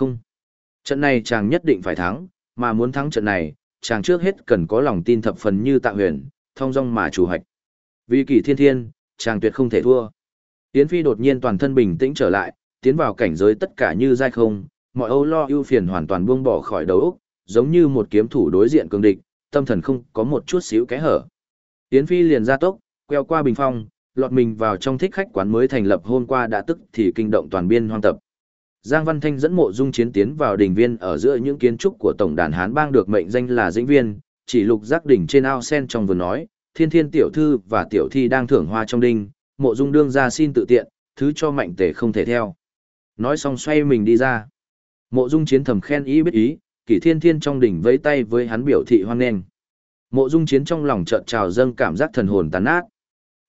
Không. Trận này chàng nhất định phải thắng, mà muốn thắng trận này, chàng trước hết cần có lòng tin thập phần như tạ huyền, thông dong mà chủ hạch. Vì kỷ thiên thiên, chàng tuyệt không thể thua. Yến Phi đột nhiên toàn thân bình tĩnh trở lại, tiến vào cảnh giới tất cả như dai không, mọi âu lo ưu phiền hoàn toàn buông bỏ khỏi đầu óc, giống như một kiếm thủ đối diện cường địch, tâm thần không có một chút xíu kẽ hở. Yến Phi liền ra tốc, queo qua bình phong, lọt mình vào trong thích khách quán mới thành lập hôm qua đã tức thì kinh động toàn biên hoang tập. Giang Văn Thanh dẫn mộ dung chiến tiến vào đình viên ở giữa những kiến trúc của tổng đàn Hán bang được mệnh danh là dĩnh viên, chỉ lục giác đỉnh trên ao sen trong vừa nói, thiên thiên tiểu thư và tiểu thi đang thưởng hoa trong đinh, mộ dung đương ra xin tự tiện, thứ cho mạnh tể không thể theo. Nói xong xoay mình đi ra. Mộ dung chiến thầm khen ý biết ý, kỷ thiên thiên trong đỉnh vẫy tay với hắn biểu thị hoan nghênh. Mộ dung chiến trong lòng chợt trào dâng cảm giác thần hồn tàn nát.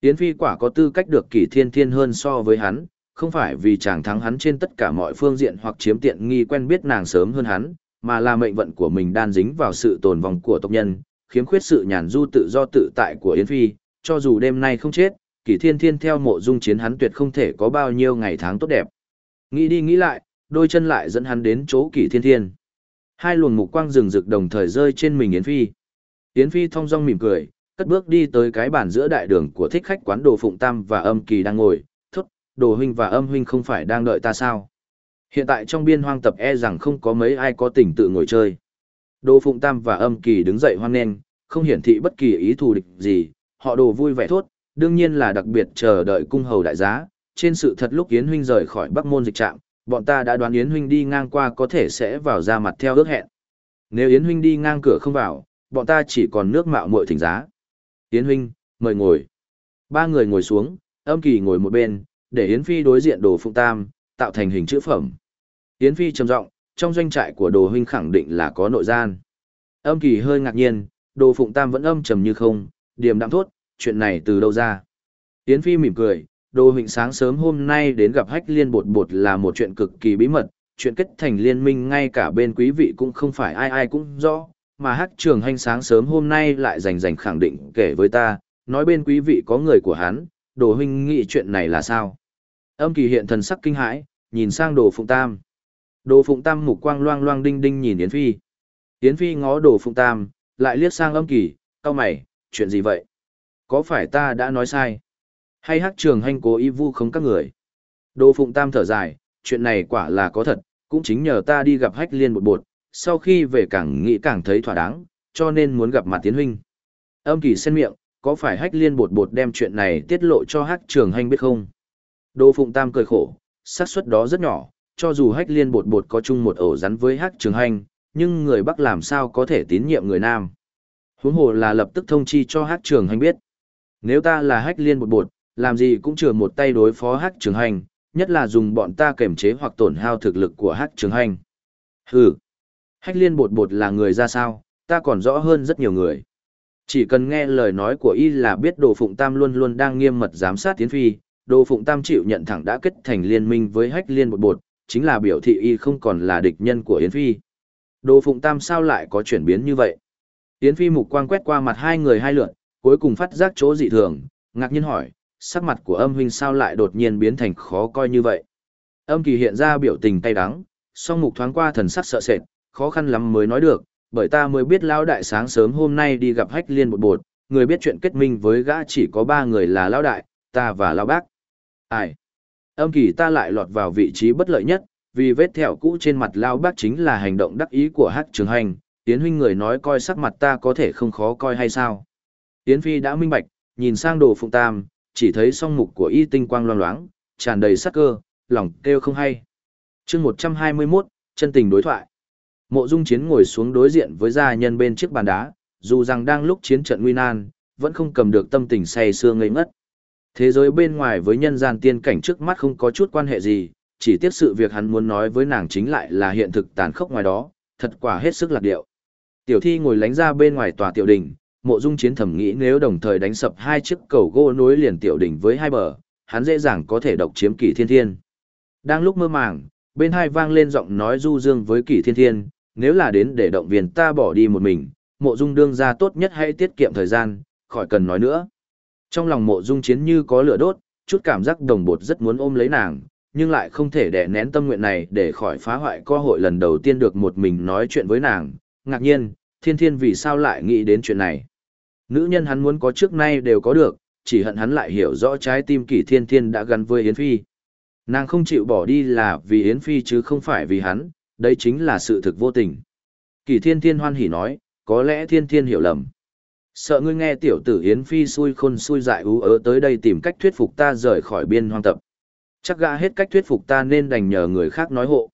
Yến Phi quả có tư cách được kỷ thiên thiên hơn so với hắn, không phải vì chàng thắng hắn trên tất cả mọi phương diện hoặc chiếm tiện nghi quen biết nàng sớm hơn hắn, mà là mệnh vận của mình đan dính vào sự tồn vong của tộc nhân, khiếm khuyết sự nhàn du tự do tự tại của Yến Phi, cho dù đêm nay không chết, kỷ thiên thiên theo mộ dung chiến hắn tuyệt không thể có bao nhiêu ngày tháng tốt đẹp. Nghĩ đi nghĩ lại, đôi chân lại dẫn hắn đến chỗ kỷ thiên thiên. Hai luồng mục quang rừng rực đồng thời rơi trên mình Yến Phi. Yến Phi thong dong mỉm cười, cất bước đi tới cái bàn giữa đại đường của thích khách quán đồ Phụng Tam và âm kỳ đang ngồi, đồ huynh và âm huynh không phải đang đợi ta sao. Hiện tại trong biên hoang tập e rằng không có mấy ai có tình tự ngồi chơi. Đồ Phụng Tam và âm kỳ đứng dậy hoan nghênh, không hiển thị bất kỳ ý thù địch gì, họ đồ vui vẻ thốt, đương nhiên là đặc biệt chờ đợi cung hầu đại giá. Trên sự thật lúc Yến huynh rời khỏi Bắc môn dịch trạm, bọn ta đã đoán Yến huynh đi ngang qua có thể sẽ vào ra mặt theo ước hẹn. Nếu Yến huynh đi ngang cửa không vào, bọn ta chỉ còn nước mạo muội thỉnh giá. Yến huynh, mời ngồi. Ba người ngồi xuống, âm kỳ ngồi một bên, để Yến Phi đối diện đồ phụng tam, tạo thành hình chữ phẩm. Yến Phi trầm giọng, trong doanh trại của đồ huynh khẳng định là có nội gian. Âm kỳ hơi ngạc nhiên, đồ phụng tam vẫn âm trầm như không, điềm đạm thốt, chuyện này từ đâu ra. Yến Phi mỉm cười, đồ huynh sáng sớm hôm nay đến gặp hách liên bột bột là một chuyện cực kỳ bí mật, chuyện kết thành liên minh ngay cả bên quý vị cũng không phải ai ai cũng rõ, mà hắc trường hành sáng sớm hôm nay lại rành rành khẳng định kể với ta, nói bên quý vị có người của hắn, đồ huynh nghĩ chuyện này là sao. Âm kỳ hiện thần sắc kinh hãi, nhìn sang đồ phụng tam. Đồ phụng tam mục quang loang loang đinh đinh nhìn Yến Phi. Yến Phi ngó đồ phụng tam, lại liếc sang âm kỳ, cao mày, chuyện gì vậy? Có phải ta đã nói sai? Hay hắc trường hành cố ý vu khống các người? Đồ phụng tam thở dài, chuyện này quả là có thật, cũng chính nhờ ta đi gặp hách liên một bột, sau khi về càng nghĩ càng thấy thỏa đáng, cho nên muốn gặp mặt tiến huynh. Âm kỳ sen miệng, có phải hách liên bột bột đem chuyện này tiết lộ cho Hắc trường hành biết không? Đô Phụng Tam cười khổ, xác suất đó rất nhỏ, cho dù hách liên bột bột có chung một ổ rắn với hách trường hành, nhưng người Bắc làm sao có thể tín nhiệm người Nam. Huống hồ là lập tức thông chi cho hách trường hành biết. Nếu ta là hách liên bột bột, làm gì cũng chừa một tay đối phó hách trường hành, nhất là dùng bọn ta kềm chế hoặc tổn hao thực lực của hách trường hành. Hừ. Hách liên bột bột là người ra sao, ta còn rõ hơn rất nhiều người. Chỉ cần nghe lời nói của y là biết Đồ Phụng Tam luôn luôn đang nghiêm mật giám sát Tiến Phi, Đồ Phụng Tam chịu nhận thẳng đã kết thành liên minh với hách liên bột bột, chính là biểu thị y không còn là địch nhân của Yến Phi. Đồ Phụng Tam sao lại có chuyển biến như vậy? Yến Phi mục quang quét qua mặt hai người hai lượn, cuối cùng phát giác chỗ dị thường, ngạc nhiên hỏi, sắc mặt của âm huynh sao lại đột nhiên biến thành khó coi như vậy? Âm kỳ hiện ra biểu tình tay đắng, song mục thoáng qua thần sắc sợ sệt, khó khăn lắm mới nói được, bởi ta mới biết lão đại sáng sớm hôm nay đi gặp hách liên một bột, người biết chuyện kết minh với gã chỉ có ba người là lão đại, ta và lão bác. Ai? Âm kỳ ta lại lọt vào vị trí bất lợi nhất, vì vết thẹo cũ trên mặt lao bác chính là hành động đắc ý của Hắc trường hành, tiến huynh người nói coi sắc mặt ta có thể không khó coi hay sao. Tiến phi đã minh bạch, nhìn sang đồ phụng tam, chỉ thấy song mục của y tinh quang loang loáng, tràn đầy sắc cơ, lòng kêu không hay. chương 121, chân tình đối thoại. Mộ Dung Chiến ngồi xuống đối diện với gia nhân bên chiếc bàn đá, dù rằng đang lúc chiến trận nguy nan, vẫn không cầm được tâm tình say sưa ngây ngất. Thế giới bên ngoài với nhân gian tiên cảnh trước mắt không có chút quan hệ gì, chỉ tiếc sự việc hắn muốn nói với nàng chính lại là hiện thực tàn khốc ngoài đó, thật quả hết sức lạc điệu. Tiểu thi ngồi lánh ra bên ngoài tòa tiểu đỉnh, mộ dung chiến Thẩm nghĩ nếu đồng thời đánh sập hai chiếc cầu gỗ nối liền tiểu đỉnh với hai bờ, hắn dễ dàng có thể độc chiếm kỷ thiên thiên. Đang lúc mơ màng, bên hai vang lên giọng nói du dương với kỷ thiên thiên, nếu là đến để động viên ta bỏ đi một mình, mộ dung đương ra tốt nhất hãy tiết kiệm thời gian, khỏi cần nói nữa. Trong lòng mộ dung chiến như có lửa đốt, chút cảm giác đồng bột rất muốn ôm lấy nàng, nhưng lại không thể đè nén tâm nguyện này để khỏi phá hoại cơ hội lần đầu tiên được một mình nói chuyện với nàng. Ngạc nhiên, thiên thiên vì sao lại nghĩ đến chuyện này. Nữ nhân hắn muốn có trước nay đều có được, chỉ hận hắn lại hiểu rõ trái tim kỷ thiên thiên đã gắn với Yến Phi. Nàng không chịu bỏ đi là vì Yến Phi chứ không phải vì hắn, đây chính là sự thực vô tình. Kỷ thiên thiên hoan hỉ nói, có lẽ thiên thiên hiểu lầm. Sợ ngươi nghe tiểu tử Yến Phi xui khôn xui dại ú ớ tới đây tìm cách thuyết phục ta rời khỏi biên hoang tập. Chắc gã hết cách thuyết phục ta nên đành nhờ người khác nói hộ.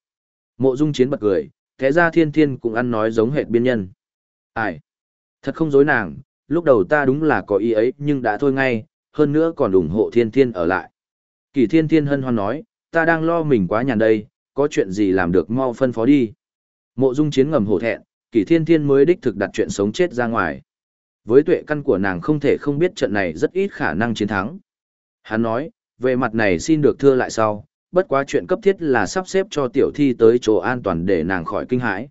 Mộ dung chiến bật cười, thế ra thiên thiên cũng ăn nói giống hệt biên nhân. Ai? Thật không dối nàng, lúc đầu ta đúng là có ý ấy nhưng đã thôi ngay, hơn nữa còn ủng hộ thiên thiên ở lại. Kỳ thiên thiên hân hoan nói, ta đang lo mình quá nhàn đây, có chuyện gì làm được mau phân phó đi. Mộ dung chiến ngầm hổ thẹn, kỳ thiên thiên mới đích thực đặt chuyện sống chết ra ngoài. Với tuệ căn của nàng không thể không biết trận này rất ít khả năng chiến thắng. Hắn nói, về mặt này xin được thưa lại sau, bất quá chuyện cấp thiết là sắp xếp cho tiểu thi tới chỗ an toàn để nàng khỏi kinh hãi.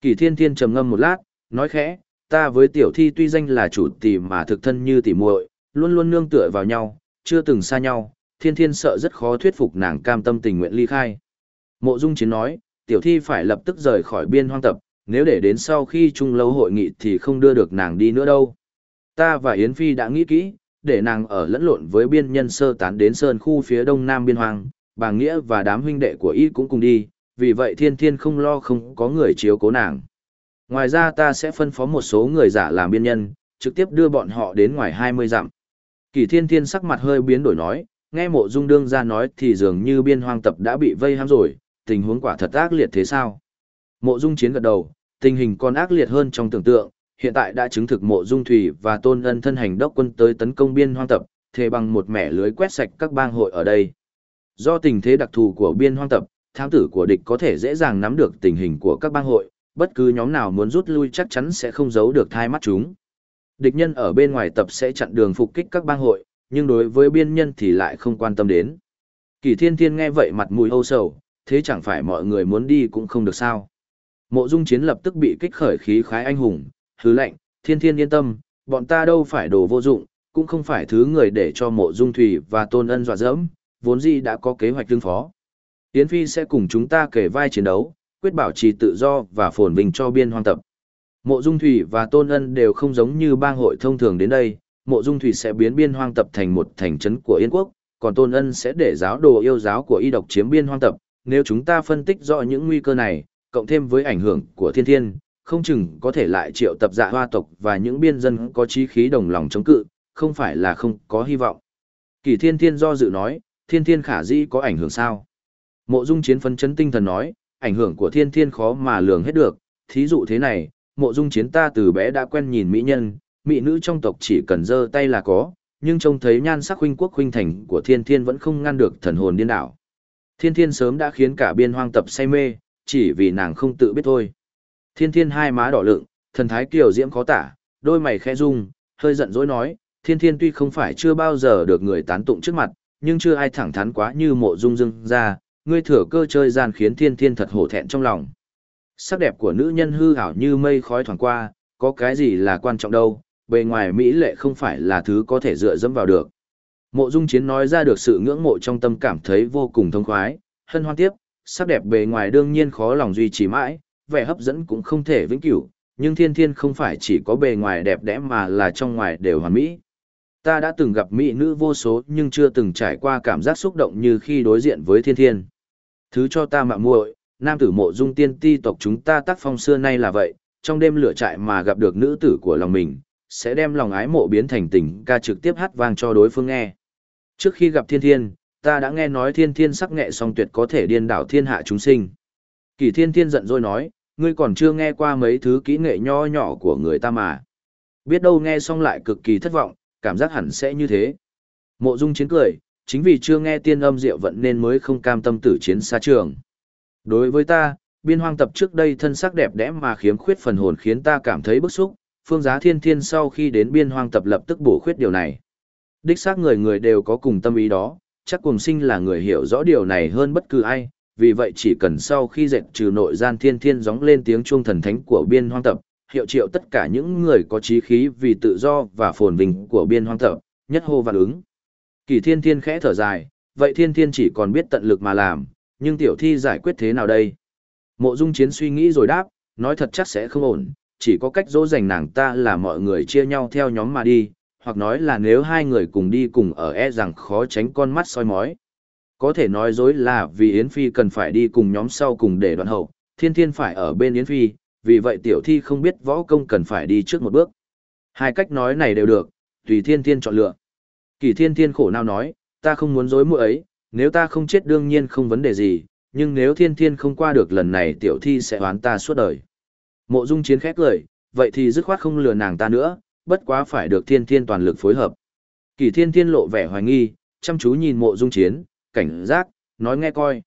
Kỳ thiên thiên trầm ngâm một lát, nói khẽ, ta với tiểu thi tuy danh là chủ tỷ mà thực thân như tỷ muội, luôn luôn nương tựa vào nhau, chưa từng xa nhau, thiên thiên sợ rất khó thuyết phục nàng cam tâm tình nguyện ly khai. Mộ Dung Chiến nói, tiểu thi phải lập tức rời khỏi biên hoang tập, nếu để đến sau khi chung lâu hội nghị thì không đưa được nàng đi nữa đâu. Ta và Yến Phi đã nghĩ kỹ, để nàng ở lẫn lộn với biên nhân sơ tán đến sơn khu phía đông nam biên hoang, bà Nghĩa và đám huynh đệ của y cũng cùng đi, vì vậy thiên thiên không lo không có người chiếu cố nàng. Ngoài ra ta sẽ phân phó một số người giả làm biên nhân, trực tiếp đưa bọn họ đến ngoài 20 dặm. Kỳ thiên thiên sắc mặt hơi biến đổi nói, nghe mộ dung đương ra nói thì dường như biên hoang tập đã bị vây hãm rồi, tình huống quả thật ác liệt thế sao? Mộ dung chiến gật đầu, tình hình còn ác liệt hơn trong tưởng tượng, hiện tại đã chứng thực mộ dung thủy và tôn ân thân hành đốc quân tới tấn công biên hoang tập, thề bằng một mẻ lưới quét sạch các bang hội ở đây. Do tình thế đặc thù của biên hoang tập, thám tử của địch có thể dễ dàng nắm được tình hình của các bang hội, bất cứ nhóm nào muốn rút lui chắc chắn sẽ không giấu được thai mắt chúng. Địch nhân ở bên ngoài tập sẽ chặn đường phục kích các bang hội, nhưng đối với biên nhân thì lại không quan tâm đến. Kỳ thiên thiên nghe vậy mặt mũi âu sầu, thế chẳng phải mọi người muốn đi cũng không được sao. Mộ dung chiến lập tức bị kích khởi khí khái anh hùng, hứ lệnh, thiên thiên yên tâm, bọn ta đâu phải đồ vô dụng, cũng không phải thứ người để cho mộ dung thủy và tôn ân dọa dẫm, vốn gì đã có kế hoạch tương phó. Yến Phi sẽ cùng chúng ta kể vai chiến đấu, quyết bảo trì tự do và phồn vinh cho biên hoang tập. Mộ Dung Thủy và Tôn Ân đều không giống như bang hội thông thường đến đây, Mộ Dung Thủy sẽ biến biên hoang tập thành một thành trấn của Yên quốc, còn Tôn Ân sẽ để giáo đồ yêu giáo của y độc chiếm biên hoang tập. Nếu chúng ta phân tích rõ những nguy cơ này, cộng thêm với ảnh hưởng của thiên thiên, không chừng có thể lại triệu tập dạ hoa tộc và những biên dân có chí khí đồng lòng chống cự, không phải là không có hy vọng. Kỳ thiên thiên do dự nói, thiên thiên khả dĩ có ảnh hưởng sao? Mộ dung chiến phấn chấn tinh thần nói, ảnh hưởng của thiên thiên khó mà lường hết được, thí dụ thế này, mộ dung chiến ta từ bé đã quen nhìn mỹ nhân, mỹ nữ trong tộc chỉ cần giơ tay là có, nhưng trông thấy nhan sắc huynh quốc huynh thành của thiên thiên vẫn không ngăn được thần hồn điên đảo. Thiên thiên sớm đã khiến cả biên hoang tập say mê, chỉ vì nàng không tự biết thôi. Thiên thiên hai má đỏ lượng, thần thái kiều diễm khó tả, đôi mày khẽ rung, hơi giận dỗi nói, thiên thiên tuy không phải chưa bao giờ được người tán tụng trước mặt, nhưng chưa ai thẳng thắn quá như mộ dung dưng ra, ngươi thừa cơ chơi gian khiến thiên thiên thật hổ thẹn trong lòng. Sắc đẹp của nữ nhân hư ảo như mây khói thoảng qua, có cái gì là quan trọng đâu, bề ngoài Mỹ lệ không phải là thứ có thể dựa dẫm vào được. Mộ dung chiến nói ra được sự ngưỡng mộ trong tâm cảm thấy vô cùng thông khoái, hân hoan tiếp, sắc đẹp bề ngoài đương nhiên khó lòng duy trì mãi, vẻ hấp dẫn cũng không thể vĩnh cửu, nhưng thiên thiên không phải chỉ có bề ngoài đẹp đẽ mà là trong ngoài đều hoàn mỹ. Ta đã từng gặp mỹ nữ vô số nhưng chưa từng trải qua cảm giác xúc động như khi đối diện với thiên thiên. Thứ cho ta mạ muội, nam tử mộ dung tiên ti tộc chúng ta tác phong xưa nay là vậy, trong đêm lửa trại mà gặp được nữ tử của lòng mình, sẽ đem lòng ái mộ biến thành tình ca trực tiếp hát vang cho đối phương nghe. Trước khi gặp thiên thiên, ta đã nghe nói thiên thiên sắc nghệ song tuyệt có thể điên đảo thiên hạ chúng sinh. Kỳ thiên thiên giận rồi nói, ngươi còn chưa nghe qua mấy thứ kỹ nghệ nho nhỏ của người ta mà. Biết đâu nghe xong lại cực kỳ thất vọng, cảm giác hẳn sẽ như thế. Mộ dung chiến cười, chính vì chưa nghe tiên âm diệu vận nên mới không cam tâm tử chiến xa trường. Đối với ta, biên hoang tập trước đây thân sắc đẹp đẽ mà khiếm khuyết phần hồn khiến ta cảm thấy bức xúc, phương giá thiên thiên sau khi đến biên hoang tập lập tức bổ khuyết điều này. Đích xác người người đều có cùng tâm ý đó, chắc cùng sinh là người hiểu rõ điều này hơn bất cứ ai, vì vậy chỉ cần sau khi dệt trừ nội gian thiên thiên gióng lên tiếng chuông thần thánh của biên hoang tập, hiệu triệu tất cả những người có trí khí vì tự do và phồn vinh của biên hoang tập, nhất hô vạn ứng. Kỳ thiên thiên khẽ thở dài, vậy thiên thiên chỉ còn biết tận lực mà làm, nhưng tiểu thi giải quyết thế nào đây? Mộ dung chiến suy nghĩ rồi đáp, nói thật chắc sẽ không ổn, chỉ có cách dỗ dành nàng ta là mọi người chia nhau theo nhóm mà đi, hoặc nói là nếu hai người cùng đi cùng ở e rằng khó tránh con mắt soi mói. Có thể nói dối là vì Yến Phi cần phải đi cùng nhóm sau cùng để đoạn hậu, thiên thiên phải ở bên Yến Phi, vì vậy tiểu thi không biết võ công cần phải đi trước một bước. Hai cách nói này đều được, tùy thiên thiên chọn lựa. Kỳ thiên thiên khổ nào nói, ta không muốn dối mũi ấy, nếu ta không chết đương nhiên không vấn đề gì, nhưng nếu thiên thiên không qua được lần này tiểu thi sẽ oán ta suốt đời. Mộ dung chiến khét lời, vậy thì dứt khoát không lừa nàng ta nữa, bất quá phải được thiên thiên toàn lực phối hợp. Kỳ thiên thiên lộ vẻ hoài nghi, chăm chú nhìn mộ dung chiến, cảnh giác, nói nghe coi.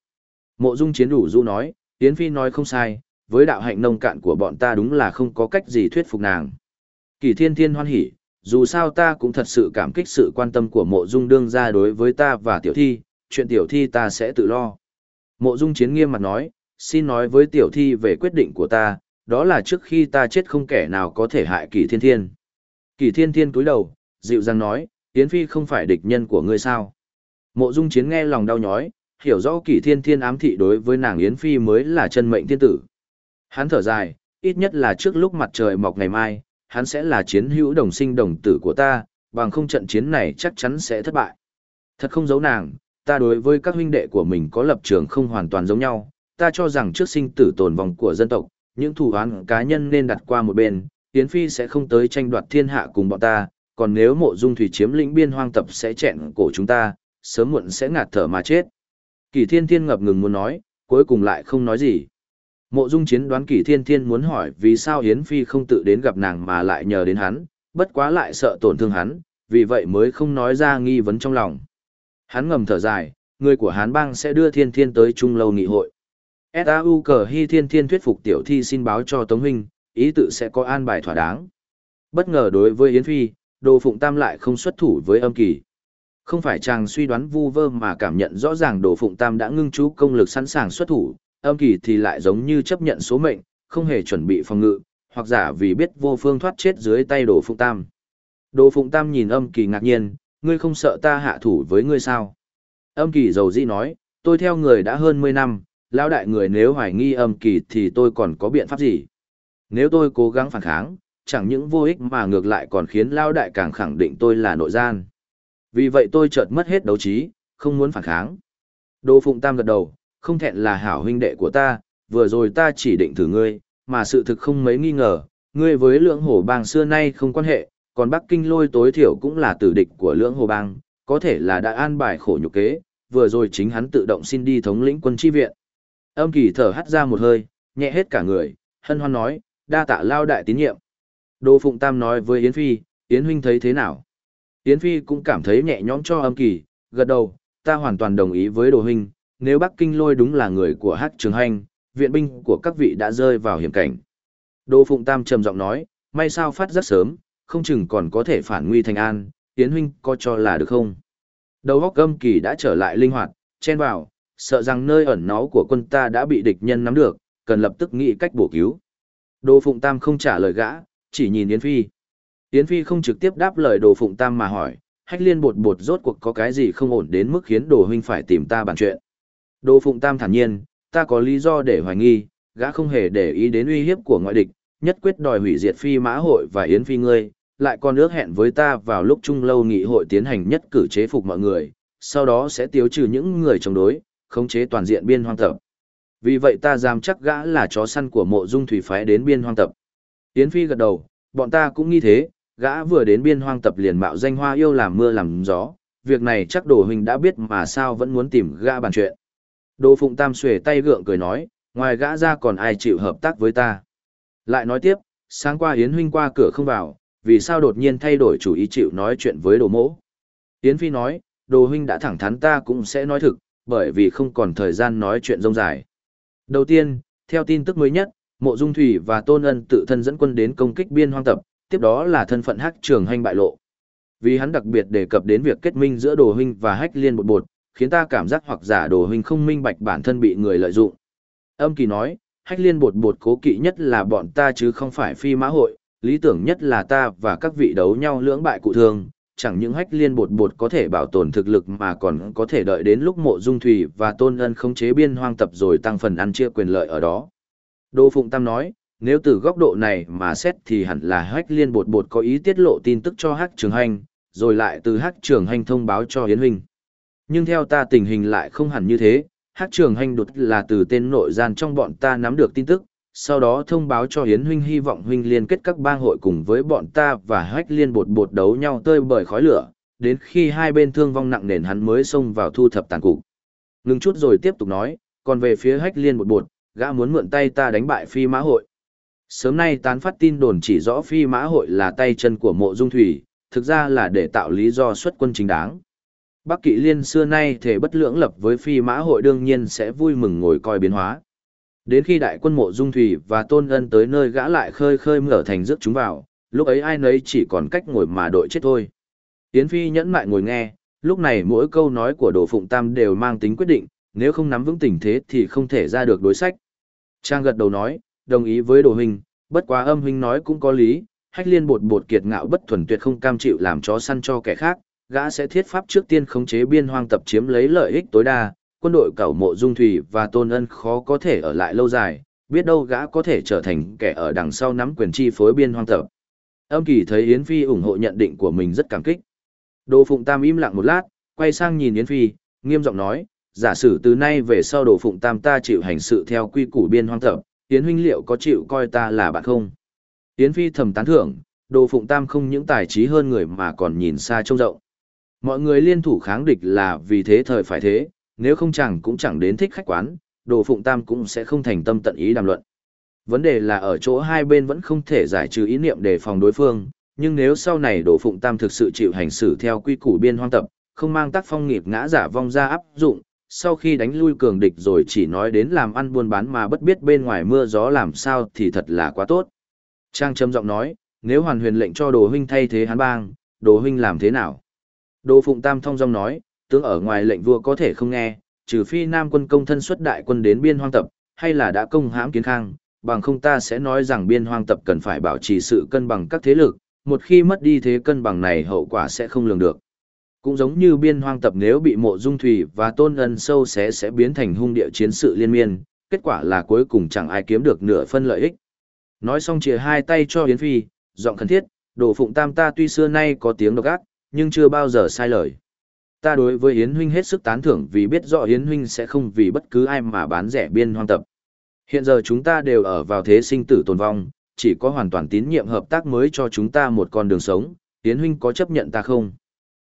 Mộ dung chiến đủ du nói, Yến Phi nói không sai, với đạo hạnh nông cạn của bọn ta đúng là không có cách gì thuyết phục nàng. Kỳ thiên thiên hoan hỉ, dù sao ta cũng thật sự cảm kích sự quan tâm của mộ dung đương ra đối với ta và tiểu thi, chuyện tiểu thi ta sẽ tự lo. Mộ dung chiến nghiêm mặt nói, xin nói với tiểu thi về quyết định của ta, đó là trước khi ta chết không kẻ nào có thể hại kỳ thiên thiên. Kỳ thiên thiên cúi đầu, dịu dàng nói, Yến Phi không phải địch nhân của ngươi sao. Mộ dung chiến nghe lòng đau nhói, hiểu rõ kỳ thiên thiên ám thị đối với nàng Yến Phi mới là chân mệnh thiên tử. Hắn thở dài, ít nhất là trước lúc mặt trời mọc ngày mai, hắn sẽ là chiến hữu đồng sinh đồng tử của ta, bằng không trận chiến này chắc chắn sẽ thất bại. Thật không giấu nàng, ta đối với các huynh đệ của mình có lập trường không hoàn toàn giống nhau, ta cho rằng trước sinh tử tồn vong của dân tộc, những thủ án cá nhân nên đặt qua một bên, Yến Phi sẽ không tới tranh đoạt thiên hạ cùng bọn ta, còn nếu mộ dung thủy chiếm lĩnh biên hoang tập sẽ chẹn cổ chúng ta, sớm muộn sẽ ngạt thở mà chết. Kỳ thiên thiên ngập ngừng muốn nói, cuối cùng lại không nói gì. Mộ dung chiến đoán kỳ thiên thiên muốn hỏi vì sao Yến Phi không tự đến gặp nàng mà lại nhờ đến hắn, bất quá lại sợ tổn thương hắn, vì vậy mới không nói ra nghi vấn trong lòng. Hắn ngầm thở dài, người của Hán bang sẽ đưa thiên thiên tới trung lâu nghị hội. S.A.U. cờ hy thiên thiên thuyết phục tiểu thi xin báo cho Tống Huynh, ý tự sẽ có an bài thỏa đáng. Bất ngờ đối với Yến Phi, Đồ Phụng Tam lại không xuất thủ với âm kỳ. Không phải chàng suy đoán vu vơ mà cảm nhận rõ ràng Đồ Phụng Tam đã ngưng chú công lực sẵn sàng xuất thủ, âm kỳ thì lại giống như chấp nhận số mệnh, không hề chuẩn bị phòng ngự, hoặc giả vì biết vô phương thoát chết dưới tay Đồ Phụng Tam. Đồ Phụng Tam nhìn âm kỳ ngạc nhiên, ngươi không sợ ta hạ thủ với ngươi sao? Âm kỳ dầu dĩ nói, tôi theo người đã hơn 10 năm, lão đại người nếu hoài nghi âm kỳ thì tôi còn có biện pháp gì? Nếu tôi cố gắng phản kháng, chẳng những vô ích mà ngược lại còn khiến lão đại càng khẳng định tôi là nội gian. Vì vậy tôi chợt mất hết đấu trí, không muốn phản kháng. Đô Phụng Tam gật đầu, không thẹn là hảo huynh đệ của ta, vừa rồi ta chỉ định thử ngươi, mà sự thực không mấy nghi ngờ, ngươi với lưỡng hổ bang xưa nay không quan hệ, còn Bắc Kinh lôi tối thiểu cũng là tử địch của lưỡng hổ bang, có thể là đã an bài khổ nhục kế, vừa rồi chính hắn tự động xin đi thống lĩnh quân chi viện. Âm kỳ thở hắt ra một hơi, nhẹ hết cả người, hân hoan nói, đa tạ lao đại tín nhiệm. Đỗ Phụng Tam nói với Yến Phi, Yến huynh thấy thế nào? Yến Phi cũng cảm thấy nhẹ nhõm cho âm kỳ, gật đầu, ta hoàn toàn đồng ý với Đồ huynh, nếu Bắc Kinh lôi đúng là người của Hát Trường Hành, viện binh của các vị đã rơi vào hiểm cảnh. Đỗ Phụng Tam trầm giọng nói, may sao phát rất sớm, không chừng còn có thể phản nguy thành an, Yến huynh có cho là được không? Đầu góc âm kỳ đã trở lại linh hoạt, chen vào, sợ rằng nơi ẩn náu của quân ta đã bị địch nhân nắm được, cần lập tức nghĩ cách bổ cứu. Đồ Phụng Tam không trả lời gã, chỉ nhìn Yến Phi. Yến Phi không trực tiếp đáp lời Đồ Phụng Tam mà hỏi, hách liên bột bột rốt cuộc có cái gì không ổn đến mức khiến Đồ Huynh phải tìm ta bàn chuyện. Đồ Phụng Tam thản nhiên, ta có lý do để hoài nghi, gã không hề để ý đến uy hiếp của ngoại địch, nhất quyết đòi hủy diệt Phi Mã Hội và Yến Phi ngươi, lại còn ước hẹn với ta vào lúc trung lâu nghị hội tiến hành nhất cử chế phục mọi người, sau đó sẽ tiêu trừ những người chống đối, khống chế toàn diện biên hoang tập. Vì vậy ta dám chắc gã là chó săn của mộ dung thủy phái đến biên hoang tập. Yến Phi gật đầu, bọn ta cũng nghi thế, gã vừa đến biên hoang tập liền mạo danh hoa yêu làm mưa làm gió, việc này chắc đồ huynh đã biết mà sao vẫn muốn tìm gã bàn chuyện. Đồ Phụng Tam xuề tay gượng cười nói, ngoài gã ra còn ai chịu hợp tác với ta. Lại nói tiếp, sáng qua Yến huynh qua cửa không vào, vì sao đột nhiên thay đổi chủ ý chịu nói chuyện với đồ mỗ. Yến Phi nói, đồ huynh đã thẳng thắn ta cũng sẽ nói thực, bởi vì không còn thời gian nói chuyện rông dài. Đầu tiên, theo tin tức mới nhất, Mộ Dung Thủy và Tôn Ân tự thân dẫn quân đến công kích biên hoang tập, tiếp đó là thân phận Hắc Trường Hành bại lộ. Vì hắn đặc biệt đề cập đến việc kết minh giữa Đồ huynh và Hách Liên bột bột, khiến ta cảm giác hoặc giả Đồ huynh không minh bạch bản thân bị người lợi dụng. Âm Kỳ nói, Hách Liên bột bột cố kỵ nhất là bọn ta chứ không phải phi mã hội, lý tưởng nhất là ta và các vị đấu nhau lưỡng bại cụ thường, chẳng những hách liên bột bột có thể bảo tồn thực lực mà còn có thể đợi đến lúc mộ dung thủy và tôn ân khống chế biên hoang tập rồi tăng phần ăn chia quyền lợi ở đó. Đô Phụng Tam nói, nếu từ góc độ này mà xét thì hẳn là hách liên bột bột có ý tiết lộ tin tức cho hách trường hành, rồi lại từ hách trường hành thông báo cho hiến huynh. Nhưng theo ta tình hình lại không hẳn như thế, hách trường hành đột là từ tên nội gian trong bọn ta nắm được tin tức, sau đó thông báo cho Hiến huynh hy vọng huynh liên kết các bang hội cùng với bọn ta và hách liên bột bột đấu nhau tơi bởi khói lửa, đến khi hai bên thương vong nặng nền hắn mới xông vào thu thập tàn cục. Ngừng chút rồi tiếp tục nói, còn về phía hách liên bột bột, gã muốn mượn tay ta đánh bại phi mã hội. Sớm nay tán phát tin đồn chỉ rõ phi mã hội là tay chân của mộ dung thủy, thực ra là để tạo lý do xuất quân chính đáng. Bắc Kỵ Liên xưa nay thể bất lưỡng lập với phi mã hội đương nhiên sẽ vui mừng ngồi coi biến hóa. Đến khi đại quân mộ dung thủy và tôn ân tới nơi gã lại khơi khơi mở thành rước chúng vào, lúc ấy ai nấy chỉ còn cách ngồi mà đội chết thôi. Yến Phi nhẫn mại ngồi nghe, lúc này mỗi câu nói của Đồ Phụng Tam đều mang tính quyết định, nếu không nắm vững tình thế thì không thể ra được đối sách. Trang gật đầu nói, đồng ý với Đồ Huynh, bất quá âm Huynh nói cũng có lý, hách liên bột bột kiệt ngạo bất thuần tuyệt không cam chịu làm chó săn cho kẻ khác, gã sẽ thiết pháp trước tiên khống chế biên hoang tập chiếm lấy lợi ích tối đa, quân đội cẩu mộ dung thủy và tôn ân khó có thể ở lại lâu dài, biết đâu gã có thể trở thành kẻ ở đằng sau nắm quyền chi phối biên hoang tập. Âm kỳ thấy Yến Phi ủng hộ nhận định của mình rất cảm kích. Đồ Phụng Tam im lặng một lát, quay sang nhìn Yến Phi, nghiêm giọng nói, giả sử từ nay về sau Đồ Phụng Tam ta chịu hành sự theo quy củ biên hoang tập, Yến huynh liệu có chịu coi ta là bạn không? Yến Phi thầm tán thưởng, Đồ Phụng Tam không những tài trí hơn người mà còn nhìn xa trông rộng. Mọi người liên thủ kháng địch là vì thế thời phải thế, nếu không chẳng cũng chẳng đến thích khách quán, Đồ Phụng Tam cũng sẽ không thành tâm tận ý đàm luận. Vấn đề là ở chỗ hai bên vẫn không thể giải trừ ý niệm đề phòng đối phương, nhưng nếu sau này Đồ Phụng Tam thực sự chịu hành xử theo quy củ biên hoang tập, không mang tác phong nghiệp ngã giả vong ra áp dụng, sau khi đánh lui cường địch rồi chỉ nói đến làm ăn buôn bán mà bất biết bên ngoài mưa gió làm sao thì thật là quá tốt. Trang trầm giọng nói, nếu hoàn huyền lệnh cho Đồ Huynh thay thế hắn bang, Đồ Huynh làm thế nào? Đồ Phụng Tam thông dong nói, tướng ở ngoài lệnh vua có thể không nghe, trừ phi Nam quân công thân xuất đại quân đến biên hoang tập, hay là đã công hãm kiến khang, bằng không ta sẽ nói rằng biên hoang tập cần phải bảo trì sự cân bằng các thế lực, một khi mất đi thế cân bằng này hậu quả sẽ không lường được. Cũng giống như biên hoang tập nếu bị mộ dung thủy và tôn ân sâu sẽ sẽ biến thành hung địa chiến sự liên miên, kết quả là cuối cùng chẳng ai kiếm được nửa phân lợi ích. Nói xong chia hai tay cho Yến Phi, giọng khẩn thiết, đồ phụng tam ta tuy xưa nay có tiếng độc ác, nhưng chưa bao giờ sai lời. Ta đối với Yến huynh hết sức tán thưởng vì biết rõ Yến huynh sẽ không vì bất cứ ai mà bán rẻ biên hoang tập. Hiện giờ chúng ta đều ở vào thế sinh tử tồn vong, chỉ có hoàn toàn tín nhiệm hợp tác mới cho chúng ta một con đường sống, Yến huynh có chấp nhận ta không?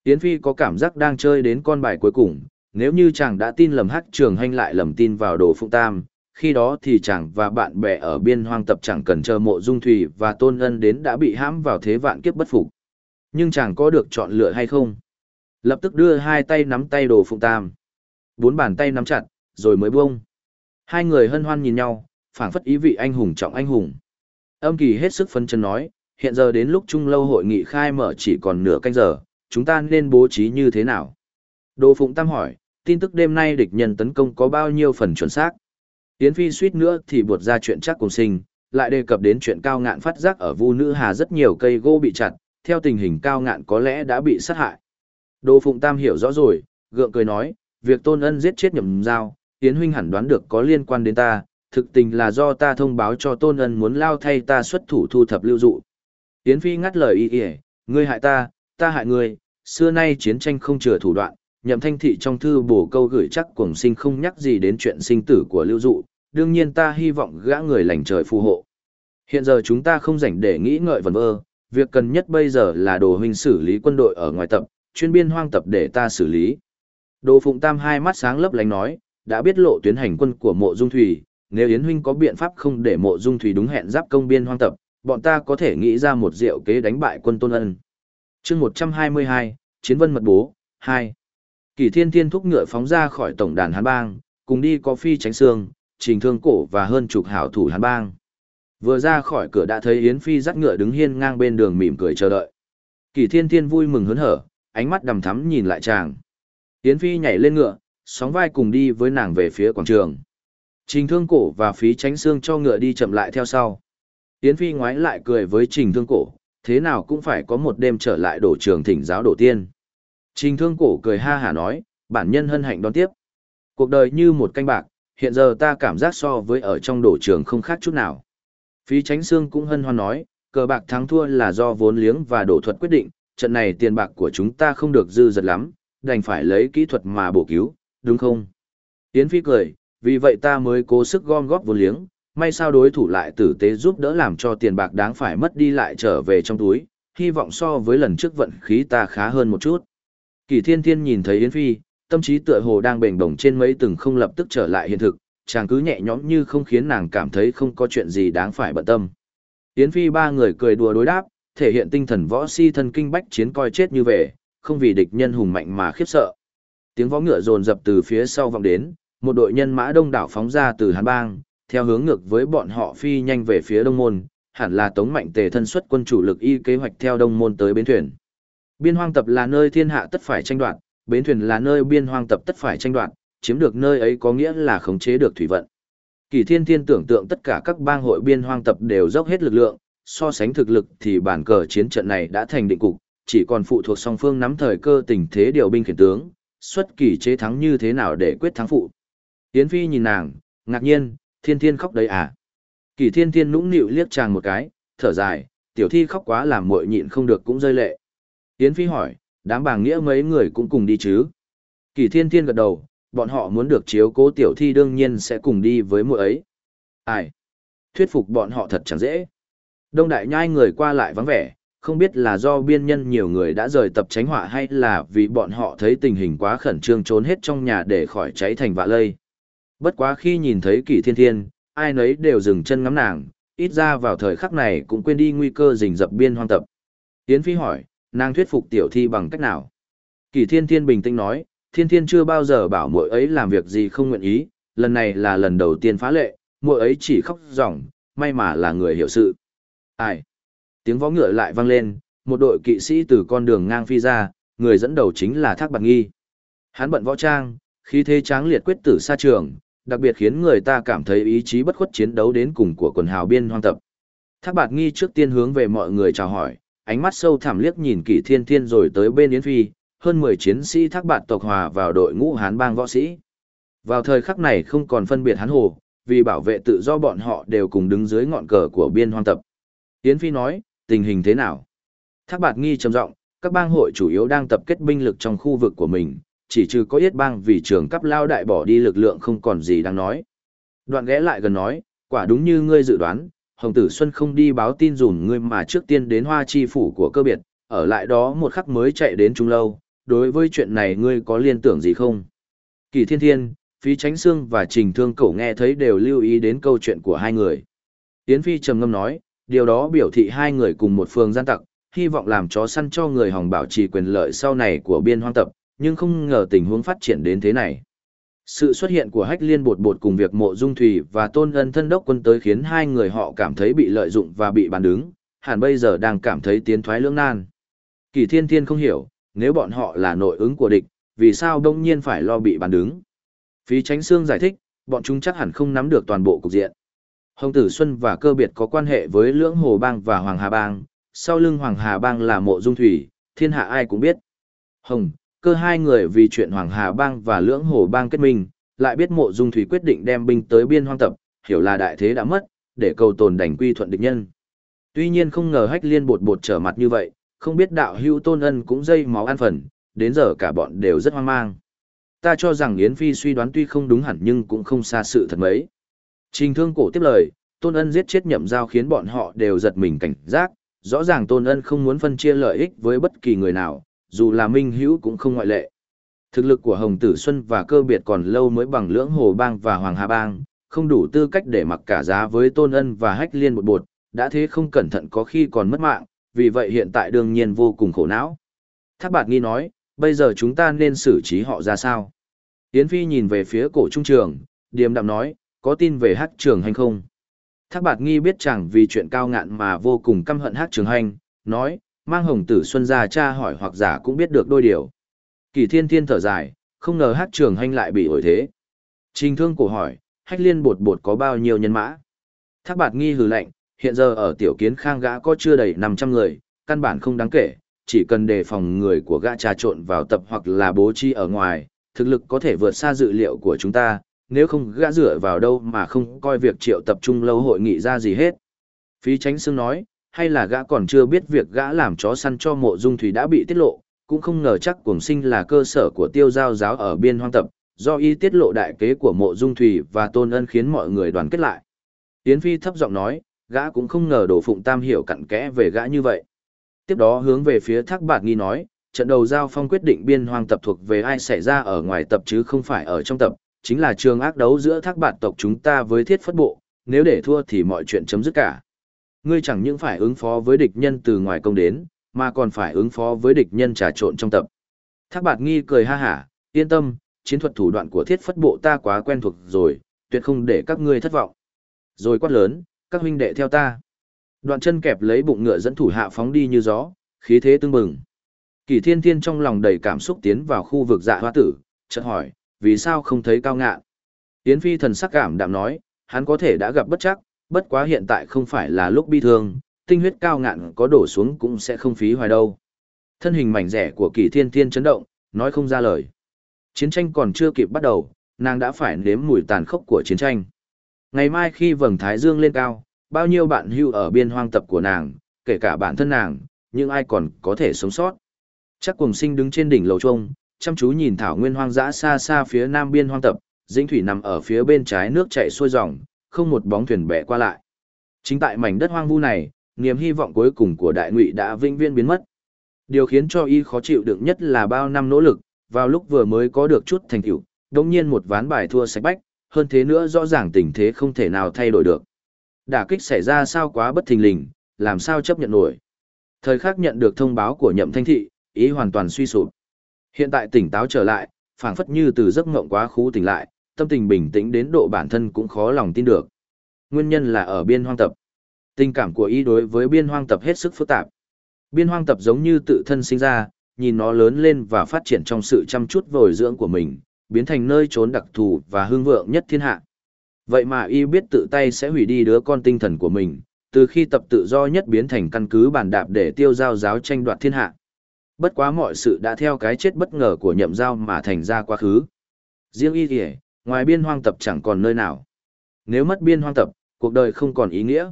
Yến Phi có cảm giác đang chơi đến con bài cuối cùng, nếu như chàng đã tin lầm hắc trường hành lại lầm tin vào đồ phụng tam, khi đó thì chàng và bạn bè ở biên hoang tập chẳng cần chờ mộ dung thủy và tôn ân đến đã bị hãm vào thế vạn kiếp bất phục. Nhưng chàng có được chọn lựa hay không? Lập tức đưa hai tay nắm tay đồ phụng tam. Bốn bàn tay nắm chặt, rồi mới buông. Hai người hân hoan nhìn nhau, phảng phất ý vị anh hùng trọng anh hùng. Âm kỳ hết sức phân chân nói, hiện giờ đến lúc trung lâu hội nghị khai mở chỉ còn nửa canh giờ, chúng ta nên bố trí như thế nào? Đồ Phụng Tam hỏi, tin tức đêm nay địch nhân tấn công có bao nhiêu phần chuẩn xác? Yến Phi suýt nữa thì buột ra chuyện chắc cùng sinh, lại đề cập đến chuyện cao ngạn phát giác ở Vu Nữ Hà rất nhiều cây gỗ bị chặt, theo tình hình cao ngạn có lẽ đã bị sát hại. Đồ Phụng Tam hiểu rõ rồi, gượng cười nói, việc tôn ân giết chết nhầm giao, Yến huynh hẳn đoán được có liên quan đến ta, thực tình là do ta thông báo cho tôn ân muốn lao thay ta xuất thủ thu thập lưu dụ. Yến Phi ngắt lời y y, ngươi hại ta, ta hại ngươi, xưa nay chiến tranh không chừa thủ đoạn, nhậm thanh thị trong thư bổ câu gửi chắc cuồng sinh không nhắc gì đến chuyện sinh tử của lưu dụ, đương nhiên ta hy vọng gã người lành trời phù hộ. Hiện giờ chúng ta không rảnh để nghĩ ngợi vần vơ, việc cần nhất bây giờ là đồ huynh xử lý quân đội ở ngoài tập, chuyên biên hoang tập để ta xử lý. Đồ Phụng Tam hai mắt sáng lấp lánh nói, đã biết lộ tuyến hành quân của mộ dung thủy, nếu Yến huynh có biện pháp không để mộ dung thủy đúng hẹn giáp công biên hoang tập, bọn ta có thể nghĩ ra một diệu kế đánh bại quân tôn ân. chương 122, Chiến vân mật bố, 2. Kỳ thiên thiên thúc ngựa phóng ra khỏi tổng đàn Hán Bang, cùng đi có phi tránh xương, trình thương cổ và hơn chục hảo thủ Hán Bang. Vừa ra khỏi cửa đã thấy Yến Phi dắt ngựa đứng hiên ngang bên đường mỉm cười chờ đợi. Kỳ thiên thiên vui mừng hớn hở, ánh mắt đầm thắm nhìn lại chàng. Yến Phi nhảy lên ngựa, sóng vai cùng đi với nàng về phía quảng trường. Trình thương cổ và phí tránh xương cho ngựa đi chậm lại theo sau. Yến Phi ngoái lại cười với trình thương cổ, thế nào cũng phải có một đêm trở lại đổ trường thỉnh giáo đổ tiên. Trình thương cổ cười ha hả nói, bản nhân hân hạnh đón tiếp. Cuộc đời như một canh bạc, hiện giờ ta cảm giác so với ở trong đổ trường không khác chút nào. Phí tránh xương cũng hân hoan nói, cờ bạc thắng thua là do vốn liếng và đổ thuật quyết định, trận này tiền bạc của chúng ta không được dư dật lắm, đành phải lấy kỹ thuật mà bổ cứu, đúng không? Yến Phi cười, vì vậy ta mới cố sức gom góp vốn liếng, may sao đối thủ lại tử tế giúp đỡ làm cho tiền bạc đáng phải mất đi lại trở về trong túi, hy vọng so với lần trước vận khí ta khá hơn một chút. Kỳ thiên thiên nhìn thấy Yến Phi, tâm trí tựa hồ đang bềnh bổng trên mấy từng không lập tức trở lại hiện thực, chàng cứ nhẹ nhõm như không khiến nàng cảm thấy không có chuyện gì đáng phải bận tâm. Yến Phi ba người cười đùa đối đáp, thể hiện tinh thần võ si thân kinh bách chiến coi chết như về, không vì địch nhân hùng mạnh mà khiếp sợ. Tiếng võ ngựa dồn dập từ phía sau vọng đến, một đội nhân mã đông đảo phóng ra từ Hàn Bang, theo hướng ngược với bọn họ phi nhanh về phía đông môn, hẳn là Tống Mạnh Tề thân xuất quân chủ lực y kế hoạch theo đông môn tới bến thuyền. Biên hoang tập là nơi thiên hạ tất phải tranh đoạt, bến thuyền là nơi biên hoang tập tất phải tranh đoạt, chiếm được nơi ấy có nghĩa là khống chế được thủy vận. Kỳ Thiên Thiên tưởng tượng tất cả các bang hội biên hoang tập đều dốc hết lực lượng, so sánh thực lực thì bản cờ chiến trận này đã thành định cục, chỉ còn phụ thuộc song phương nắm thời cơ tình thế điều binh khiển tướng, xuất kỳ chế thắng như thế nào để quyết thắng phụ. Yến Phi nhìn nàng, ngạc nhiên, Thiên Thiên khóc đấy à? Kỳ Thiên Thiên nũng nịu liếc chàng một cái, thở dài, tiểu thi khóc quá làm muội nhịn không được cũng rơi lệ. Yến Phi hỏi, đám bàng nghĩa mấy người cũng cùng đi chứ? Kỳ Thiên Thiên gật đầu, bọn họ muốn được chiếu cố tiểu thi đương nhiên sẽ cùng đi với muội ấy. Ai? Thuyết phục bọn họ thật chẳng dễ. Đông đại nhai người qua lại vắng vẻ, không biết là do biên nhân nhiều người đã rời tập tránh họa hay là vì bọn họ thấy tình hình quá khẩn trương trốn hết trong nhà để khỏi cháy thành vạ lây. Bất quá khi nhìn thấy kỷ thiên thiên, ai nấy đều dừng chân ngắm nàng, ít ra vào thời khắc này cũng quên đi nguy cơ rình dập biên hoang tập. Tiến Phi hỏi, nàng thuyết phục tiểu thi bằng cách nào? Kỷ thiên thiên bình tĩnh nói, thiên thiên chưa bao giờ bảo muội ấy làm việc gì không nguyện ý, lần này là lần đầu tiên phá lệ, muội ấy chỉ khóc ròng, may mà là người hiểu sự. Ai? Tiếng võ ngựa lại vang lên, một đội kỵ sĩ từ con đường ngang phi ra, người dẫn đầu chính là Thác Bạt Nghi. Hắn bận võ trang, khí thế tráng liệt quyết tử xa trường, đặc biệt khiến người ta cảm thấy ý chí bất khuất chiến đấu đến cùng của quần hào biên hoang tập. Thác Bạt Nghi trước tiên hướng về mọi người chào hỏi, ánh mắt sâu thẳm liếc nhìn Kỷ Thiên Thiên rồi tới bên Yến Phi, hơn 10 chiến sĩ Thác Bạt tộc hòa vào đội ngũ Hán bang võ sĩ. Vào thời khắc này không còn phân biệt Hán hồ, vì bảo vệ tự do bọn họ đều cùng đứng dưới ngọn cờ của biên hoang tập. Yến Phi nói, tình hình thế nào? Thác bạt nghi trầm giọng, các bang hội chủ yếu đang tập kết binh lực trong khu vực của mình, chỉ trừ có yết bang vì trường cấp lao đại bỏ đi lực lượng không còn gì đang nói. Đoạn ghé lại gần nói, quả đúng như ngươi dự đoán, Hồng Tử Xuân không đi báo tin dùn ngươi mà trước tiên đến hoa chi phủ của cơ biệt, ở lại đó một khắc mới chạy đến Trung Lâu, đối với chuyện này ngươi có liên tưởng gì không? Kỳ Thiên Thiên, Phí Tránh Sương và Trình Thương Cổ nghe thấy đều lưu ý đến câu chuyện của hai người. Yến Phi trầm ngâm nói, điều đó biểu thị hai người cùng một phương gian tặc, hy vọng làm chó săn cho người hòng bảo trì quyền lợi sau này của biên hoang tập, nhưng không ngờ tình huống phát triển đến thế này. Sự xuất hiện của hách liên bột bột cùng việc mộ dung thủy và tôn ân thân đốc quân tới khiến hai người họ cảm thấy bị lợi dụng và bị bàn đứng, hẳn bây giờ đang cảm thấy tiến thoái lưỡng nan. Kỳ thiên thiên không hiểu, nếu bọn họ là nội ứng của địch, vì sao đông nhiên phải lo bị bàn đứng. Phí tránh xương giải thích, bọn chúng chắc hẳn không nắm được toàn bộ cục diện. Hồng Tử Xuân và cơ biệt có quan hệ với Lưỡng Hồ Bang và Hoàng Hà Bang, sau lưng Hoàng Hà Bang là mộ dung thủy, thiên hạ ai cũng biết. Hồng, cơ hai người vì chuyện Hoàng Hà Bang và Lưỡng Hồ Bang kết minh, lại biết mộ dung thủy quyết định đem binh tới biên hoang tập, hiểu là đại thế đã mất, để cầu tồn đành quy thuận địch nhân. Tuy nhiên không ngờ hách liên bột bột trở mặt như vậy, không biết đạo hữu tôn ân cũng dây máu ăn phần, đến giờ cả bọn đều rất hoang mang. Ta cho rằng Yến Phi suy đoán tuy không đúng hẳn nhưng cũng không xa sự thật mấy. Trình thương cổ tiếp lời, Tôn Ân giết chết nhậm giao khiến bọn họ đều giật mình cảnh giác, rõ ràng Tôn Ân không muốn phân chia lợi ích với bất kỳ người nào, dù là Minh Hữu cũng không ngoại lệ. Thực lực của Hồng Tử Xuân và cơ biệt còn lâu mới bằng lưỡng Hồ Bang và Hoàng Hà Bang, không đủ tư cách để mặc cả giá với Tôn Ân và Hách Liên một bột, đã thế không cẩn thận có khi còn mất mạng, vì vậy hiện tại đương nhiên vô cùng khổ não. Thác Bạt Nghi nói, bây giờ chúng ta nên xử trí họ ra sao? Yến Phi nhìn về phía cổ trung trường, điềm đạm nói, có tin về hát trường hành không? Thác bạt nghi biết chẳng vì chuyện cao ngạn mà vô cùng căm hận hát trường hành, nói, mang hồng tử xuân ra cha hỏi hoặc giả cũng biết được đôi điều. Kỳ thiên thiên thở dài, không ngờ hát trường hành lại bị ổi thế. Trình thương cổ hỏi, hách liên bột bột có bao nhiêu nhân mã? Thác bạt nghi hừ lạnh, hiện giờ ở tiểu kiến khang gã có chưa đầy 500 người, căn bản không đáng kể, chỉ cần đề phòng người của gã trà trộn vào tập hoặc là bố trí ở ngoài, thực lực có thể vượt xa dự liệu của chúng ta, nếu không gã dựa vào đâu mà không coi việc triệu tập trung lâu hội nghị ra gì hết. Phí tránh xương nói, hay là gã còn chưa biết việc gã làm chó săn cho mộ dung thủy đã bị tiết lộ, cũng không ngờ chắc cuồng sinh là cơ sở của tiêu giao giáo ở biên hoang tập, do y tiết lộ đại kế của mộ dung thủy và tôn ân khiến mọi người đoàn kết lại. Yến Phi thấp giọng nói, gã cũng không ngờ đổ phụng tam hiểu cặn kẽ về gã như vậy. Tiếp đó hướng về phía thác bạt nghi nói, trận đầu giao phong quyết định biên hoang tập thuộc về ai xảy ra ở ngoài tập chứ không phải ở trong tập, chính là trường ác đấu giữa thác bạt tộc chúng ta với thiết phất bộ, nếu để thua thì mọi chuyện chấm dứt cả. Ngươi chẳng những phải ứng phó với địch nhân từ ngoài công đến, mà còn phải ứng phó với địch nhân trà trộn trong tập. Thác bạt nghi cười ha hả, yên tâm, chiến thuật thủ đoạn của thiết phất bộ ta quá quen thuộc rồi, tuyệt không để các ngươi thất vọng. Rồi quát lớn, các huynh đệ theo ta. Đoạn chân kẹp lấy bụng ngựa dẫn thủ hạ phóng đi như gió, khí thế tương bừng. Kỳ thiên thiên trong lòng đầy cảm xúc tiến vào khu vực dạ hoa tử, chợt hỏi, vì sao không thấy cao ngạn? Yến phi thần sắc cảm đạm nói, hắn có thể đã gặp bất chắc, bất quá hiện tại không phải là lúc bi thương, tinh huyết cao ngạn có đổ xuống cũng sẽ không phí hoài đâu. Thân hình mảnh rẻ của kỳ thiên thiên chấn động, nói không ra lời. Chiến tranh còn chưa kịp bắt đầu, nàng đã phải nếm mùi tàn khốc của chiến tranh. Ngày mai khi vầng thái dương lên cao, bao nhiêu bạn hưu ở biên hoang tập của nàng, kể cả bản thân nàng, nhưng ai còn có thể sống sót. Chắc cùng sinh đứng trên đỉnh lầu trông, chăm chú nhìn thảo nguyên hoang dã xa xa phía nam biên hoang tập, dĩnh thủy nằm ở phía bên trái nước chảy xuôi dòng, không một bóng thuyền bè qua lại. Chính tại mảnh đất hoang vu này, niềm hy vọng cuối cùng của đại ngụy đã vĩnh viễn biến mất. Điều khiến cho y khó chịu đựng nhất là bao năm nỗ lực, vào lúc vừa mới có được chút thành tựu, đột nhiên một ván bài thua sạch bách, hơn thế nữa rõ ràng tình thế không thể nào thay đổi được. Đả kích xảy ra sao quá bất thình lình, làm sao chấp nhận nổi. Thời khắc nhận được thông báo của nhậm thanh thị, ý hoàn toàn suy sụp. Hiện tại tỉnh táo trở lại, phảng phất như từ giấc ngộng quá khứ tỉnh lại, tâm tình bình tĩnh đến độ bản thân cũng khó lòng tin được. Nguyên nhân là ở biên hoang tập. Tình cảm của y đối với biên hoang tập hết sức phức tạp. Biên hoang tập giống như tự thân sinh ra, nhìn nó lớn lên và phát triển trong sự chăm chút vồi dưỡng của mình, biến thành nơi trốn đặc thù và hương vượng nhất thiên hạ. Vậy mà y biết tự tay sẽ hủy đi đứa con tinh thần của mình, từ khi tập tự do nhất biến thành căn cứ bàn đạp để tiêu giao giáo tranh đoạt thiên hạ. Bất quá mọi sự đã theo cái chết bất ngờ của nhậm giao mà thành ra quá khứ. Riêng y thì, ngoài biên hoang tập chẳng còn nơi nào. Nếu mất biên hoang tập, cuộc đời không còn ý nghĩa.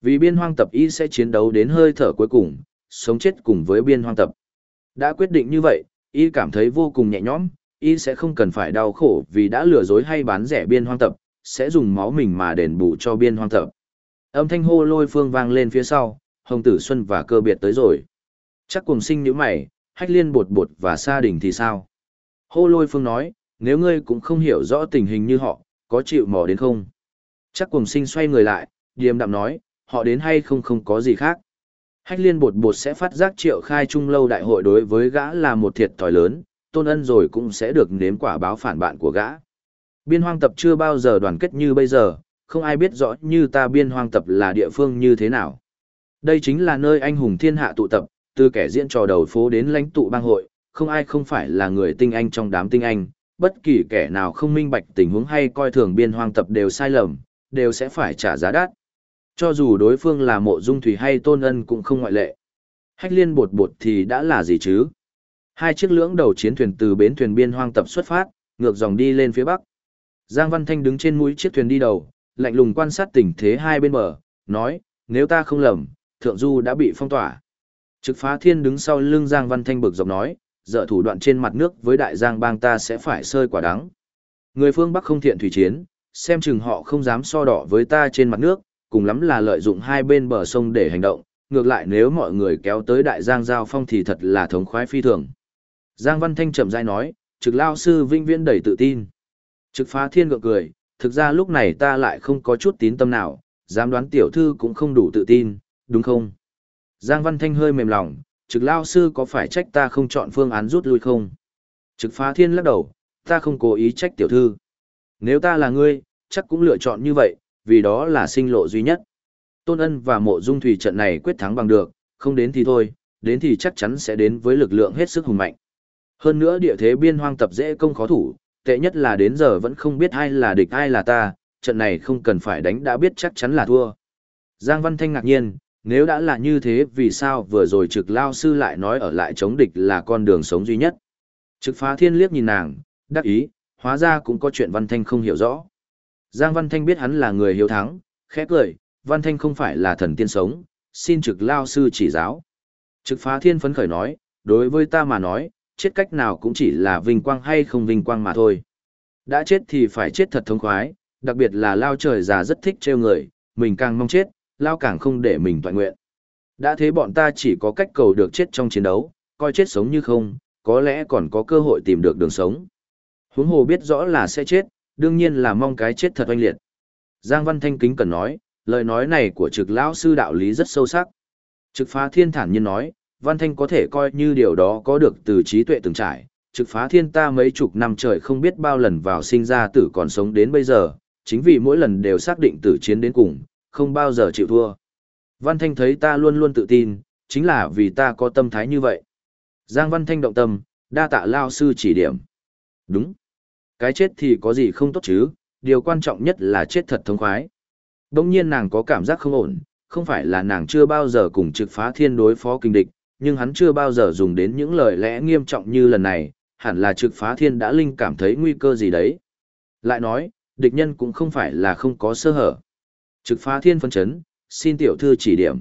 Vì biên hoang tập y sẽ chiến đấu đến hơi thở cuối cùng, sống chết cùng với biên hoang tập. Đã quyết định như vậy, y cảm thấy vô cùng nhẹ nhõm, y sẽ không cần phải đau khổ vì đã lừa dối hay bán rẻ biên hoang tập, sẽ dùng máu mình mà đền bù cho biên hoang tập. Âm thanh hô lôi phương vang lên phía sau, Hồng Tử Xuân và cơ biệt tới rồi. Chắc cùng sinh như mày, hách liên bột bột và sa đình thì sao? Hô lôi phương nói, nếu ngươi cũng không hiểu rõ tình hình như họ, có chịu mò đến không? Chắc cùng sinh xoay người lại, điềm đạm nói, họ đến hay không không có gì khác. Hách liên bột bột sẽ phát giác triệu khai trung lâu đại hội đối với gã là một thiệt thòi lớn, tôn ân rồi cũng sẽ được nếm quả báo phản bạn của gã. Biên hoang tập chưa bao giờ đoàn kết như bây giờ, không ai biết rõ như ta biên hoang tập là địa phương như thế nào. Đây chính là nơi anh hùng thiên hạ tụ tập, từ kẻ diễn trò đầu phố đến lãnh tụ bang hội, không ai không phải là người tinh anh trong đám tinh anh, bất kỳ kẻ nào không minh bạch tình huống hay coi thường biên hoang tập đều sai lầm, đều sẽ phải trả giá đắt. Cho dù đối phương là mộ dung thủy hay tôn ân cũng không ngoại lệ. Hách liên bột bột thì đã là gì chứ? Hai chiếc lưỡng đầu chiến thuyền từ bến thuyền biên hoang tập xuất phát, ngược dòng đi lên phía bắc. Giang Văn Thanh đứng trên mũi chiếc thuyền đi đầu, lạnh lùng quan sát tình thế hai bên bờ, nói, nếu ta không lầm, thượng du đã bị phong tỏa. Trực phá thiên đứng sau lưng Giang Văn Thanh bực dọc nói, dở thủ đoạn trên mặt nước với đại giang bang ta sẽ phải sơi quả đắng. Người phương Bắc không thiện thủy chiến, xem chừng họ không dám so đỏ với ta trên mặt nước, cùng lắm là lợi dụng hai bên bờ sông để hành động, ngược lại nếu mọi người kéo tới đại giang giao phong thì thật là thống khoái phi thường. Giang Văn Thanh chậm rãi nói, trực lao sư vinh viễn đầy tự tin. Trực phá thiên gượng cười, thực ra lúc này ta lại không có chút tín tâm nào, dám đoán tiểu thư cũng không đủ tự tin, đúng không? Giang Văn Thanh hơi mềm lòng, trực lao sư có phải trách ta không chọn phương án rút lui không? Trực phá thiên lắc đầu, ta không cố ý trách tiểu thư. Nếu ta là ngươi, chắc cũng lựa chọn như vậy, vì đó là sinh lộ duy nhất. Tôn ân và mộ dung thủy trận này quyết thắng bằng được, không đến thì thôi, đến thì chắc chắn sẽ đến với lực lượng hết sức hùng mạnh. Hơn nữa địa thế biên hoang tập dễ công khó thủ, tệ nhất là đến giờ vẫn không biết ai là địch ai là ta, trận này không cần phải đánh đã biết chắc chắn là thua. Giang Văn Thanh ngạc nhiên, nếu đã là như thế vì sao vừa rồi trực lao sư lại nói ở lại chống địch là con đường sống duy nhất. Trực phá thiên liếc nhìn nàng, đắc ý, hóa ra cũng có chuyện Văn Thanh không hiểu rõ. Giang Văn Thanh biết hắn là người hiếu thắng, khẽ cười, Văn Thanh không phải là thần tiên sống, xin trực lao sư chỉ giáo. Trực phá thiên phấn khởi nói, đối với ta mà nói, chết cách nào cũng chỉ là vinh quang hay không vinh quang mà thôi. Đã chết thì phải chết thật thống khoái, đặc biệt là lao trời già rất thích trêu người, mình càng mong chết, lao càng không để mình toàn nguyện. Đã thế bọn ta chỉ có cách cầu được chết trong chiến đấu, coi chết sống như không, có lẽ còn có cơ hội tìm được đường sống. Huống hồ biết rõ là sẽ chết, đương nhiên là mong cái chết thật oanh liệt. Giang Văn Thanh kính cần nói, lời nói này của trực lão sư đạo lý rất sâu sắc. Trực phá thiên thản nhiên nói, Văn Thanh có thể coi như điều đó có được từ trí tuệ từng trải. Trực phá thiên ta mấy chục năm trời không biết bao lần vào sinh ra tử còn sống đến bây giờ, chính vì mỗi lần đều xác định tử chiến đến cùng, không bao giờ chịu thua. Văn Thanh thấy ta luôn luôn tự tin, chính là vì ta có tâm thái như vậy. Giang Văn Thanh động tâm, đa tạ lao sư chỉ điểm. Đúng. Cái chết thì có gì không tốt chứ, điều quan trọng nhất là chết thật thống khoái. Đông nhiên nàng có cảm giác không ổn, không phải là nàng chưa bao giờ cùng trực phá thiên đối phó kinh địch, nhưng hắn chưa bao giờ dùng đến những lời lẽ nghiêm trọng như lần này, hẳn là trực phá thiên đã linh cảm thấy nguy cơ gì đấy. Lại nói, địch nhân cũng không phải là không có sơ hở. Trực phá thiên phân chấn, xin tiểu thư chỉ điểm.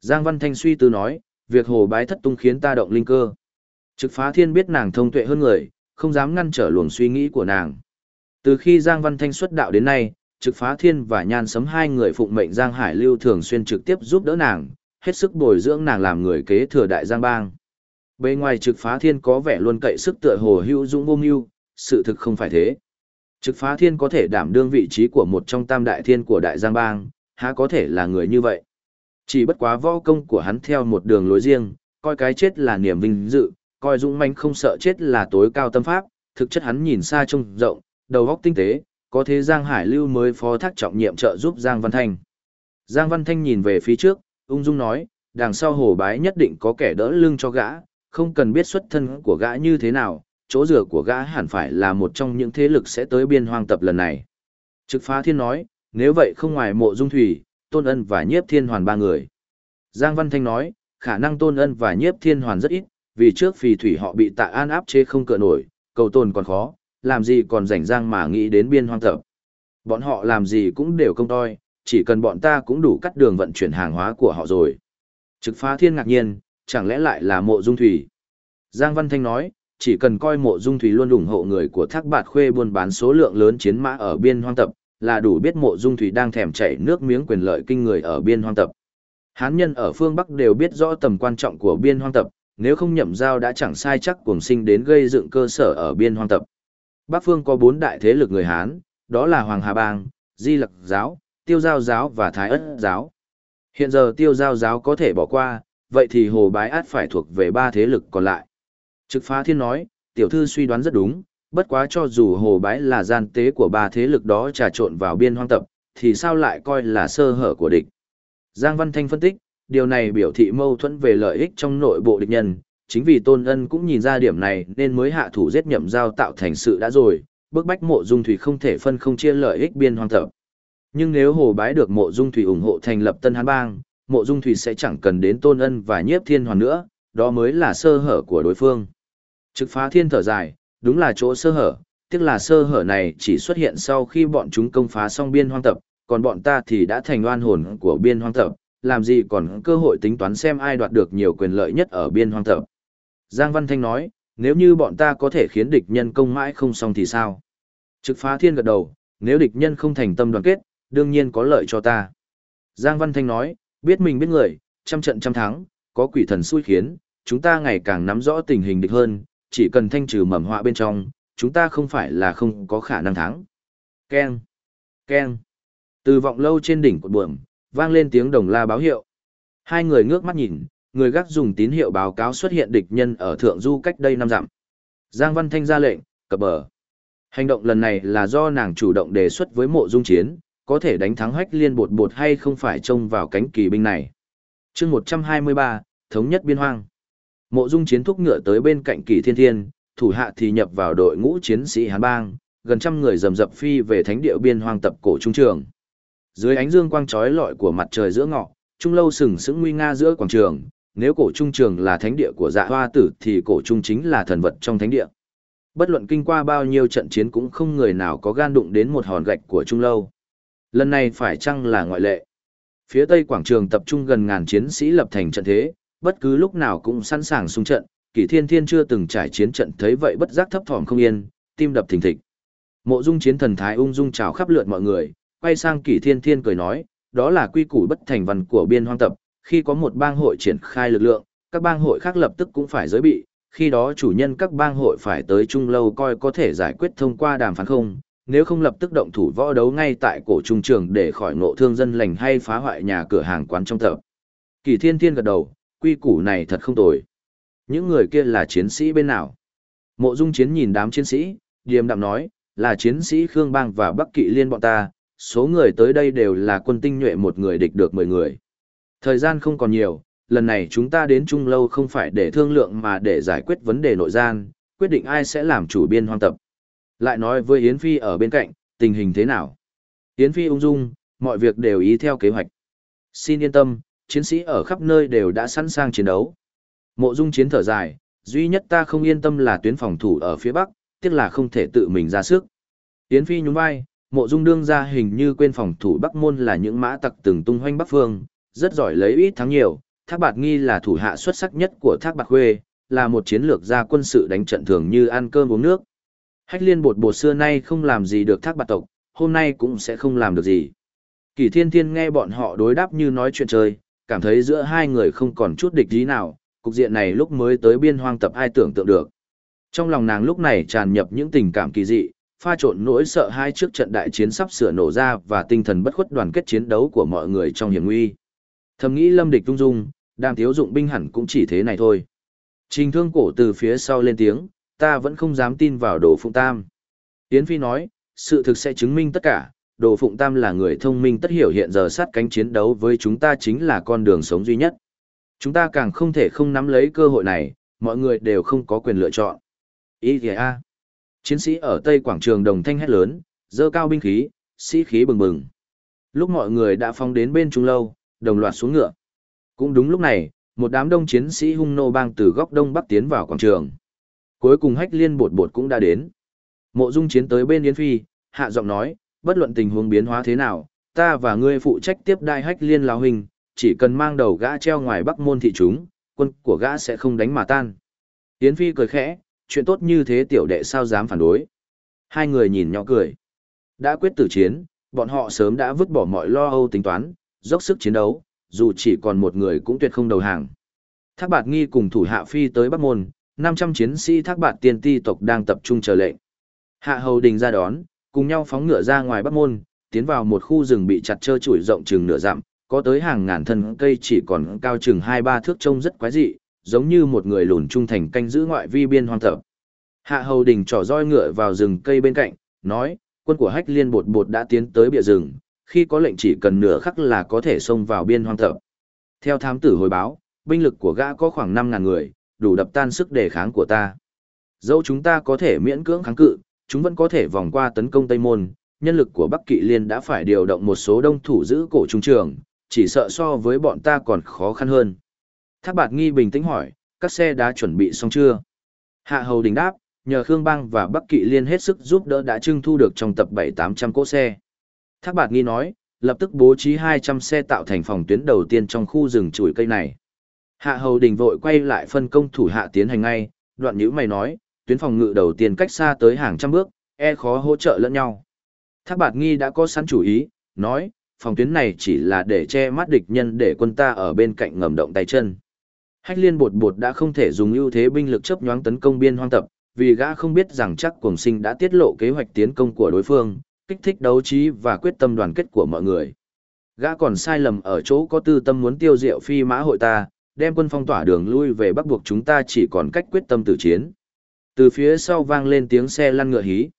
Giang Văn Thanh suy tư nói, việc hồ bái thất tung khiến ta động linh cơ. Trực phá thiên biết nàng thông tuệ hơn người, không dám ngăn trở luồng suy nghĩ của nàng. Từ khi Giang Văn Thanh xuất đạo đến nay, trực phá thiên và nhan sấm hai người phụng mệnh Giang Hải Lưu thường xuyên trực tiếp giúp đỡ nàng, hết sức bồi dưỡng nàng làm người kế thừa đại Giang Bang. Bên ngoài trực phá thiên có vẻ luôn cậy sức tựa hồ hữu dũng vô mưu, sự thực không phải thế. Trực phá thiên có thể đảm đương vị trí của một trong tam đại thiên của đại Giang Bang, há có thể là người như vậy. Chỉ bất quá võ công của hắn theo một đường lối riêng, coi cái chết là niềm vinh dự, coi dũng manh không sợ chết là tối cao tâm pháp, thực chất hắn nhìn xa trông rộng, đầu óc tinh tế, có thế Giang Hải Lưu mới phó thác trọng nhiệm trợ giúp Giang Văn Thanh. Giang Văn Thanh nhìn về phía trước, ung dung nói, đằng sau hồ bái nhất định có kẻ đỡ lưng cho gã, không cần biết xuất thân của gã như thế nào, chỗ rửa của gã hẳn phải là một trong những thế lực sẽ tới biên hoang tập lần này. Trực phá thiên nói, nếu vậy không ngoài mộ dung thủy, tôn ân và nhiếp thiên hoàn ba người. Giang Văn Thanh nói, khả năng tôn ân và nhiếp thiên hoàn rất ít, vì trước phì thủy họ bị tạ an áp chế không cựa nổi, cầu tồn còn khó, làm gì còn rảnh rang mà nghĩ đến biên hoang tập. Bọn họ làm gì cũng đều công toi, chỉ cần bọn ta cũng đủ cắt đường vận chuyển hàng hóa của họ rồi. Trực phá thiên ngạc nhiên, chẳng lẽ lại là mộ dung thủy? Giang Văn Thanh nói, chỉ cần coi mộ dung thủy luôn ủng hộ người của thác bạt khuê buôn bán số lượng lớn chiến mã ở biên hoang tập, là đủ biết mộ dung thủy đang thèm chảy nước miếng quyền lợi kinh người ở biên hoang tập. Hán nhân ở phương Bắc đều biết rõ tầm quan trọng của biên hoang tập, nếu không nhậm giao đã chẳng sai chắc cuồng sinh đến gây dựng cơ sở ở biên hoang tập. Bắc phương có bốn đại thế lực người Hán, đó là Hoàng Hà Bang, Di Lặc Giáo, Tiêu Giao Giáo và Thái Ất Giáo. Hiện giờ Tiêu Giao Giáo có thể bỏ qua, vậy thì Hồ Bái Át phải thuộc về ba thế lực còn lại. Trực phá thiên nói, tiểu thư suy đoán rất đúng, bất quá cho dù Hồ Bái là gian tế của ba thế lực đó trà trộn vào biên hoang tập, thì sao lại coi là sơ hở của địch. Giang Văn Thanh phân tích, điều này biểu thị mâu thuẫn về lợi ích trong nội bộ địch nhân, chính vì Tôn Ân cũng nhìn ra điểm này nên mới hạ thủ giết nhậm giao tạo thành sự đã rồi, bức bách mộ dung thủy không thể phân không chia lợi ích biên hoang tập. Nhưng nếu Hồ Bái được mộ dung thủy ủng hộ thành lập Tân Hán Bang, mộ dung thủy sẽ chẳng cần đến Tôn Ân và nhiếp thiên hoàn nữa, đó mới là sơ hở của đối phương. Trực phá thiên thở dài, đúng là chỗ sơ hở, tiếc là sơ hở này chỉ xuất hiện sau khi bọn chúng công phá xong biên hoang tập, còn bọn ta thì đã thành oan hồn của biên hoang tập, làm gì còn cơ hội tính toán xem ai đoạt được nhiều quyền lợi nhất ở biên hoang tập. Giang Văn Thanh nói, nếu như bọn ta có thể khiến địch nhân công mãi không xong thì sao? Trực phá thiên gật đầu, nếu địch nhân không thành tâm đoàn kết, đương nhiên có lợi cho ta. Giang Văn Thanh nói, biết mình biết người, trăm trận trăm thắng, có quỷ thần xui khiến, chúng ta ngày càng nắm rõ tình hình địch hơn, chỉ cần thanh trừ mầm họa bên trong, chúng ta không phải là không có khả năng thắng. Keng! Keng! Từ vọng lâu trên đỉnh cột buồm, vang lên tiếng đồng la báo hiệu. Hai người ngước mắt nhìn, người gác dùng tín hiệu báo cáo xuất hiện địch nhân ở thượng du cách đây năm dặm. Giang Văn Thanh ra lệnh, cập bờ. Hành động lần này là do nàng chủ động đề xuất với mộ dung chiến, có thể đánh thắng hách liên bột bột hay không phải trông vào cánh kỳ binh này. chương 123, Thống nhất biên hoang. Mộ dung chiến thúc ngựa tới bên cạnh kỳ thiên thiên, thủ hạ thì nhập vào đội ngũ chiến sĩ Hán Bang, gần trăm người rầm rập phi về thánh địa biên hoang tập cổ trung trường. Dưới ánh dương quang trói lọi của mặt trời giữa ngọ, trung lâu sừng sững nguy nga giữa quảng trường, nếu cổ trung trường là thánh địa của dạ hoa tử thì cổ trung chính là thần vật trong thánh địa. Bất luận kinh qua bao nhiêu trận chiến cũng không người nào có gan đụng đến một hòn gạch của trung lâu. Lần này phải chăng là ngoại lệ? Phía tây quảng trường tập trung gần ngàn chiến sĩ lập thành trận thế, bất cứ lúc nào cũng sẵn sàng xung trận, Kỷ Thiên Thiên chưa từng trải chiến trận thấy vậy bất giác thấp thỏm không yên, tim đập thình thịch. Mộ Dung Chiến thần thái ung dung chào khắp lượt mọi người, quay sang Kỷ Thiên Thiên cười nói, đó là quy củ bất thành văn của biên hoang tập, khi có một bang hội triển khai lực lượng, các bang hội khác lập tức cũng phải giới bị, khi đó chủ nhân các bang hội phải tới trung lâu coi có thể giải quyết thông qua đàm phán không, nếu không lập tức động thủ võ đấu ngay tại cổ trung trường để khỏi ngộ thương dân lành hay phá hoại nhà cửa hàng quán trong tập. Kỳ thiên thiên gật đầu, quy củ này thật không tồi. Những người kia là chiến sĩ bên nào? Mộ dung chiến nhìn đám chiến sĩ, điềm đạm nói, là chiến sĩ Khương Bang và Bắc Kỵ Liên bọn ta, số người tới đây đều là quân tinh nhuệ một người địch được 10 người. Thời gian không còn nhiều, lần này chúng ta đến Trung Lâu không phải để thương lượng mà để giải quyết vấn đề nội gian, quyết định ai sẽ làm chủ biên hoang tập. Lại nói với Yến Phi ở bên cạnh, tình hình thế nào? Yến Phi ung dung, mọi việc đều ý theo kế hoạch. Xin yên tâm, chiến sĩ ở khắp nơi đều đã sẵn sàng chiến đấu. Mộ dung chiến thở dài, duy nhất ta không yên tâm là tuyến phòng thủ ở phía Bắc, tiếc là không thể tự mình ra sức. Yến Phi nhún vai, mộ dung đương ra hình như quên phòng thủ Bắc Môn là những mã tặc từng tung hoanh Bắc Phương, rất giỏi lấy ít thắng nhiều, Thác Bạt Nghi là thủ hạ xuất sắc nhất của Thác Bạt Khuê, là một chiến lược gia quân sự đánh trận thường như ăn cơm uống nước. Hách liên bột bột xưa nay không làm gì được Thác Bạt tộc, hôm nay cũng sẽ không làm được gì. Kỳ Thiên Thiên nghe bọn họ đối đáp như nói chuyện chơi, cảm thấy giữa hai người không còn chút địch ý nào, cục diện này lúc mới tới biên hoang tập ai tưởng tượng được. Trong lòng nàng lúc này tràn nhập những tình cảm kỳ dị, pha trộn nỗi sợ hai trước trận đại chiến sắp sửa nổ ra và tinh thần bất khuất đoàn kết chiến đấu của mọi người trong hiểm nguy. Thầm nghĩ lâm địch tung dung, đang thiếu dụng binh hẳn cũng chỉ thế này thôi. Trình thương cổ từ phía sau lên tiếng, ta vẫn không dám tin vào đồ phụng tam. Yến Phi nói, sự thực sẽ chứng minh tất cả, đồ phụng tam là người thông minh tất hiểu hiện giờ sát cánh chiến đấu với chúng ta chính là con đường sống duy nhất. Chúng ta càng không thể không nắm lấy cơ hội này, mọi người đều không có quyền lựa chọn. Ý kìa a. Chiến sĩ ở Tây Quảng trường đồng thanh hét lớn, dơ cao binh khí, sĩ khí bừng bừng. Lúc mọi người đã phóng đến bên trung lâu, đồng loạt xuống ngựa. Cũng đúng lúc này, một đám đông chiến sĩ hung nô bang từ góc đông bắc tiến vào quảng trường. Cuối cùng hách liên bột bột cũng đã đến. Mộ dung chiến tới bên Yến Phi, hạ giọng nói, bất luận tình huống biến hóa thế nào, ta và ngươi phụ trách tiếp đai hách liên lão hình, chỉ cần mang đầu gã treo ngoài bắc môn thị chúng, quân của gã sẽ không đánh mà tan. Yến Phi cười khẽ, chuyện tốt như thế tiểu đệ sao dám phản đối. Hai người nhìn nhỏ cười. Đã quyết tử chiến, bọn họ sớm đã vứt bỏ mọi lo âu tính toán, dốc sức chiến đấu, dù chỉ còn một người cũng tuyệt không đầu hàng. Thác bạt nghi cùng thủ hạ phi tới Bắc Môn, 500 chiến sĩ thác bạt tiên ti tộc đang tập trung chờ lệnh. Hạ hầu đình ra đón, cùng nhau phóng ngựa ra ngoài Bắc Môn, tiến vào một khu rừng bị chặt trơ trụi rộng chừng nửa dặm, có tới hàng ngàn thân cây chỉ còn cao chừng 2-3 thước trông rất quái dị, giống như một người lùn trung thành canh giữ ngoại vi biên hoang thập. Hạ hầu đình trỏ roi ngựa vào rừng cây bên cạnh, nói, quân của hách liên bột bột đã tiến tới bìa rừng, khi có lệnh chỉ cần nửa khắc là có thể xông vào biên hoang thập. Theo thám tử hồi báo, binh lực của gã có khoảng 5.000 người, đủ đập tan sức đề kháng của ta. Dẫu chúng ta có thể miễn cưỡng kháng cự, chúng vẫn có thể vòng qua tấn công Tây Môn, nhân lực của Bắc Kỵ Liên đã phải điều động một số đông thủ giữ cổ trung trường, chỉ sợ so với bọn ta còn khó khăn hơn. Thác bạt nghi bình tĩnh hỏi, các xe đã chuẩn bị xong chưa? Hạ hầu đình đáp, nhờ Khương Bang và Bắc Kỵ Liên hết sức giúp đỡ đã trưng thu được trong tập 7-800 cỗ xe. Thác bạt nghi nói, lập tức bố trí 200 xe tạo thành phòng tuyến đầu tiên trong khu rừng chuỗi cây này. Hạ hầu đình vội quay lại phân công thủ hạ tiến hành ngay, đoạn nhữ mày nói, tuyến phòng ngự đầu tiên cách xa tới hàng trăm bước, e khó hỗ trợ lẫn nhau. Thác bạt nghi đã có sẵn chủ ý, nói, phòng tuyến này chỉ là để che mắt địch nhân để quân ta ở bên cạnh ngầm động tay chân. Hách liên bột bột đã không thể dùng ưu thế binh lực chấp nhoáng tấn công biên hoang tập, vì gã không biết rằng chắc cuồng sinh đã tiết lộ kế hoạch tiến công của đối phương, kích thích đấu trí và quyết tâm đoàn kết của mọi người. Gã còn sai lầm ở chỗ có tư tâm muốn tiêu diệu phi mã hội ta, đem quân phong tỏa đường lui về bắc buộc chúng ta chỉ còn cách quyết tâm tử chiến. Từ phía sau vang lên tiếng xe lăn ngựa hí.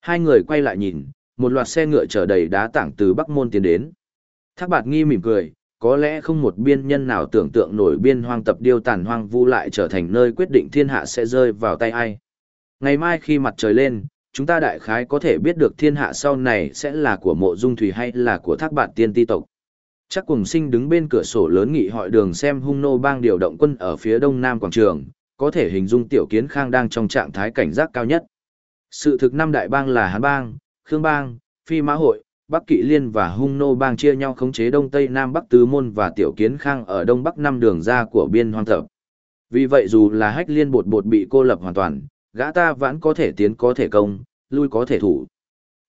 Hai người quay lại nhìn, một loạt xe ngựa chở đầy đá tảng từ bắc môn tiến đến. Thác bạt nghi mỉm cười, có lẽ không một biên nhân nào tưởng tượng nổi biên hoang tập điêu tàn hoang vu lại trở thành nơi quyết định thiên hạ sẽ rơi vào tay ai. Ngày mai khi mặt trời lên, chúng ta đại khái có thể biết được thiên hạ sau này sẽ là của mộ dung thủy hay là của thác bạn tiên ti tộc. Chắc cùng sinh đứng bên cửa sổ lớn nghị hội đường xem hung nô bang điều động quân ở phía đông nam quảng trường, có thể hình dung tiểu kiến khang đang trong trạng thái cảnh giác cao nhất. Sự thực năm đại bang là Hán bang, Khương bang, Phi Mã hội, Bắc Kỵ Liên và Hung Nô bang chia nhau khống chế Đông Tây Nam Bắc Tứ Môn và Tiểu Kiến Khang ở Đông Bắc năm đường ra của biên hoang thập. Vì vậy dù là hách liên bột bột bị cô lập hoàn toàn, gã ta vẫn có thể tiến có thể công, lui có thể thủ.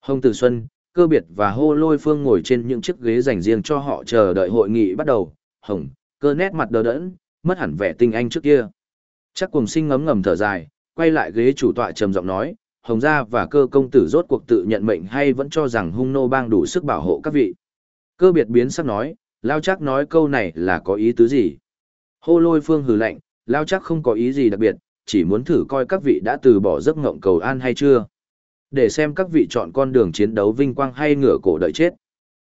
Hồng Tử Xuân, cơ biệt và hô lôi phương ngồi trên những chiếc ghế dành riêng cho họ chờ đợi hội nghị bắt đầu. Hồng, cơ nét mặt đờ đẫn, mất hẳn vẻ tinh anh trước kia. Chắc cùng sinh ngấm ngầm thở dài, quay lại ghế chủ tọa trầm giọng nói, Hồng Gia và cơ công tử rốt cuộc tự nhận mệnh hay vẫn cho rằng hung nô bang đủ sức bảo hộ các vị. Cơ biệt biến sắc nói, Lao chắc nói câu này là có ý tứ gì? Hô lôi phương hừ lạnh, Lao chắc không có ý gì đặc biệt, chỉ muốn thử coi các vị đã từ bỏ giấc ngộng cầu an hay chưa. Để xem các vị chọn con đường chiến đấu vinh quang hay ngửa cổ đợi chết.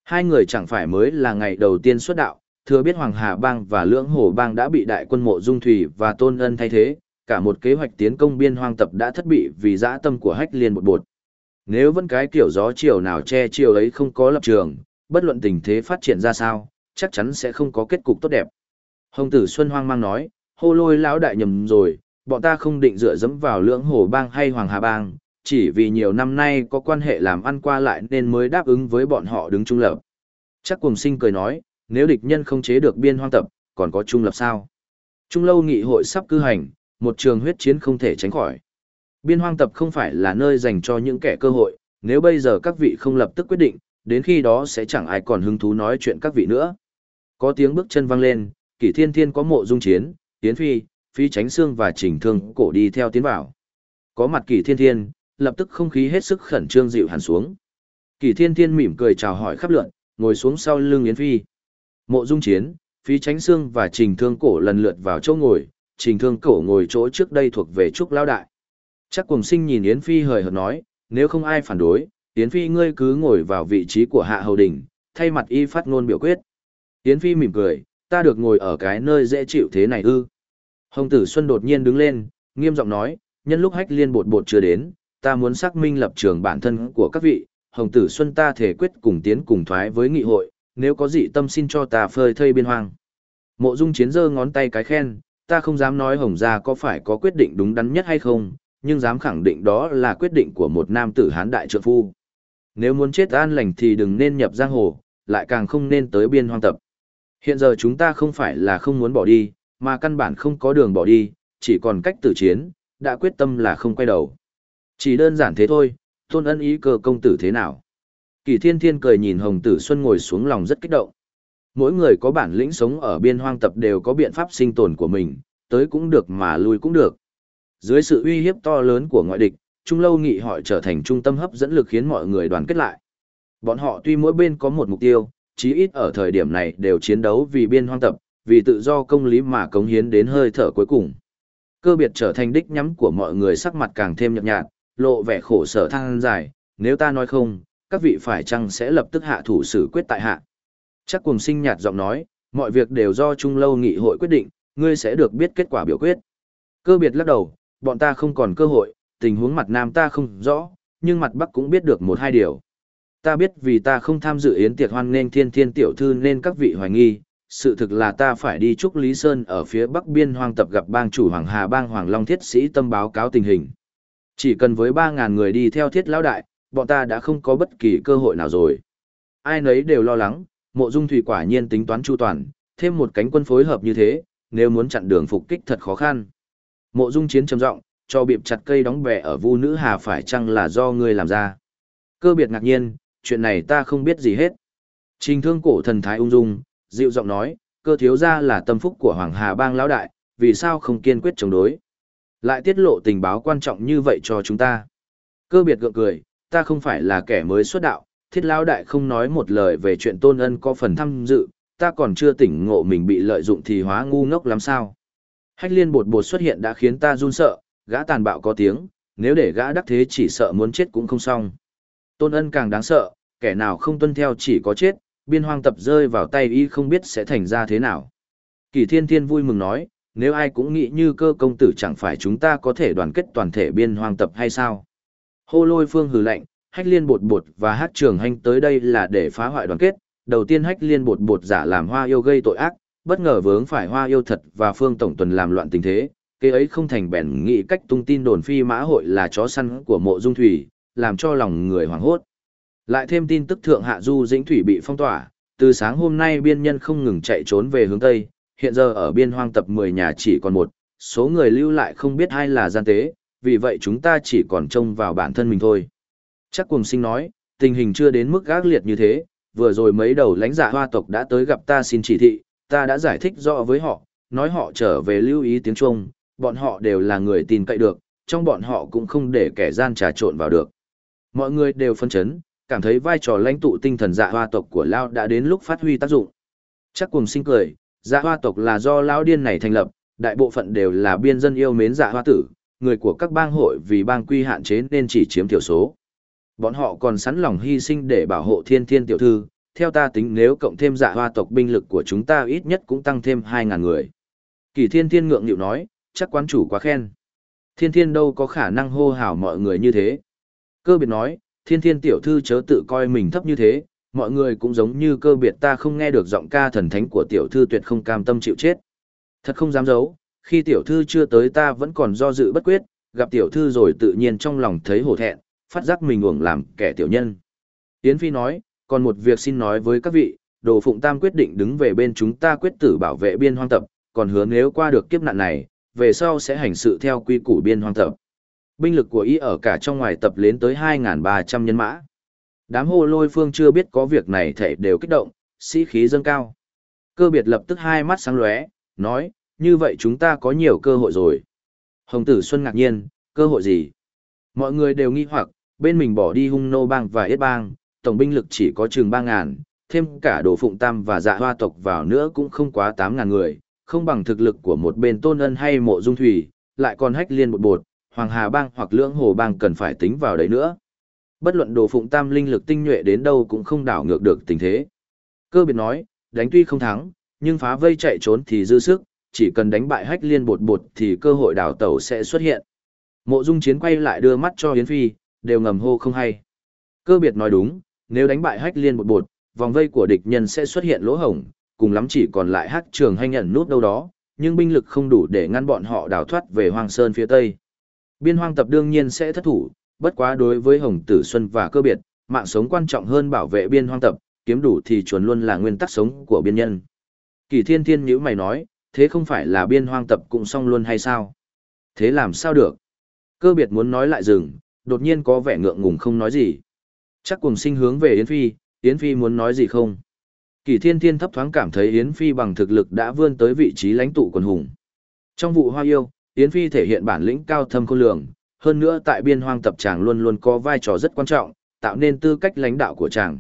Hai người chẳng phải mới là ngày đầu tiên xuất đạo, thừa biết Hoàng Hà Bang và Lưỡng Hồ Bang đã bị đại quân mộ dung thủy và tôn ân thay thế, cả một kế hoạch tiến công biên hoang tập đã thất bị vì dã tâm của hách liên một bột. Nếu vẫn cái kiểu gió chiều nào che chiều ấy không có lập trường, bất luận tình thế phát triển ra sao, chắc chắn sẽ không có kết cục tốt đẹp. Hồng tử Xuân hoang mang nói, hô lôi lão đại nhầm rồi, bọn ta không định dựa dẫm vào lưỡng hồ bang hay hoàng hà bang, chỉ vì nhiều năm nay có quan hệ làm ăn qua lại nên mới đáp ứng với bọn họ đứng trung lập. Chắc cùng sinh cười nói, nếu địch nhân không chế được biên hoang tập, còn có trung lập sao? Trung lâu nghị hội sắp cư hành, một trường huyết chiến không thể tránh khỏi. Biên hoang tập không phải là nơi dành cho những kẻ cơ hội, nếu bây giờ các vị không lập tức quyết định, đến khi đó sẽ chẳng ai còn hứng thú nói chuyện các vị nữa. Có tiếng bước chân vang lên, kỷ thiên thiên có mộ dung chiến, tiến phi, phi tránh xương và chỉnh thương cổ đi theo tiến vào. Có mặt kỷ thiên thiên, lập tức không khí hết sức khẩn trương dịu hẳn xuống. Kỷ thiên thiên mỉm cười chào hỏi khắp lượn, ngồi xuống sau lưng Yến Phi. Mộ dung chiến, phi tránh xương và trình thương cổ lần lượt vào chỗ ngồi, trình thương cổ ngồi chỗ trước đây thuộc về trúc lao đại. Chắc cùng sinh nhìn Yến Phi hời hợt nói, nếu không ai phản đối, Yến Phi ngươi cứ ngồi vào vị trí của hạ hầu đình, thay mặt y phát ngôn biểu quyết. Yến Phi mỉm cười, ta được ngồi ở cái nơi dễ chịu thế này ư. Hồng tử Xuân đột nhiên đứng lên, nghiêm giọng nói, nhân lúc hách liên bột bột chưa đến, ta muốn xác minh lập trường bản thân của các vị, Hồng tử Xuân ta thể quyết cùng tiến cùng thoái với nghị hội, nếu có dị tâm xin cho ta phơi thây biên hoang. Mộ dung chiến giơ ngón tay cái khen, ta không dám nói Hồng Gia có phải có quyết định đúng đắn nhất hay không, nhưng dám khẳng định đó là quyết định của một nam tử hán đại trượng phu. Nếu muốn chết an lành thì đừng nên nhập giang hồ, lại càng không nên tới biên hoang tập. Hiện giờ chúng ta không phải là không muốn bỏ đi, mà căn bản không có đường bỏ đi, chỉ còn cách tử chiến, đã quyết tâm là không quay đầu. Chỉ đơn giản thế thôi, tôn ân ý cơ công tử thế nào. Kỳ thiên thiên cười nhìn Hồng Tử Xuân ngồi xuống lòng rất kích động. Mỗi người có bản lĩnh sống ở biên hoang tập đều có biện pháp sinh tồn của mình, tới cũng được mà lui cũng được. Dưới sự uy hiếp to lớn của ngoại địch, Trung Lâu Nghị hội trở thành trung tâm hấp dẫn lực khiến mọi người đoàn kết lại. Bọn họ tuy mỗi bên có một mục tiêu, chí ít ở thời điểm này đều chiến đấu vì biên hoang tập, vì tự do công lý mà cống hiến đến hơi thở cuối cùng. Cơ biệt trở thành đích nhắm của mọi người sắc mặt càng thêm nhợt nhạt, lộ vẻ khổ sở than dài, nếu ta nói không, các vị phải chăng sẽ lập tức hạ thủ xử quyết tại hạ. Chắc cùng sinh nhạt giọng nói, mọi việc đều do Trung Lâu Nghị hội quyết định, ngươi sẽ được biết kết quả biểu quyết. Cơ biệt lắc đầu, bọn ta không còn cơ hội, tình huống mặt Nam ta không rõ, nhưng mặt Bắc cũng biết được một hai điều. Ta biết vì ta không tham dự yến tiệc hoan nên thiên thiên tiểu thư nên các vị hoài nghi, sự thực là ta phải đi chúc Lý Sơn ở phía bắc biên hoang tập gặp bang chủ Hoàng Hà bang Hoàng Long Thiết Sĩ tâm báo cáo tình hình. Chỉ cần với 3.000 người đi theo thiết lão đại, bọn ta đã không có bất kỳ cơ hội nào rồi. Ai nấy đều lo lắng, mộ dung thủy quả nhiên tính toán chu toàn, thêm một cánh quân phối hợp như thế, nếu muốn chặn đường phục kích thật khó khăn. Mộ dung chiến trầm giọng, cho biệp chặt cây đóng bè ở vu nữ hà phải chăng là do ngươi làm ra. Cơ biệt ngạc nhiên, chuyện này ta không biết gì hết. Trình thương cổ thần thái ung dung, dịu giọng nói, cơ thiếu gia là tâm phúc của Hoàng Hà bang lão đại, vì sao không kiên quyết chống đối. Lại tiết lộ tình báo quan trọng như vậy cho chúng ta. Cơ biệt gượng cười, ta không phải là kẻ mới xuất đạo, thiết lão đại không nói một lời về chuyện tôn ân có phần tham dự, ta còn chưa tỉnh ngộ mình bị lợi dụng thì hóa ngu ngốc lắm sao. Hách liên bột bột xuất hiện đã khiến ta run sợ, gã tàn bạo có tiếng, nếu để gã đắc thế chỉ sợ muốn chết cũng không xong. Tôn ân càng đáng sợ, kẻ nào không tuân theo chỉ có chết, biên hoang tập rơi vào tay y không biết sẽ thành ra thế nào. Kỳ thiên thiên vui mừng nói, nếu ai cũng nghĩ như cơ công tử chẳng phải chúng ta có thể đoàn kết toàn thể biên hoang tập hay sao. Hô lôi phương hừ lạnh, hách liên bột bột và hát trường hành tới đây là để phá hoại đoàn kết, đầu tiên hách liên bột bột giả làm hoa yêu gây tội ác, bất ngờ vướng phải hoa yêu thật và phương tổng tuần làm loạn tình thế, kế ấy không thành bèn nghĩ cách tung tin đồn phi mã hội là chó săn của mộ dung thủy, làm cho lòng người hoảng hốt. Lại thêm tin tức thượng hạ du dĩnh thủy bị phong tỏa, từ sáng hôm nay biên nhân không ngừng chạy trốn về hướng Tây, hiện giờ ở biên hoang tập 10 nhà chỉ còn một, số người lưu lại không biết ai là gian tế, vì vậy chúng ta chỉ còn trông vào bản thân mình thôi. Chắc cùng sinh nói, tình hình chưa đến mức gác liệt như thế, vừa rồi mấy đầu lãnh giả hoa tộc đã tới gặp ta xin chỉ thị, ta đã giải thích rõ với họ, nói họ trở về lưu ý tiếng Trung, bọn họ đều là người tin cậy được, trong bọn họ cũng không để kẻ gian trà trộn vào được. Mọi người đều phân chấn, cảm thấy vai trò lãnh tụ tinh thần dạ hoa tộc của Lao đã đến lúc phát huy tác dụng. Chắc cùng sinh cười, dạ hoa tộc là do Lao điên này thành lập, đại bộ phận đều là biên dân yêu mến dạ hoa tử, người của các bang hội vì bang quy hạn chế nên chỉ chiếm thiểu số. Bọn họ còn sẵn lòng hy sinh để bảo hộ thiên thiên tiểu thư, theo ta tính nếu cộng thêm dạ hoa tộc binh lực của chúng ta ít nhất cũng tăng thêm 2.000 người. Kỳ thiên thiên ngượng nghịu nói, chắc quán chủ quá khen. Thiên thiên đâu có khả năng hô hào mọi người như thế. Cơ biệt nói, thiên thiên tiểu thư chớ tự coi mình thấp như thế, mọi người cũng giống như cơ biệt ta không nghe được giọng ca thần thánh của tiểu thư tuyệt không cam tâm chịu chết. Thật không dám giấu, khi tiểu thư chưa tới ta vẫn còn do dự bất quyết, gặp tiểu thư rồi tự nhiên trong lòng thấy hổ thẹn, phát giác mình uổng làm kẻ tiểu nhân. Yến Phi nói, còn một việc xin nói với các vị, Đồ Phụng Tam quyết định đứng về bên chúng ta quyết tử bảo vệ biên hoang tập, còn hứa nếu qua được kiếp nạn này, về sau sẽ hành sự theo quy củ biên hoang tập. Binh lực của y ở cả trong ngoài tập lên tới 2.300 nhân mã. Đám Hồ lôi phương chưa biết có việc này thể đều kích động, sĩ khí dâng cao. Cơ biệt lập tức hai mắt sáng lóe, nói, như vậy chúng ta có nhiều cơ hội rồi. Hồng tử Xuân ngạc nhiên, cơ hội gì? Mọi người đều nghi hoặc, bên mình bỏ đi hung nô bang và yết bang, tổng binh lực chỉ có chừng 3.000, thêm cả đồ phụng tam và dạ hoa tộc vào nữa cũng không quá 8.000 người, không bằng thực lực của một bên tôn ân hay mộ dung thủy, lại còn hách liên một bột, hoàng hà bang hoặc lưỡng hồ bang cần phải tính vào đấy nữa. Bất luận đồ phụng tam linh lực tinh nhuệ đến đâu cũng không đảo ngược được tình thế. Cơ biệt nói, đánh tuy không thắng, nhưng phá vây chạy trốn thì dư sức, chỉ cần đánh bại hách liên bột bột thì cơ hội đảo tẩu sẽ xuất hiện. Mộ dung chiến quay lại đưa mắt cho Yến Phi, đều ngầm hô không hay. Cơ biệt nói đúng, nếu đánh bại hách liên bột bột, vòng vây của địch nhân sẽ xuất hiện lỗ hổng, cùng lắm chỉ còn lại hắc trường hay nhận nút đâu đó, nhưng binh lực không đủ để ngăn bọn họ đào thoát về Hoàng Sơn phía Tây. Biên hoang tập đương nhiên sẽ thất thủ, bất quá đối với Hồng Tử Xuân và cơ biệt, mạng sống quan trọng hơn bảo vệ biên hoang tập, kiếm đủ thì chuẩn luôn là nguyên tắc sống của biên nhân. Kỳ thiên thiên nhữ mày nói, thế không phải là biên hoang tập cũng xong luôn hay sao? Thế làm sao được? Cơ biệt muốn nói lại dừng, đột nhiên có vẻ ngượng ngùng không nói gì. Chắc cùng sinh hướng về Yến Phi, Yến Phi muốn nói gì không? Kỳ thiên thiên thấp thoáng cảm thấy Yến Phi bằng thực lực đã vươn tới vị trí lãnh tụ quần hùng. Trong vụ hoa yêu, Yến Phi thể hiện bản lĩnh cao thâm khôn lường, hơn nữa tại biên hoang tập chàng luôn luôn có vai trò rất quan trọng, tạo nên tư cách lãnh đạo của chàng.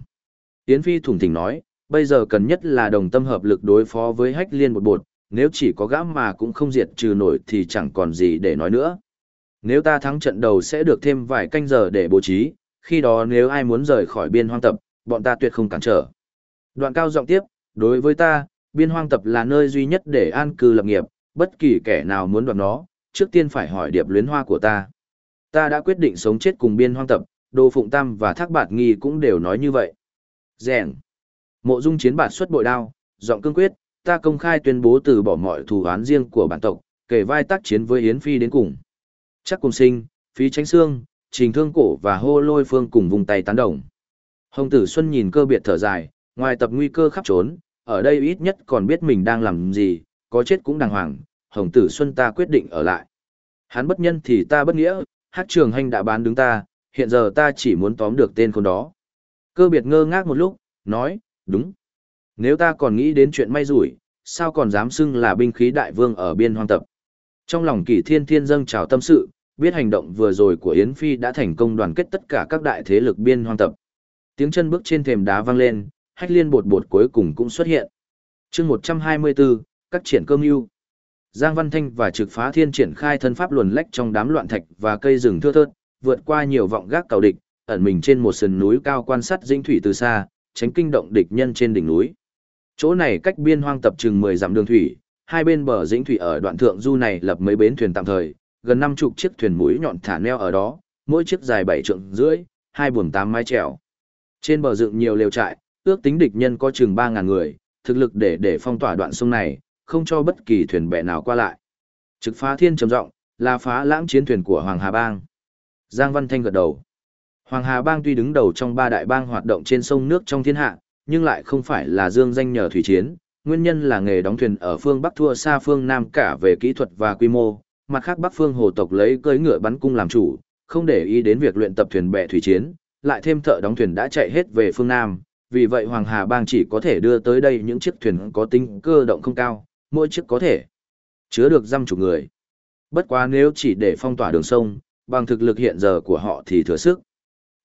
Yến Phi thủng thỉnh nói, bây giờ cần nhất là đồng tâm hợp lực đối phó với hách liên một bột, nếu chỉ có gã mà cũng không diệt trừ nổi thì chẳng còn gì để nói nữa. Nếu ta thắng trận đầu sẽ được thêm vài canh giờ để bố trí, khi đó nếu ai muốn rời khỏi biên hoang tập, bọn ta tuyệt không cản trở. Đoạn cao giọng tiếp, đối với ta, biên hoang tập là nơi duy nhất để an cư lập nghiệp, bất kỳ kẻ nào muốn đoạt nó, trước tiên phải hỏi điệp luyến hoa của ta. Ta đã quyết định sống chết cùng biên hoang tập, Đồ Phụng Tam và Thác Bạt Nghi cũng đều nói như vậy. Rèn. Mộ Dung chiến bản xuất bội đao, giọng cương quyết, ta công khai tuyên bố từ bỏ mọi thù oán riêng của bản tộc, kể vai tác chiến với Yến Phi đến cùng. Chắc cùng sinh, phí tránh xương, trình thương cổ và hô lôi phương cùng vùng tay tán đồng. Hồng tử Xuân nhìn cơ biệt thở dài, ngoài tập nguy cơ khắp trốn, ở đây ít nhất còn biết mình đang làm gì, có chết cũng đàng hoàng, Hồng tử Xuân ta quyết định ở lại. Hắn bất nhân thì ta bất nghĩa, hát trường hành đã bán đứng ta, hiện giờ ta chỉ muốn tóm được tên con đó. Cơ biệt ngơ ngác một lúc, nói, đúng. Nếu ta còn nghĩ đến chuyện may rủi, sao còn dám xưng là binh khí đại vương ở biên hoang tập. Trong lòng kỷ thiên thiên dâng trào tâm sự, biết hành động vừa rồi của Yến Phi đã thành công đoàn kết tất cả các đại thế lực biên hoang tập. Tiếng chân bước trên thềm đá vang lên, hách liên bột bột cuối cùng cũng xuất hiện. chương 124, các triển cơm ưu. Giang Văn Thanh và Trực Phá Thiên triển khai thân pháp luồn lách trong đám loạn thạch và cây rừng thưa thớt, vượt qua nhiều vọng gác cầu địch, ẩn mình trên một sườn núi cao quan sát dinh thủy từ xa, tránh kinh động địch nhân trên đỉnh núi. Chỗ này cách biên hoang tập chừng 10 dặm đường thủy, hai bên bờ dĩnh thủy ở đoạn thượng du này lập mấy bến thuyền tạm thời, gần năm chục chiếc thuyền mũi nhọn thả neo ở đó, mỗi chiếc dài bảy trượng rưỡi, hai buồm tám mái chèo. Trên bờ dựng nhiều lều trại, ước tính địch nhân có chừng 3.000 người, thực lực để để phong tỏa đoạn sông này, không cho bất kỳ thuyền bè nào qua lại. Trực phá thiên trầm rộng, là phá lãng chiến thuyền của Hoàng Hà Bang. Giang Văn Thanh gật đầu. Hoàng Hà Bang tuy đứng đầu trong ba đại bang hoạt động trên sông nước trong thiên hạ, nhưng lại không phải là dương danh nhờ thủy chiến, nguyên nhân là nghề đóng thuyền ở phương Bắc thua xa phương Nam cả về kỹ thuật và quy mô, mặt khác Bắc phương hồ tộc lấy cưỡi ngựa bắn cung làm chủ, không để ý đến việc luyện tập thuyền bè thủy chiến, lại thêm thợ đóng thuyền đã chạy hết về phương Nam, vì vậy Hoàng Hà Bang chỉ có thể đưa tới đây những chiếc thuyền có tính cơ động không cao, mỗi chiếc có thể chứa được dăm chục người. Bất quá nếu chỉ để phong tỏa đường sông, bằng thực lực hiện giờ của họ thì thừa sức.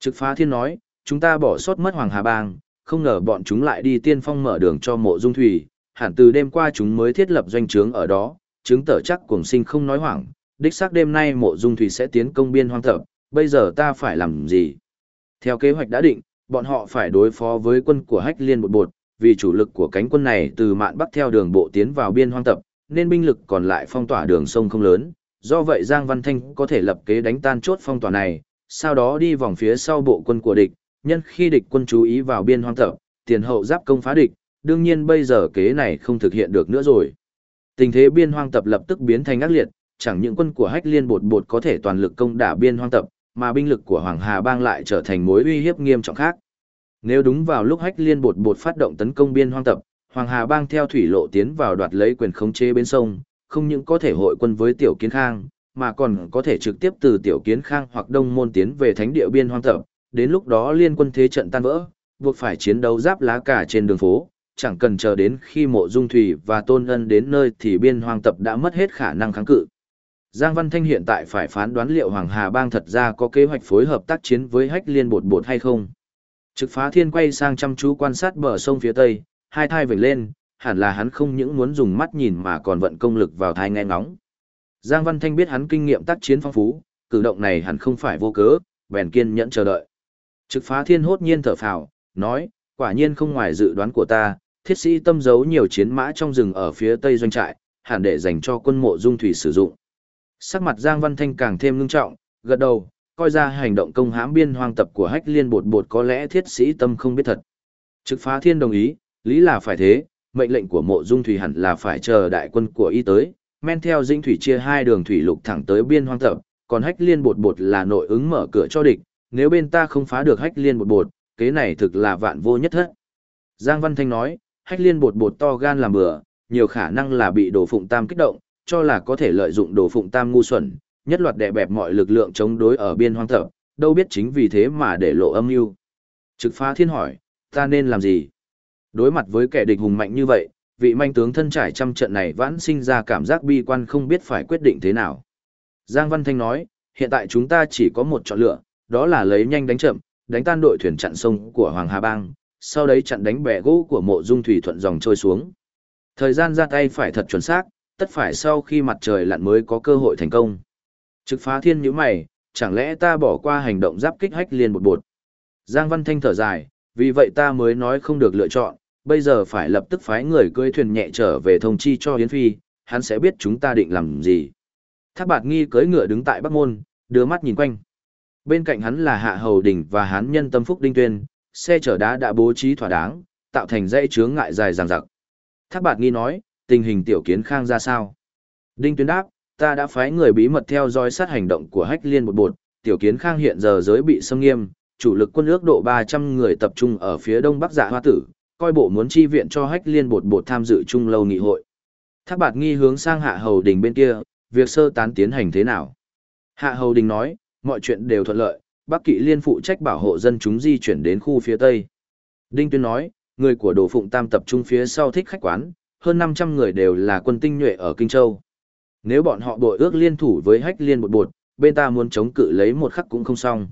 Trực phá thiên nói, chúng ta bỏ sót mất Hoàng Hà Bang, không ngờ bọn chúng lại đi tiên phong mở đường cho mộ dung thủy, hẳn từ đêm qua chúng mới thiết lập doanh trướng ở đó, chứng tở chắc cuồng sinh không nói hoảng, đích xác đêm nay mộ dung thủy sẽ tiến công biên hoang thập, bây giờ ta phải làm gì? Theo kế hoạch đã định, bọn họ phải đối phó với quân của hách liên một bột, vì chủ lực của cánh quân này từ mạn bắc theo đường bộ tiến vào biên hoang tập, nên binh lực còn lại phong tỏa đường sông không lớn, do vậy Giang Văn Thanh có thể lập kế đánh tan chốt phong tỏa này, sau đó đi vòng phía sau bộ quân của địch, nhân khi địch quân chú ý vào biên hoang tập, tiền hậu giáp công phá địch, đương nhiên bây giờ kế này không thực hiện được nữa rồi. Tình thế biên hoang tập lập tức biến thành ác liệt, chẳng những quân của Hách Liên bột bột có thể toàn lực công đả biên hoang tập, mà binh lực của Hoàng Hà Bang lại trở thành mối uy hiếp nghiêm trọng khác. Nếu đúng vào lúc Hách Liên bột bột phát động tấn công biên hoang tập, Hoàng Hà Bang theo thủy lộ tiến vào đoạt lấy quyền khống chế bên sông, không những có thể hội quân với Tiểu Kiến Khang, mà còn có thể trực tiếp từ Tiểu Kiến Khang hoặc Đông Môn tiến về thánh địa biên hoang tập, đến lúc đó liên quân thế trận tan vỡ, buộc phải chiến đấu giáp lá cả trên đường phố, chẳng cần chờ đến khi mộ dung thủy và tôn ân đến nơi thì biên hoang tập đã mất hết khả năng kháng cự. Giang Văn Thanh hiện tại phải phán đoán liệu Hoàng Hà Bang thật ra có kế hoạch phối hợp tác chiến với hách liên bột bột hay không. Trực phá thiên quay sang chăm chú quan sát bờ sông phía tây, hai thai vểnh lên, hẳn là hắn không những muốn dùng mắt nhìn mà còn vận công lực vào thai nghe ngóng. Giang Văn Thanh biết hắn kinh nghiệm tác chiến phong phú, cử động này hẳn không phải vô cớ, bèn kiên nhẫn chờ đợi. Trực phá thiên hốt nhiên thở phào, nói, quả nhiên không ngoài dự đoán của ta, thiết sĩ tâm giấu nhiều chiến mã trong rừng ở phía tây doanh trại, hẳn để dành cho quân mộ dung thủy sử dụng. Sắc mặt Giang Văn Thanh càng thêm ngưng trọng, gật đầu, coi ra hành động công hãm biên hoang tập của hách liên bột bột có lẽ thiết sĩ tâm không biết thật. Trực phá thiên đồng ý, lý là phải thế, mệnh lệnh của mộ dung thủy hẳn là phải chờ đại quân của y tới, men theo dinh thủy chia hai đường thủy lục thẳng tới biên hoang tập, còn hách liên bột bột là nội ứng mở cửa cho địch, nếu bên ta không phá được hách liên bột bột, kế này thực là vạn vô nhất thất. Giang Văn Thanh nói, hách liên bột bột to gan làm bừa, nhiều khả năng là bị đồ phụng tam kích động, cho là có thể lợi dụng đồ phụng tam ngu xuẩn, nhất loạt đè bẹp mọi lực lượng chống đối ở biên hoang thập, đâu biết chính vì thế mà để lộ âm mưu. Trực phá thiên hỏi, ta nên làm gì? Đối mặt với kẻ địch hùng mạnh như vậy, vị manh tướng thân trải trăm trận này vãn sinh ra cảm giác bi quan không biết phải quyết định thế nào. Giang Văn Thanh nói, hiện tại chúng ta chỉ có một chọn lựa, đó là lấy nhanh đánh chậm, đánh tan đội thuyền chặn sông của Hoàng Hà Bang, sau đấy chặn đánh bè gỗ của mộ dung thủy thuận dòng trôi xuống. Thời gian ra tay phải thật chuẩn xác, tất phải sau khi mặt trời lặn mới có cơ hội thành công. Trực phá thiên như mày, chẳng lẽ ta bỏ qua hành động giáp kích hách liền một bột. Giang Văn Thanh thở dài, vì vậy ta mới nói không được lựa chọn, bây giờ phải lập tức phái người cưỡi thuyền nhẹ trở về thông chi cho Yến Phi, hắn sẽ biết chúng ta định làm gì. Thác bạt nghi cưỡi ngựa đứng tại Bắc Môn, đưa mắt nhìn quanh. Bên cạnh hắn là Hạ Hầu Đình và hán nhân tâm phúc đinh tuyên, xe chở đá đã bố trí thỏa đáng, tạo thành dãy chướng ngại dài dằng dặc. Thác bạt nghi nói, tình hình tiểu kiến khang ra sao? Đinh tuyên đáp, ta đã phái người bí mật theo dõi sát hành động của hách liên một bột, tiểu kiến khang hiện giờ giới bị xâm nghiêm, chủ lực quân ước độ 300 người tập trung ở phía đông bắc dạ hoa tử, coi bộ muốn chi viện cho hách liên bột bột tham dự chung lâu nghị hội. Thác bạt nghi hướng sang hạ hầu đình bên kia, việc sơ tán tiến hành thế nào? Hạ hầu đình nói, mọi chuyện đều thuận lợi, Bắc Kỵ Liên phụ trách bảo hộ dân chúng di chuyển đến khu phía Tây. Đinh Tuyên nói, người của Đồ Phụng Tam tập trung phía sau thích khách quán, hơn 500 người đều là quân tinh nhuệ ở Kinh Châu. Nếu bọn họ đội ước liên thủ với hách liên bột bột, bên ta muốn chống cự lấy một khắc cũng không xong.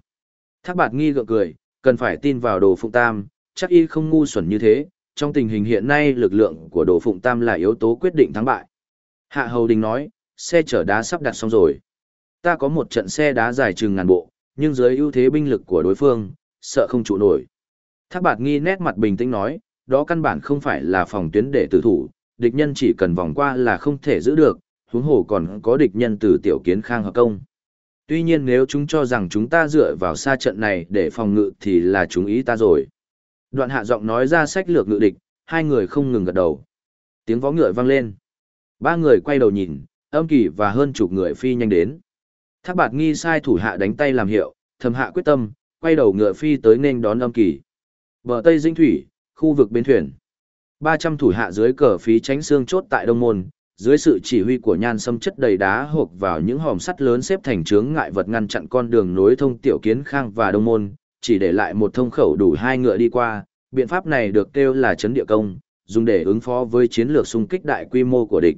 Thác bạt nghi gượng cười, cần phải tin vào Đồ Phụng Tam, chắc y không ngu xuẩn như thế, trong tình hình hiện nay lực lượng của Đồ Phụng Tam là yếu tố quyết định thắng bại. Hạ Hầu Đình nói, xe chở đá sắp đặt xong rồi. Ta có một trận xe đá dài chừng ngàn bộ, nhưng dưới ưu thế binh lực của đối phương, sợ không trụ nổi. Thác bạt nghi nét mặt bình tĩnh nói, đó căn bản không phải là phòng tuyến để tử thủ, địch nhân chỉ cần vòng qua là không thể giữ được, huống hồ còn có địch nhân từ tiểu kiến khang hợp công. Tuy nhiên nếu chúng cho rằng chúng ta dựa vào xa trận này để phòng ngự thì là chúng ý ta rồi. Đoạn hạ giọng nói ra sách lược ngự địch, hai người không ngừng gật đầu. Tiếng vó ngựa vang lên. Ba người quay đầu nhìn, âm kỳ và hơn chục người phi nhanh đến. Thác bạt nghi sai thủ hạ đánh tay làm hiệu, thầm hạ quyết tâm, quay đầu ngựa phi tới nên đón âm kỳ. Bờ Tây Dinh Thủy, khu vực bến thuyền. 300 thủ hạ dưới cờ phí tránh xương chốt tại Đông Môn, dưới sự chỉ huy của nhan sâm chất đầy đá hộp vào những hòm sắt lớn xếp thành chướng ngại vật ngăn chặn con đường nối thông tiểu kiến khang và đông môn chỉ để lại một thông khẩu đủ hai ngựa đi qua biện pháp này được kêu là chấn địa công dùng để ứng phó với chiến lược xung kích đại quy mô của địch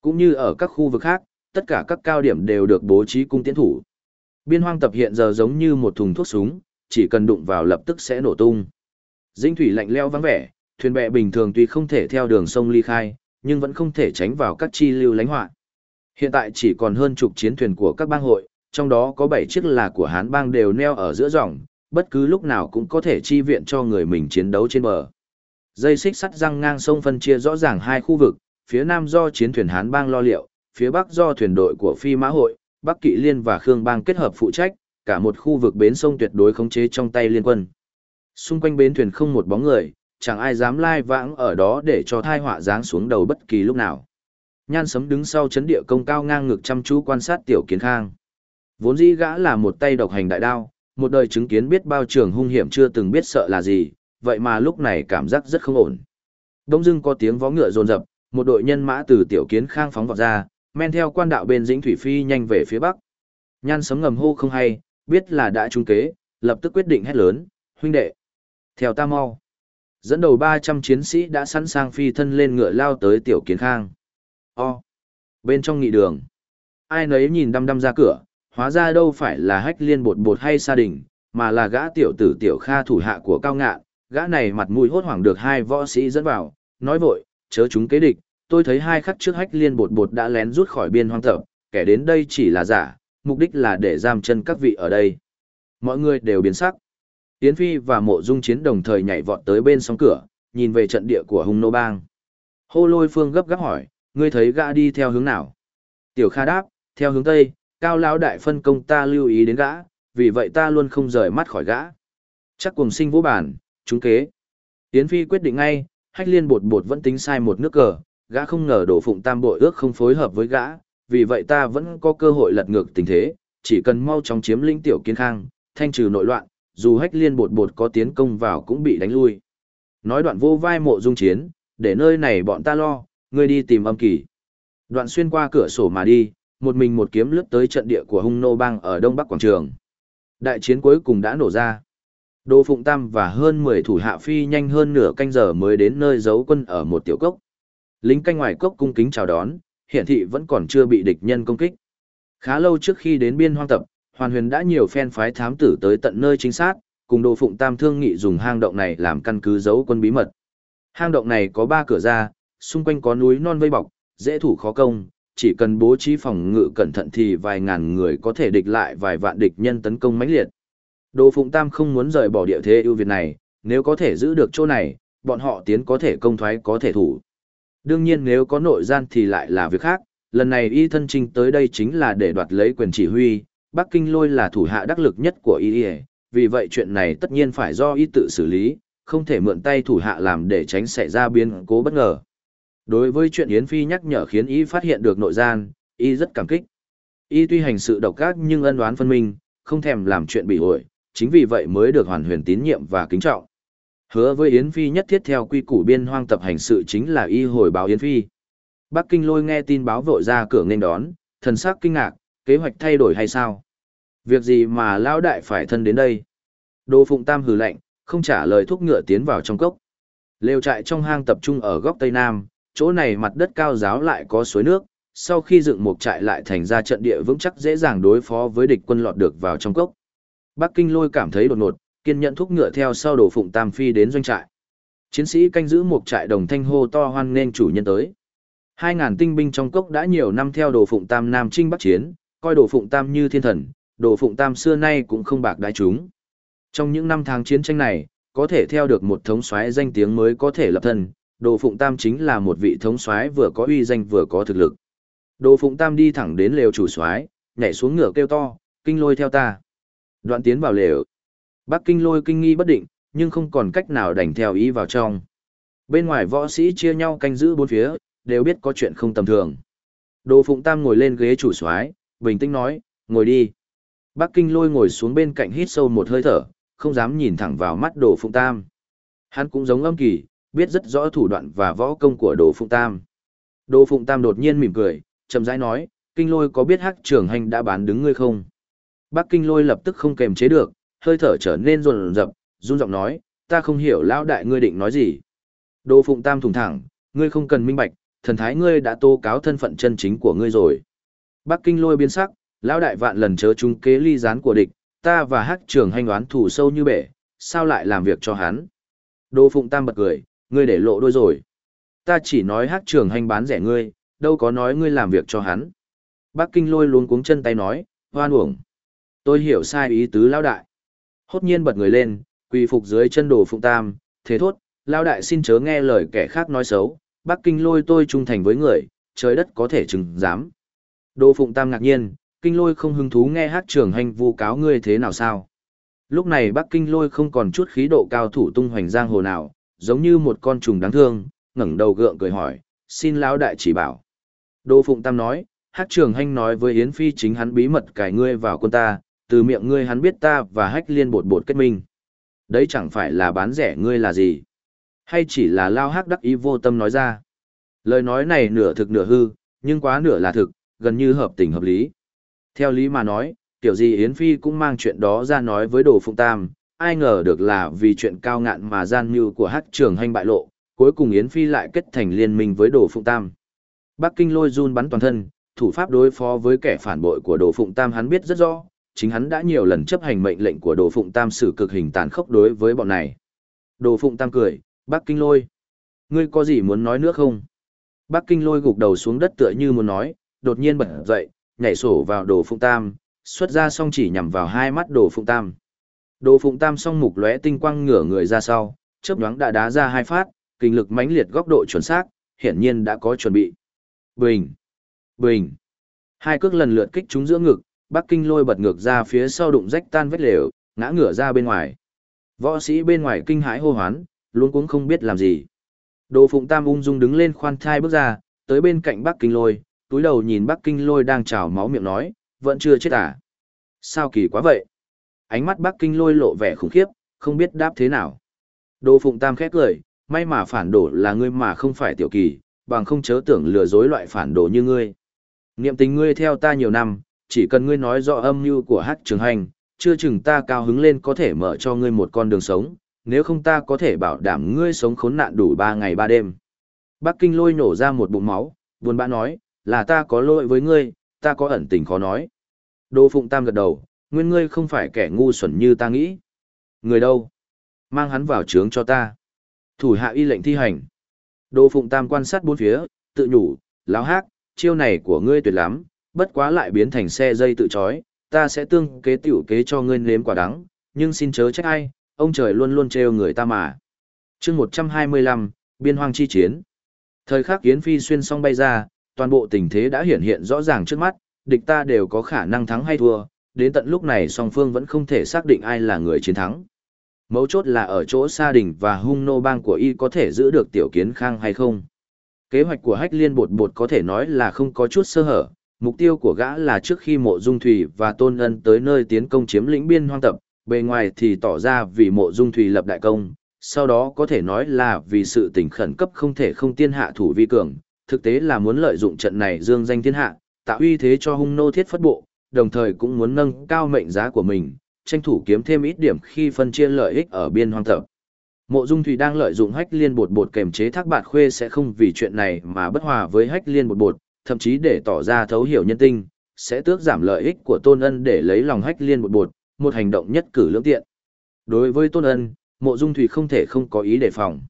cũng như ở các khu vực khác tất cả các cao điểm đều được bố trí cung tiến thủ biên hoang tập hiện giờ giống như một thùng thuốc súng chỉ cần đụng vào lập tức sẽ nổ tung Dĩnh thủy lạnh leo vắng vẻ thuyền bè bình thường tuy không thể theo đường sông ly khai nhưng vẫn không thể tránh vào các chi lưu lánh hoạn. Hiện tại chỉ còn hơn chục chiến thuyền của các bang hội, trong đó có 7 chiếc là của Hán bang đều neo ở giữa dòng, bất cứ lúc nào cũng có thể chi viện cho người mình chiến đấu trên bờ. Dây xích sắt răng ngang sông phân chia rõ ràng hai khu vực, phía nam do chiến thuyền Hán bang lo liệu, phía bắc do thuyền đội của Phi Mã hội, Bắc Kỵ Liên và Khương bang kết hợp phụ trách, cả một khu vực bến sông tuyệt đối khống chế trong tay liên quân. Xung quanh bến thuyền không một bóng người, chẳng ai dám lai vãng ở đó để cho thai họa giáng xuống đầu bất kỳ lúc nào. Nhan sấm đứng sau chấn địa công cao ngang ngực chăm chú quan sát tiểu kiến khang. Vốn dĩ gã là một tay độc hành đại đao, một đời chứng kiến biết bao trường hung hiểm chưa từng biết sợ là gì, vậy mà lúc này cảm giác rất không ổn. Đông dưng có tiếng vó ngựa rồn rập, một đội nhân mã từ tiểu kiến khang phóng vọt ra, men theo quan đạo bên dĩnh thủy phi nhanh về phía bắc. Nhan sấm ngầm hô không hay, biết là đã trung kế, lập tức quyết định hét lớn, huynh đệ. Theo ta mau dẫn đầu 300 chiến sĩ đã sẵn sàng phi thân lên ngựa lao tới tiểu kiến khang. O. Bên trong nghị đường, ai nấy nhìn đăm đăm ra cửa, hóa ra đâu phải là hách liên bột bột hay gia đình, mà là gã tiểu tử tiểu kha thủ hạ của cao ngạn, gã này mặt mũi hốt hoảng được hai võ sĩ dẫn vào, nói vội, chớ chúng kế địch, tôi thấy hai khắc trước hách liên bột bột đã lén rút khỏi biên hoang tập, kẻ đến đây chỉ là giả, mục đích là để giam chân các vị ở đây. Mọi người đều biến sắc. Yến Phi và mộ dung chiến đồng thời nhảy vọt tới bên sóng cửa, nhìn về trận địa của hung nô bang. Hô lôi phương gấp gáp hỏi, ngươi thấy gã đi theo hướng nào? Tiểu Kha đáp, theo hướng Tây, cao lão đại phân công ta lưu ý đến gã, vì vậy ta luôn không rời mắt khỏi gã. Chắc cùng sinh vũ bản, chúng kế. Yến Phi quyết định ngay, hách liên bột bột vẫn tính sai một nước cờ, gã không ngờ đổ phụng tam bội ước không phối hợp với gã, vì vậy ta vẫn có cơ hội lật ngược tình thế, chỉ cần mau chóng chiếm lĩnh tiểu kiến khang, thanh trừ nội loạn, dù hách liên bột bột có tiến công vào cũng bị đánh lui. Nói đoạn vô vai mộ dung chiến, để nơi này bọn ta lo, ngươi đi tìm âm kỳ. Đoạn xuyên qua cửa sổ mà đi, một mình một kiếm lướt tới trận địa của hung nô bang ở đông bắc quảng trường. Đại chiến cuối cùng đã nổ ra. Đô Phụng Tam và hơn 10 thủ hạ phi nhanh hơn nửa canh giờ mới đến nơi giấu quân ở một tiểu cốc. Lính canh ngoài cốc cung kính chào đón, hiện thị vẫn còn chưa bị địch nhân công kích. Khá lâu trước khi đến biên hoang tập, hoàn huyền đã nhiều phen phái thám tử tới tận nơi chính xác, cùng đồ phụng tam thương nghị dùng hang động này làm căn cứ giấu quân bí mật. Hang động này có ba cửa ra, xung quanh có núi non vây bọc, dễ thủ khó công, chỉ cần bố trí phòng ngự cẩn thận thì vài ngàn người có thể địch lại vài vạn địch nhân tấn công mãnh liệt. Đồ Phụng Tam không muốn rời bỏ địa thế ưu việt này, nếu có thể giữ được chỗ này, bọn họ tiến có thể công thoái có thể thủ. Đương nhiên nếu có nội gian thì lại là việc khác, lần này y thân trinh tới đây chính là để đoạt lấy quyền chỉ huy, Bắc Kinh lôi là thủ hạ đắc lực nhất của y vì vậy chuyện này tất nhiên phải do y tự xử lý, không thể mượn tay thủ hạ làm để tránh xảy ra biến cố bất ngờ. Đối với chuyện Yến Phi nhắc nhở khiến y phát hiện được nội gian, y rất cảm kích. Y tuy hành sự độc ác nhưng ân đoán phân minh, không thèm làm chuyện bị ổi, chính vì vậy mới được hoàn huyền tín nhiệm và kính trọng. Hứa với Yến Phi nhất thiết theo quy củ biên hoang tập hành sự chính là y hồi báo Yến Phi. Bắc Kinh lôi nghe tin báo vội ra cửa nghênh đón, thần sắc kinh ngạc, kế hoạch thay đổi hay sao? Việc gì mà lão đại phải thân đến đây? Đô Phụng Tam hừ lạnh, không trả lời thúc ngựa tiến vào trong cốc. Lều trại trong hang tập trung ở góc tây nam, chỗ này mặt đất cao giáo lại có suối nước, sau khi dựng một trại lại thành ra trận địa vững chắc dễ dàng đối phó với địch quân lọt được vào trong cốc. Bắc Kinh Lôi cảm thấy đột ngột, kiên nhẫn thúc ngựa theo sau Đồ Phụng Tam phi đến doanh trại. Chiến sĩ canh giữ một trại đồng thanh hô to hoan nên chủ nhân tới. Hai ngàn tinh binh trong cốc đã nhiều năm theo Đồ Phụng Tam Nam Trinh Bắc chiến, coi Đồ Phụng Tam như thiên thần, Đồ Phụng Tam xưa nay cũng không bạc đái chúng. Trong những năm tháng chiến tranh này, có thể theo được một thống soái danh tiếng mới có thể lập thân, Đồ Phụng Tam chính là một vị thống soái vừa có uy danh vừa có thực lực. Đồ Phụng Tam đi thẳng đến lều chủ soái, nhảy xuống ngựa kêu to, "Kinh Lôi theo ta." Đoạn tiến vào lều. Bắc Kinh Lôi kinh nghi bất định, nhưng không còn cách nào đành theo ý vào trong. Bên ngoài võ sĩ chia nhau canh giữ bốn phía, đều biết có chuyện không tầm thường. Đồ Phụng Tam ngồi lên ghế chủ soái, bình tĩnh nói, ngồi đi. Bắc Kinh lôi ngồi xuống bên cạnh hít sâu một hơi thở, không dám nhìn thẳng vào mắt Đồ Phụng Tam. Hắn cũng giống âm kỳ, biết rất rõ thủ đoạn và võ công của Đồ Phụng Tam. Đồ Phụng Tam đột nhiên mỉm cười, chậm rãi nói, Kinh lôi có biết hắc trưởng hành đã bán đứng ngươi không? Bắc Kinh lôi lập tức không kềm chế được, hơi thở trở nên rồn rập, run giọng nói, ta không hiểu lão đại ngươi định nói gì. Đồ Phụng Tam thùng thẳng, ngươi không cần minh bạch, thần thái ngươi đã tố cáo thân phận chân chính của ngươi rồi. Bắc Kinh lôi biến sắc, lão đại vạn lần chớ chúng kế ly gián của địch, ta và hắc Trường hành đoán thủ sâu như bể, sao lại làm việc cho hắn? Đồ Phụng Tam bật cười, ngươi để lộ đôi rồi. Ta chỉ nói hắc Trường hành bán rẻ ngươi, đâu có nói ngươi làm việc cho hắn. Bắc Kinh lôi luống cuống chân tay nói, hoan uổng. Tôi hiểu sai ý tứ lão đại. Hốt nhiên bật người lên, quỳ phục dưới chân đồ Phụng Tam, thế thốt, lão đại xin chớ nghe lời kẻ khác nói xấu, Bắc Kinh lôi tôi trung thành với người, trời đất có thể chừng dám. Đồ Phụng Tam ngạc nhiên, Kinh lôi không hứng thú nghe hát trưởng hành vu cáo ngươi thế nào sao. Lúc này Bắc Kinh lôi không còn chút khí độ cao thủ tung hoành giang hồ nào, giống như một con trùng đáng thương, ngẩng đầu gượng cười hỏi, xin lão đại chỉ bảo. Đồ Phụng Tam nói, hát trường hành nói với Yến Phi chính hắn bí mật cải ngươi vào quân ta, từ miệng ngươi hắn biết ta và hách liên bột bột kết minh. Đấy chẳng phải là bán rẻ ngươi là gì. Hay chỉ là lao hắc đắc ý vô tâm nói ra. Lời nói này nửa thực nửa hư, nhưng quá nửa là thực, gần như hợp tình hợp lý. Theo lý mà nói, tiểu gì Yến Phi cũng mang chuyện đó ra nói với Đồ Phụng Tam, ai ngờ được là vì chuyện cao ngạn mà gian mưu của hắc trường hành bại lộ, cuối cùng Yến Phi lại kết thành liên minh với Đồ Phụng Tam. Bắc Kinh lôi run bắn toàn thân, thủ pháp đối phó với kẻ phản bội của Đồ Phụng Tam hắn biết rất rõ, chính hắn đã nhiều lần chấp hành mệnh lệnh của Đồ Phụng Tam xử cực hình tàn khốc đối với bọn này. Đồ Phụng Tam cười, Bắc Kinh lôi. Ngươi có gì muốn nói nữa không? Bắc Kinh lôi gục đầu xuống đất tựa như muốn nói, đột nhiên bật dậy, nhảy sổ vào Đồ Phụng Tam, xuất ra song chỉ nhằm vào hai mắt Đồ Phụng Tam. Đồ Phụng Tam song mục lóe tinh quang ngửa người ra sau, chớp nhoáng đã đá ra hai phát, kinh lực mãnh liệt góc độ chuẩn xác, hiển nhiên đã có chuẩn bị. Bình! Bình! Hai cước lần lượt kích trúng giữa ngực, Bắc Kinh lôi bật ngược ra phía sau đụng rách tan vết lều, ngã ngửa ra bên ngoài. Võ sĩ bên ngoài kinh hãi hô hoán, luôn cũng không biết làm gì. Đồ Phụng Tam ung dung đứng lên khoan thai bước ra, tới bên cạnh Bắc Kinh lôi, túi đầu nhìn Bắc Kinh lôi đang trào máu miệng nói, vẫn chưa chết à? Sao kỳ quá vậy? Ánh mắt Bắc Kinh lôi lộ vẻ khủng khiếp, không biết đáp thế nào. Đồ Phụng Tam khét cười, may mà phản đổ là ngươi mà không phải tiểu kỳ, bằng không chớ tưởng lừa dối loại phản đồ như ngươi. Niệm tình ngươi theo ta nhiều năm, chỉ cần ngươi nói rõ âm mưu của hát trường hành, chưa chừng ta cao hứng lên có thể mở cho ngươi một con đường sống, nếu không ta có thể bảo đảm ngươi sống khốn nạn đủ ba ngày ba đêm. Bắc Kinh lôi nổ ra một bụng máu, buồn bã nói, là ta có lỗi với ngươi, ta có ẩn tình khó nói. Đô Phụng Tam gật đầu, nguyên ngươi không phải kẻ ngu xuẩn như ta nghĩ. Người đâu? Mang hắn vào trướng cho ta. Thủ hạ y lệnh thi hành. Đô Phụng Tam quan sát bốn phía, tự nhủ, láo hát, chiêu này của ngươi tuyệt lắm, bất quá lại biến thành xe dây tự trói, ta sẽ tương kế tiểu kế cho ngươi nếm quả đắng, nhưng xin chớ trách ai, ông trời luôn luôn trêu người ta mà. chương 125, Biên hoang chi chiến. Thời khắc Yến Phi xuyên song bay ra, toàn bộ tình thế đã hiển hiện rõ ràng trước mắt, địch ta đều có khả năng thắng hay thua, đến tận lúc này song phương vẫn không thể xác định ai là người chiến thắng. Mấu chốt là ở chỗ Sa Đình và hung nô bang của y có thể giữ được tiểu kiến khang hay không. Kế hoạch của hách liên bột bột có thể nói là không có chút sơ hở, mục tiêu của gã là trước khi mộ dung thủy và tôn ân tới nơi tiến công chiếm lĩnh biên hoang tập, bề ngoài thì tỏ ra vì mộ dung thủy lập đại công, sau đó có thể nói là vì sự tình khẩn cấp không thể không tiên hạ thủ vi cường, thực tế là muốn lợi dụng trận này dương danh thiên hạ, tạo uy thế cho hung nô thiết phất bộ, đồng thời cũng muốn nâng cao mệnh giá của mình, tranh thủ kiếm thêm ít điểm khi phân chia lợi ích ở biên hoang tập. Mộ Dung Thủy đang lợi dụng hách liên bột bột kềm chế thác bạt khuê sẽ không vì chuyện này mà bất hòa với hách liên bột bột, thậm chí để tỏ ra thấu hiểu nhân tinh, sẽ tước giảm lợi ích của Tôn Ân để lấy lòng hách liên bột bột, một hành động nhất cử lưỡng tiện. Đối với Tôn Ân, Mộ Dung Thủy không thể không có ý đề phòng.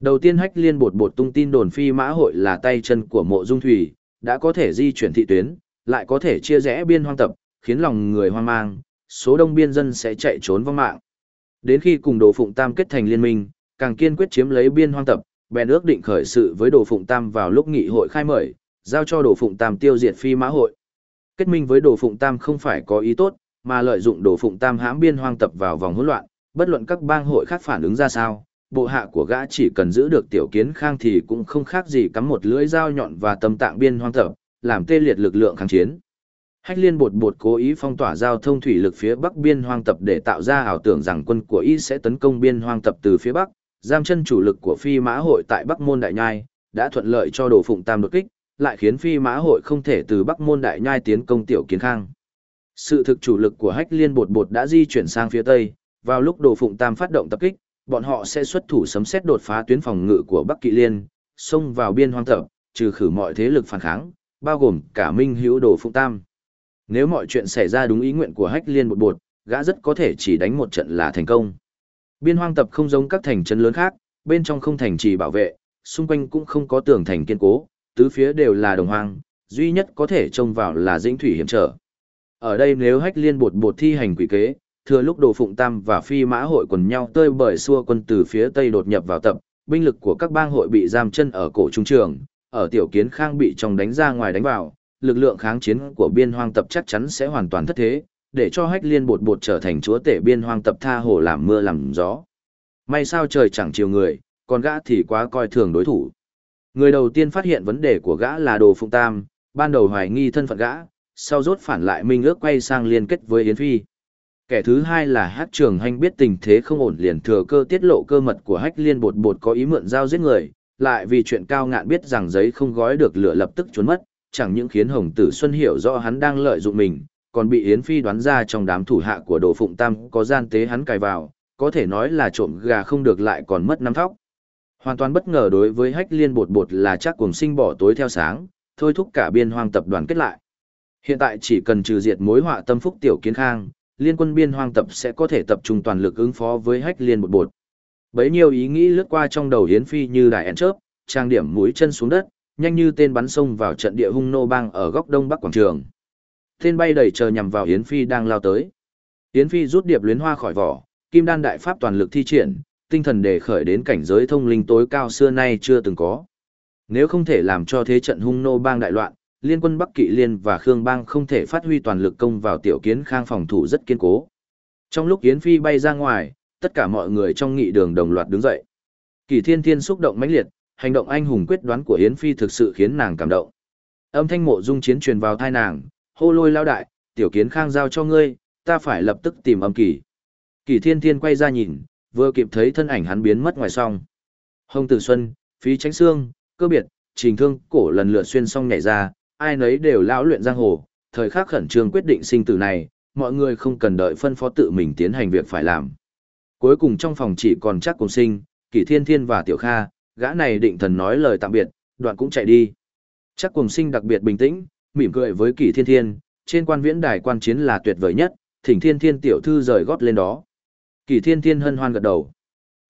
Đầu tiên hách liên bột bột tung tin đồn phi mã hội là tay chân của Mộ Dung Thủy, đã có thể di chuyển thị tuyến, lại có thể chia rẽ biên hoang tập, khiến lòng người hoang mang, số đông biên dân sẽ chạy trốn vong mạng. Đến khi cùng Đồ Phụng Tam kết thành liên minh, càng kiên quyết chiếm lấy biên hoang tập, bèn ước định khởi sự với Đồ Phụng Tam vào lúc nghị hội khai mời, giao cho Đồ Phụng Tam tiêu diệt phi mã hội. Kết minh với Đồ Phụng Tam không phải có ý tốt, mà lợi dụng Đồ Phụng Tam hãm biên hoang tập vào vòng hỗn loạn, bất luận các bang hội khác phản ứng ra sao, bộ hạ của gã chỉ cần giữ được tiểu kiến khang thì cũng không khác gì cắm một lưỡi dao nhọn và tâm tạng biên hoang tập, làm tê liệt lực lượng kháng chiến. Hách liên bột bột cố ý phong tỏa giao thông thủy lực phía bắc biên hoang tập để tạo ra ảo tưởng rằng quân của y sẽ tấn công biên hoang tập từ phía bắc, giam chân chủ lực của phi mã hội tại bắc môn đại nhai, đã thuận lợi cho đồ phụng tam đột kích, lại khiến phi mã hội không thể từ bắc môn đại nhai tiến công tiểu kiến khang. Sự thực chủ lực của hách liên bột bột đã di chuyển sang phía tây, vào lúc đồ phụng tam phát động tập kích, bọn họ sẽ xuất thủ sấm xét đột phá tuyến phòng ngự của Bắc Kỵ Liên, xông vào biên hoang tập, trừ khử mọi thế lực phản kháng, bao gồm cả Minh Hữu Đồ Phụng Tam. Nếu mọi chuyện xảy ra đúng ý nguyện của Hách Liên bột bột, gã rất có thể chỉ đánh một trận là thành công. Biên hoang tập không giống các thành trấn lớn khác, bên trong không thành trì bảo vệ, xung quanh cũng không có tường thành kiên cố, tứ phía đều là đồng hoang, duy nhất có thể trông vào là dĩnh thủy hiểm trở. Ở đây nếu Hách Liên bột bột thi hành quỷ kế, thừa lúc đồ phụng tam và phi mã hội quần nhau tơi bởi xua quân từ phía tây đột nhập vào tập, binh lực của các bang hội bị giam chân ở cổ trung trường, ở tiểu kiến khang bị trong đánh ra ngoài đánh vào, lực lượng kháng chiến của biên hoang tập chắc chắn sẽ hoàn toàn thất thế, để cho hách liên bột bột trở thành chúa tể biên hoang tập tha hồ làm mưa làm gió. May sao trời chẳng chiều người, còn gã thì quá coi thường đối thủ. Người đầu tiên phát hiện vấn đề của gã là đồ phụng tam, ban đầu hoài nghi thân phận gã, sau rốt phản lại minh ước quay sang liên kết với Yến Phi. Kẻ thứ hai là hát trường hành biết tình thế không ổn liền thừa cơ tiết lộ cơ mật của hách liên bột bột có ý mượn dao giết người, lại vì chuyện cao ngạn biết rằng giấy không gói được lửa lập tức trốn mất, chẳng những khiến Hồng Tử Xuân hiểu rõ hắn đang lợi dụng mình, còn bị Yến Phi đoán ra trong đám thủ hạ của Đồ Phụng Tam có gian tế hắn cài vào, có thể nói là trộm gà không được lại còn mất năm thóc. Hoàn toàn bất ngờ đối với hách liên bột bột là chắc cùng sinh bỏ tối theo sáng, thôi thúc cả biên hoang tập đoàn kết lại. Hiện tại chỉ cần trừ diệt mối họa tâm phúc tiểu kiến khang, liên quân biên hoang tập sẽ có thể tập trung toàn lực ứng phó với hách liên bột bột. Bấy nhiêu ý nghĩ lướt qua trong đầu Yến Phi như đài én chớp, trang điểm mũi chân xuống đất, nhanh như tên bắn sông vào trận địa hung nô bang ở góc đông bắc quảng trường. Tên bay đầy chờ nhằm vào Yến Phi đang lao tới. Yến Phi rút điệp luyến hoa khỏi vỏ, kim đan đại pháp toàn lực thi triển, tinh thần đề khởi đến cảnh giới thông linh tối cao xưa nay chưa từng có. Nếu không thể làm cho thế trận hung nô bang đại loạn, liên quân Bắc Kỵ Liên và Khương Bang không thể phát huy toàn lực công vào tiểu kiến khang phòng thủ rất kiên cố. Trong lúc Yến Phi bay ra ngoài, tất cả mọi người trong nghị đường đồng loạt đứng dậy. Kỳ Thiên Thiên xúc động mãnh liệt, hành động anh hùng quyết đoán của Yến Phi thực sự khiến nàng cảm động. Âm thanh mộ dung chiến truyền vào thai nàng, hô lôi lao đại, tiểu kiến khang giao cho ngươi, ta phải lập tức tìm âm kỳ. Kỳ Thiên Thiên quay ra nhìn, vừa kịp thấy thân ảnh hắn biến mất ngoài song. Hồng Tử Xuân, Phí Tránh Sương, cơ biệt, trình thương cổ lần lượt xuyên song nhảy ra, ai nấy đều lão luyện giang hồ, thời khắc khẩn trương quyết định sinh tử này, mọi người không cần đợi phân phó tự mình tiến hành việc phải làm. Cuối cùng trong phòng chỉ còn chắc cùng sinh, kỷ thiên thiên và tiểu kha, gã này định thần nói lời tạm biệt, đoạn cũng chạy đi. Chắc cùng sinh đặc biệt bình tĩnh, mỉm cười với kỷ thiên thiên, trên quan viễn đài quan chiến là tuyệt vời nhất, thỉnh thiên thiên tiểu thư rời gót lên đó. Kỳ thiên thiên hân hoan gật đầu.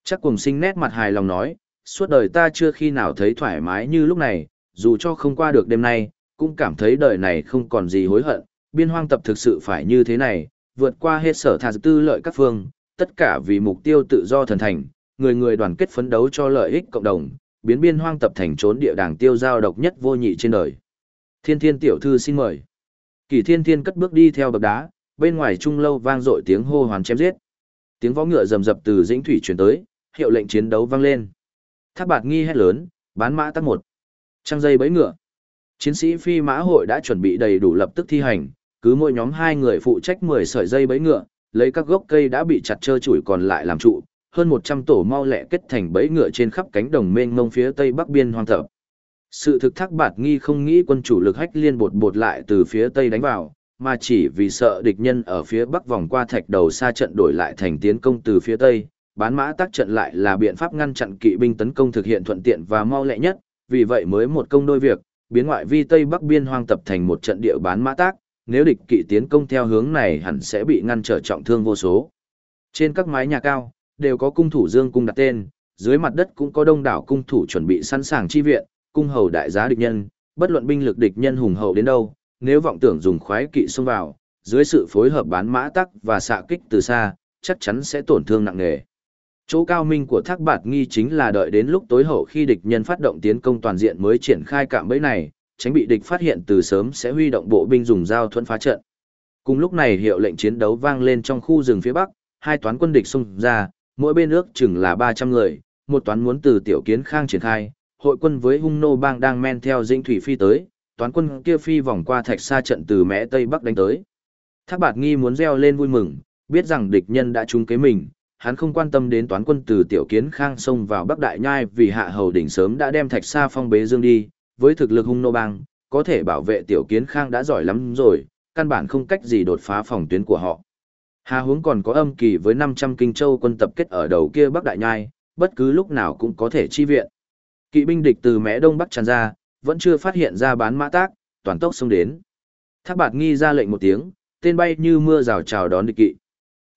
Chắc cùng sinh nét mặt hài lòng nói, suốt đời ta chưa khi nào thấy thoải mái như lúc này, dù cho không qua được đêm nay, cũng cảm thấy đời này không còn gì hối hận, biên hoang tập thực sự phải như thế này, vượt qua hết sở thà tư lợi các phương, tất cả vì mục tiêu tự do thần thành, người người đoàn kết phấn đấu cho lợi ích cộng đồng, biến biên hoang tập thành trốn địa đàng tiêu giao độc nhất vô nhị trên đời. Thiên thiên tiểu thư xin mời. Kỳ thiên thiên cất bước đi theo bậc đá, bên ngoài trung lâu vang dội tiếng hô hoán chém giết. Tiếng võ ngựa rầm rập từ dĩnh thủy truyền tới, hiệu lệnh chiến đấu vang lên. Thác bạt nghi hét lớn, bán mã tắc một. Trăng dây bẫy ngựa. Chiến sĩ phi mã hội đã chuẩn bị đầy đủ lập tức thi hành, cứ mỗi nhóm hai người phụ trách 10 sợi dây bẫy ngựa, lấy các gốc cây đã bị chặt trơ trụi còn lại làm trụ, hơn 100 tổ mau lẹ kết thành bẫy ngựa trên khắp cánh đồng mênh mông phía tây bắc biên hoang thập. Sự thực thác bạt nghi không nghĩ quân chủ lực hách liên bột bột lại từ phía tây đánh vào, mà chỉ vì sợ địch nhân ở phía bắc vòng qua thạch đầu xa trận đổi lại thành tiến công từ phía tây, bán mã tác trận lại là biện pháp ngăn chặn kỵ binh tấn công thực hiện thuận tiện và mau lẹ nhất, vì vậy mới một công đôi việc, biến ngoại vi Tây Bắc biên hoang tập thành một trận địa bán mã tác, nếu địch kỵ tiến công theo hướng này hẳn sẽ bị ngăn trở trọng thương vô số. Trên các mái nhà cao, đều có cung thủ dương cung đặt tên, dưới mặt đất cũng có đông đảo cung thủ chuẩn bị sẵn sàng chi viện, cung hầu đại giá địch nhân, bất luận binh lực địch nhân hùng hậu đến đâu, nếu vọng tưởng dùng khoái kỵ xông vào, dưới sự phối hợp bán mã tắc và xạ kích từ xa, chắc chắn sẽ tổn thương nặng nề. Chỗ cao minh của thác bạt nghi chính là đợi đến lúc tối hậu khi địch nhân phát động tiến công toàn diện mới triển khai cạm bẫy này, tránh bị địch phát hiện từ sớm sẽ huy động bộ binh dùng dao thuẫn phá trận. Cùng lúc này hiệu lệnh chiến đấu vang lên trong khu rừng phía bắc, hai toán quân địch xung ra, mỗi bên ước chừng là 300 người, một toán muốn từ tiểu kiến khang triển khai, hội quân với hung nô bang đang men theo dĩnh thủy phi tới, toán quân kia phi vòng qua thạch xa trận từ mẽ tây bắc đánh tới. Thác bạt nghi muốn reo lên vui mừng, biết rằng địch nhân đã trúng kế mình, hắn không quan tâm đến toán quân từ tiểu kiến khang xông vào bắc đại nhai vì hạ hầu đỉnh sớm đã đem thạch xa phong bế dương đi, với thực lực hung nô bang, có thể bảo vệ tiểu kiến khang đã giỏi lắm rồi, căn bản không cách gì đột phá phòng tuyến của họ. Hà hướng còn có âm kỳ với 500 kinh châu quân tập kết ở đầu kia bắc đại nhai, bất cứ lúc nào cũng có thể chi viện. Kỵ binh địch từ mẽ đông bắc tràn ra, vẫn chưa phát hiện ra bán mã tác, toàn tốc xông đến. Thác bạt nghi ra lệnh một tiếng, tên bay như mưa rào chào đón địch kỵ.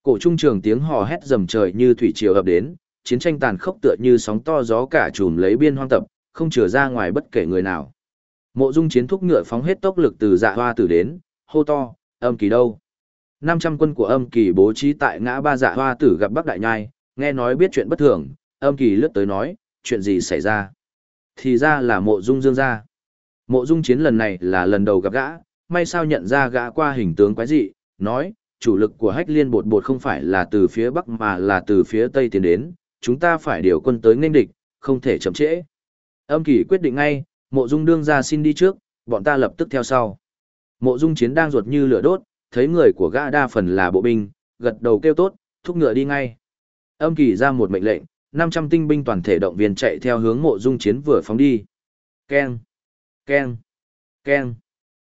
Cổ trung trường tiếng hò hét rầm trời như thủy triều ập đến, chiến tranh tàn khốc tựa như sóng to gió cả trùm lấy biên hoang tập, không chừa ra ngoài bất kể người nào. Mộ Dung chiến thúc ngựa phóng hết tốc lực từ Dạ Hoa tử đến, hô to, âm kỳ đâu? 500 quân của âm kỳ bố trí tại ngã ba Dạ Hoa tử gặp Bắc Đại Nhai, nghe nói biết chuyện bất thường, âm kỳ lướt tới nói, chuyện gì xảy ra? Thì ra là Mộ Dung Dương gia. Mộ Dung chiến lần này là lần đầu gặp gã, may sao nhận ra gã qua hình tướng quái dị, nói, chủ lực của hách liên bột bột không phải là từ phía bắc mà là từ phía tây tiến đến, chúng ta phải điều quân tới nghênh địch, không thể chậm trễ. Âm kỳ quyết định ngay, mộ dung đương ra xin đi trước, bọn ta lập tức theo sau. Mộ dung chiến đang ruột như lửa đốt, thấy người của gã đa phần là bộ binh, gật đầu kêu tốt, thúc ngựa đi ngay. Âm kỳ ra một mệnh lệnh, 500 tinh binh toàn thể động viên chạy theo hướng mộ dung chiến vừa phóng đi. Keng, keng, keng.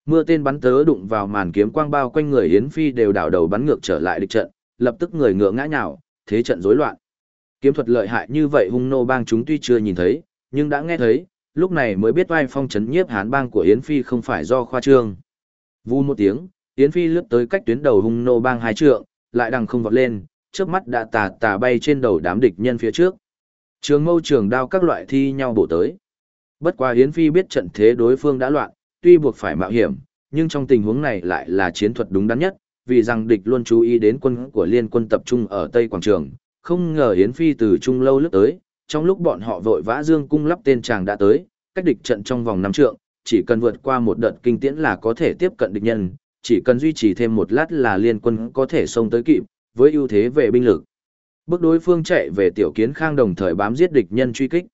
Mưa tên bắn tớ đụng vào màn kiếm quang bao quanh người Yến Phi đều đảo đầu bắn ngược trở lại địch trận, lập tức người ngựa ngã nhào, thế trận rối loạn. Kiếm thuật lợi hại như vậy hung nô bang chúng tuy chưa nhìn thấy, nhưng đã nghe thấy, lúc này mới biết oai phong chấn nhiếp hán bang của Yến Phi không phải do khoa trương. Vu một tiếng, Yến Phi lướt tới cách tuyến đầu hung nô bang hai trượng, lại đằng không vọt lên, trước mắt đã tà tà bay trên đầu đám địch nhân phía trước. Trường mâu trường đao các loại thi nhau bổ tới. Bất quá Yến Phi biết trận thế đối phương đã loạn, tuy buộc phải mạo hiểm, nhưng trong tình huống này lại là chiến thuật đúng đắn nhất, vì rằng địch luôn chú ý đến quân của liên quân tập trung ở Tây Quảng Trường, không ngờ Yến Phi từ Trung Lâu lướt tới, trong lúc bọn họ vội vã dương cung lắp tên chàng đã tới, cách địch trận trong vòng năm trượng, chỉ cần vượt qua một đợt kinh tiễn là có thể tiếp cận địch nhân, chỉ cần duy trì thêm một lát là liên quân có thể xông tới kịp, với ưu thế về binh lực. Bước đối phương chạy về tiểu kiến khang đồng thời bám giết địch nhân truy kích.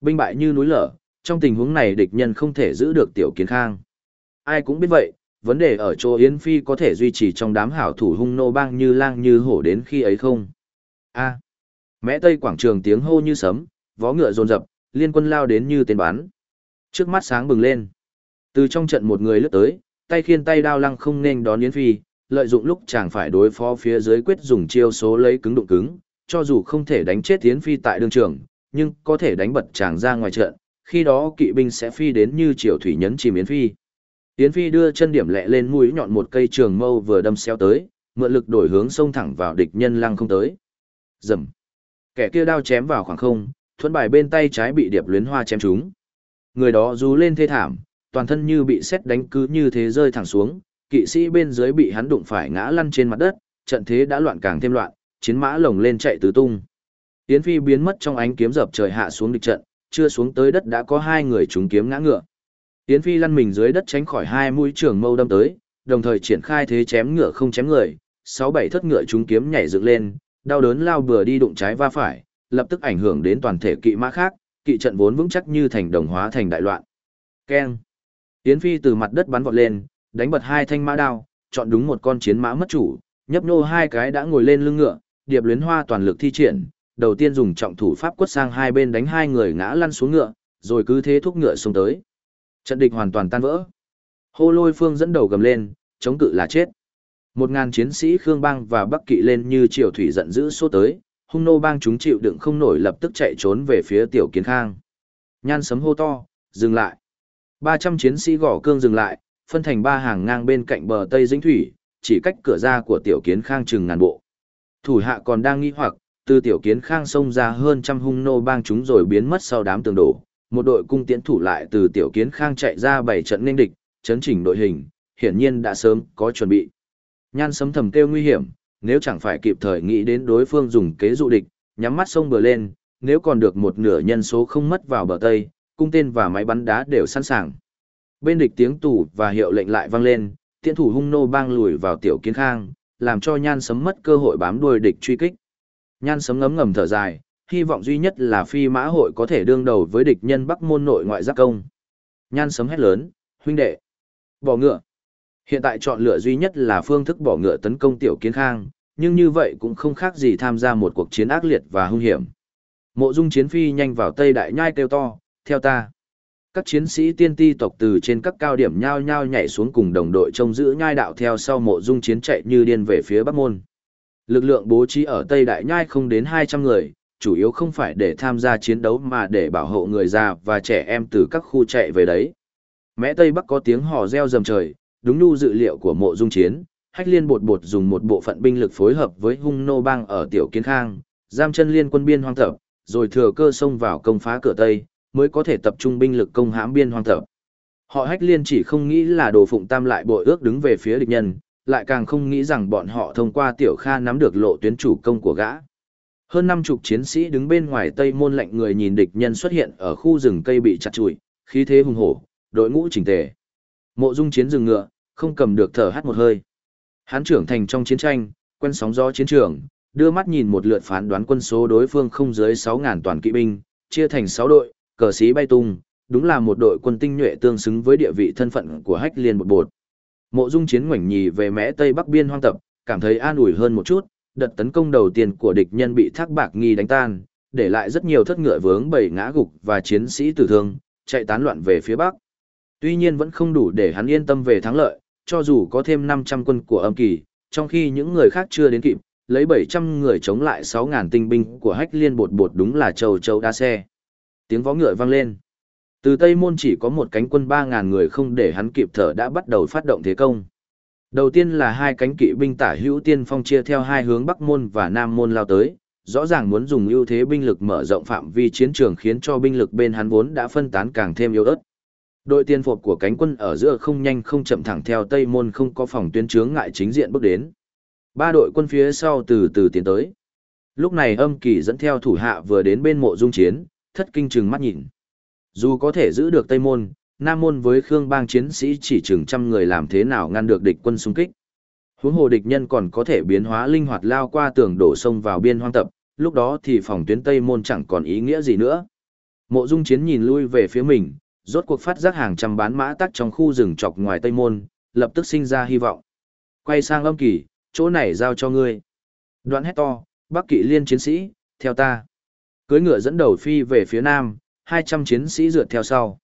Binh bại như núi lở, trong tình huống này địch nhân không thể giữ được tiểu kiến khang. Ai cũng biết vậy, vấn đề ở chỗ Yến Phi có thể duy trì trong đám hảo thủ hung nô bang như lang như hổ đến khi ấy không. a mẽ tây quảng trường tiếng hô như sấm, vó ngựa rồn rập, liên quân lao đến như tên bắn. Trước mắt sáng bừng lên. Từ trong trận một người lướt tới, tay khiên tay đao lăng không nên đón Yến Phi, lợi dụng lúc chàng phải đối phó phía dưới quyết dùng chiêu số lấy cứng đụng cứng, cho dù không thể đánh chết Yến Phi tại đường trường, nhưng có thể đánh bật chàng ra ngoài trận, khi đó kỵ binh sẽ phi đến như triều thủy nhấn chìm Yến Phi. Yến Phi đưa chân điểm lẹ lên mũi nhọn một cây trường mâu vừa đâm xeo tới, mượn lực đổi hướng xông thẳng vào địch nhân lăng không tới. Rầm. Kẻ kia đao chém vào khoảng không, thuẫn bài bên tay trái bị điệp luyến hoa chém trúng. Người đó rú lên thê thảm, toàn thân như bị xét đánh cứ như thế rơi thẳng xuống, kỵ sĩ bên dưới bị hắn đụng phải ngã lăn trên mặt đất, trận thế đã loạn càng thêm loạn, chiến mã lồng lên chạy tứ tung. Yến Phi biến mất trong ánh kiếm dập trời hạ xuống địch trận, chưa xuống tới đất đã có hai người trúng kiếm ngã ngựa. Yến Phi lăn mình dưới đất tránh khỏi hai mũi trường mâu đâm tới, đồng thời triển khai thế chém ngựa không chém người, sáu bảy thất ngựa trúng kiếm nhảy dựng lên, đau đớn lao bừa đi đụng trái va phải, lập tức ảnh hưởng đến toàn thể kỵ mã khác, kỵ trận vốn vững chắc như thành đồng hóa thành đại loạn. Keng. Yến Phi từ mặt đất bắn vọt lên, đánh bật hai thanh mã đao, chọn đúng một con chiến mã mất chủ, nhấp nô hai cái đã ngồi lên lưng ngựa, điệp luyến hoa toàn lực thi triển, đầu tiên dùng trọng thủ pháp quất sang hai bên đánh hai người ngã lăn xuống ngựa, rồi cứ thế thúc ngựa xuống tới. Trận địch hoàn toàn tan vỡ. Hô lôi phương dẫn đầu gầm lên, chống cự là chết. Một ngàn chiến sĩ Khương Bang và Bắc Kỵ lên như triều thủy giận dữ số tới, hung nô bang chúng chịu đựng không nổi lập tức chạy trốn về phía tiểu kiến khang. Nhan sấm hô to, dừng lại. 300 chiến sĩ gõ cương dừng lại, phân thành ba hàng ngang bên cạnh bờ Tây Dĩnh Thủy, chỉ cách cửa ra của tiểu kiến khang chừng ngàn bộ. Thủ hạ còn đang nghi hoặc, từ tiểu kiến khang xông ra hơn trăm hung nô bang chúng rồi biến mất sau đám tường đổ. Một đội cung tiễn thủ lại từ tiểu kiến khang chạy ra bảy trận nên địch, chấn chỉnh đội hình, hiển nhiên đã sớm có chuẩn bị. Nhan sấm thầm kêu nguy hiểm, nếu chẳng phải kịp thời nghĩ đến đối phương dùng kế dụ địch, nhắm mắt sông bờ lên, nếu còn được một nửa nhân số không mất vào bờ Tây, cung tên và máy bắn đá đều sẵn sàng. Bên địch tiếng tủ và hiệu lệnh lại vang lên, tiễn thủ hung nô bang lùi vào tiểu kiến khang, làm cho nhan sấm mất cơ hội bám đuôi địch truy kích. Nhan sấm ngấm ngầm thở dài, hy vọng duy nhất là phi mã hội có thể đương đầu với địch nhân Bắc môn nội ngoại giác công. Nhan sấm hét lớn, huynh đệ, bỏ ngựa. Hiện tại chọn lựa duy nhất là phương thức bỏ ngựa tấn công tiểu kiến khang, nhưng như vậy cũng không khác gì tham gia một cuộc chiến ác liệt và hung hiểm. Mộ dung chiến phi nhanh vào tây đại nhai kêu to, theo ta. Các chiến sĩ tiên ti tộc từ trên các cao điểm nhao nhao nhảy xuống cùng đồng đội trông giữ nhai đạo theo sau mộ dung chiến chạy như điên về phía bắc môn. Lực lượng bố trí ở Tây Đại Nhai không đến 200 người, chủ yếu không phải để tham gia chiến đấu mà để bảo hộ người già và trẻ em từ các khu chạy về đấy. Mẽ Tây Bắc có tiếng hò reo rầm trời, đúng như dự liệu của mộ dung chiến, Hách Liên bột bột dùng một bộ phận binh lực phối hợp với hung nô bang ở Tiểu Kiến Khang, giam chân liên quân biên hoang thập, rồi thừa cơ xông vào công phá cửa Tây, mới có thể tập trung binh lực công hãm biên hoang tập. Họ Hách Liên chỉ không nghĩ là đồ phụng tam lại bội ước đứng về phía địch nhân, lại càng không nghĩ rằng bọn họ thông qua Tiểu Kha nắm được lộ tuyến chủ công của gã. Hơn năm chục chiến sĩ đứng bên ngoài Tây Môn lạnh người nhìn địch nhân xuất hiện ở khu rừng cây bị chặt chùi, khí thế hùng hổ, đội ngũ chỉnh tề. Mộ Dung chiến rừng ngựa, không cầm được thở hắt một hơi. Hán trưởng thành trong chiến tranh, quen sóng gió chiến trường, đưa mắt nhìn một lượt phán đoán quân số đối phương không dưới 6000 toàn kỵ binh, chia thành 6 đội, cờ sĩ bay tung, đúng là một đội quân tinh nhuệ tương xứng với địa vị thân phận của Hách Liên một bột. Mộ Dung chiến ngoảnh nhì về mé tây bắc biên hoang tập, cảm thấy an ủi hơn một chút, đợt tấn công đầu tiên của địch nhân bị Thác Bạc Nghi đánh tan, để lại rất nhiều thất ngựa vướng bầy ngã gục và chiến sĩ tử thương, chạy tán loạn về phía bắc. Tuy nhiên vẫn không đủ để hắn yên tâm về thắng lợi, cho dù có thêm 500 quân của âm kỳ, trong khi những người khác chưa đến kịp, lấy 700 người chống lại 6.000 tinh binh của hách liên bột bột đúng là châu châu đa xe. Tiếng vó ngựa vang lên. Từ Tây Môn chỉ có một cánh quân 3.000 người không để hắn kịp thở đã bắt đầu phát động thế công. Đầu tiên là hai cánh kỵ binh tả hữu tiên phong chia theo hai hướng Bắc Môn và Nam Môn lao tới, rõ ràng muốn dùng ưu thế binh lực mở rộng phạm vi chiến trường khiến cho binh lực bên hắn vốn đã phân tán càng thêm yếu ớt. Đội tiên phục của cánh quân ở giữa không nhanh không chậm thẳng theo Tây Môn không có phòng tuyến chướng ngại chính diện bước đến. Ba đội quân phía sau từ từ tiến tới. Lúc này âm kỳ dẫn theo thủ hạ vừa đến bên mộ dung chiến, thất kinh chừng mắt nhìn. Dù có thể giữ được Tây Môn, Nam Môn với Khương bang chiến sĩ chỉ chừng trăm người làm thế nào ngăn được địch quân xung kích. Huống hồ địch nhân còn có thể biến hóa linh hoạt lao qua tường đổ sông vào biên hoang tập, lúc đó thì phòng tuyến Tây Môn chẳng còn ý nghĩa gì nữa. Mộ Dung Chiến nhìn lui về phía mình, rốt cuộc phát giác hàng trăm bán mã tắc trong khu rừng trọc ngoài Tây Môn, lập tức sinh ra hy vọng. Quay sang Lâm kỳ, chỗ này giao cho ngươi. Đoạn hét to, Bắc Kỵ Liên chiến sĩ, theo ta cưỡi ngựa dẫn đầu phi về phía nam, 200 chiến sĩ rượt theo sau.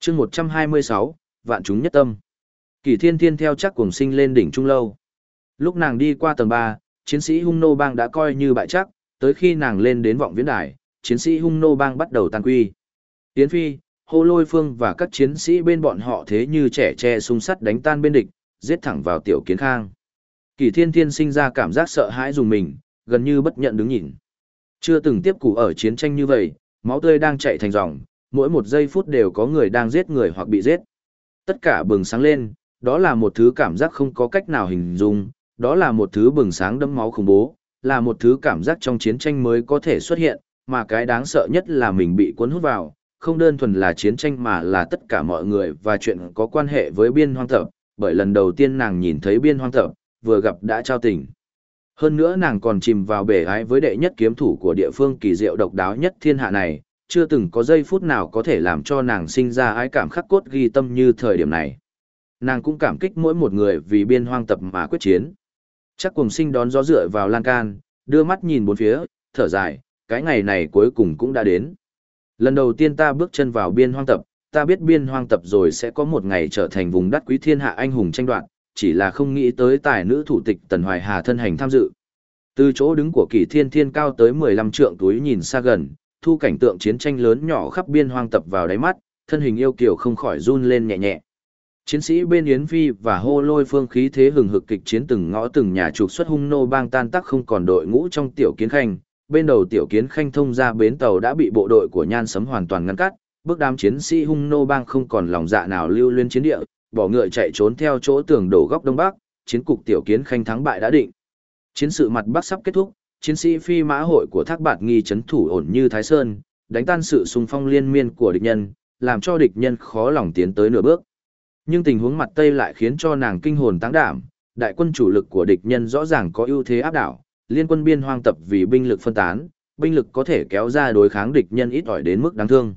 chương 126, vạn chúng nhất tâm. Kỷ thiên thiên theo chắc cùng sinh lên đỉnh trung lâu. Lúc nàng đi qua tầng 3, chiến sĩ hung nô bang đã coi như bại chắc, tới khi nàng lên đến vọng viễn đài, chiến sĩ hung nô bang bắt đầu tan quy. Tiến phi, hô lôi phương và các chiến sĩ bên bọn họ thế như trẻ tre sung sắt đánh tan bên địch, giết thẳng vào tiểu kiến khang. Kỳ thiên thiên sinh ra cảm giác sợ hãi dùng mình, gần như bất nhận đứng nhìn. Chưa từng tiếp cụ ở chiến tranh như vậy, máu tươi đang chạy thành dòng, mỗi một giây phút đều có người đang giết người hoặc bị giết. Tất cả bừng sáng lên, đó là một thứ cảm giác không có cách nào hình dung, đó là một thứ bừng sáng đẫm máu khủng bố, là một thứ cảm giác trong chiến tranh mới có thể xuất hiện, mà cái đáng sợ nhất là mình bị cuốn hút vào, không đơn thuần là chiến tranh mà là tất cả mọi người và chuyện có quan hệ với biên hoang thập. bởi lần đầu tiên nàng nhìn thấy biên hoang thập, vừa gặp đã trao tình. Hơn nữa nàng còn chìm vào bể ái với đệ nhất kiếm thủ của địa phương kỳ diệu độc đáo nhất thiên hạ này, chưa từng có giây phút nào có thể làm cho nàng sinh ra ái cảm khắc cốt ghi tâm như thời điểm này. Nàng cũng cảm kích mỗi một người vì biên hoang tập mà quyết chiến. Chắc cùng sinh đón gió dựa vào lan can, đưa mắt nhìn bốn phía, thở dài, cái ngày này cuối cùng cũng đã đến. Lần đầu tiên ta bước chân vào biên hoang tập, ta biết biên hoang tập rồi sẽ có một ngày trở thành vùng đất quý thiên hạ anh hùng tranh đoạt, chỉ là không nghĩ tới tài nữ thủ tịch Tần Hoài Hà thân hành tham dự. Từ chỗ đứng của kỳ thiên thiên cao tới 15 trượng túi nhìn xa gần, thu cảnh tượng chiến tranh lớn nhỏ khắp biên hoang tập vào đáy mắt, thân hình yêu kiều không khỏi run lên nhẹ nhẹ. Chiến sĩ bên Yến Phi và hô lôi phương khí thế hừng hực kịch chiến từng ngõ từng nhà trục xuất hung nô bang tan tác không còn đội ngũ trong tiểu kiến khanh, bên đầu tiểu kiến khanh thông ra bến tàu đã bị bộ đội của nhan sấm hoàn toàn ngăn cắt, bước đám chiến sĩ hung nô bang không còn lòng dạ nào lưu luyến chiến địa, bỏ ngựa chạy trốn theo chỗ tường đổ góc đông bắc, chiến cục tiểu kiến khanh thắng bại đã định. Chiến sự mặt bắc sắp kết thúc, chiến sĩ phi mã hội của Thác Bạt Nghi chấn thủ ổn như Thái Sơn, đánh tan sự xung phong liên miên của địch nhân, làm cho địch nhân khó lòng tiến tới nửa bước. Nhưng tình huống mặt Tây lại khiến cho nàng kinh hồn táng đảm, đại quân chủ lực của địch nhân rõ ràng có ưu thế áp đảo, liên quân biên hoang tập vì binh lực phân tán, binh lực có thể kéo ra đối kháng địch nhân ít ỏi đến mức đáng thương.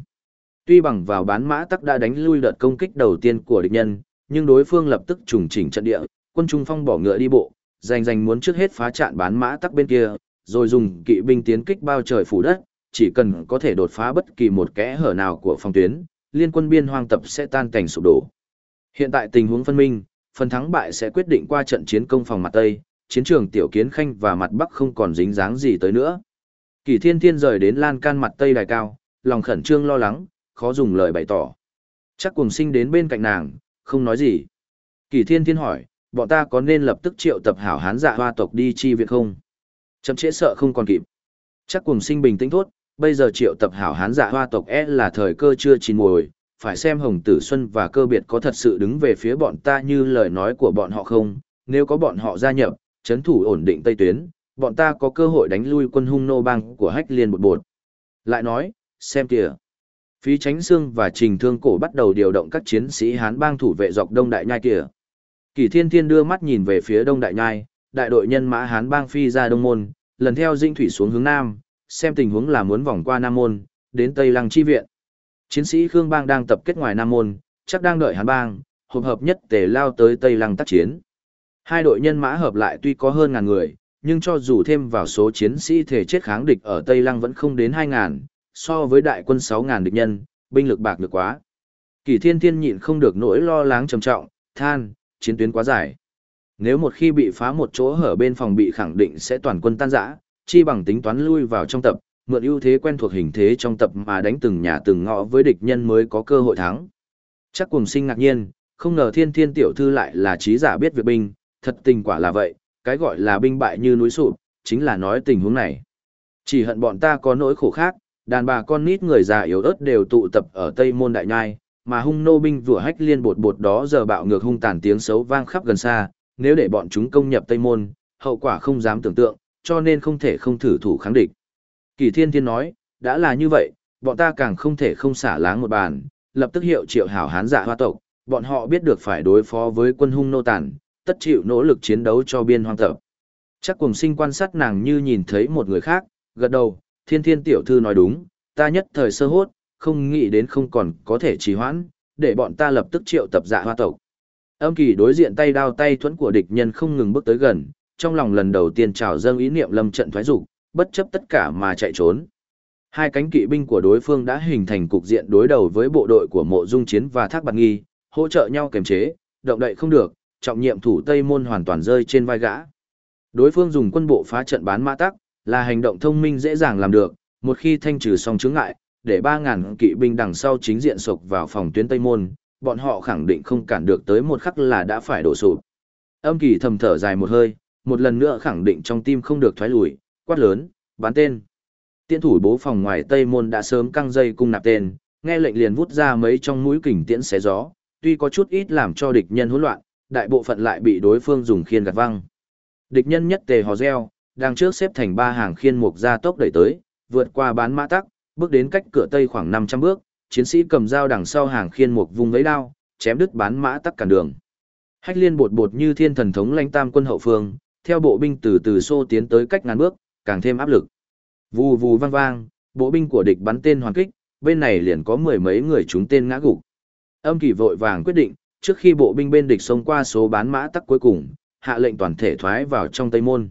Tuy bằng vào bán mã tắc đã đánh lui đợt công kích đầu tiên của địch nhân, nhưng đối phương lập tức trùng chỉnh trận địa, quân trung phong bỏ ngựa đi bộ, giành giành muốn trước hết phá trận bán mã tắc bên kia, rồi dùng kỵ binh tiến kích bao trời phủ đất, chỉ cần có thể đột phá bất kỳ một kẽ hở nào của phòng tuyến, liên quân biên hoang tập sẽ tan cảnh sụp đổ. Hiện tại tình huống phân minh, phần thắng bại sẽ quyết định qua trận chiến công phòng mặt Tây, chiến trường Tiểu Kiến Khanh và mặt Bắc không còn dính dáng gì tới nữa. Kỳ Thiên Thiên rời đến lan can mặt Tây đài cao, lòng khẩn trương lo lắng, khó dùng lời bày tỏ. Chắc cùng sinh đến bên cạnh nàng, không nói gì. Kỳ Thiên Thiên hỏi, bọn ta có nên lập tức triệu tập hảo hán dạ hoa tộc đi chi viện không? Chậm trễ sợ không còn kịp. Chắc cùng sinh bình tĩnh thốt, bây giờ triệu tập hảo hán dạ hoa tộc e là thời cơ chưa chín mùi, phải xem Hồng Tử Xuân và cơ biệt có thật sự đứng về phía bọn ta như lời nói của bọn họ không, nếu có bọn họ gia nhập, chấn thủ ổn định Tây Tuyến, bọn ta có cơ hội đánh lui quân hung nô bang của hách liên bột bột. Lại nói, xem kìa. Phí Tránh Sương và Trình Thương Cổ bắt đầu điều động các chiến sĩ Hán bang thủ vệ dọc Đông Đại Nhai kia. Kỳ Thiên Thiên đưa mắt nhìn về phía Đông Đại Nhai, đại đội nhân mã Hán bang phi ra Đông Môn, lần theo dinh thủy xuống hướng Nam, xem tình huống là muốn vòng qua Nam Môn, đến Tây Lăng chi viện. Chiến sĩ Khương Bang đang tập kết ngoài Nam Môn, chắc đang đợi Hán Bang, hợp hợp nhất tề lao tới Tây Lăng tác chiến. Hai đội nhân mã hợp lại tuy có hơn ngàn người, nhưng cho dù thêm vào số chiến sĩ thể chết kháng địch ở Tây Lăng vẫn không đến hai ngàn, so với đại quân sáu ngàn địch nhân, binh lực bạc được quá. Kỳ thiên thiên nhịn không được nỗi lo lắng trầm trọng, than, chiến tuyến quá dài. Nếu một khi bị phá một chỗ hở bên phòng bị khẳng định sẽ toàn quân tan rã, chi bằng tính toán lui vào trong tập, mượn ưu thế quen thuộc hình thế trong tập mà đánh từng nhà từng ngõ với địch nhân mới có cơ hội thắng. Chắc cùng sinh ngạc nhiên, không ngờ thiên thiên tiểu thư lại là trí giả biết việc binh, thật tình quả là vậy, cái gọi là binh bại như núi sụp, chính là nói tình huống này. Chỉ hận bọn ta có nỗi khổ khác, đàn bà con nít người già yếu ớt đều tụ tập ở Tây Môn Đại Nhai, mà hung nô binh vừa hách liên bột bột đó giờ bạo ngược hung tàn tiếng xấu vang khắp gần xa, nếu để bọn chúng công nhập Tây Môn, hậu quả không dám tưởng tượng, cho nên không thể không thử thủ kháng địch. Kỳ thiên thiên nói, đã là như vậy, bọn ta càng không thể không xả láng một bàn, lập tức hiệu triệu hảo hán dạ hoa tộc, bọn họ biết được phải đối phó với quân hung nô tàn, tất chịu nỗ lực chiến đấu cho biên hoang tập. Chắc cùng sinh quan sát nàng như nhìn thấy một người khác, gật đầu, thiên thiên tiểu thư nói đúng, ta nhất thời sơ hốt, không nghĩ đến không còn có thể trì hoãn, để bọn ta lập tức triệu tập dạ hoa tộc. Âm kỳ đối diện tay đao tay thuẫn của địch nhân không ngừng bước tới gần, trong lòng lần đầu tiên trào dâng ý niệm lâm trận thoái dục bất chấp tất cả mà chạy trốn. Hai cánh kỵ binh của đối phương đã hình thành cục diện đối đầu với bộ đội của mộ dung chiến và thác bạc nghi, hỗ trợ nhau kiềm chế, động đậy không được, trọng nhiệm thủ Tây Môn hoàn toàn rơi trên vai gã. Đối phương dùng quân bộ phá trận bán mã tắc, là hành động thông minh dễ dàng làm được, một khi thanh trừ xong chướng ngại, để 3.000 kỵ binh đằng sau chính diện sộc vào phòng tuyến Tây Môn, bọn họ khẳng định không cản được tới một khắc là đã phải đổ sụp. Âm kỳ thầm thở dài một hơi, một lần nữa khẳng định trong tim không được thoái lùi, quát lớn, bán tên. Tiễn thủ bố phòng ngoài Tây Môn đã sớm căng dây cung nạp tên, nghe lệnh liền vút ra mấy trong mũi kình tiễn xé gió, tuy có chút ít làm cho địch nhân hỗn loạn, đại bộ phận lại bị đối phương dùng khiên gạt văng. Địch nhân nhất tề hò reo, đang trước xếp thành ba hàng khiên mục ra tốc đẩy tới, vượt qua bán mã tắc, bước đến cách cửa tây khoảng 500 bước, chiến sĩ cầm dao đằng sau hàng khiên mục vùng lấy đao, chém đứt bán mã tắc cản đường. Hách liên bột bột như thiên thần thống lãnh tam quân hậu phương, theo bộ binh từ từ xô tiến tới cách ngàn bước, càng thêm áp lực. Vù vù vang vang, bộ binh của địch bắn tên hoàn kích, bên này liền có mười mấy người chúng tên ngã gục. Âm kỳ vội vàng quyết định, trước khi bộ binh bên địch xông qua số bán mã tắc cuối cùng, hạ lệnh toàn thể thoái vào trong Tây Môn.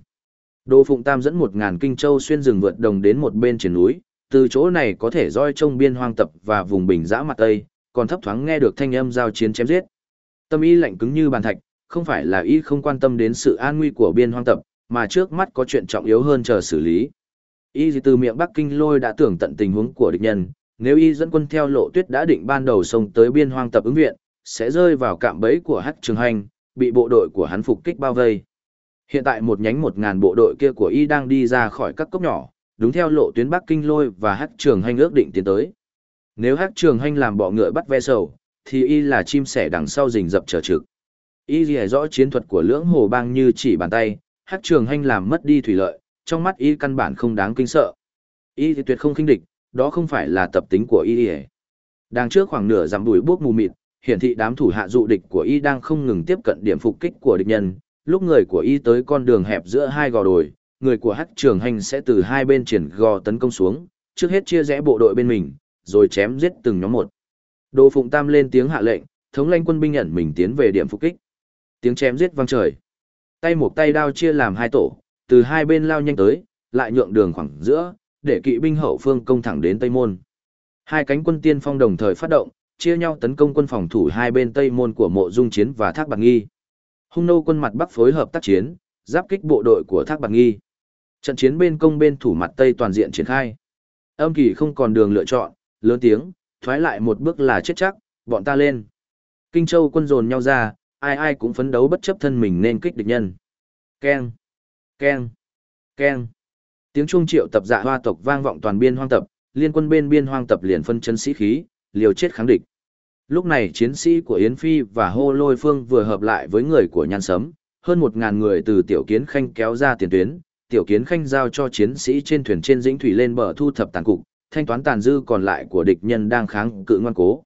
Đô Phụng Tam dẫn một ngàn kinh châu xuyên rừng vượt đồng đến một bên trên núi, từ chỗ này có thể roi trông biên hoang tập và vùng bình giã mặt Tây, còn thấp thoáng nghe được thanh âm giao chiến chém giết. Tâm y lạnh cứng như bàn thạch, không phải là y không quan tâm đến sự an nguy của biên hoang tập, mà trước mắt có chuyện trọng yếu hơn chờ xử lý. Y từ miệng Bắc Kinh lôi đã tưởng tận tình huống của địch nhân, nếu y dẫn quân theo lộ tuyết đã định ban đầu xông tới biên hoang tập ứng viện, sẽ rơi vào cạm bẫy của Hắc Trường Hành, bị bộ đội của hắn phục kích bao vây. Hiện tại một nhánh một ngàn bộ đội kia của y đang đi ra khỏi các cốc nhỏ, đúng theo lộ tuyến Bắc Kinh lôi và Hắc Trường Hành ước định tiến tới. Nếu Hắc Trường Hành làm bọ ngựa bắt ve sầu, thì y là chim sẻ đằng sau rình rập chờ trực. Y hiểu rõ chiến thuật của lưỡng hồ bang như chỉ bàn tay, Hắc Trường Hành làm mất đi thủy lợi, trong mắt y căn bản không đáng kinh sợ. Y thì tuyệt không khinh địch, đó không phải là tập tính của y. Đang trước khoảng nửa dặm đuổi bước mù mịt, hiển thị đám thủ hạ dụ địch của y đang không ngừng tiếp cận điểm phục kích của địch nhân, lúc người của y tới con đường hẹp giữa hai gò đồi, người của hắc trường hành sẽ từ hai bên triển gò tấn công xuống, trước hết chia rẽ bộ đội bên mình, rồi chém giết từng nhóm một. Đồ Phụng Tam lên tiếng hạ lệnh, thống lãnh quân binh nhận mình tiến về điểm phục kích. Tiếng chém giết vang trời. Tay một tay đao chia làm hai tổ, từ hai bên lao nhanh tới, lại nhượng đường khoảng giữa, để kỵ binh hậu phương công thẳng đến Tây Môn. Hai cánh quân tiên phong đồng thời phát động, chia nhau tấn công quân phòng thủ hai bên Tây Môn của Mộ Dung Chiến và Thác Bạc Nghi. Hung nô quân mặt Bắc phối hợp tác chiến, giáp kích bộ đội của Thác Bạc Nghi. Trận chiến bên công bên thủ mặt Tây toàn diện triển khai. Âm kỳ không còn đường lựa chọn, lớn tiếng, thoái lại một bước là chết chắc, bọn ta lên. Kinh Châu quân dồn nhau ra, ai ai cũng phấn đấu bất chấp thân mình nên kích địch nhân. Keng, keng, keng. Tiếng trung triệu tập dạ hoa tộc vang vọng toàn biên hoang tập, liên quân bên biên hoang tập liền phân chân sĩ khí, liều chết kháng địch. Lúc này chiến sĩ của Yến Phi và Hô Lôi Phương vừa hợp lại với người của Nhan Sấm, hơn một ngàn người từ Tiểu Kiến Khanh kéo ra tiền tuyến, Tiểu Kiến Khanh giao cho chiến sĩ trên thuyền trên dĩnh thủy lên bờ thu thập tàn cục, thanh toán tàn dư còn lại của địch nhân đang kháng cự ngoan cố.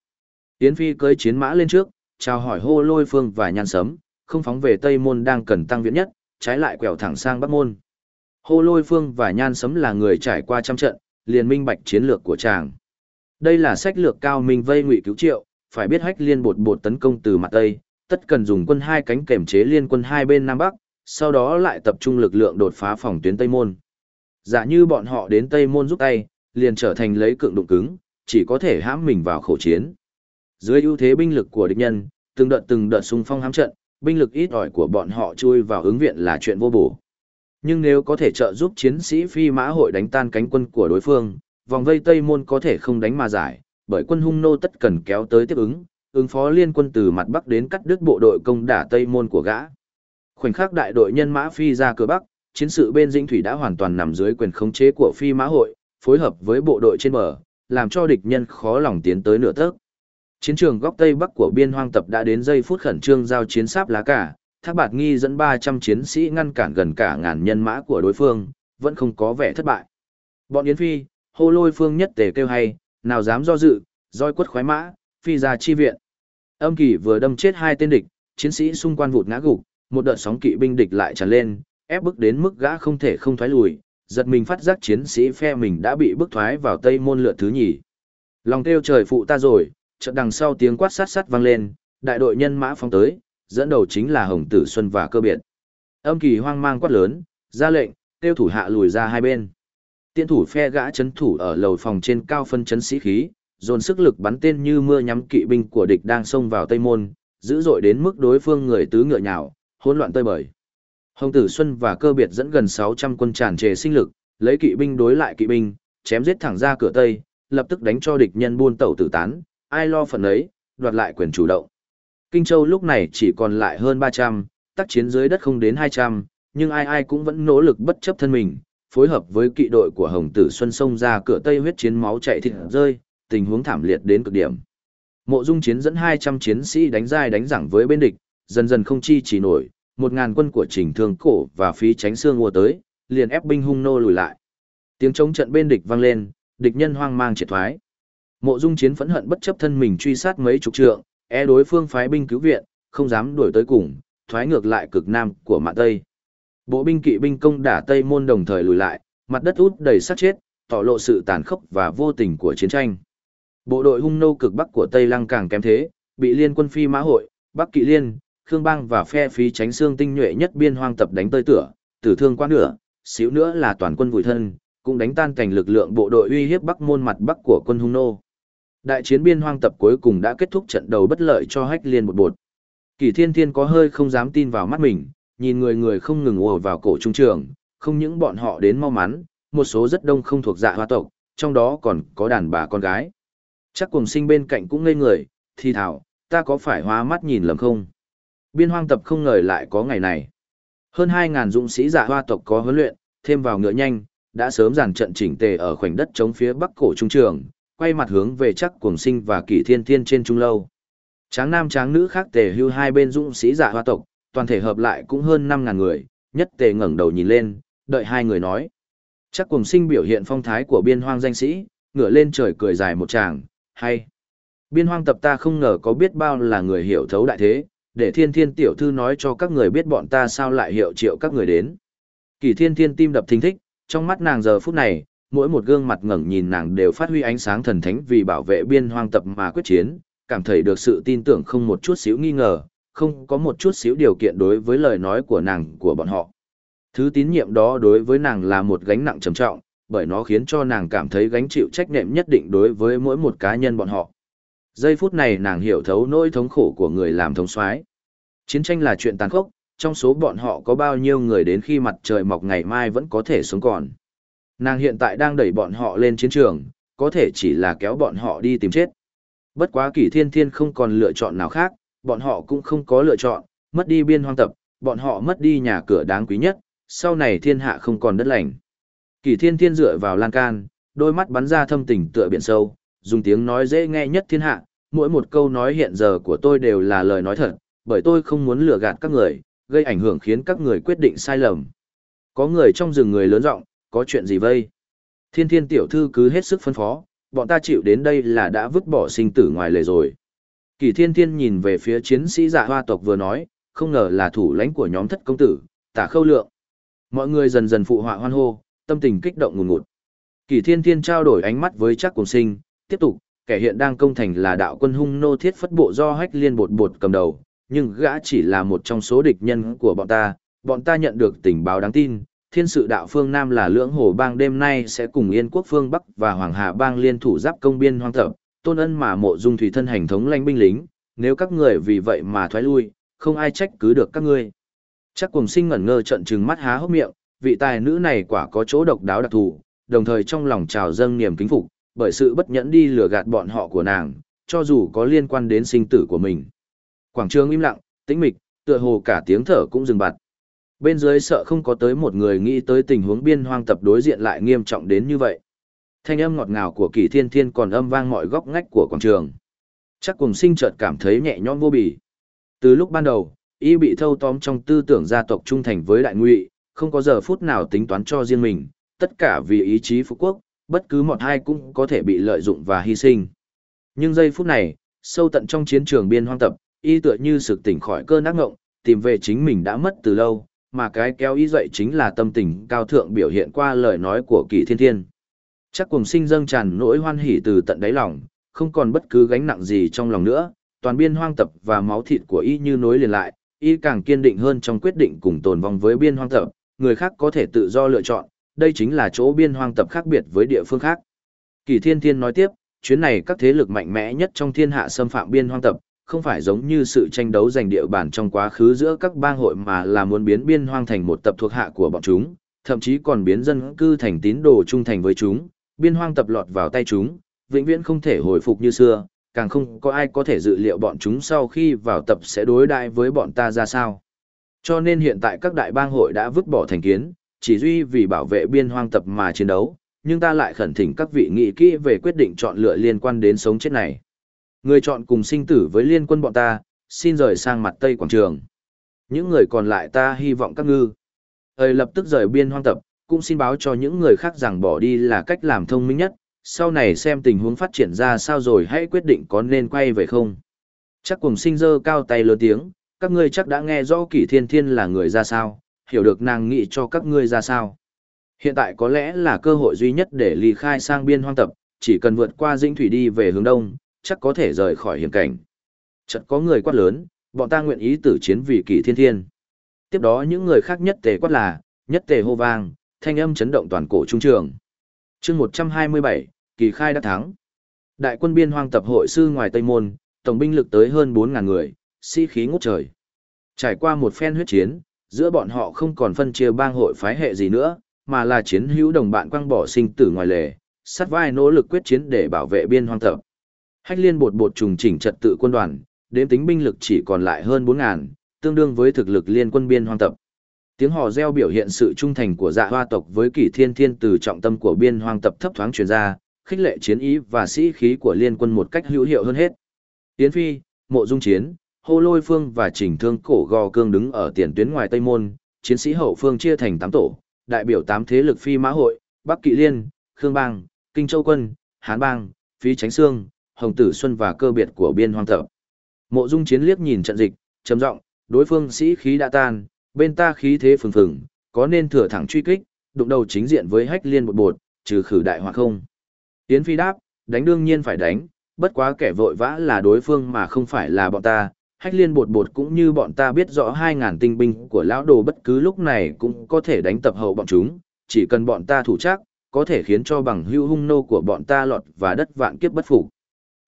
Yến Phi cưỡi chiến mã lên trước, chào hỏi Hô Lôi Phương và Nhan Sấm, không phóng về Tây Môn đang cần tăng viện nhất, trái lại quẹo thẳng sang Bắc Môn. Hô Lôi Phương và Nhan Sấm là người trải qua trăm trận, liền minh bạch chiến lược của chàng. Đây là sách lược cao minh vây ngụy cứu triệu, phải biết hách liên bột bột tấn công từ mặt Tây, tất cần dùng quân hai cánh kềm chế liên quân hai bên Nam Bắc, sau đó lại tập trung lực lượng đột phá phòng tuyến Tây Môn. Giả như bọn họ đến Tây Môn giúp tay, liền trở thành lấy cượng đụng cứng, chỉ có thể hãm mình vào khổ chiến. Dưới ưu thế binh lực của địch nhân, từng đợt từng đợt xung phong hãm trận, binh lực ít ỏi của bọn họ chui vào ứng viện là chuyện vô bổ. Nhưng nếu có thể trợ giúp chiến sĩ phi mã hội đánh tan cánh quân của đối phương, vòng vây Tây Môn có thể không đánh mà giải, bởi quân hung nô tất cần kéo tới tiếp ứng, ứng phó liên quân từ mặt bắc đến cắt đứt bộ đội công đả Tây Môn của gã. Khoảnh khắc đại đội nhân mã phi ra cửa bắc, chiến sự bên Dĩnh Thủy đã hoàn toàn nằm dưới quyền khống chế của phi mã hội, phối hợp với bộ đội trên bờ, làm cho địch nhân khó lòng tiến tới nửa tấc. Chiến trường góc tây bắc của biên hoang tập đã đến giây phút khẩn trương giao chiến sáp lá cả, Thác Bạt Nghi dẫn 300 chiến sĩ ngăn cản gần cả ngàn nhân mã của đối phương, vẫn không có vẻ thất bại. Bọn Yến Phi, hô lôi phương nhất tề kêu hay, nào dám do dự, roi quất khoái mã, phi ra chi viện. Âm kỳ vừa đâm chết hai tên địch, chiến sĩ xung quanh vụt ngã gục, một đợt sóng kỵ binh địch lại tràn lên, ép bức đến mức gã không thể không thoái lùi, giật mình phát giác chiến sĩ phe mình đã bị bức thoái vào tây môn lượt thứ nhì. Lòng kêu trời phụ ta rồi, chợt đằng sau tiếng quát sát sát vang lên, đại đội nhân mã phóng tới, dẫn đầu chính là Hồng Tử Xuân và cơ biệt. Âm kỳ hoang mang quát lớn, ra lệnh, tiêu thủ hạ lùi ra hai bên. Tiên thủ phe gã chấn thủ ở lầu phòng trên cao phân chấn sĩ khí, dồn sức lực bắn tên như mưa nhắm kỵ binh của địch đang xông vào Tây Môn, dữ dội đến mức đối phương người tứ ngựa nhào, hỗn loạn tơi bời. Hồng Tử Xuân và cơ biệt dẫn gần 600 quân tràn trề sinh lực, lấy kỵ binh đối lại kỵ binh, chém giết thẳng ra cửa Tây, lập tức đánh cho địch nhân buôn tẩu tử tán, ai lo phần ấy, đoạt lại quyền chủ động. Kinh Châu lúc này chỉ còn lại hơn 300, tác chiến dưới đất không đến 200, nhưng ai ai cũng vẫn nỗ lực bất chấp thân mình, phối hợp với kỵ đội của Hồng Tử Xuân xông ra cửa Tây huyết chiến máu chạy thịt rơi, tình huống thảm liệt đến cực điểm. Mộ Dung Chiến dẫn 200 chiến sĩ đánh dai đánh giảng với bên địch, dần dần không chi chỉ nổi, 1000 quân của Trình Thương Cổ và phí tránh xương ùa tới, liền ép binh hung nô lùi lại. Tiếng chống trận bên địch vang lên, địch nhân hoang mang triệt thoái. Mộ Dung Chiến phẫn hận bất chấp thân mình truy sát mấy chục trượng, e đối phương phái binh cứu viện, không dám đuổi tới cùng, thoái ngược lại cực nam của mạn Tây. Bộ binh kỵ binh công đả Tây môn đồng thời lùi lại, mặt đất út đầy sát chết, tỏ lộ sự tàn khốc và vô tình của chiến tranh. Bộ đội hung nô cực bắc của Tây Lăng càng kém thế, bị liên quân phi mã hội, Bắc Kỵ Liên, Khương Bang và phe phí tránh xương tinh nhuệ nhất biên hoang tập đánh tơi tửa, tử thương quá nửa, xíu nữa là toàn quân vùi thân, cũng đánh tan cảnh lực lượng bộ đội uy hiếp Bắc môn mặt Bắc của quân hung nô. Đại chiến biên hoang tập cuối cùng đã kết thúc trận đầu bất lợi cho hách liên một bột. Kỳ thiên thiên có hơi không dám tin vào mắt mình, nhìn người người không ngừng ùa vào cổ trung trường, không những bọn họ đến mau mắn, một số rất đông không thuộc dạ hoa tộc, trong đó còn có đàn bà con gái. Chắc cùng sinh bên cạnh cũng ngây người, thì thảo, ta có phải hoa mắt nhìn lầm không? Biên hoang tập không ngờ lại có ngày này. Hơn 2.000 dũng sĩ dạ hoa tộc có huấn luyện, thêm vào ngựa nhanh, đã sớm dàn trận chỉnh tề ở khoảnh đất chống phía bắc cổ trung trường, quay mặt hướng về chắc cuồng sinh và kỷ thiên thiên trên trung lâu. Tráng nam tráng nữ khác tề hưu hai bên dũng sĩ dạ hoa tộc, toàn thể hợp lại cũng hơn 5.000 người, nhất tề ngẩng đầu nhìn lên, đợi hai người nói. Chắc cùng sinh biểu hiện phong thái của biên hoang danh sĩ, ngửa lên trời cười dài một tràng, hay. Biên hoang tập ta không ngờ có biết bao là người hiểu thấu đại thế, để thiên thiên tiểu thư nói cho các người biết bọn ta sao lại hiệu triệu các người đến. Kỳ thiên thiên tim đập thình thích, trong mắt nàng giờ phút này, mỗi một gương mặt ngẩng nhìn nàng đều phát huy ánh sáng thần thánh vì bảo vệ biên hoang tập mà quyết chiến, cảm thấy được sự tin tưởng không một chút xíu nghi ngờ, không có một chút xíu điều kiện đối với lời nói của nàng của bọn họ. Thứ tín nhiệm đó đối với nàng là một gánh nặng trầm trọng, bởi nó khiến cho nàng cảm thấy gánh chịu trách nhiệm nhất định đối với mỗi một cá nhân bọn họ. Giây phút này nàng hiểu thấu nỗi thống khổ của người làm thống soái. Chiến tranh là chuyện tàn khốc, trong số bọn họ có bao nhiêu người đến khi mặt trời mọc ngày mai vẫn có thể sống còn. Nàng hiện tại đang đẩy bọn họ lên chiến trường, có thể chỉ là kéo bọn họ đi tìm chết. Bất quá kỷ thiên thiên không còn lựa chọn nào khác, bọn họ cũng không có lựa chọn, mất đi biên hoang tập, bọn họ mất đi nhà cửa đáng quý nhất, sau này thiên hạ không còn đất lành. Kỳ thiên thiên dựa vào lan can, đôi mắt bắn ra thâm tình tựa biển sâu, dùng tiếng nói dễ nghe nhất thiên hạ, mỗi một câu nói hiện giờ của tôi đều là lời nói thật, bởi tôi không muốn lừa gạt các người, gây ảnh hưởng khiến các người quyết định sai lầm. Có người trong rừng người lớn giọng, có chuyện gì vây? Thiên thiên tiểu thư cứ hết sức phân phó, bọn ta chịu đến đây là đã vứt bỏ sinh tử ngoài lề rồi. Kỳ thiên thiên nhìn về phía chiến sĩ dạ hoa tộc vừa nói, không ngờ là thủ lãnh của nhóm thất công tử, tả khâu lượng. Mọi người dần dần phụ họa hoan hô, tâm tình kích động ngùn ngụt. Kỳ thiên thiên trao đổi ánh mắt với chắc cùng sinh, tiếp tục, kẻ hiện đang công thành là đạo quân hung nô thiết phất bộ do hách liên bột bột cầm đầu, nhưng gã chỉ là một trong số địch nhân của bọn ta, bọn ta nhận được tình báo đáng tin, thiên sự đạo phương Nam là lưỡng hồ bang đêm nay sẽ cùng Yên quốc phương Bắc và Hoàng Hà bang liên thủ giáp công biên hoang thập, tôn ân mà mộ dung thủy thân hành thống lãnh binh lính, nếu các người vì vậy mà thoái lui, không ai trách cứ được các ngươi. Chắc cùng sinh ngẩn ngơ trận trừng mắt há hốc miệng, vị tài nữ này quả có chỗ độc đáo đặc thù, đồng thời trong lòng trào dâng niềm kính phục, bởi sự bất nhẫn đi lừa gạt bọn họ của nàng, cho dù có liên quan đến sinh tử của mình. Quảng trường im lặng, tĩnh mịch, tựa hồ cả tiếng thở cũng dừng bặt. Bên dưới sợ không có tới một người nghĩ tới tình huống biên hoang tập đối diện lại nghiêm trọng đến như vậy. Thanh âm ngọt ngào của kỳ thiên thiên còn âm vang mọi góc ngách của quảng trường. Chắc cùng sinh chợt cảm thấy nhẹ nhõm vô bì. Từ lúc ban đầu, y bị thâu tóm trong tư tưởng gia tộc trung thành với đại ngụy, không có giờ phút nào tính toán cho riêng mình, tất cả vì ý chí phú quốc, bất cứ một hai cũng có thể bị lợi dụng và hy sinh. Nhưng giây phút này, sâu tận trong chiến trường biên hoang tập, y tựa như sực tỉnh khỏi cơn ác ngộng, tìm về chính mình đã mất từ lâu, mà cái kéo y dậy chính là tâm tình cao thượng biểu hiện qua lời nói của kỳ thiên thiên. Chắc cùng sinh dâng tràn nỗi hoan hỉ từ tận đáy lòng, không còn bất cứ gánh nặng gì trong lòng nữa, toàn biên hoang tập và máu thịt của y như nối liền lại, y càng kiên định hơn trong quyết định cùng tồn vong với biên hoang tập, người khác có thể tự do lựa chọn, đây chính là chỗ biên hoang tập khác biệt với địa phương khác. Kỳ Thiên Thiên nói tiếp, chuyến này các thế lực mạnh mẽ nhất trong thiên hạ xâm phạm biên hoang tập, không phải giống như sự tranh đấu giành địa bàn trong quá khứ giữa các bang hội mà là muốn biến biên hoang thành một tập thuộc hạ của bọn chúng, thậm chí còn biến dân cư thành tín đồ trung thành với chúng, biên hoang tập lọt vào tay chúng, vĩnh viễn không thể hồi phục như xưa, càng không có ai có thể dự liệu bọn chúng sau khi vào tập sẽ đối đại với bọn ta ra sao. Cho nên hiện tại các đại bang hội đã vứt bỏ thành kiến, chỉ duy vì bảo vệ biên hoang tập mà chiến đấu, nhưng ta lại khẩn thỉnh các vị nghị kỹ về quyết định chọn lựa liên quan đến sống chết này. Người chọn cùng sinh tử với liên quân bọn ta, xin rời sang mặt Tây Quảng Trường. Những người còn lại ta hy vọng các ngư. Ơi lập tức rời biên hoang tập, cũng xin báo cho những người khác rằng bỏ đi là cách làm thông minh nhất, sau này xem tình huống phát triển ra sao rồi hãy quyết định có nên quay về không. Chắc cùng sinh dơ cao tay lớn tiếng, các ngươi chắc đã nghe rõ kỷ thiên thiên là người ra sao, hiểu được nàng nghĩ cho các ngươi ra sao. Hiện tại có lẽ là cơ hội duy nhất để ly khai sang biên hoang tập, chỉ cần vượt qua dĩnh thủy đi về hướng đông, chắc có thể rời khỏi hiểm cảnh. Chợt có người quát lớn, bọn ta nguyện ý tử chiến vì kỷ thiên thiên. Tiếp đó những người khác nhất tề quát là, nhất tề hô vang, thanh âm chấn động toàn cổ trung trường. chương 127, kỳ khai đã thắng. Đại quân biên hoang tập hội sư ngoài Tây Môn, tổng binh lực tới hơn 4.000 người, sĩ khí ngút trời. Trải qua một phen huyết chiến, giữa bọn họ không còn phân chia bang hội phái hệ gì nữa, mà là chiến hữu đồng bạn quăng bỏ sinh tử ngoài lề, sát vai nỗ lực quyết chiến để bảo vệ biên hoang tập. Hách liên bột bột trùng chỉnh trật tự quân đoàn, đếm tính binh lực chỉ còn lại hơn 4.000, tương đương với thực lực liên quân biên hoang tập. Tiếng hò reo biểu hiện sự trung thành của dạ hoa tộc với kỷ thiên thiên từ trọng tâm của biên hoang tập thấp thoáng truyền ra, khích lệ chiến ý và sĩ khí của liên quân một cách hữu hiệu hơn hết. Tiến phi, mộ dung chiến, hô lôi phương và trình thương cổ gò cương đứng ở tiền tuyến ngoài tây môn, chiến sĩ hậu phương chia thành 8 tổ, đại biểu 8 thế lực phi mã hội, Bắc Kỵ Liên, Khương Bang, Kinh Châu Quân, Hán Bang, Phí Tránh Sương, Hồng Tử Xuân và cơ biệt của biên hoang tập. Mộ Dung Chiến liếc nhìn trận dịch, trầm giọng, đối phương sĩ khí đã tan, bên ta khí thế phừng phừng, có nên thừa thẳng truy kích, đụng đầu chính diện với hách liên bột bột, trừ khử đại họa không. Yến Phi đáp, đánh đương nhiên phải đánh, bất quá kẻ vội vã là đối phương mà không phải là bọn ta. Hách liên bột bột cũng như bọn ta biết rõ 2.000 tinh binh của lão đồ bất cứ lúc này cũng có thể đánh tập hậu bọn chúng, chỉ cần bọn ta thủ chắc, có thể khiến cho bằng hưu hung nô của bọn ta lọt và đất vạn kiếp bất phục.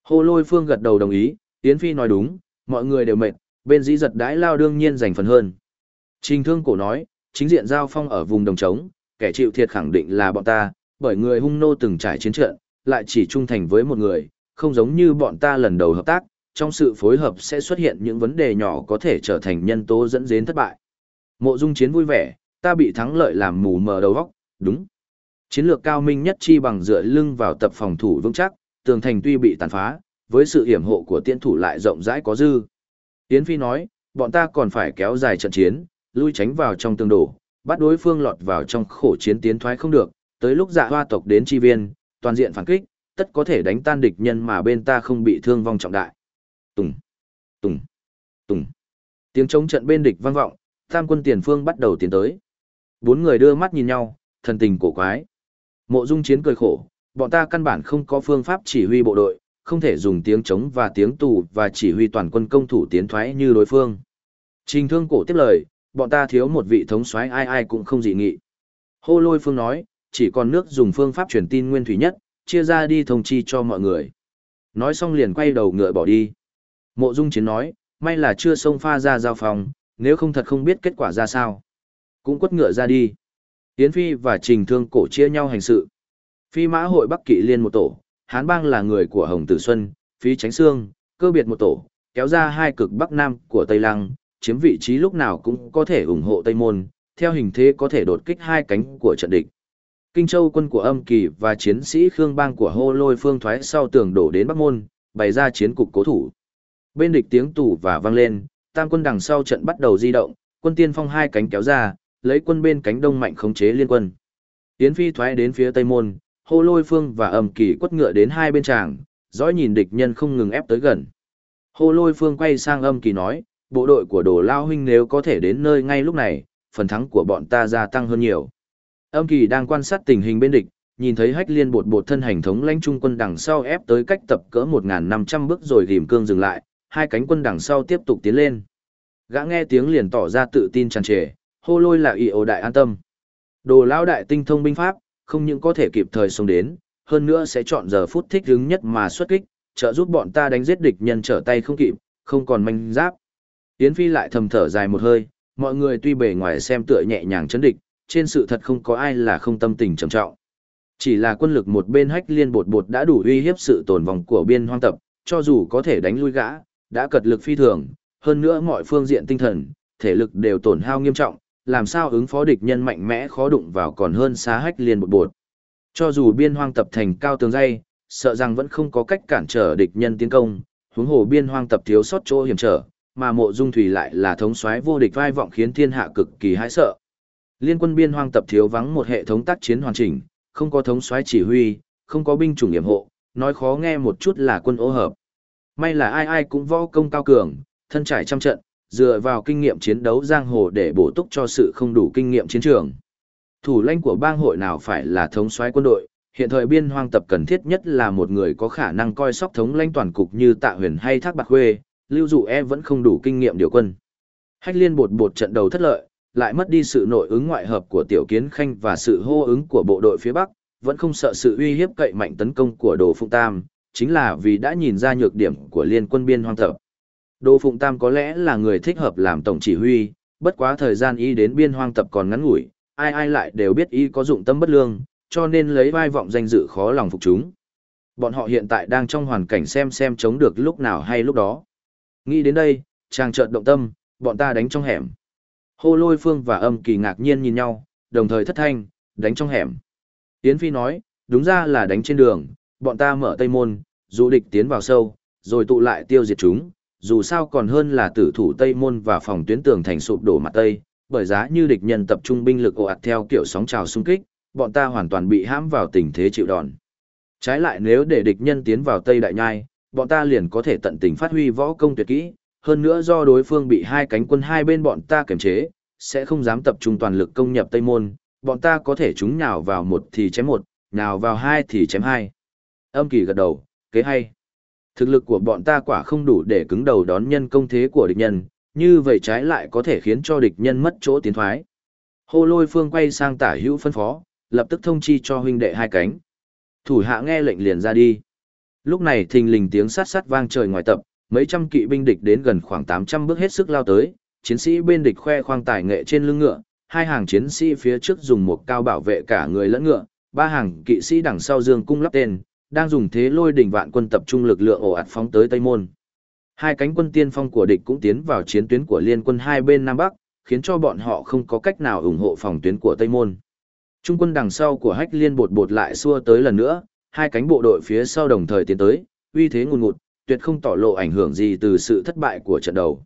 Hồ lôi phương gật đầu đồng ý, Yến Phi nói đúng, mọi người đều mệt, bên dĩ giật đái lao đương nhiên giành phần hơn. Trình thương cổ nói, chính diện giao phong ở vùng đồng trống, kẻ chịu thiệt khẳng định là bọn ta, bởi người hung nô từng trải chiến trận, lại chỉ trung thành với một người, không giống như bọn ta lần đầu hợp tác, trong sự phối hợp sẽ xuất hiện những vấn đề nhỏ có thể trở thành nhân tố dẫn đến thất bại. Mộ dung chiến vui vẻ, ta bị thắng lợi làm mù mờ đầu óc, đúng. Chiến lược cao minh nhất chi bằng dựa lưng vào tập phòng thủ vững chắc, tường thành tuy bị tàn phá, với sự hiểm hộ của tiên thủ lại rộng rãi có dư. Yến Phi nói, bọn ta còn phải kéo dài trận chiến, lui tránh vào trong tường đổ, bắt đối phương lọt vào trong khổ chiến tiến thoái không được, tới lúc dạ hoa tộc đến chi viên, toàn diện phản kích, tất có thể đánh tan địch nhân mà bên ta không bị thương vong trọng đại. Tùng, tùng, tùng. Tiếng chống trận bên địch vang vọng, tam quân tiền phương bắt đầu tiến tới. Bốn người đưa mắt nhìn nhau, thần tình cổ quái. Mộ Dung Chiến cười khổ, bọn ta căn bản không có phương pháp chỉ huy bộ đội, không thể dùng tiếng chống và tiếng tù và chỉ huy toàn quân công thủ tiến thoái như đối phương. Trình Thương cổ tiếp lời, bọn ta thiếu một vị thống soái ai ai cũng không dị nghị. Hô Lôi Phương nói, chỉ còn nước dùng phương pháp truyền tin nguyên thủy nhất, chia ra đi thông chi cho mọi người. Nói xong liền quay đầu ngựa bỏ đi. Mộ Dung Chiến nói, may là chưa xông pha ra giao phòng, nếu không thật không biết kết quả ra sao. Cũng quất ngựa ra đi. Yến Phi và Trình Thương cổ chia nhau hành sự. Phi mã hội Bắc Kỵ liên một tổ, Hán Bang là người của Hồng Tử Xuân, Phí Tránh Sương, cơ biệt một tổ, kéo ra hai cực Bắc Nam của Tây Lăng, chiếm vị trí lúc nào cũng có thể ủng hộ Tây Môn, theo hình thế có thể đột kích hai cánh của trận địch. Kinh Châu quân của âm kỳ và chiến sĩ Khương Bang của hô lôi phương thoái sau tường đổ đến Bắc Môn, bày ra chiến cục cố thủ. Bên địch tiếng tủ và vang lên, tam quân đằng sau trận bắt đầu di động, quân tiên phong hai cánh kéo ra, lấy quân bên cánh đông mạnh khống chế liên quân. Tiến phi thoái đến phía tây môn, hô lôi phương và âm kỳ quất ngựa đến hai bên tràng, dõi nhìn địch nhân không ngừng ép tới gần. Hô lôi phương quay sang âm kỳ nói, bộ đội của đồ lao huynh nếu có thể đến nơi ngay lúc này, phần thắng của bọn ta gia tăng hơn nhiều. Âm kỳ đang quan sát tình hình bên địch, nhìn thấy hách liên bột bột thân hành thống lãnh trung quân đằng sau ép tới cách tập cỡ 1.500 bước rồi ghim cương dừng lại, hai cánh quân đằng sau tiếp tục tiến lên. Gã nghe tiếng liền tỏ ra tự tin tràn trề, hô lôi là y ồ đại an tâm. Đồ lao đại tinh thông binh pháp, không những có thể kịp thời xông đến, hơn nữa sẽ chọn giờ phút thích hứng nhất mà xuất kích, trợ giúp bọn ta đánh giết địch nhân trở tay không kịp, không còn manh giáp. Yến Phi lại thầm thở dài một hơi, mọi người tuy bề ngoài xem tựa nhẹ nhàng chấn địch, trên sự thật không có ai là không tâm tình trầm trọng. Chỉ là quân lực một bên hách liên bột bột đã đủ uy hiếp sự tồn vong của biên hoang tập, cho dù có thể đánh lui gã, đã cật lực phi thường, hơn nữa mọi phương diện tinh thần, thể lực đều tổn hao nghiêm trọng, làm sao ứng phó địch nhân mạnh mẽ khó đụng vào còn hơn xá hách liên bột bột. Cho dù biên hoang tập thành cao tường dây, sợ rằng vẫn không có cách cản trở địch nhân tiến công, huống hồ biên hoang tập thiếu sót chỗ hiểm trở, mà mộ dung thủy lại là thống soái vô địch vai vọng khiến thiên hạ cực kỳ hãi sợ. Liên quân biên hoang tập thiếu vắng một hệ thống tác chiến hoàn chỉnh, không có thống soái chỉ huy, không có binh chủng nghiệm hộ, nói khó nghe một chút là quân ô hợp. May là ai ai cũng võ công cao cường, thân trải trăm trận, dựa vào kinh nghiệm chiến đấu giang hồ để bổ túc cho sự không đủ kinh nghiệm chiến trường. Thủ lãnh của bang hội nào phải là thống soái quân đội, hiện thời biên hoang tập cần thiết nhất là một người có khả năng coi sóc thống lãnh toàn cục như Tạ Huyền hay Thác Bạc Khuê, Lưu Dụ E vẫn không đủ kinh nghiệm điều quân. Hách Liên bột bột trận đầu thất lợi, lại mất đi sự nội ứng ngoại hợp của Tiểu Kiến Khanh và sự hô ứng của bộ đội phía Bắc, vẫn không sợ sự uy hiếp cậy mạnh tấn công của Đồ Phụng Tam, chính là vì đã nhìn ra nhược điểm của liên quân biên hoang tập. Đồ Phụng Tam có lẽ là người thích hợp làm tổng chỉ huy, bất quá thời gian y đến biên hoang tập còn ngắn ngủi, ai ai lại đều biết y có dụng tâm bất lương, cho nên lấy vai vọng danh dự khó lòng phục chúng. Bọn họ hiện tại đang trong hoàn cảnh xem xem chống được lúc nào hay lúc đó. Nghĩ đến đây, chàng chợt động tâm, bọn ta đánh trong hẻm. Hô lôi phương và âm kỳ ngạc nhiên nhìn nhau, đồng thời thất thanh, đánh trong hẻm. Yến Phi nói, đúng ra là đánh trên đường, bọn ta mở tây môn, dụ địch tiến vào sâu, rồi tụ lại tiêu diệt chúng, dù sao còn hơn là tử thủ tây môn và phòng tuyến tường thành sụp đổ mặt tây, bởi giá như địch nhân tập trung binh lực ồ ạt theo kiểu sóng trào xung kích, bọn ta hoàn toàn bị hãm vào tình thế chịu đòn. Trái lại nếu để địch nhân tiến vào tây đại nhai, bọn ta liền có thể tận tình phát huy võ công tuyệt kỹ, hơn nữa do đối phương bị hai cánh quân hai bên bọn ta kiểm chế, sẽ không dám tập trung toàn lực công nhập Tây Môn, bọn ta có thể chúng nhào vào một thì chém một, nhào vào hai thì chém hai. Âm kỳ gật đầu, kế hay. Thực lực của bọn ta quả không đủ để cứng đầu đón nhân công thế của địch nhân, như vậy trái lại có thể khiến cho địch nhân mất chỗ tiến thoái. Hô lôi phương quay sang tả hữu phân phó, lập tức thông chi cho huynh đệ hai cánh. Thủ hạ nghe lệnh liền ra đi. Lúc này thình lình tiếng sát sát vang trời ngoài tập, mấy trăm kỵ binh địch đến gần khoảng 800 bước hết sức lao tới, chiến sĩ bên địch khoe khoang tài nghệ trên lưng ngựa, hai hàng chiến sĩ phía trước dùng một cao bảo vệ cả người lẫn ngựa, ba hàng kỵ sĩ đằng sau dương cung lắp tên, đang dùng thế lôi đỉnh vạn quân tập trung lực lượng ồ ạt phóng tới Tây Môn. Hai cánh quân tiên phong của địch cũng tiến vào chiến tuyến của liên quân hai bên Nam Bắc, khiến cho bọn họ không có cách nào ủng hộ phòng tuyến của Tây Môn. Trung quân đằng sau của hách liên bột bột lại xua tới lần nữa, hai cánh bộ đội phía sau đồng thời tiến tới, uy thế ngùn ngụt, tuyệt không tỏ lộ ảnh hưởng gì từ sự thất bại của trận đầu.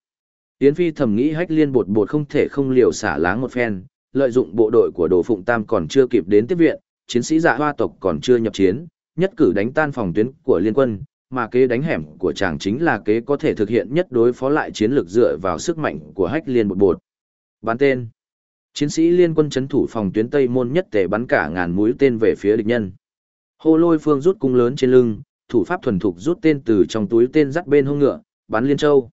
Yến Phi thầm nghĩ hách liên bột bột không thể không liều xả láng một phen, lợi dụng bộ đội của Đồ Phụng Tam còn chưa kịp đến tiếp viện, chiến sĩ dạ hoa tộc còn chưa nhập chiến, nhất cử đánh tan phòng tuyến của liên quân, mà kế đánh hẻm của chàng chính là kế có thể thực hiện nhất đối phó lại chiến lược dựa vào sức mạnh của hách liên bột bột. Bán tên Chiến sĩ liên quân chấn thủ phòng tuyến Tây Môn nhất tề bắn cả ngàn mũi tên về phía địch nhân. Hô lôi phương rút cung lớn trên lưng, thủ pháp thuần thục rút tên từ trong túi tên dắt bên hông ngựa, bắn liên châu.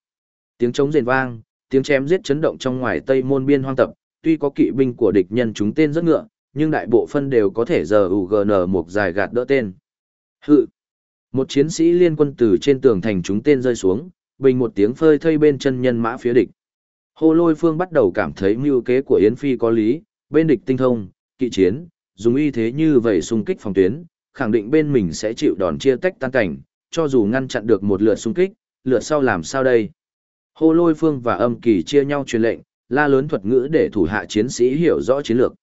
Tiếng trống rền vang, tiếng chém giết chấn động trong ngoài Tây Môn biên hoang tập, tuy có kỵ binh của địch nhân chúng tên rất ngựa, nhưng đại bộ phân đều có thể giờ UGN một dài gạt đỡ tên. Hự! Một chiến sĩ liên quân từ trên tường thành chúng tên rơi xuống, bình một tiếng phơi thây bên chân nhân mã phía địch. Hồ lôi phương bắt đầu cảm thấy mưu kế của Yến Phi có lý, bên địch tinh thông, kỵ chiến, dùng uy thế như vậy xung kích phòng tuyến, khẳng định bên mình sẽ chịu đòn chia tách tan cảnh, cho dù ngăn chặn được một lượt xung kích, lượt sau làm sao đây? Hồ lôi phương và âm kỳ chia nhau truyền lệnh, la lớn thuật ngữ để thủ hạ chiến sĩ hiểu rõ chiến lược.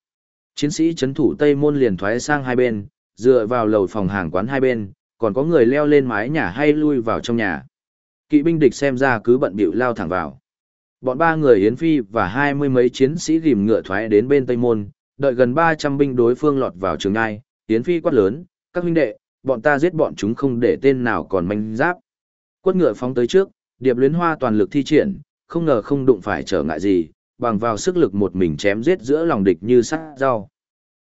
Chiến sĩ chấn thủ Tây Môn liền thoái sang hai bên, dựa vào lầu phòng hàng quán hai bên, còn có người leo lên mái nhà hay lui vào trong nhà. Kỵ binh địch xem ra cứ bận bịu lao thẳng vào. Bọn ba người Yến Phi và hai mươi mấy chiến sĩ rìm ngựa thoái đến bên Tây Môn, đợi gần 300 binh đối phương lọt vào trường ngai, Yến Phi quát lớn, các huynh đệ, bọn ta giết bọn chúng không để tên nào còn manh giáp. Quất ngựa phóng tới trước, điệp luyến hoa toàn lực thi triển, không ngờ không đụng phải trở ngại gì, bằng vào sức lực một mình chém giết giữa lòng địch như sắt rau.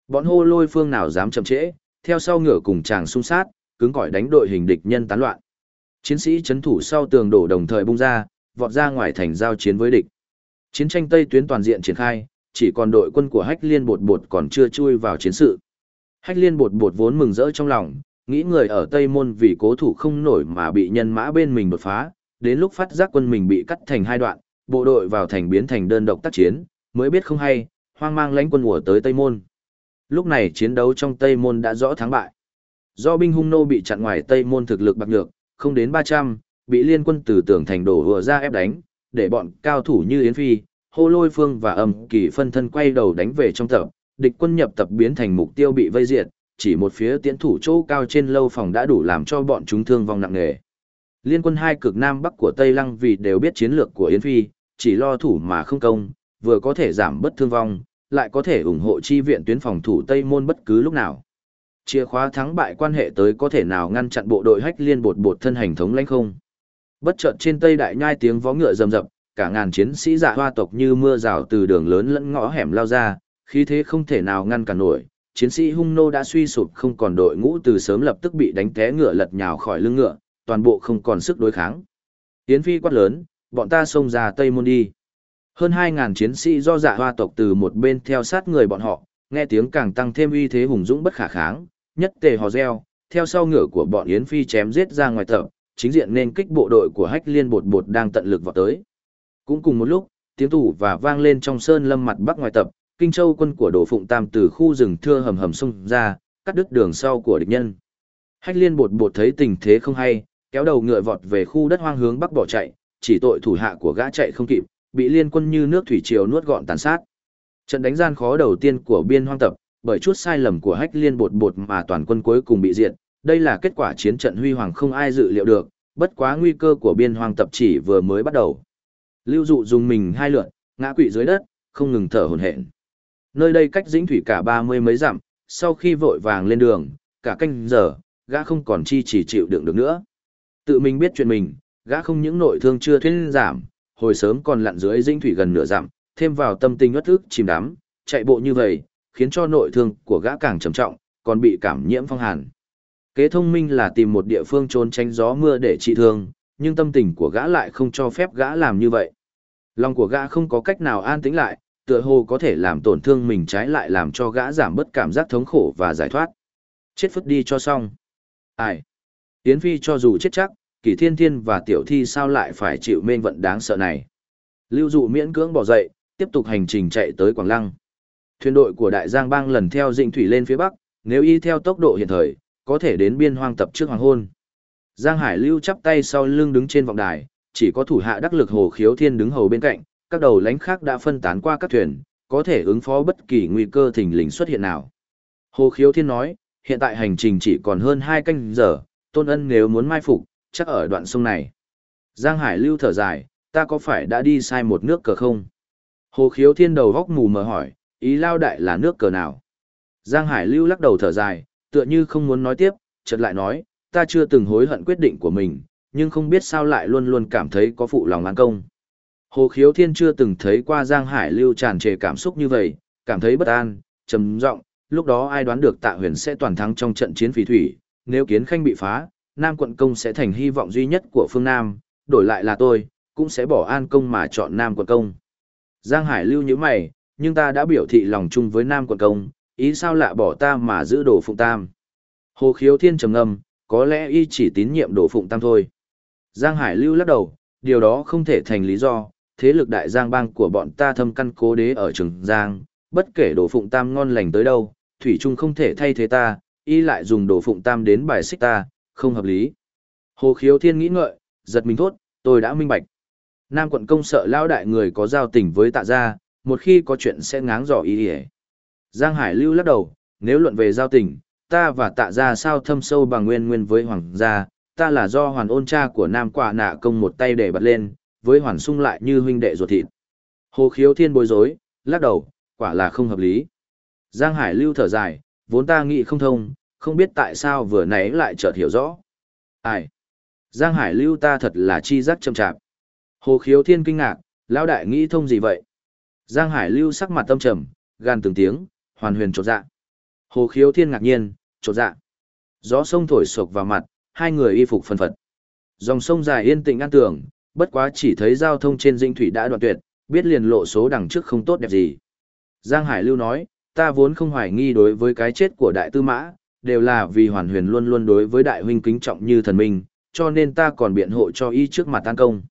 Bọn hô lôi phương nào dám chậm trễ, theo sau ngựa cùng chàng xung sát, cứng cỏi đánh đội hình địch nhân tán loạn. Chiến sĩ chấn thủ sau tường đổ đồng thời bung ra, vọt ra ngoài thành giao chiến với địch. Chiến tranh Tây tuyến toàn diện triển khai, chỉ còn đội quân của Hách Liên Bột Bột còn chưa chui vào chiến sự. Hách Liên Bột Bột vốn mừng rỡ trong lòng, nghĩ người ở Tây Môn vì cố thủ không nổi mà bị nhân mã bên mình đột phá, đến lúc phát giác quân mình bị cắt thành hai đoạn, bộ đội vào thành biến thành đơn độc tác chiến, mới biết không hay, hoang mang lãnh quân ùa tới Tây Môn. Lúc này chiến đấu trong Tây Môn đã rõ thắng bại. Do binh hung nô bị chặn ngoài Tây Môn thực lực bạc nhược, không đến 300, bị liên quân từ tưởng thành đổ vừa ra ép đánh, để bọn cao thủ như Yến Phi, Hô Lôi Phương và Âm Kỳ phân thân quay đầu đánh về trong tập, địch quân nhập tập biến thành mục tiêu bị vây diệt, chỉ một phía tiễn thủ chỗ cao trên lâu phòng đã đủ làm cho bọn chúng thương vong nặng nề. Liên quân hai cực nam bắc của Tây Lăng vì đều biết chiến lược của Yến Phi, chỉ lo thủ mà không công, vừa có thể giảm bất thương vong, lại có thể ủng hộ chi viện tuyến phòng thủ Tây Môn bất cứ lúc nào. Chìa khóa thắng bại quan hệ tới có thể nào ngăn chặn bộ đội hách liên bột bột thân hành thống lãnh không. Bất chợt trên Tây Đại Nhai tiếng vó ngựa rầm rập, cả ngàn chiến sĩ dạ hoa tộc như mưa rào từ đường lớn lẫn ngõ hẻm lao ra, khí thế không thể nào ngăn cản nổi. Chiến sĩ hung nô đã suy sụp không còn đội ngũ từ sớm lập tức bị đánh té ngựa lật nhào khỏi lưng ngựa, toàn bộ không còn sức đối kháng. Yến phi quát lớn, bọn ta xông ra Tây Môn đi. Hơn 2.000 chiến sĩ do dạ hoa tộc từ một bên theo sát người bọn họ, nghe tiếng càng tăng thêm uy thế hùng dũng bất khả kháng, nhất tề hò reo, theo sau ngựa của bọn Yến Phi chém giết ra ngoài tập, chính diện nên kích bộ đội của Hách Liên Bột Bột đang tận lực vào tới. Cũng cùng một lúc, tiếng tủ và vang lên trong sơn lâm mặt bắc ngoài tập, Kinh Châu quân của Đồ Phụng Tam từ khu rừng thưa hầm hầm xông ra, cắt đứt đường sau của địch nhân. Hách Liên Bột Bột thấy tình thế không hay, kéo đầu ngựa vọt về khu đất hoang hướng bắc bỏ chạy, chỉ tội thủ hạ của gã chạy không kịp, bị liên quân như nước thủy triều nuốt gọn tàn sát. Trận đánh gian khó đầu tiên của biên hoang tập, bởi chút sai lầm của hách liên bột bột mà toàn quân cuối cùng bị diệt, đây là kết quả chiến trận huy hoàng không ai dự liệu được, bất quá nguy cơ của biên hoang tập chỉ vừa mới bắt đầu. Lưu dụ dùng mình hai lượn, ngã quỵ dưới đất, không ngừng thở hổn hển. Nơi đây cách dĩnh thủy cả ba mươi mấy dặm, sau khi vội vàng lên đường, cả canh giờ, gã không còn chi chỉ chịu đựng được nữa. Tự mình biết chuyện mình, gã không những nội thương chưa thuyên giảm, hồi sớm còn lặn dưới dinh thủy gần nửa dặm, thêm vào tâm tình uất ức chìm đắm, chạy bộ như vậy, khiến cho nội thương của gã càng trầm trọng, còn bị cảm nhiễm phong hàn. Kế thông minh là tìm một địa phương trốn tránh gió mưa để trị thương, nhưng tâm tình của gã lại không cho phép gã làm như vậy. Lòng của gã không có cách nào an tĩnh lại, tựa hồ có thể làm tổn thương mình trái lại làm cho gã giảm bớt cảm giác thống khổ và giải thoát. Chết phứt đi cho xong. Ai? Yến Phi cho dù chết chắc, Kỷ Thiên Thiên và Tiểu Thi sao lại phải chịu mênh vận đáng sợ này. Lưu dụ miễn cưỡng bỏ dậy, tiếp tục hành trình chạy tới Quảng Lăng. Thuyền đội của Đại Giang Bang lần theo dịnh thủy lên phía bắc, nếu y theo tốc độ hiện thời, có thể đến biên hoang tập trước hoàng hôn. Giang Hải Lưu chắp tay sau lưng đứng trên vọng đài, chỉ có thủ hạ đắc lực Hồ Khiếu Thiên đứng hầu bên cạnh, các đầu lãnh khác đã phân tán qua các thuyền, có thể ứng phó bất kỳ nguy cơ thình lình xuất hiện nào. Hồ Khiếu Thiên nói, hiện tại hành trình chỉ còn hơn 2 canh giờ, Tôn Ân nếu muốn mai phục, chắc ở đoạn sông này. Giang Hải lưu thở dài, ta có phải đã đi sai một nước cờ không? Hồ Khiếu Thiên đầu góc mù mờ hỏi, ý lao đại là nước cờ nào? Giang Hải lưu lắc đầu thở dài, tựa như không muốn nói tiếp, chợt lại nói, ta chưa từng hối hận quyết định của mình, nhưng không biết sao lại luôn luôn cảm thấy có phụ lòng an công. Hồ Khiếu Thiên chưa từng thấy qua Giang Hải lưu tràn trề cảm xúc như vậy, cảm thấy bất an, trầm giọng, lúc đó ai đoán được Tạ Huyền sẽ toàn thắng trong trận chiến phỉ thủy, nếu Kiến Khanh bị phá, Nam quận công sẽ thành hy vọng duy nhất của phương Nam, đổi lại là tôi, cũng sẽ bỏ An công mà chọn Nam quận công. Giang Hải lưu như mày, nhưng ta đã biểu thị lòng chung với Nam quận công, ý sao lạ bỏ ta mà giữ đồ phụng tam. Hồ Khiếu Thiên trầm ngâm, có lẽ y chỉ tín nhiệm đồ phụng tam thôi. Giang Hải lưu lắc đầu, điều đó không thể thành lý do, thế lực đại giang bang của bọn ta thâm căn cố đế ở Trường Giang, bất kể đồ phụng tam ngon lành tới đâu, Thủy Trung không thể thay thế ta, y lại dùng đồ phụng tam đến bài xích ta, không hợp lý. Hồ khiếu thiên nghĩ ngợi, giật mình thốt, tôi đã minh bạch. Nam quận công sợ lao đại người có giao tình với tạ gia, một khi có chuyện sẽ ngáng dò ý ỉa. Giang Hải lưu lắc đầu, nếu luận về giao tình, ta và tạ gia sao thâm sâu bằng nguyên nguyên với hoàng gia, ta là do hoàn ôn cha của nam quả nạ công một tay để bật lên, với hoàn sung lại như huynh đệ ruột thịt. Hồ khiếu thiên bối rối, lắc đầu, quả là không hợp lý. Giang Hải lưu thở dài, vốn ta nghĩ không thông, không biết tại sao vừa nãy lại chợt hiểu rõ. Ai? Giang Hải lưu ta thật là chi giác châm chạp. Hồ khiếu thiên kinh ngạc, lão đại nghĩ thông gì vậy? Giang Hải lưu sắc mặt tâm trầm, gan từng tiếng, hoàn huyền trột dạ. Hồ khiếu thiên ngạc nhiên, trột dạ. Gió sông thổi sộc vào mặt, hai người y phục phân phật. Dòng sông dài yên tĩnh an tường, bất quá chỉ thấy giao thông trên dinh thủy đã đoạn tuyệt, biết liền lộ số đằng trước không tốt đẹp gì. Giang Hải Lưu nói, ta vốn không hoài nghi đối với cái chết của đại tư mã, đều là vì hoàn huyền luôn luôn đối với đại huynh kính trọng như thần minh, cho nên ta còn biện hộ cho y trước mặt tan công.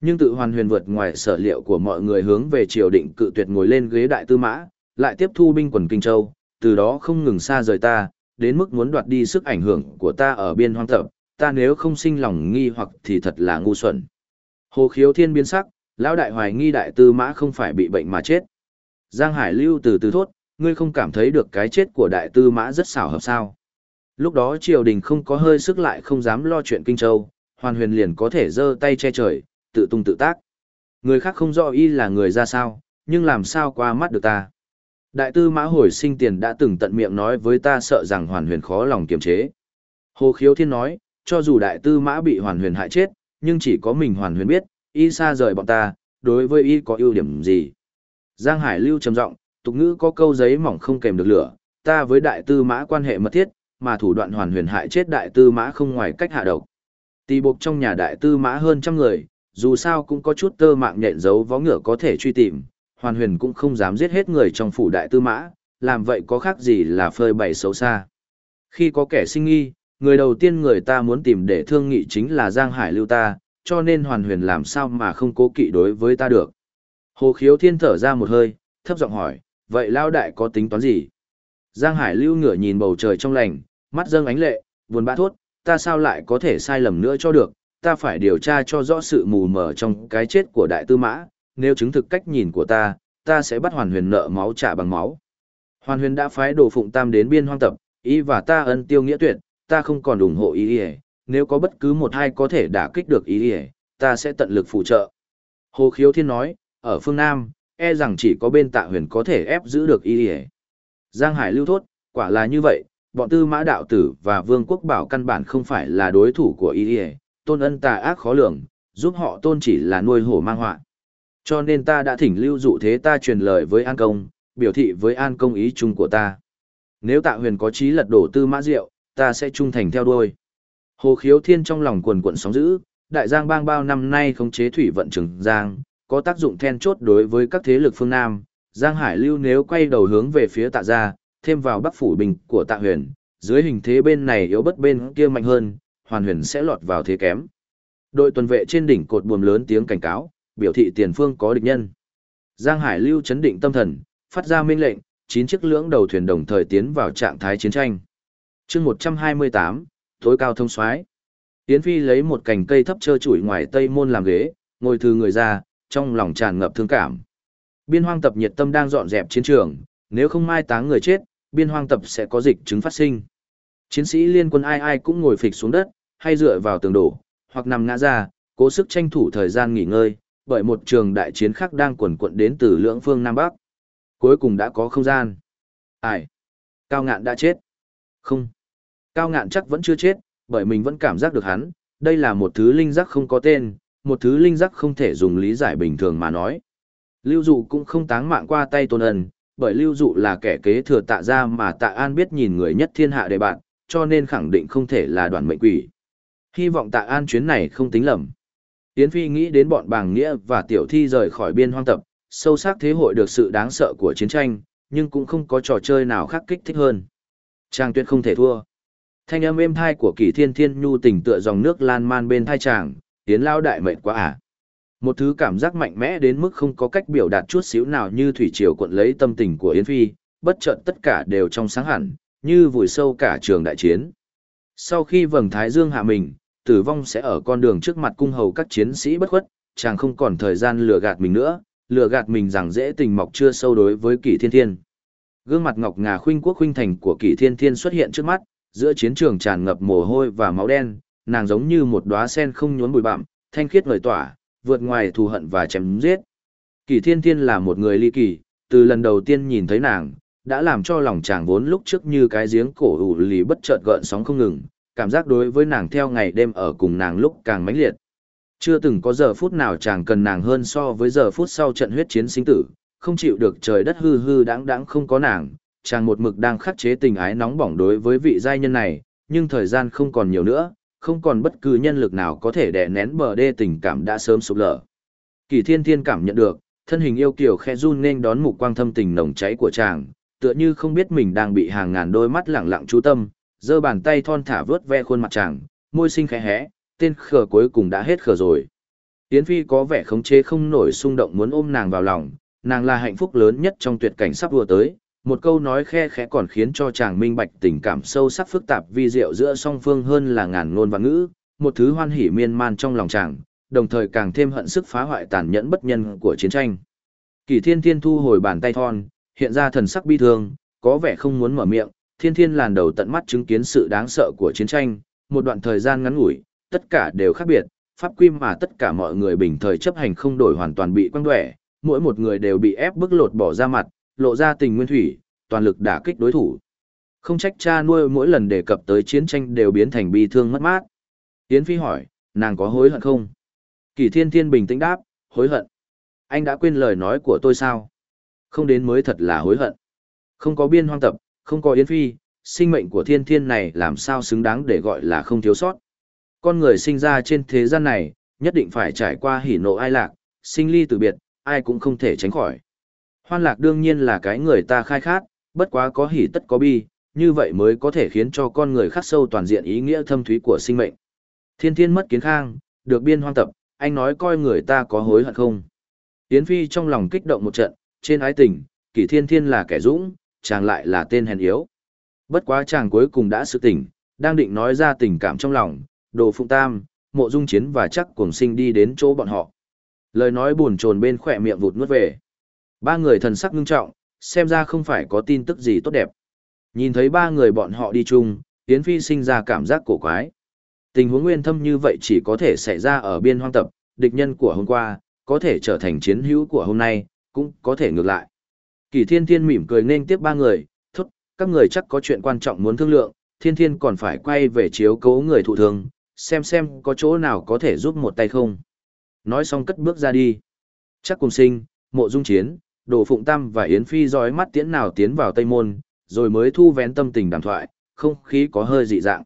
Nhưng tự hoàn huyền vượt ngoài sở liệu của mọi người hướng về triều định cự tuyệt ngồi lên ghế đại tư mã, lại tiếp thu binh quần Kinh Châu, từ đó không ngừng xa rời ta, đến mức muốn đoạt đi sức ảnh hưởng của ta ở biên hoang tập, ta nếu không sinh lòng nghi hoặc thì thật là ngu xuẩn. Hồ khiếu thiên biến sắc, lão đại hoài nghi đại tư mã không phải bị bệnh mà chết. Giang Hải lưu từ từ thốt, ngươi không cảm thấy được cái chết của đại tư mã rất xảo hợp sao. Lúc đó triều đình không có hơi sức lại không dám lo chuyện Kinh Châu, hoàn huyền liền có thể giơ tay che trời, tự tung tự tác. Người khác không rõ y là người ra sao, nhưng làm sao qua mắt được ta. Đại tư mã hồi sinh tiền đã từng tận miệng nói với ta sợ rằng hoàn huyền khó lòng kiềm chế. Hồ khiếu thiên nói, cho dù đại tư mã bị hoàn huyền hại chết, nhưng chỉ có mình hoàn huyền biết, y xa rời bọn ta, đối với y có ưu điểm gì. Giang Hải lưu trầm giọng, tục ngữ có câu giấy mỏng không kèm được lửa, ta với đại tư mã quan hệ mật thiết, mà thủ đoạn hoàn huyền hại chết đại tư mã không ngoài cách hạ độc. Tì buộc trong nhà đại tư mã hơn trăm người, dù sao cũng có chút tơ mạng nhện dấu vó ngựa có thể truy tìm, hoàn huyền cũng không dám giết hết người trong phủ đại tư mã, làm vậy có khác gì là phơi bày xấu xa. Khi có kẻ sinh nghi, người đầu tiên người ta muốn tìm để thương nghị chính là Giang Hải lưu ta, cho nên hoàn huyền làm sao mà không cố kỵ đối với ta được. Hồ khiếu thiên thở ra một hơi, thấp giọng hỏi, vậy lao đại có tính toán gì? Giang Hải lưu ngửa nhìn bầu trời trong lành, mắt dâng ánh lệ, buồn bã thốt, ta sao lại có thể sai lầm nữa cho được, ta phải điều tra cho rõ sự mù mờ trong cái chết của đại tư mã, nếu chứng thực cách nhìn của ta, ta sẽ bắt hoàn huyền nợ máu trả bằng máu. Hoàn huyền đã phái đồ phụng tam đến biên hoang tập, ý và ta ân tiêu nghĩa tuyệt, ta không còn ủng hộ ý ý, nếu có bất cứ một hai có thể đả kích được ý ý, ta sẽ tận lực phụ trợ. Hồ Khiếu Thiên nói, ở phương Nam, e rằng chỉ có bên tạ huyền có thể ép giữ được ý ý. Giang Hải lưu thốt, quả là như vậy, bọn tư mã đạo tử và vương quốc bảo căn bản không phải là đối thủ của ý ý, tôn ân tà ác khó lường, giúp họ tôn chỉ là nuôi hổ mang họa. Cho nên ta đã thỉnh lưu dụ thế ta truyền lời với An Công, biểu thị với An Công ý chung của ta. Nếu tạ huyền có trí lật đổ tư mã diệu, ta sẽ trung thành theo đuôi. Hồ khiếu thiên trong lòng quần quận sóng dữ, đại giang bang bao năm nay khống chế thủy vận trường giang, có tác dụng then chốt đối với các thế lực phương Nam. Giang Hải lưu nếu quay đầu hướng về phía tạ gia, thêm vào bắc phủ bình của tạ huyền, dưới hình thế bên này yếu bất bên kia mạnh hơn, hoàn huyền sẽ lọt vào thế kém. Đội tuần vệ trên đỉnh cột buồm lớn tiếng cảnh cáo, biểu thị tiền phương có địch nhân. Giang Hải lưu chấn định tâm thần, phát ra mệnh lệnh, chín chiếc lưỡng đầu thuyền đồng thời tiến vào trạng thái chiến tranh chương 128, tối cao thông soái Yến Phi lấy một cành cây thấp trơ trụi ngoài tây môn làm ghế, ngồi thư người ra, trong lòng tràn ngập thương cảm. Biên hoang tập nhiệt tâm đang dọn dẹp chiến trường, nếu không mai táng người chết, biên hoang tập sẽ có dịch chứng phát sinh. Chiến sĩ liên quân ai ai cũng ngồi phịch xuống đất, hay dựa vào tường đổ, hoặc nằm ngã ra, cố sức tranh thủ thời gian nghỉ ngơi, bởi một trường đại chiến khác đang quần quận đến từ lưỡng phương Nam Bắc. Cuối cùng đã có không gian. Ai? Cao ngạn đã chết. Không. Cao ngạn chắc vẫn chưa chết, bởi mình vẫn cảm giác được hắn, đây là một thứ linh giác không có tên, một thứ linh giác không thể dùng lý giải bình thường mà nói. Lưu dụ cũng không táng mạng qua tay tôn ân, bởi lưu dụ là kẻ kế thừa tạ ra mà tạ an biết nhìn người nhất thiên hạ đề bạn, cho nên khẳng định không thể là đoàn mệnh quỷ. Hy vọng tạ an chuyến này không tính lầm. Yến Phi nghĩ đến bọn bàng nghĩa và tiểu thi rời khỏi biên hoang tập, sâu sắc thế hội được sự đáng sợ của chiến tranh, nhưng cũng không có trò chơi nào khác kích thích hơn. Trang tuyệt không thể thua. Thanh âm êm thai của kỳ thiên thiên nhu tình tựa dòng nước lan man bên thai chàng, tiến lao đại mệt quá à. Một thứ cảm giác mạnh mẽ đến mức không có cách biểu đạt chút xíu nào như thủy triều cuộn lấy tâm tình của Yến Phi, bất chợt tất cả đều trong sáng hẳn, như vùi sâu cả trường đại chiến. Sau khi vầng thái dương hạ mình, tử vong sẽ ở con đường trước mặt cung hầu các chiến sĩ bất khuất, chàng không còn thời gian lừa gạt mình nữa, lừa gạt mình rằng dễ tình mọc chưa sâu đối với kỷ thiên thiên. Gương mặt ngọc ngà khuynh quốc khuynh thành của kỷ thiên thiên xuất hiện trước mắt, giữa chiến trường tràn ngập mồ hôi và máu đen, nàng giống như một đóa sen không nhốn bụi bặm, thanh khiết ngời tỏa, vượt ngoài thù hận và chém giết. Kỷ thiên thiên là một người ly kỳ, từ lần đầu tiên nhìn thấy nàng, đã làm cho lòng chàng vốn lúc trước như cái giếng cổ ủ lì bất chợt gợn sóng không ngừng, cảm giác đối với nàng theo ngày đêm ở cùng nàng lúc càng mãnh liệt. Chưa từng có giờ phút nào chàng cần nàng hơn so với giờ phút sau trận huyết chiến sinh tử, không chịu được trời đất hư hư đáng đáng không có nàng, chàng một mực đang khắc chế tình ái nóng bỏng đối với vị giai nhân này, nhưng thời gian không còn nhiều nữa, không còn bất cứ nhân lực nào có thể đè nén bờ đê tình cảm đã sớm sụp lở. Kỳ thiên thiên cảm nhận được, thân hình yêu kiều khe run nên đón mục quang thâm tình nồng cháy của chàng, tựa như không biết mình đang bị hàng ngàn đôi mắt lẳng lặng chú tâm, giơ bàn tay thon thả vớt ve khuôn mặt chàng, môi xinh khẽ hé, tên khờ cuối cùng đã hết khờ rồi. Yến Phi có vẻ khống chế không nổi xung động muốn ôm nàng vào lòng, nàng là hạnh phúc lớn nhất trong tuyệt cảnh sắp vừa tới. Một câu nói khe khẽ còn khiến cho chàng minh bạch tình cảm sâu sắc phức tạp vi diệu giữa song phương hơn là ngàn ngôn và ngữ, một thứ hoan hỉ miên man trong lòng chàng, đồng thời càng thêm hận sức phá hoại tàn nhẫn bất nhân của chiến tranh. Kỳ Thiên Thiên thu hồi bàn tay thon, hiện ra thần sắc bi thương, có vẻ không muốn mở miệng, Thiên Thiên làn đầu tận mắt chứng kiến sự đáng sợ của chiến tranh, một đoạn thời gian ngắn ngủi, tất cả đều khác biệt, pháp quy mà tất cả mọi người bình thời chấp hành không đổi hoàn toàn bị quăng đuẻ, mỗi một người đều bị ép bức lột bỏ ra mặt, lộ ra tình nguyên thủy, toàn lực đả kích đối thủ. Không trách cha nuôi mỗi lần đề cập tới chiến tranh đều biến thành bi thương mất mát. Yến Phi hỏi, nàng có hối hận không? Kỳ Thiên Thiên bình tĩnh đáp, hối hận. Anh đã quên lời nói của tôi sao? Không đến mới thật là hối hận. Không có biên hoang tập, không có Yến Phi, sinh mệnh của Thiên Thiên này làm sao xứng đáng để gọi là không thiếu sót con người sinh ra trên thế gian này, nhất định phải trải qua hỉ nộ ai lạc, sinh ly từ biệt, ai cũng không thể tránh khỏi. Hoan lạc đương nhiên là cái người ta khai khát, bất quá có hỉ tất có bi, như vậy mới có thể khiến cho con người khắc sâu toàn diện ý nghĩa thâm thúy của sinh mệnh. Thiên thiên mất kiến khang, được biên hoang tập, anh nói coi người ta có hối hận không. Yến Phi trong lòng kích động một trận, trên ái tình, kỷ thiên thiên là kẻ dũng, chàng lại là tên hèn yếu. Bất quá chàng cuối cùng đã sự tỉnh, đang định nói ra tình cảm trong lòng, đồ phụng tam, mộ dung chiến và chắc cuồng sinh đi đến chỗ bọn họ. Lời nói buồn chồn bên khỏe miệng vụt nuốt về. Ba người thần sắc ngưng trọng, xem ra không phải có tin tức gì tốt đẹp. Nhìn thấy ba người bọn họ đi chung, Yến Phi sinh ra cảm giác cổ quái. Tình huống nguyên thâm như vậy chỉ có thể xảy ra ở biên hoang tập, địch nhân của hôm qua, có thể trở thành chiến hữu của hôm nay, cũng có thể ngược lại. Kỳ thiên thiên mỉm cười nên tiếp ba người, thốt, các người chắc có chuyện quan trọng muốn thương lượng, thiên thiên còn phải quay về chiếu cố người thụ thương, xem xem có chỗ nào có thể giúp một tay không. Nói xong cất bước ra đi. Chắc cùng sinh, mộ dung chiến, đồ phụng tam và Yến Phi dõi mắt tiễn nào tiến vào Tây Môn, rồi mới thu vén tâm tình đàm thoại, không khí có hơi dị dạng.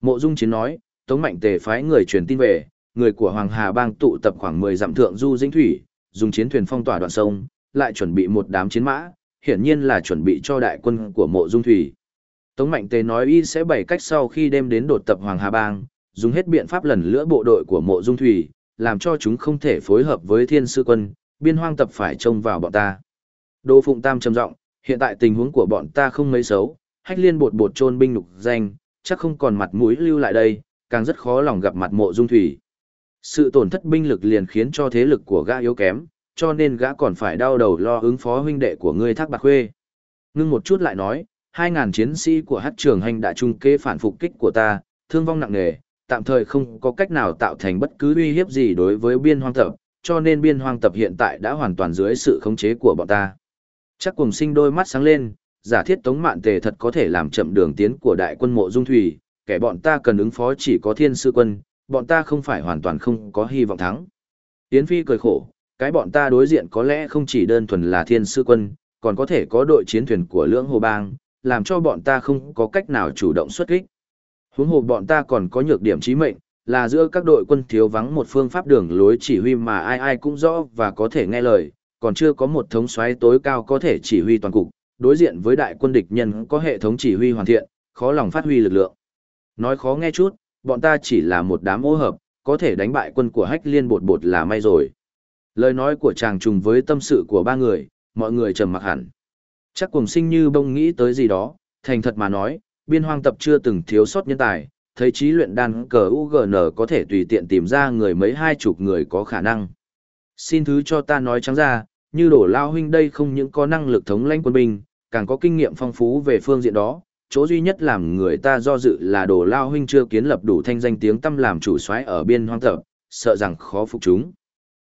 Mộ dung chiến nói, Tống Mạnh Tề phái người truyền tin về, người của Hoàng Hà bang tụ tập khoảng 10 dặm thượng du dĩnh thủy, dùng chiến thuyền phong tỏa đoạn sông, lại chuẩn bị một đám chiến mã, hiển nhiên là chuẩn bị cho đại quân của mộ dung thủy. Tống Mạnh Tề nói y sẽ bày cách sau khi đem đến đột tập Hoàng Hà Bang, dùng hết biện pháp lần lữa bộ đội của mộ dung thủy, làm cho chúng không thể phối hợp với thiên sư quân, biên hoang tập phải trông vào bọn ta. Đô Phụng Tam trầm giọng, hiện tại tình huống của bọn ta không mấy xấu, hách liên bột bột trôn binh lục danh, chắc không còn mặt mũi lưu lại đây, càng rất khó lòng gặp mặt mộ dung thủy. Sự tổn thất binh lực liền khiến cho thế lực của gã yếu kém, cho nên gã còn phải đau đầu lo ứng phó huynh đệ của ngươi thác bạc khuê. Ngưng một chút lại nói, 2.000 chiến sĩ của hát trường hành đã trung kế phản phục kích của ta, thương vong nặng nề, tạm thời không có cách nào tạo thành bất cứ uy hiếp gì đối với biên hoang tập, cho nên biên hoang tập hiện tại đã hoàn toàn dưới sự khống chế của bọn ta. Chắc cùng sinh đôi mắt sáng lên, giả thiết tống mạn tề thật có thể làm chậm đường tiến của đại quân mộ dung thủy, kẻ bọn ta cần ứng phó chỉ có thiên sư quân, bọn ta không phải hoàn toàn không có hy vọng thắng. Yến Phi cười khổ, cái bọn ta đối diện có lẽ không chỉ đơn thuần là thiên sư quân, còn có thể có đội chiến thuyền của lưỡng hồ bang, làm cho bọn ta không có cách nào chủ động xuất kích. Huống hồ bọn ta còn có nhược điểm chí mệnh, là giữa các đội quân thiếu vắng một phương pháp đường lối chỉ huy mà ai ai cũng rõ và có thể nghe lời, còn chưa có một thống soái tối cao có thể chỉ huy toàn cục, đối diện với đại quân địch nhân có hệ thống chỉ huy hoàn thiện, khó lòng phát huy lực lượng. Nói khó nghe chút, bọn ta chỉ là một đám ô hợp, có thể đánh bại quân của hách liên bột bột là may rồi. Lời nói của chàng trùng với tâm sự của ba người, mọi người trầm mặc hẳn. Chắc cùng sinh như bông nghĩ tới gì đó, thành thật mà nói, biên hoang tập chưa từng thiếu sót nhân tài, thấy trí luyện đan cờ UGN có thể tùy tiện tìm ra người mấy hai chục người có khả năng. Xin thứ cho ta nói trắng ra, như đổ lao huynh đây không những có năng lực thống lãnh quân binh, càng có kinh nghiệm phong phú về phương diện đó, chỗ duy nhất làm người ta do dự là đồ lao huynh chưa kiến lập đủ thanh danh tiếng tâm làm chủ soái ở biên hoang tập, sợ rằng khó phục chúng.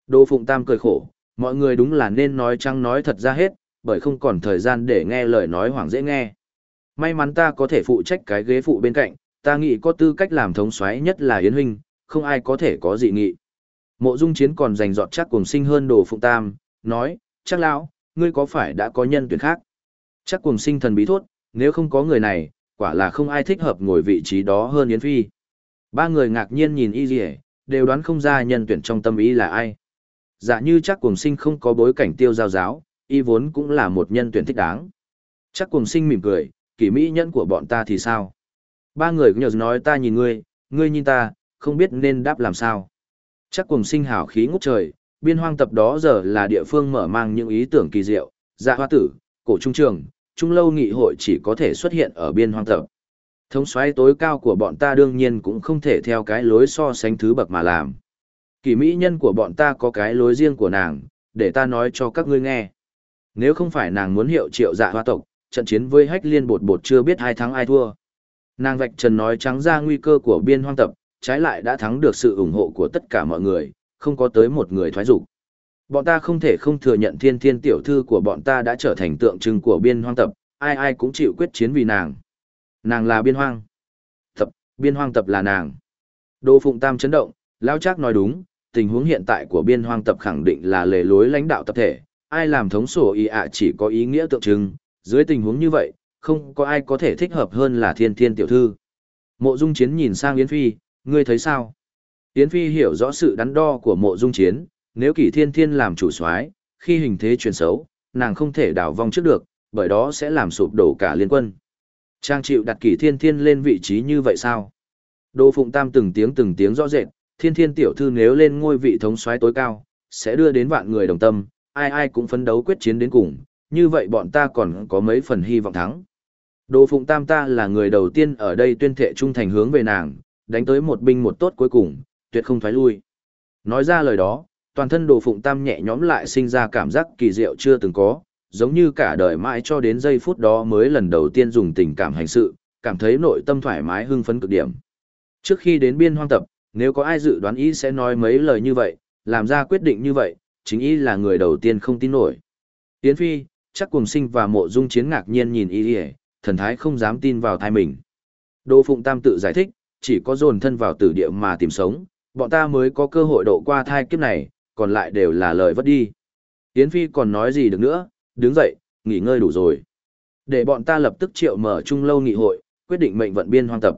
Đô Phụng Tam cười khổ, mọi người đúng là nên nói trăng nói thật ra hết, bởi không còn thời gian để nghe lời nói hoảng dễ nghe. May mắn ta có thể phụ trách cái ghế phụ bên cạnh, ta nghĩ có tư cách làm thống soái nhất là Yến huynh, không ai có thể có dị nghị. Mộ Dung Chiến còn giành dọn chắc cùng sinh hơn Đồ Phụng Tam, nói, chắc lão, ngươi có phải đã có nhân tuyển khác? Chắc cùng sinh thần bí thốt, nếu không có người này, quả là không ai thích hợp ngồi vị trí đó hơn Yến Phi. Ba người ngạc nhiên nhìn y dì đều đoán không ra nhân tuyển trong tâm ý là ai. Dạ như chắc cùng sinh không có bối cảnh tiêu giao giáo, y vốn cũng là một nhân tuyển thích đáng. Chắc cùng sinh mỉm cười, kỷ mỹ nhân của bọn ta thì sao? Ba người nhờ nói ta nhìn ngươi, ngươi nhìn ta, không biết nên đáp làm sao. Chắc cùng sinh hào khí ngút trời, biên hoang tập đó giờ là địa phương mở mang những ý tưởng kỳ diệu, dạ hoa tử, cổ trung trường, trung lâu nghị hội chỉ có thể xuất hiện ở biên hoang tập. Thống soái tối cao của bọn ta đương nhiên cũng không thể theo cái lối so sánh thứ bậc mà làm. Kỳ mỹ nhân của bọn ta có cái lối riêng của nàng, để ta nói cho các ngươi nghe. Nếu không phải nàng muốn hiệu triệu dạ hoa tộc, trận chiến với hách liên bột bột chưa biết ai thắng ai thua. Nàng vạch trần nói trắng ra nguy cơ của biên hoang tập, trái lại đã thắng được sự ủng hộ của tất cả mọi người, không có tới một người thoái dục. Bọn ta không thể không thừa nhận thiên thiên tiểu thư của bọn ta đã trở thành tượng trưng của biên hoang tập, ai ai cũng chịu quyết chiến vì nàng. Nàng là biên hoang. Tập, biên hoang tập là nàng. Đô Phụng Tam chấn động, Lao Trác nói đúng, tình huống hiện tại của biên hoang tập khẳng định là lề lối lãnh đạo tập thể, ai làm thống sổ y ạ chỉ có ý nghĩa tượng trưng, dưới tình huống như vậy, không có ai có thể thích hợp hơn là thiên thiên tiểu thư. Mộ Dung Chiến nhìn sang Yến Phi, ngươi thấy sao? Yến Phi hiểu rõ sự đắn đo của mộ Dung Chiến, nếu kỷ thiên thiên làm chủ soái khi hình thế chuyển xấu, nàng không thể đảo vong trước được, bởi đó sẽ làm sụp đổ cả liên quân. Trang chịu đặt kỷ thiên thiên lên vị trí như vậy sao? Đô Phụng Tam từng tiếng từng tiếng rõ rệt, thiên thiên tiểu thư nếu lên ngôi vị thống soái tối cao, sẽ đưa đến vạn người đồng tâm, ai ai cũng phấn đấu quyết chiến đến cùng, như vậy bọn ta còn có mấy phần hy vọng thắng. Đồ Phụng Tam ta là người đầu tiên ở đây tuyên thệ trung thành hướng về nàng, đánh tới một binh một tốt cuối cùng, tuyệt không thoái lui. Nói ra lời đó, toàn thân Đồ Phụng Tam nhẹ nhõm lại sinh ra cảm giác kỳ diệu chưa từng có, giống như cả đời mãi cho đến giây phút đó mới lần đầu tiên dùng tình cảm hành sự, cảm thấy nội tâm thoải mái hưng phấn cực điểm. Trước khi đến biên hoang tập, nếu có ai dự đoán ý sẽ nói mấy lời như vậy, làm ra quyết định như vậy, chính ý là người đầu tiên không tin nổi. Yến Phi, chắc cùng sinh và mộ dung chiến ngạc nhiên nhìn ý ý, thần thái không dám tin vào thai mình. Đô Phụng Tam tự giải thích, chỉ có dồn thân vào tử địa mà tìm sống, bọn ta mới có cơ hội độ qua thai kiếp này, còn lại đều là lời vất đi. Yến Phi còn nói gì được nữa, đứng dậy, nghỉ ngơi đủ rồi. Để bọn ta lập tức triệu mở trung lâu nghị hội, quyết định mệnh vận biên hoang tập.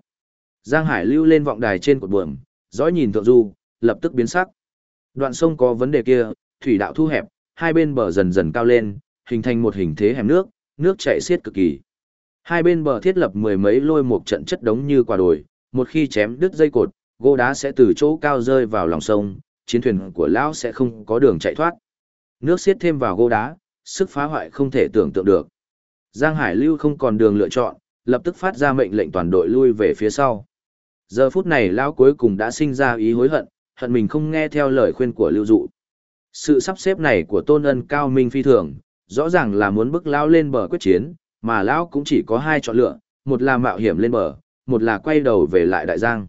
Giang Hải lưu lên vọng đài trên cột buồm, dõi nhìn thượng du, lập tức biến sắc. Đoạn sông có vấn đề kia, thủy đạo thu hẹp, hai bên bờ dần dần cao lên, hình thành một hình thế hẻm nước, nước chảy xiết cực kỳ. Hai bên bờ thiết lập mười mấy lôi một trận chất đống như quả đồi, một khi chém đứt dây cột, gỗ đá sẽ từ chỗ cao rơi vào lòng sông, chiến thuyền của lão sẽ không có đường chạy thoát. Nước xiết thêm vào gỗ đá, sức phá hoại không thể tưởng tượng được. Giang Hải Lưu không còn đường lựa chọn, lập tức phát ra mệnh lệnh toàn đội lui về phía sau. Giờ phút này lão cuối cùng đã sinh ra ý hối hận, hận mình không nghe theo lời khuyên của Lưu Dụ. Sự sắp xếp này của Tôn Ân cao minh phi thường, rõ ràng là muốn bức lão lên bờ quyết chiến, mà lão cũng chỉ có hai chọn lựa, một là mạo hiểm lên bờ, một là quay đầu về lại Đại Giang.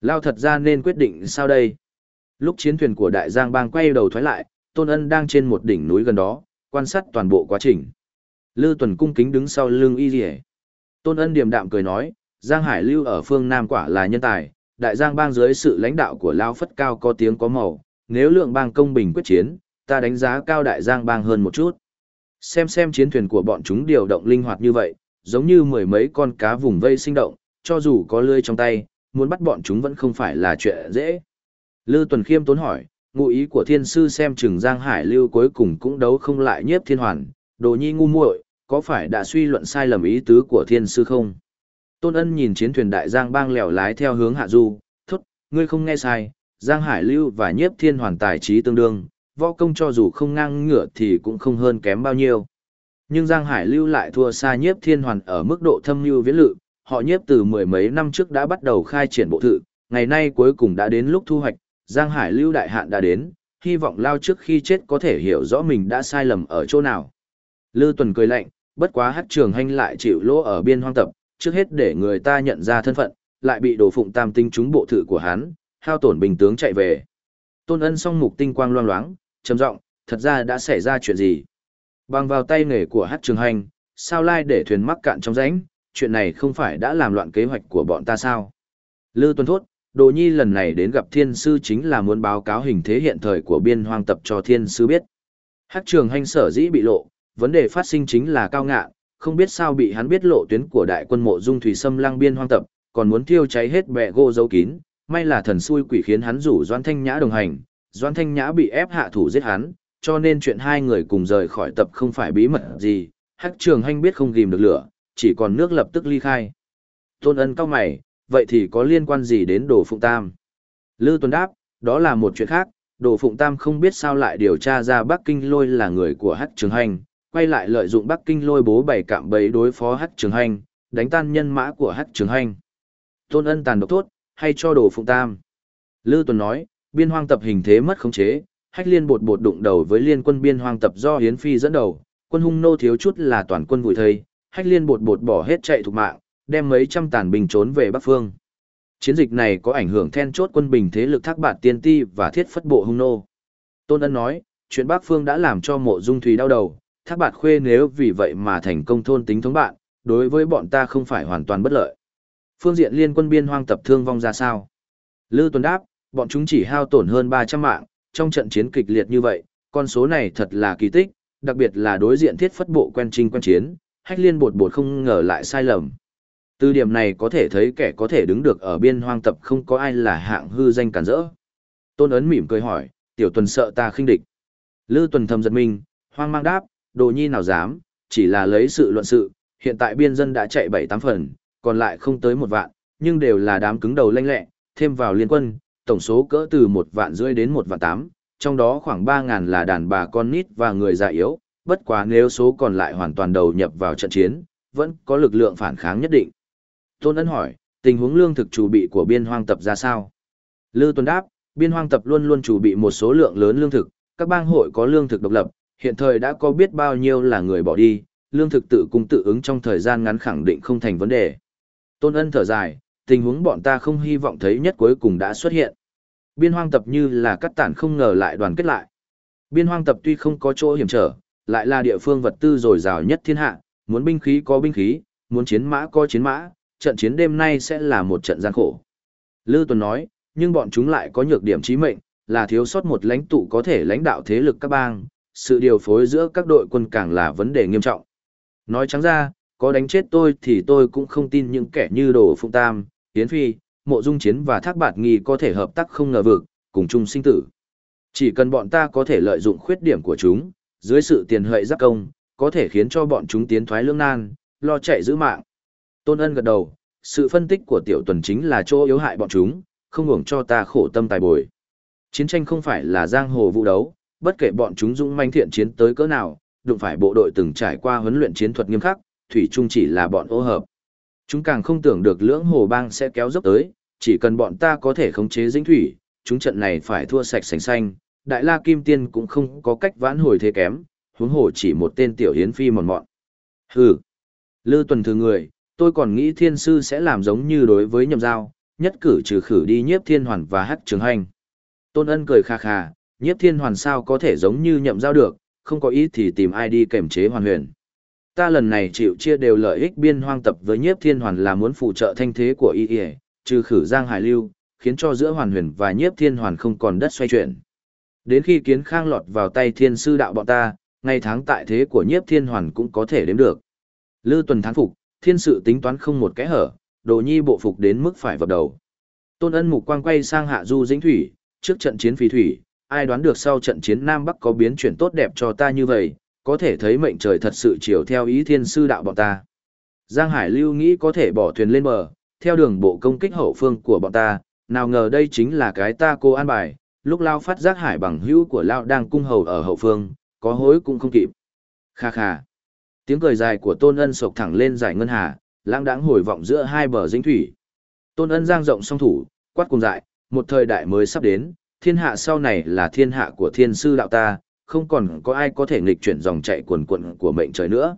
Lão thật ra nên quyết định sao đây? Lúc chiến thuyền của Đại Giang bang quay đầu thoái lại, Tôn Ân đang trên một đỉnh núi gần đó, quan sát toàn bộ quá trình. Lư Tuần cung kính đứng sau lưng Y Liễu. Tôn Ân điềm đạm cười nói, Giang Hải Lưu ở phương Nam quả là nhân tài, Đại Giang bang dưới sự lãnh đạo của Lão Phất Cao có tiếng có màu, nếu lượng bang công bình quyết chiến, ta đánh giá cao Đại Giang bang hơn một chút. Xem xem chiến thuyền của bọn chúng điều động linh hoạt như vậy, giống như mười mấy con cá vùng vây sinh động, cho dù có lưới trong tay, muốn bắt bọn chúng vẫn không phải là chuyện dễ. Lư Tuần Khiêm tốn hỏi, ngụ ý của thiên sư xem chừng Giang Hải Lưu cuối cùng cũng đấu không lại nhiếp thiên hoàn, đồ nhi ngu muội, có phải đã suy luận sai lầm ý tứ của thiên sư không? Tôn ân nhìn chiến thuyền đại Giang bang lèo lái theo hướng hạ du, thốt, ngươi không nghe sai, Giang Hải Lưu và nhiếp thiên hoàn tài trí tương đương, võ công cho dù không ngang ngửa thì cũng không hơn kém bao nhiêu. Nhưng Giang Hải Lưu lại thua xa nhiếp thiên hoàn ở mức độ thâm lưu viễn lự, họ nhiếp từ mười mấy năm trước đã bắt đầu khai triển bộ thự, ngày nay cuối cùng đã đến lúc thu hoạch, Giang Hải lưu đại hạn đã đến, hy vọng lao trước khi chết có thể hiểu rõ mình đã sai lầm ở chỗ nào. Lư Tuần cười lạnh, bất quá hát trường hành lại chịu lỗ ở biên hoang tập, trước hết để người ta nhận ra thân phận, lại bị đồ phụng tam tinh trúng bộ thự của hắn, hao tổn bình tướng chạy về. Tôn ân song mục tinh quang loang loáng, trầm giọng, thật ra đã xảy ra chuyện gì? Bằng vào tay nghề của hát trường hành, sao lai để thuyền mắc cạn trong rãnh, chuyện này không phải đã làm loạn kế hoạch của bọn ta sao? Lư Tuân thốt, Đồ Nhi lần này đến gặp thiên sư chính là muốn báo cáo hình thế hiện thời của biên hoang tập cho thiên sư biết. Hắc trường hành sở dĩ bị lộ, vấn đề phát sinh chính là cao ngạ, không biết sao bị hắn biết lộ tuyến của đại quân mộ dung thủy xâm Lang biên hoang tập, còn muốn thiêu cháy hết bẹ gỗ dấu kín, may là thần xui quỷ khiến hắn rủ Doan Thanh Nhã đồng hành, Doan Thanh Nhã bị ép hạ thủ giết hắn, cho nên chuyện hai người cùng rời khỏi tập không phải bí mật gì, Hắc trường hành biết không ghim được lửa, chỉ còn nước lập tức ly khai. Tôn ân cao mày, vậy thì có liên quan gì đến Đồ Phụng Tam? Lư Tuấn đáp, đó là một chuyện khác, Đồ Phụng Tam không biết sao lại điều tra ra Bắc Kinh Lôi là người của Hắc Trường Hành, quay lại lợi dụng Bắc Kinh Lôi bố bày cạm bẫy đối phó Hắc Trường Hành, đánh tan nhân mã của Hắc Trường Hành. Tôn ân tàn độc tốt, hay cho Đồ Phụng Tam? Lư Tuấn nói, biên hoang tập hình thế mất khống chế, Hách Liên bột bột đụng đầu với liên quân biên hoang tập do Hiến Phi dẫn đầu, quân hung nô thiếu chút là toàn quân vùi thây, Hách Liên bột bột bỏ hết chạy thục mạng, đem mấy trăm tàn binh trốn về Bắc Phương. Chiến dịch này có ảnh hưởng then chốt quân bình thế lực thác bạt tiên ti và thiết phất bộ hung nô. Tôn Ân nói, chuyện Bắc Phương đã làm cho mộ dung thủy đau đầu, thác bạt khuê nếu vì vậy mà thành công thôn tính thống bạn, đối với bọn ta không phải hoàn toàn bất lợi. Phương diện liên quân biên hoang tập thương vong ra sao? Lư Tuấn đáp, bọn chúng chỉ hao tổn hơn 300 mạng, trong trận chiến kịch liệt như vậy, con số này thật là kỳ tích, đặc biệt là đối diện thiết phất bộ quen trinh quen chiến, hách liên bột bột không ngờ lại sai lầm. Từ điểm này có thể thấy kẻ có thể đứng được ở biên hoang tập không có ai là hạng hư danh cản rỡ. Tôn ấn mỉm cười hỏi, tiểu tuần sợ ta khinh địch. Lư tuần thầm giật mình, hoang mang đáp, đồ nhi nào dám, chỉ là lấy sự luận sự, hiện tại biên dân đã chạy bảy tám phần, còn lại không tới một vạn, nhưng đều là đám cứng đầu lanh lẹ, thêm vào liên quân, tổng số cỡ từ một vạn rưỡi đến một vạn tám, trong đó khoảng ba ngàn là đàn bà con nít và người già yếu, bất quá nếu số còn lại hoàn toàn đầu nhập vào trận chiến, vẫn có lực lượng phản kháng nhất định. Tôn Ân hỏi, tình huống lương thực chủ bị của biên hoang tập ra sao? Lư Tuấn đáp, biên hoang tập luôn luôn chủ bị một số lượng lớn lương thực, các bang hội có lương thực độc lập, hiện thời đã có biết bao nhiêu là người bỏ đi, lương thực tự cung tự ứng trong thời gian ngắn khẳng định không thành vấn đề. Tôn Ân thở dài, tình huống bọn ta không hy vọng thấy nhất cuối cùng đã xuất hiện. Biên hoang tập như là cắt tản không ngờ lại đoàn kết lại. Biên hoang tập tuy không có chỗ hiểm trở, lại là địa phương vật tư dồi dào nhất thiên hạ, muốn binh khí có binh khí, muốn chiến mã có chiến mã, trận chiến đêm nay sẽ là một trận gian khổ. Lư Tuần nói, nhưng bọn chúng lại có nhược điểm chí mệnh, là thiếu sót một lãnh tụ có thể lãnh đạo thế lực các bang, sự điều phối giữa các đội quân càng là vấn đề nghiêm trọng. Nói trắng ra, có đánh chết tôi thì tôi cũng không tin những kẻ như Đồ Phụng Tam, Yến Phi, Mộ Dung Chiến và Thác Bạt Nghi có thể hợp tác không ngờ vực, cùng chung sinh tử. Chỉ cần bọn ta có thể lợi dụng khuyết điểm của chúng, dưới sự tiền hợi giác công, có thể khiến cho bọn chúng tiến thoái lưỡng nan, lo chạy giữ mạng. Tôn Ân gật đầu, sự phân tích của tiểu tuần chính là chỗ yếu hại bọn chúng, không hưởng cho ta khổ tâm tài bồi. Chiến tranh không phải là giang hồ vũ đấu, bất kể bọn chúng dũng manh thiện chiến tới cỡ nào, đụng phải bộ đội từng trải qua huấn luyện chiến thuật nghiêm khắc, thủy chung chỉ là bọn ô hợp. Chúng càng không tưởng được lưỡng hồ bang sẽ kéo dốc tới, chỉ cần bọn ta có thể khống chế dĩnh thủy, chúng trận này phải thua sạch sành xanh, đại la kim tiên cũng không có cách vãn hồi thế kém, huống hồ chỉ một tên tiểu hiến phi mòn mọn. Hừ, lư tuần thư người, tôi còn nghĩ thiên sư sẽ làm giống như đối với nhậm giao, nhất cử trừ khử đi nhiếp thiên hoàn và hắc trường hành. Tôn ân cười kha kha, nhiếp thiên hoàn sao có thể giống như nhậm giao được, không có ý thì tìm ai đi kềm chế hoàn huyền. Ta lần này chịu chia đều lợi ích biên hoang tập với nhiếp thiên hoàn là muốn phụ trợ thanh thế của y y, trừ khử giang hải lưu, khiến cho giữa hoàn huyền và nhiếp thiên hoàn không còn đất xoay chuyển. Đến khi kiến khang lọt vào tay thiên sư đạo bọn ta, ngày tháng tại thế của nhiếp thiên hoàn cũng có thể đếm được. Lư tuần thán phục, thiên sự tính toán không một kẽ hở, đồ nhi bộ phục đến mức phải vào đầu. Tôn ân mục quang quay sang hạ du dĩnh thủy, trước trận chiến phi thủy, ai đoán được sau trận chiến Nam Bắc có biến chuyển tốt đẹp cho ta như vậy, có thể thấy mệnh trời thật sự chiều theo ý thiên sư đạo bọn ta. Giang Hải lưu nghĩ có thể bỏ thuyền lên bờ, theo đường bộ công kích hậu phương của bọn ta, nào ngờ đây chính là cái ta cô an bài, lúc Lao phát giác hải bằng hữu của Lao đang cung hầu ở hậu phương, có hối cũng không kịp. Kha kha. Tiếng cười dài của Tôn Ân sộc thẳng lên giải ngân hà, lãng đãng hồi vọng giữa hai bờ dính thủy. Tôn Ân giang rộng song thủ, quát cùng dại, một thời đại mới sắp đến, thiên hạ sau này là thiên hạ của thiên sư đạo ta, không còn có ai có thể nghịch chuyển dòng chạy cuồn cuộn của mệnh trời nữa.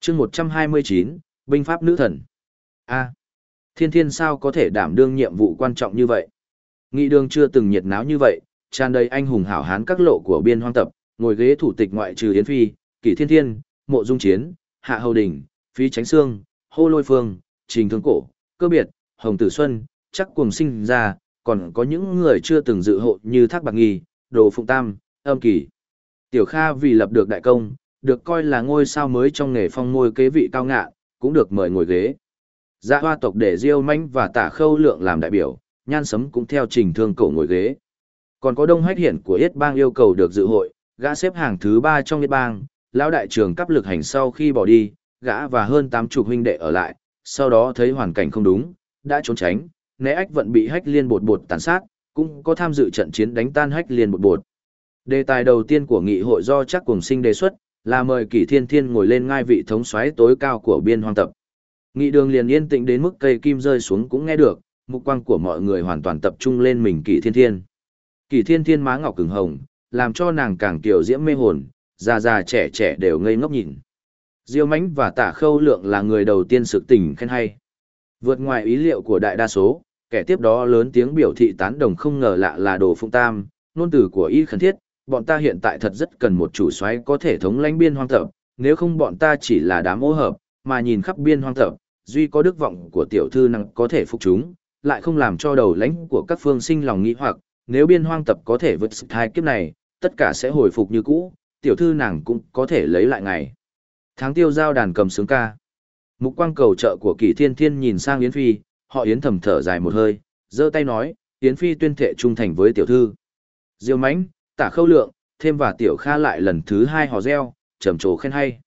chương 129, Binh Pháp Nữ Thần. A. thiên thiên sao có thể đảm đương nhiệm vụ quan trọng như vậy? Nghị đường chưa từng nhiệt náo như vậy, tràn đầy anh hùng hảo hán các lộ của biên hoang tập, ngồi ghế thủ tịch ngoại trừ Yến Phi, Kỷ Thiên Thiên, Mộ Dung Chiến, Hạ Hầu Đình, Phí Tránh Sương, Hô Lôi Phương, Trình Thương Cổ, Cơ Biệt, Hồng Tử Xuân, chắc cùng sinh ra, còn có những người chưa từng dự hộ như Thác Bạc Nghi, Đồ Phụng Tam, Âm Kỳ. Tiểu Kha vì lập được đại công, được coi là ngôi sao mới trong nghề phong môi kế vị cao ngạ, cũng được mời ngồi ghế. Dạ hoa tộc để Diêu Manh và Tả Khâu Lượng làm đại biểu, Nhan Sấm cũng theo trình thương cổ ngồi ghế. Còn có Đông Hách Hiển của Yết Bang yêu cầu được dự hội, gã xếp hàng thứ ba trong Yết Bang, lão đại trưởng cấp lực hành sau khi bỏ đi, gã và hơn tám chục huynh đệ ở lại, sau đó thấy hoàn cảnh không đúng, đã trốn tránh, né ách vận bị hách liên bột bột tàn sát, cũng có tham dự trận chiến đánh tan hách liên bột bột. Đề tài đầu tiên của nghị hội do chắc cùng sinh đề xuất, là mời kỷ thiên thiên ngồi lên ngai vị thống soái tối cao của biên hoang tập. Nghị đường liền yên tĩnh đến mức cây kim rơi xuống cũng nghe được, mục quang của mọi người hoàn toàn tập trung lên mình kỷ thiên thiên. Kỷ thiên thiên má ngọc cứng hồng, làm cho nàng càng kiểu diễm mê hồn, già già trẻ trẻ đều ngây ngốc nhìn. Diêu Mánh và tả khâu lượng là người đầu tiên sực tỉnh khen hay. Vượt ngoài ý liệu của đại đa số, kẻ tiếp đó lớn tiếng biểu thị tán đồng không ngờ lạ là đồ phụng tam, nôn tử của y khẩn thiết, bọn ta hiện tại thật rất cần một chủ soái có thể thống lãnh biên hoang tập, nếu không bọn ta chỉ là đám ô hợp, mà nhìn khắp biên hoang tập, duy có đức vọng của tiểu thư năng có thể phục chúng, lại không làm cho đầu lãnh của các phương sinh lòng nghĩ hoặc, nếu biên hoang tập có thể vượt sự thai kiếp này, tất cả sẽ hồi phục như cũ, tiểu thư nàng cũng có thể lấy lại ngày. Tháng tiêu giao đàn cầm sướng ca. Mục quang cầu trợ của kỳ thiên thiên nhìn sang Yến Phi, họ Yến thầm thở dài một hơi, giơ tay nói, Yến Phi tuyên thệ trung thành với tiểu thư. Diêu mãnh, tả khâu lượng, thêm và tiểu kha lại lần thứ hai hò reo, trầm trồ khen hay.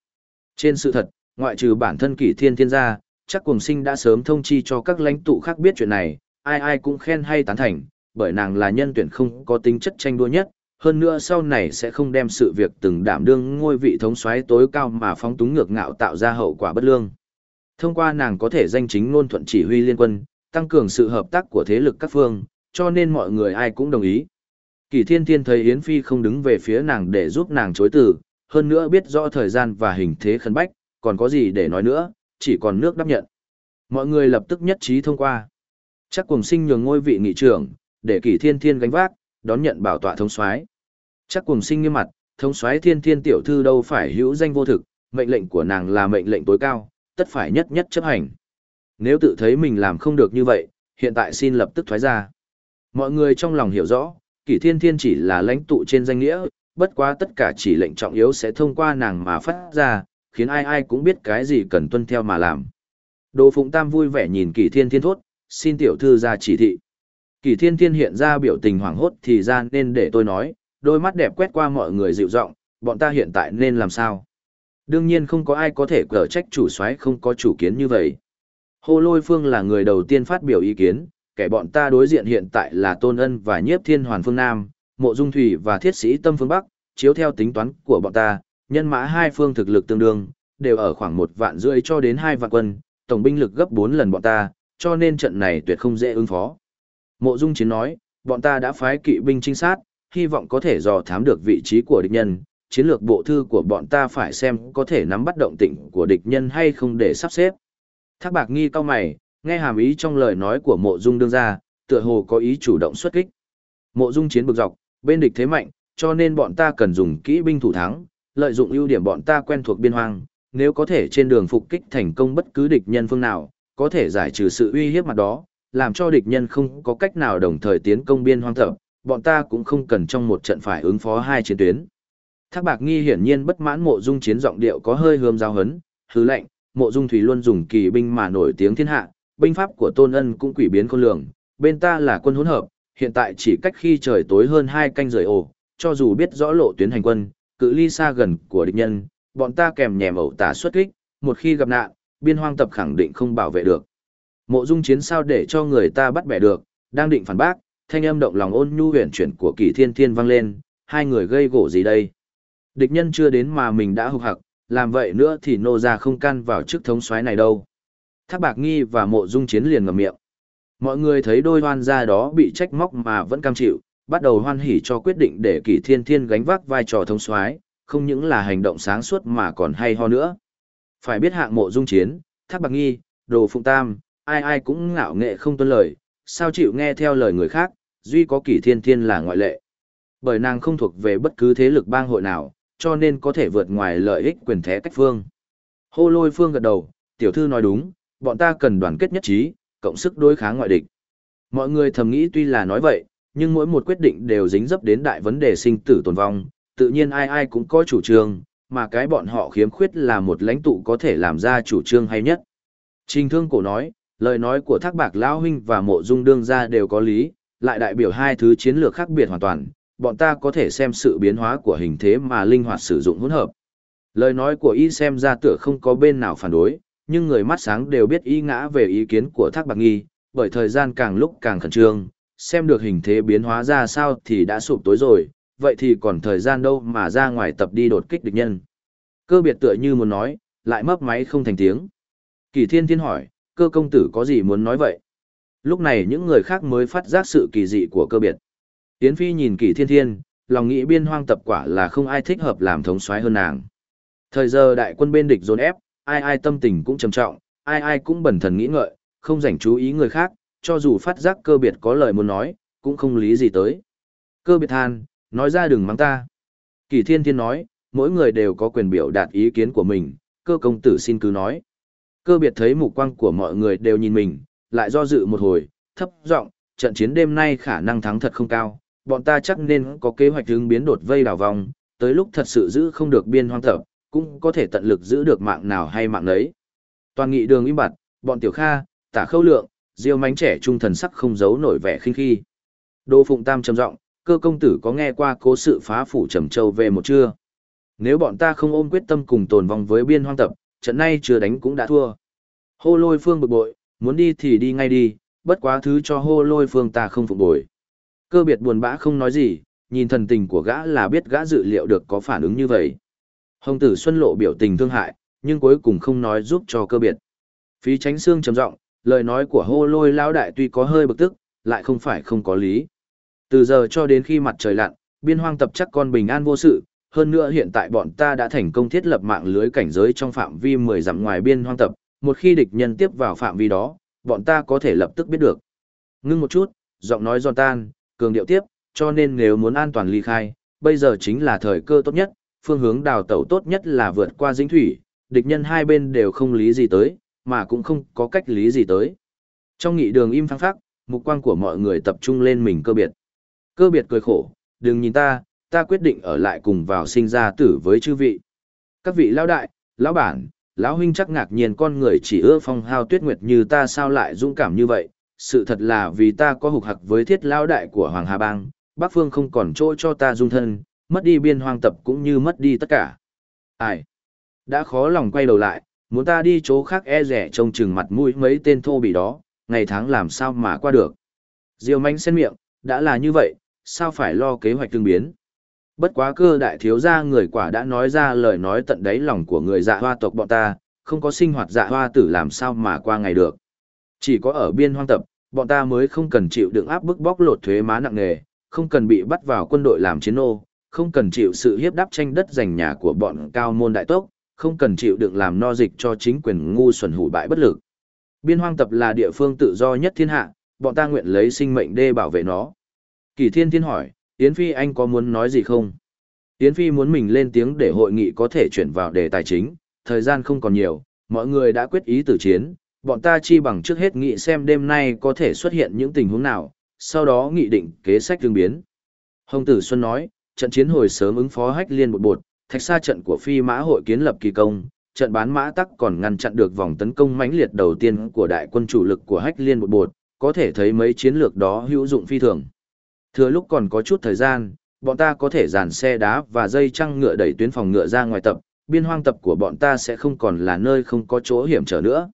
Trên sự thật, ngoại trừ bản thân kỷ thiên thiên gia, chắc cùng sinh đã sớm thông chi cho các lãnh tụ khác biết chuyện này, ai ai cũng khen hay tán thành, bởi nàng là nhân tuyển không có tính chất tranh đua nhất, hơn nữa sau này sẽ không đem sự việc từng đảm đương ngôi vị thống soái tối cao mà phóng túng ngược ngạo tạo ra hậu quả bất lương. Thông qua nàng có thể danh chính ngôn thuận chỉ huy liên quân, tăng cường sự hợp tác của thế lực các phương, cho nên mọi người ai cũng đồng ý. Kỳ thiên thiên thấy Yến Phi không đứng về phía nàng để giúp nàng chối từ, hơn nữa biết rõ thời gian và hình thế khẩn bách, còn có gì để nói nữa, chỉ còn nước đáp nhận. Mọi người lập tức nhất trí thông qua. Chắc cùng sinh nhường ngôi vị nghị trưởng, để kỳ thiên thiên gánh vác, đón nhận bảo tọa thông soái. Chắc cùng sinh nghiêm mặt, thông soái thiên thiên tiểu thư đâu phải hữu danh vô thực, mệnh lệnh của nàng là mệnh lệnh tối cao, tất phải nhất nhất chấp hành. Nếu tự thấy mình làm không được như vậy, hiện tại xin lập tức thoái ra. Mọi người trong lòng hiểu rõ, kỷ thiên thiên chỉ là lãnh tụ trên danh nghĩa, bất quá tất cả chỉ lệnh trọng yếu sẽ thông qua nàng mà phát ra, khiến ai ai cũng biết cái gì cần tuân theo mà làm. Đồ Phụng Tam vui vẻ nhìn kỷ thiên thiên thốt, xin tiểu thư ra chỉ thị. Kỷ thiên thiên hiện ra biểu tình hoảng hốt thì ra nên để tôi nói, đôi mắt đẹp quét qua mọi người dịu giọng bọn ta hiện tại nên làm sao? Đương nhiên không có ai có thể cở trách chủ soái không có chủ kiến như vậy. Hồ Lôi Phương là người đầu tiên phát biểu ý kiến, kẻ bọn ta đối diện hiện tại là Tôn Ân và Nhiếp Thiên Hoàn phương Nam, Mộ Dung Thủy và Thiết Sĩ Tâm phương Bắc, chiếu theo tính toán của bọn ta, nhân mã hai phương thực lực tương đương, đều ở khoảng một vạn rưỡi cho đến hai vạn quân, tổng binh lực gấp bốn lần bọn ta, cho nên trận này tuyệt không dễ ứng phó. Mộ Dung Chiến nói, bọn ta đã phái kỵ binh trinh sát, hy vọng có thể dò thám được vị trí của địch nhân, chiến lược bộ thư của bọn ta phải xem có thể nắm bắt động tĩnh của địch nhân hay không để sắp xếp. Thác bạc nghi cao mày, nghe hàm ý trong lời nói của mộ dung đương ra, tựa hồ có ý chủ động xuất kích. Mộ dung chiến bực dọc, bên địch thế mạnh, cho nên bọn ta cần dùng kỹ binh thủ thắng, lợi dụng ưu điểm bọn ta quen thuộc biên hoang, nếu có thể trên đường phục kích thành công bất cứ địch nhân phương nào, có thể giải trừ sự uy hiếp mặt đó, làm cho địch nhân không có cách nào đồng thời tiến công biên hoang thập, bọn ta cũng không cần trong một trận phải ứng phó hai chiến tuyến. Thác bạc nghi hiển nhiên bất mãn mộ dung chiến giọng điệu có hơi hươm giao hấn, hứ lệnh, mộ dung thủy luôn dùng kỳ binh mà nổi tiếng thiên hạ, binh pháp của tôn ân cũng quỷ biến khôn lường, bên ta là quân hỗn hợp, hiện tại chỉ cách khi trời tối hơn hai canh rời ổ, cho dù biết rõ lộ tuyến hành quân, cự ly xa gần của địch nhân, bọn ta kèm nhèm ẩu tả xuất kích, một khi gặp nạn, biên hoang tập khẳng định không bảo vệ được. Mộ dung chiến sao để cho người ta bắt bẻ được, đang định phản bác, thanh âm động lòng ôn nhu huyền chuyển của kỳ thiên thiên vang lên, hai người gây gỗ gì đây? Địch nhân chưa đến mà mình đã hục hặc, làm vậy nữa thì nô ra không can vào chức thống soái này đâu. Thác bạc nghi và mộ dung chiến liền ngậm miệng. Mọi người thấy đôi hoan gia đó bị trách móc mà vẫn cam chịu, bắt đầu hoan hỉ cho quyết định để kỷ thiên thiên gánh vác vai trò thống soái không những là hành động sáng suốt mà còn hay ho nữa. Phải biết hạng mộ dung chiến, thác bạc nghi, đồ phụng tam, ai ai cũng ngạo nghệ không tuân lời, sao chịu nghe theo lời người khác, duy có kỷ thiên thiên là ngoại lệ. Bởi nàng không thuộc về bất cứ thế lực bang hội nào, cho nên có thể vượt ngoài lợi ích quyền thế cách phương. Hô lôi phương gật đầu, tiểu thư nói đúng, bọn ta cần đoàn kết nhất trí, cộng sức đối kháng ngoại địch. Mọi người thầm nghĩ tuy là nói vậy, nhưng mỗi một quyết định đều dính dấp đến đại vấn đề sinh tử tồn vong, tự nhiên ai ai cũng có chủ trương, mà cái bọn họ khiếm khuyết là một lãnh tụ có thể làm ra chủ trương hay nhất. Trình thương cổ nói, lời nói của thác bạc lão huynh và mộ dung đương gia đều có lý, lại đại biểu hai thứ chiến lược khác biệt hoàn toàn, bọn ta có thể xem sự biến hóa của hình thế mà linh hoạt sử dụng hỗn hợp. Lời nói của y xem ra tựa không có bên nào phản đối, nhưng người mắt sáng đều biết ý ngã về ý kiến của Thác Bạc Nghi, bởi thời gian càng lúc càng khẩn trương, xem được hình thế biến hóa ra sao thì đã sụp tối rồi, vậy thì còn thời gian đâu mà ra ngoài tập đi đột kích địch nhân. Cơ biệt tựa như muốn nói, lại mấp máy không thành tiếng. Kỳ thiên thiên hỏi, cơ công tử có gì muốn nói vậy? Lúc này những người khác mới phát giác sự kỳ dị của cơ biệt. Yến Phi nhìn kỳ thiên thiên, lòng nghĩ biên hoang tập quả là không ai thích hợp làm thống soái hơn nàng. Thời giờ đại quân bên địch dồn ép, ai ai tâm tình cũng trầm trọng, ai ai cũng bẩn thần nghĩ ngợi, không dành chú ý người khác, cho dù phát giác cơ biệt có lời muốn nói, cũng không lý gì tới. Cơ biệt than, nói ra đừng mắng ta. Kỳ thiên thiên nói, mỗi người đều có quyền biểu đạt ý kiến của mình, cơ công tử xin cứ nói. Cơ biệt thấy mục quang của mọi người đều nhìn mình, lại do dự một hồi, thấp giọng, trận chiến đêm nay khả năng thắng thật không cao, bọn ta chắc nên có kế hoạch hướng biến đột vây đảo vòng, tới lúc thật sự giữ không được biên hoang thập, cũng có thể tận lực giữ được mạng nào hay mạng nấy. Toàn nghị đường im bặt, bọn tiểu kha, tả khâu lượng, diêu mánh trẻ trung thần sắc không giấu nổi vẻ khinh khi. Đô Phụng Tam trầm giọng, cơ công tử có nghe qua cố sự phá phủ trầm châu về một chưa? Nếu bọn ta không ôm quyết tâm cùng tồn vong với biên hoang tập, trận nay chưa đánh cũng đã thua. Hô lôi phương bực bội, muốn đi thì đi ngay đi, bất quá thứ cho hô lôi phương ta không phục bồi. Cơ biệt buồn bã không nói gì, nhìn thần tình của gã là biết gã dự liệu được có phản ứng như vậy. Hồng tử Xuân lộ biểu tình thương hại, nhưng cuối cùng không nói giúp cho cơ biệt. Phí tránh xương trầm giọng, lời nói của hô lôi lao đại tuy có hơi bực tức, lại không phải không có lý. Từ giờ cho đến khi mặt trời lặn, biên hoang tập chắc con bình an vô sự, hơn nữa hiện tại bọn ta đã thành công thiết lập mạng lưới cảnh giới trong phạm vi 10 dặm ngoài biên hoang tập, một khi địch nhân tiếp vào phạm vi đó, bọn ta có thể lập tức biết được. Ngưng một chút, giọng nói giòn tan, cường điệu tiếp, cho nên nếu muốn an toàn ly khai, bây giờ chính là thời cơ tốt nhất, phương hướng đào tẩu tốt nhất là vượt qua dính thủy, địch nhân hai bên đều không lý gì tới, mà cũng không có cách lý gì tới. Trong nghị đường im phăng phắc, mục quang của mọi người tập trung lên mình cơ biệt. Cơ biệt cười khổ, đừng nhìn ta, ta quyết định ở lại cùng vào sinh ra tử với chư vị. Các vị lão đại, lão bản, lão huynh chắc ngạc nhiên con người chỉ ưa phong hao tuyết nguyệt như ta sao lại dũng cảm như vậy, sự thật là vì ta có hục hặc với thiết lão đại của Hoàng Hà Bang, Bắc Phương không còn chỗ cho ta dung thân, mất đi biên hoang tập cũng như mất đi tất cả. Ai? Đã khó lòng quay đầu lại, muốn ta đi chỗ khác e rẻ trông chừng mặt mũi mấy tên thô bị đó, ngày tháng làm sao mà qua được. Diêu manh sen miệng, đã là như vậy, sao phải lo kế hoạch tương biến. Bất quá cơ đại thiếu gia người quả đã nói ra lời nói tận đáy lòng của người dạ hoa tộc bọn ta, không có sinh hoạt dạ hoa tử làm sao mà qua ngày được. Chỉ có ở biên hoang tập, bọn ta mới không cần chịu đựng áp bức bóc lột thuế má nặng nề, không cần bị bắt vào quân đội làm chiến nô, không cần chịu sự hiếp đáp tranh đất giành nhà của bọn cao môn đại tốc, không cần chịu đựng làm no dịch cho chính quyền ngu xuẩn hủ bại bất lực. Biên hoang tập là địa phương tự do nhất thiên hạ, bọn ta nguyện lấy sinh mệnh đê bảo vệ nó. Kỳ thiên thiên hỏi, Yến Phi anh có muốn nói gì không? Yến Phi muốn mình lên tiếng để hội nghị có thể chuyển vào đề tài chính, thời gian không còn nhiều, mọi người đã quyết ý tử chiến, bọn ta chi bằng trước hết nghị xem đêm nay có thể xuất hiện những tình huống nào, sau đó nghị định kế sách tương biến. Hồng Tử Xuân nói, trận chiến hồi sớm ứng phó hách liên một bột, thạch xa trận của phi mã hội kiến lập kỳ công, trận bán mã tắc còn ngăn chặn được vòng tấn công mãnh liệt đầu tiên của đại quân chủ lực của hách liên một bột, có thể thấy mấy chiến lược đó hữu dụng phi thường. Thừa lúc còn có chút thời gian, bọn ta có thể dàn xe đá và dây trăng ngựa đẩy tuyến phòng ngựa ra ngoài tập, biên hoang tập của bọn ta sẽ không còn là nơi không có chỗ hiểm trở nữa.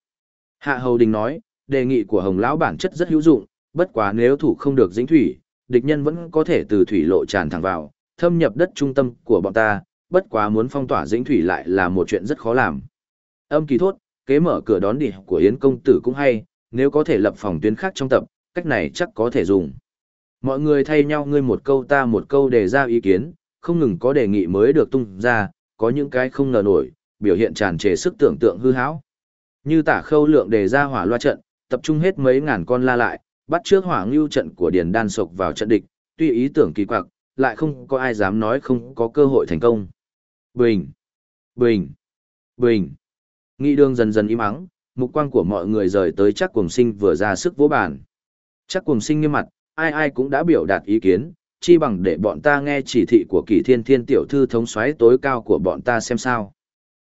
Hạ Hầu Đình nói, đề nghị của Hồng Lão bản chất rất hữu dụng, bất quá nếu thủ không được dính thủy, địch nhân vẫn có thể từ thủy lộ tràn thẳng vào, thâm nhập đất trung tâm của bọn ta, bất quá muốn phong tỏa dĩnh thủy lại là một chuyện rất khó làm. Âm kỳ thốt, kế mở cửa đón đi của Yến công tử cũng hay, nếu có thể lập phòng tuyến khác trong tập, cách này chắc có thể dùng. Mọi người thay nhau ngươi một câu ta một câu đề ra ý kiến, không ngừng có đề nghị mới được tung ra, có những cái không ngờ nổi, biểu hiện tràn trề sức tưởng tượng hư hão. Như tả khâu lượng đề ra hỏa loa trận, tập trung hết mấy ngàn con la lại, bắt trước hỏa ngưu trận của Điền Đan Sộc vào trận địch, tuy ý tưởng kỳ quặc, lại không có ai dám nói không có cơ hội thành công. Bình! Bình! Bình! Nghị đương dần dần im ắng, mục quang của mọi người rời tới chắc cuồng sinh vừa ra sức vỗ bàn. Chắc cuồng sinh nghiêm mặt, ai ai cũng đã biểu đạt ý kiến, chi bằng để bọn ta nghe chỉ thị của kỷ thiên thiên tiểu thư thống soái tối cao của bọn ta xem sao.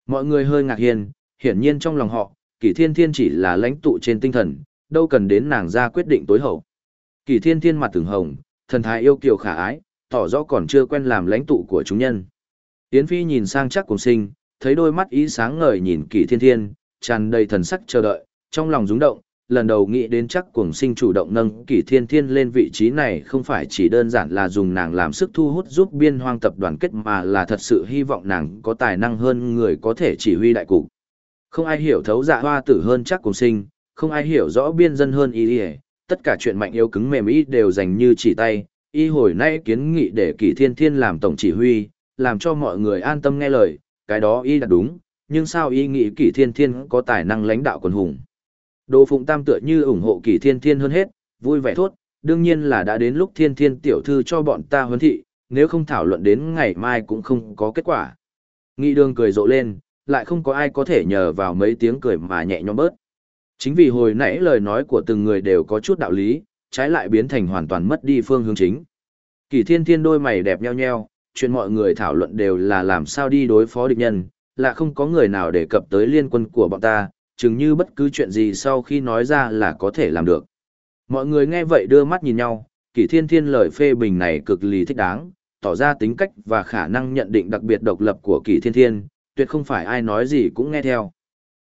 Mọi người hơi ngạc nhiên, hiển nhiên trong lòng họ, kỷ thiên thiên chỉ là lãnh tụ trên tinh thần, đâu cần đến nàng ra quyết định tối hậu. Kỷ thiên thiên mặt từng hồng, thần thái yêu kiều khả ái, tỏ rõ còn chưa quen làm lãnh tụ của chúng nhân. Yến Phi nhìn sang chắc cùng sinh, thấy đôi mắt ý sáng ngời nhìn kỷ thiên thiên, tràn đầy thần sắc chờ đợi, trong lòng rúng động, lần đầu nghĩ đến chắc cùng sinh chủ động nâng kỷ thiên thiên lên vị trí này không phải chỉ đơn giản là dùng nàng làm sức thu hút giúp biên hoang tập đoàn kết mà là thật sự hy vọng nàng có tài năng hơn người có thể chỉ huy đại cục. Không ai hiểu thấu dạ hoa tử hơn chắc cùng sinh, không ai hiểu rõ biên dân hơn y tất cả chuyện mạnh yếu cứng mềm ý đều dành như chỉ tay, y hồi nay kiến nghị để kỷ thiên thiên làm tổng chỉ huy, làm cho mọi người an tâm nghe lời, cái đó y đặt đúng, nhưng sao y nghĩ kỷ thiên thiên có tài năng lãnh đạo quần hùng. Đồ Phụng Tam tựa như ủng hộ kỷ thiên thiên hơn hết, vui vẻ thốt, đương nhiên là đã đến lúc thiên thiên tiểu thư cho bọn ta huấn thị, nếu không thảo luận đến ngày mai cũng không có kết quả. Nghị đường cười rộ lên, lại không có ai có thể nhờ vào mấy tiếng cười mà nhẹ nhõm bớt. Chính vì hồi nãy lời nói của từng người đều có chút đạo lý, trái lại biến thành hoàn toàn mất đi phương hướng chính. Kỷ thiên thiên đôi mày đẹp nheo nheo, chuyện mọi người thảo luận đều là làm sao đi đối phó địch nhân, là không có người nào đề cập tới liên quân của bọn ta, chừng như bất cứ chuyện gì sau khi nói ra là có thể làm được. Mọi người nghe vậy đưa mắt nhìn nhau, kỷ thiên thiên lời phê bình này cực lì thích đáng, tỏ ra tính cách và khả năng nhận định đặc biệt độc lập của kỷ thiên thiên, tuyệt không phải ai nói gì cũng nghe theo.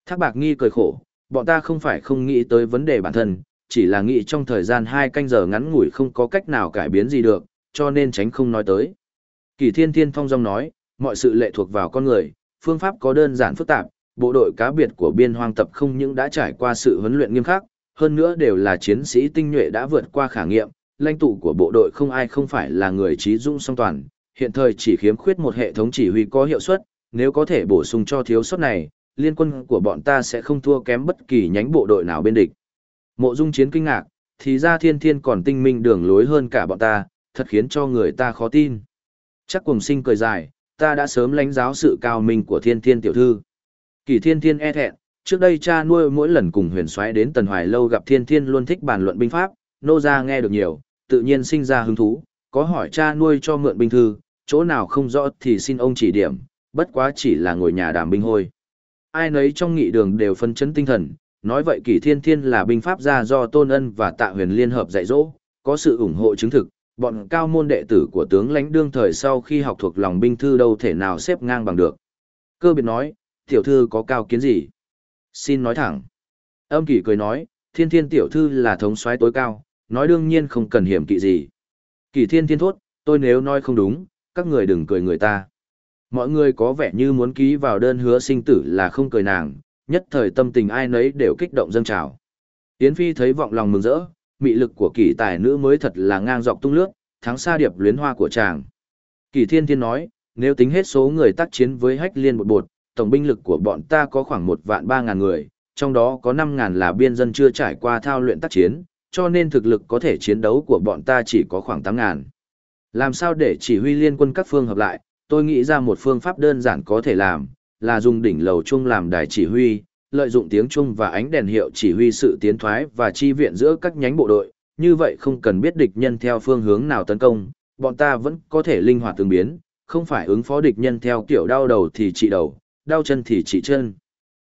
Thác bạc nghi cười khổ, bọn ta không phải không nghĩ tới vấn đề bản thân, chỉ là nghĩ trong thời gian hai canh giờ ngắn ngủi không có cách nào cải biến gì được, cho nên tránh không nói tới. Kỳ thiên thiên phong dong nói, mọi sự lệ thuộc vào con người, phương pháp có đơn giản phức tạp, bộ đội cá biệt của biên hoang tập không những đã trải qua sự huấn luyện nghiêm khắc, hơn nữa đều là chiến sĩ tinh nhuệ đã vượt qua khả nghiệm, lãnh tụ của bộ đội không ai không phải là người trí dũng song toàn, hiện thời chỉ khiếm khuyết một hệ thống chỉ huy có hiệu suất, nếu có thể bổ sung cho thiếu sót này, liên quân của bọn ta sẽ không thua kém bất kỳ nhánh bộ đội nào bên địch. Mộ Dung Chiến kinh ngạc, thì ra Thiên Thiên còn tinh minh đường lối hơn cả bọn ta, thật khiến cho người ta khó tin. Chắc cùng sinh cười dài, ta đã sớm lãnh giáo sự cao minh của Thiên Thiên tiểu thư. Kỳ Thiên Thiên e thẹn, trước đây cha nuôi mỗi lần cùng huyền soái đến Tần Hoài lâu gặp Thiên Thiên luôn thích bàn luận binh pháp, nô gia nghe được nhiều, tự nhiên sinh ra hứng thú, có hỏi cha nuôi cho mượn binh thư, chỗ nào không rõ thì xin ông chỉ điểm, bất quá chỉ là ngồi nhà đàm binh hôi. Ai nấy trong nghị đường đều phân chấn tinh thần, nói vậy kỷ thiên thiên là binh pháp gia do Tôn Ân và Tạ Huyền liên hợp dạy dỗ, có sự ủng hộ chứng thực, bọn cao môn đệ tử của tướng lãnh đương thời sau khi học thuộc lòng binh thư đâu thể nào xếp ngang bằng được. Cơ biệt nói, tiểu thư có cao kiến gì? Xin nói thẳng. Âm kỷ cười nói, thiên thiên tiểu thư là thống soái tối cao, nói đương nhiên không cần hiểm kỵ gì. Kỷ thiên thiên thốt, tôi nếu nói không đúng, các người đừng cười người ta. Mọi người có vẻ như muốn ký vào đơn hứa sinh tử là không cười nàng, nhất thời tâm tình ai nấy đều kích động dâng trào. Yến Phi thấy vọng lòng mừng rỡ, mị lực của kỳ tài nữ mới thật là ngang dọc tung lướt, thắng xa điệp luyến hoa của chàng. Kỷ thiên thiên nói, nếu tính hết số người tác chiến với hách liên một bột, tổng binh lực của bọn ta có khoảng một vạn ba ngàn người, trong đó có năm ngàn là biên dân chưa trải qua thao luyện tác chiến, cho nên thực lực có thể chiến đấu của bọn ta chỉ có khoảng tám ngàn. Làm sao để chỉ huy liên quân các phương hợp lại, tôi nghĩ ra một phương pháp đơn giản có thể làm, là dùng đỉnh lầu chung làm đài chỉ huy, lợi dụng tiếng chung và ánh đèn hiệu chỉ huy sự tiến thoái và chi viện giữa các nhánh bộ đội, như vậy không cần biết địch nhân theo phương hướng nào tấn công, bọn ta vẫn có thể linh hoạt tương biến, không phải ứng phó địch nhân theo kiểu đau đầu thì trị đầu, đau chân thì trị chân.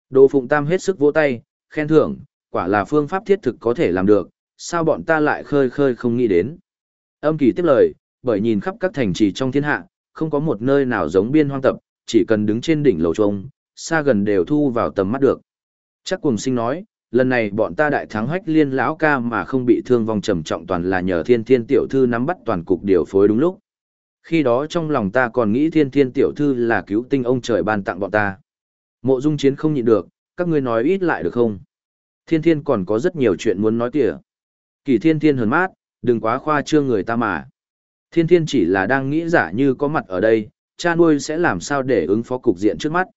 Đồ Phụng Tam hết sức vỗ tay, khen thưởng, quả là phương pháp thiết thực có thể làm được, sao bọn ta lại khơi khơi không nghĩ đến. Âm kỳ tiếp lời, bởi nhìn khắp các thành trì trong thiên hạ, không có một nơi nào giống biên hoang tập, chỉ cần đứng trên đỉnh lầu trông, xa gần đều thu vào tầm mắt được. Chắc cùng sinh nói, lần này bọn ta đại thắng hách liên lão ca mà không bị thương vong trầm trọng toàn là nhờ thiên thiên tiểu thư nắm bắt toàn cục điều phối đúng lúc. Khi đó trong lòng ta còn nghĩ thiên thiên tiểu thư là cứu tinh ông trời ban tặng bọn ta. Mộ dung chiến không nhịn được, các ngươi nói ít lại được không? Thiên thiên còn có rất nhiều chuyện muốn nói kìa. Kỳ thiên thiên hờn mát, đừng quá khoa trương người ta mà. Thiên thiên chỉ là đang nghĩ giả như có mặt ở đây, cha nuôi sẽ làm sao để ứng phó cục diện trước mắt.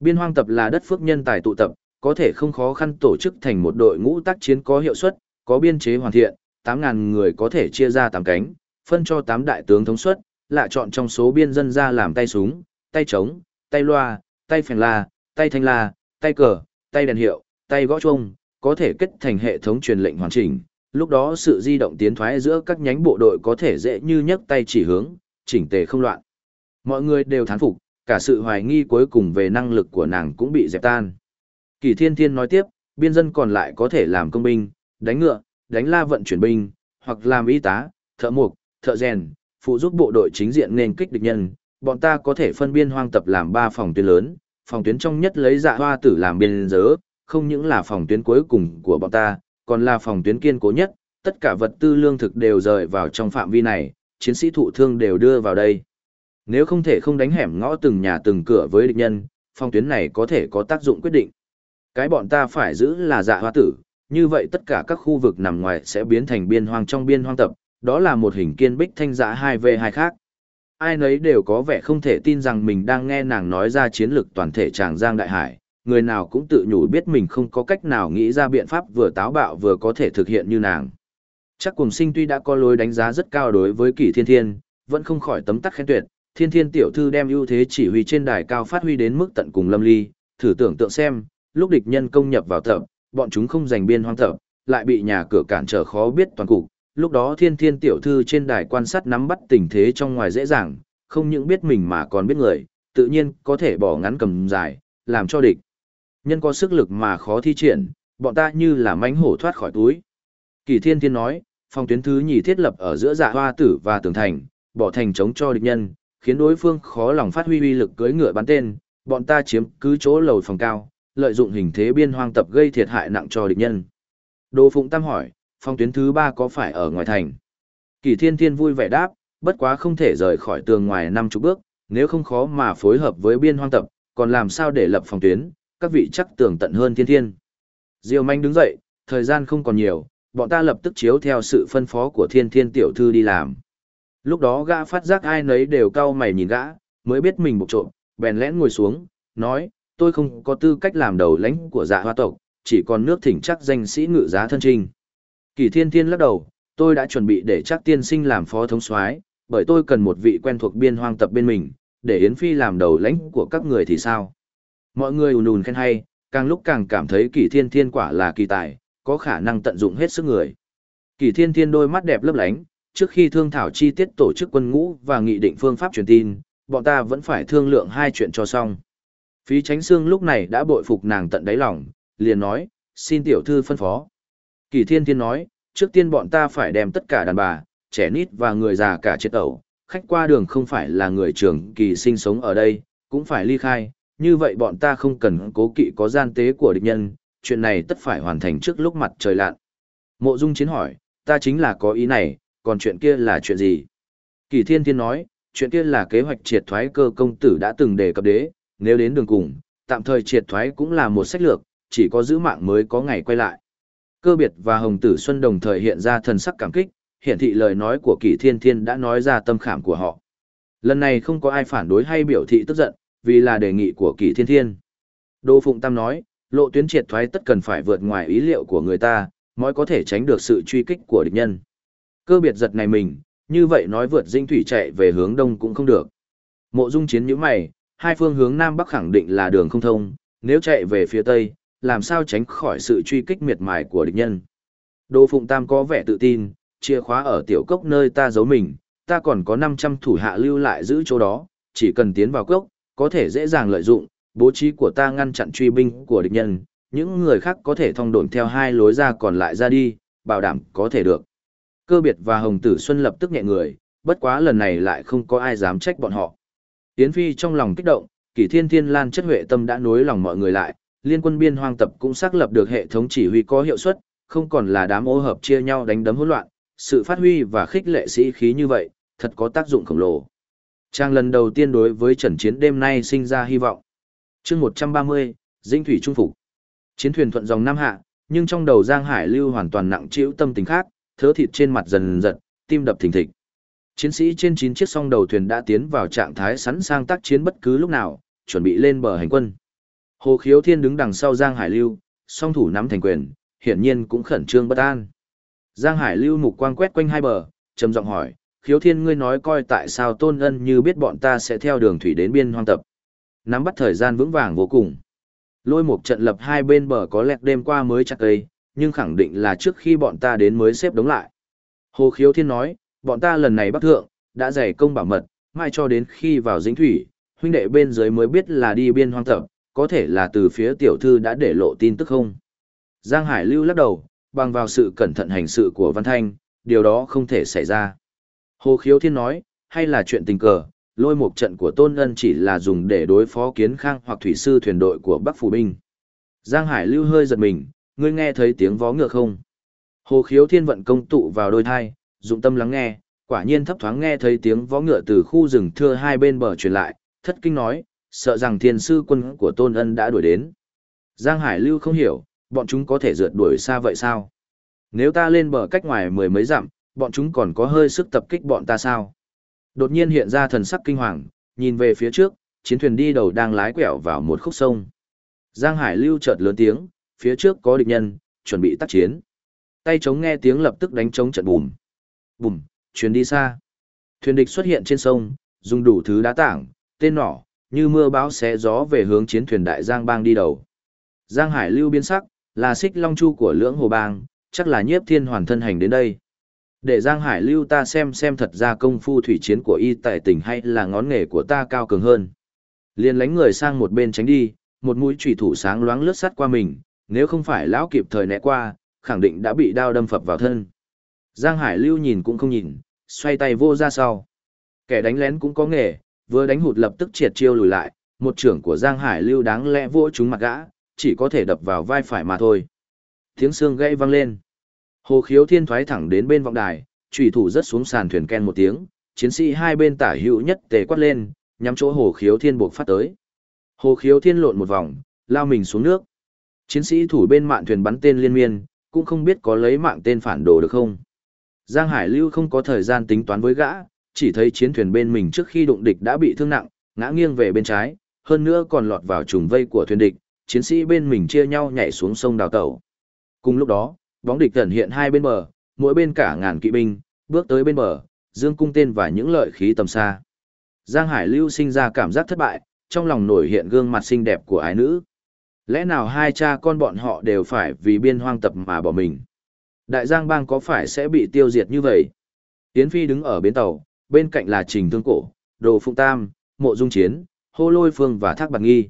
Biên hoang tập là đất phước nhân tài tụ tập, có thể không khó khăn tổ chức thành một đội ngũ tác chiến có hiệu suất, có biên chế hoàn thiện, 8.000 người có thể chia ra 8 cánh, phân cho 8 đại tướng thống suất, lạ chọn trong số biên dân ra làm tay súng, tay trống, tay loa, tay phèn la, tay thanh la, tay cờ, tay đèn hiệu, tay gõ chuông, có thể kết thành hệ thống truyền lệnh hoàn chỉnh. Lúc đó sự di động tiến thoái giữa các nhánh bộ đội có thể dễ như nhấc tay chỉ hướng, chỉnh tề không loạn. Mọi người đều thán phục, cả sự hoài nghi cuối cùng về năng lực của nàng cũng bị dẹp tan. Kỳ Thiên Thiên nói tiếp, biên dân còn lại có thể làm công binh, đánh ngựa, đánh la vận chuyển binh, hoặc làm y tá, thợ mộc, thợ rèn, phụ giúp bộ đội chính diện nên kích địch nhân. Bọn ta có thể phân biên hoang tập làm ba phòng tuyến lớn, phòng tuyến trong nhất lấy dạ hoa tử làm biên giới, không những là phòng tuyến cuối cùng của bọn ta, còn là phòng tuyến kiên cố nhất, tất cả vật tư lương thực đều rời vào trong phạm vi này, chiến sĩ thụ thương đều đưa vào đây. Nếu không thể không đánh hẻm ngõ từng nhà từng cửa với địch nhân, phong tuyến này có thể có tác dụng quyết định. Cái bọn ta phải giữ là dạ hoa tử, như vậy tất cả các khu vực nằm ngoài sẽ biến thành biên hoang trong biên hoang tập, đó là một hình kiên bích thanh dạ 2v2 khác. Ai nấy đều có vẻ không thể tin rằng mình đang nghe nàng nói ra chiến lược toàn thể tràng giang đại hải, người nào cũng tự nhủ biết mình không có cách nào nghĩ ra biện pháp vừa táo bạo vừa có thể thực hiện như nàng. Chắc cùng sinh tuy đã có lối đánh giá rất cao đối với kỷ thiên thiên, vẫn không khỏi tấm tắc khen tuyệt, thiên thiên tiểu thư đem ưu thế chỉ huy trên đài cao phát huy đến mức tận cùng lâm ly, thử tưởng tượng xem, lúc địch nhân công nhập vào tập, bọn chúng không giành biên hoang tập, lại bị nhà cửa cản trở khó biết toàn cục. Lúc đó thiên thiên tiểu thư trên đài quan sát nắm bắt tình thế trong ngoài dễ dàng, không những biết mình mà còn biết người, tự nhiên có thể bỏ ngắn cầm dài, làm cho địch. Nhân có sức lực mà khó thi triển, bọn ta như là mánh hổ thoát khỏi túi. Kỳ thiên thiên nói, phòng tuyến thứ nhì thiết lập ở giữa dạ hoa tử và tường thành, bỏ thành chống cho địch nhân, khiến đối phương khó lòng phát huy uy lực cưỡi ngựa bắn tên, bọn ta chiếm cứ chỗ lầu phòng cao, lợi dụng hình thế biên hoang tập gây thiệt hại nặng cho địch nhân. Đỗ Phụng Tam hỏi, phong tuyến thứ ba có phải ở ngoài thành? Kỳ Thiên Thiên vui vẻ đáp, bất quá không thể rời khỏi tường ngoài năm chục bước, nếu không khó mà phối hợp với biên hoang tập, còn làm sao để lập phòng tuyến, các vị chắc tưởng tận hơn Thiên Thiên. Diêu Manh đứng dậy, thời gian không còn nhiều, bọn ta lập tức chiếu theo sự phân phó của Thiên Thiên tiểu thư đi làm. Lúc đó gã phát giác ai nấy đều cau mày nhìn gã, mới biết mình bộc trộm, bèn lẽn ngồi xuống, nói, tôi không có tư cách làm đầu lãnh của dạ hoa tộc, chỉ còn nước thỉnh chắc danh sĩ ngự giá thân trinh. Kỳ thiên thiên lắc đầu, tôi đã chuẩn bị để chắc tiên sinh làm phó thống soái, bởi tôi cần một vị quen thuộc biên hoang tập bên mình, để Yến Phi làm đầu lãnh của các người thì sao? Mọi người ùn ùn khen hay, càng lúc càng cảm thấy kỳ thiên thiên quả là kỳ tài, có khả năng tận dụng hết sức người. Kỳ thiên thiên đôi mắt đẹp lấp lánh, trước khi thương thảo chi tiết tổ chức quân ngũ và nghị định phương pháp truyền tin, bọn ta vẫn phải thương lượng hai chuyện cho xong. Phí tránh Sương lúc này đã bội phục nàng tận đáy lòng, liền nói, xin tiểu thư phân phó. Kỳ thiên thiên nói, trước tiên bọn ta phải đem tất cả đàn bà, trẻ nít và người già cả chết ẩu, khách qua đường không phải là người trưởng kỳ sinh sống ở đây, cũng phải ly khai, như vậy bọn ta không cần cố kỵ có gian tế của địch nhân, chuyện này tất phải hoàn thành trước lúc mặt trời lặn. Mộ Dung Chiến hỏi, ta chính là có ý này, còn chuyện kia là chuyện gì? Kỳ Thiên Thiên nói, chuyện kia là kế hoạch triệt thoái cơ công tử đã từng đề cập đế, nếu đến đường cùng, tạm thời triệt thoái cũng là một sách lược, chỉ có giữ mạng mới có ngày quay lại. Cơ biệt và Hồng Tử Xuân đồng thời hiện ra thần sắc cảm kích, hiển thị lời nói của Kỳ Thiên Thiên đã nói ra tâm khảm của họ. Lần này không có ai phản đối hay biểu thị tức giận, vì là đề nghị của Kỳ Thiên Thiên. Đỗ Phụng Tam nói, lộ tuyến triệt thoái tất cần phải vượt ngoài ý liệu của người ta, mới có thể tránh được sự truy kích của địch nhân. Cơ biệt giật này mình, như vậy nói vượt dinh thủy chạy về hướng đông cũng không được. Mộ dung chiến như mày, hai phương hướng nam bắc khẳng định là đường không thông, nếu chạy về phía tây, làm sao tránh khỏi sự truy kích miệt mài của địch nhân. Đỗ Phụng Tam có vẻ tự tin, chìa khóa ở tiểu cốc nơi ta giấu mình, ta còn có 500 thủ hạ lưu lại giữ chỗ đó, chỉ cần tiến vào cốc, có thể dễ dàng lợi dụng, bố trí của ta ngăn chặn truy binh của địch nhân, những người khác có thể thông đồn theo hai lối ra còn lại ra đi, bảo đảm có thể được. Cơ biệt và Hồng Tử Xuân lập tức nhẹ người, bất quá lần này lại không có ai dám trách bọn họ. Yến Phi trong lòng kích động, kỷ thiên thiên lan chất huệ tâm đã nối lòng mọi người lại, liên quân biên hoang tập cũng xác lập được hệ thống chỉ huy có hiệu suất, không còn là đám ô hợp chia nhau đánh đấm hỗn loạn, sự phát huy và khích lệ sĩ khí như vậy, thật có tác dụng khổng lồ. Trang lần đầu tiên đối với trận chiến đêm nay sinh ra hy vọng. chương 130, Dinh Thủy Trung Phục. Chiến thuyền thuận dòng Nam Hạ, nhưng trong đầu Giang Hải Lưu hoàn toàn nặng chịu tâm tình khác, thớ thịt trên mặt dần dần, tim đập thình thịch. Chiến sĩ trên 9 chiếc song đầu thuyền đã tiến vào trạng thái sẵn sàng tác chiến bất cứ lúc nào, chuẩn bị lên bờ hành quân. Hồ Khiếu Thiên đứng đằng sau Giang Hải Lưu, song thủ nắm thành quyền, hiển nhiên cũng khẩn trương bất an. Giang Hải Lưu mục quang quét quanh hai bờ, trầm giọng hỏi, Khiếu Thiên ngươi nói coi tại sao Tôn Ân như biết bọn ta sẽ theo đường thủy đến biên hoang tập. Nắm bắt thời gian vững vàng vô cùng. Lôi một trận lập hai bên bờ có lẹt đêm qua mới chặt cây, nhưng khẳng định là trước khi bọn ta đến mới xếp đống lại. Hồ Khiếu Thiên nói, bọn ta lần này bắt thượng, đã dày công bảo mật, mai cho đến khi vào dính thủy, huynh đệ bên dưới mới biết là đi biên hoang tập, có thể là từ phía tiểu thư đã để lộ tin tức không. Giang Hải lưu lắc đầu, bằng vào sự cẩn thận hành sự của Văn Thanh, điều đó không thể xảy ra. Hồ Khiếu Thiên nói, hay là chuyện tình cờ, lôi một trận của Tôn Ân chỉ là dùng để đối phó kiến khang hoặc thủy sư thuyền đội của Bắc Phủ Binh. Giang Hải lưu hơi giật mình, ngươi nghe thấy tiếng vó ngựa không? Hồ khiếu thiên vận công tụ vào đôi thai, dụng tâm lắng nghe, quả nhiên thấp thoáng nghe thấy tiếng vó ngựa từ khu rừng thưa hai bên bờ truyền lại, thất kinh nói, sợ rằng thiên sư quân của Tôn Ân đã đuổi đến. Giang Hải lưu không hiểu, bọn chúng có thể rượt đuổi xa vậy sao? Nếu ta lên bờ cách ngoài mười mấy dặm, bọn chúng còn có hơi sức tập kích bọn ta sao? Đột nhiên hiện ra thần sắc kinh hoàng, nhìn về phía trước, chiến thuyền đi đầu đang lái quẹo vào một khúc sông. Giang Hải lưu chợt lớn tiếng, phía trước có địch nhân, chuẩn bị tác chiến. Tay chống nghe tiếng lập tức đánh chống trận bùm. Bùm, chuyến đi xa. Thuyền địch xuất hiện trên sông, dùng đủ thứ đá tảng, tên nỏ, như mưa bão xé gió về hướng chiến thuyền đại Giang Bang đi đầu. Giang Hải lưu biến sắc, là xích long chu của lưỡng hồ bang, chắc là nhiếp thiên hoàn thân hành đến đây. Để Giang Hải lưu ta xem xem thật ra công phu thủy chiến của y tại tỉnh hay là ngón nghề của ta cao cường hơn. Liên lánh người sang một bên tránh đi, một mũi trùy thủ sáng loáng lướt sắt qua mình, nếu không phải lão kịp thời né qua, khẳng định đã bị đao đâm phập vào thân. Giang Hải Lưu nhìn cũng không nhìn, xoay tay vô ra sau. Kẻ đánh lén cũng có nghề, vừa đánh hụt lập tức triệt chiêu lùi lại, một trưởng của Giang Hải Lưu đáng lẽ vỗ chúng mặt gã, chỉ có thể đập vào vai phải mà thôi. Tiếng xương gãy vang lên. Hồ khiếu thiên thoái thẳng đến bên vọng đài, chủy thủ rất xuống sàn thuyền ken một tiếng, chiến sĩ hai bên tả hữu nhất tề quát lên, nhắm chỗ hồ khiếu thiên buộc phát tới. Hồ khiếu thiên lộn một vòng, lao mình xuống nước. Chiến sĩ thủ bên mạn thuyền bắn tên liên miên, cũng không biết có lấy mạng tên phản đồ được không. Giang Hải Lưu không có thời gian tính toán với gã, chỉ thấy chiến thuyền bên mình trước khi đụng địch đã bị thương nặng, ngã nghiêng về bên trái, hơn nữa còn lọt vào trùng vây của thuyền địch, chiến sĩ bên mình chia nhau nhảy xuống sông đào tẩu. Cùng lúc đó, bóng địch ẩn hiện hai bên bờ, mỗi bên cả ngàn kỵ binh, bước tới bên bờ, dương cung tên và những lợi khí tầm xa. Giang Hải Lưu sinh ra cảm giác thất bại, trong lòng nổi hiện gương mặt xinh đẹp của ái nữ. Lẽ nào hai cha con bọn họ đều phải vì biên hoang tập mà bỏ mình? Đại Giang Bang có phải sẽ bị tiêu diệt như vậy? Yến Phi đứng ở bến tàu, bên cạnh là Trình Thương Cổ, Đồ Phụng Tam, Mộ Dung Chiến, Hô Lôi Phương và Thác Bạc Nghi.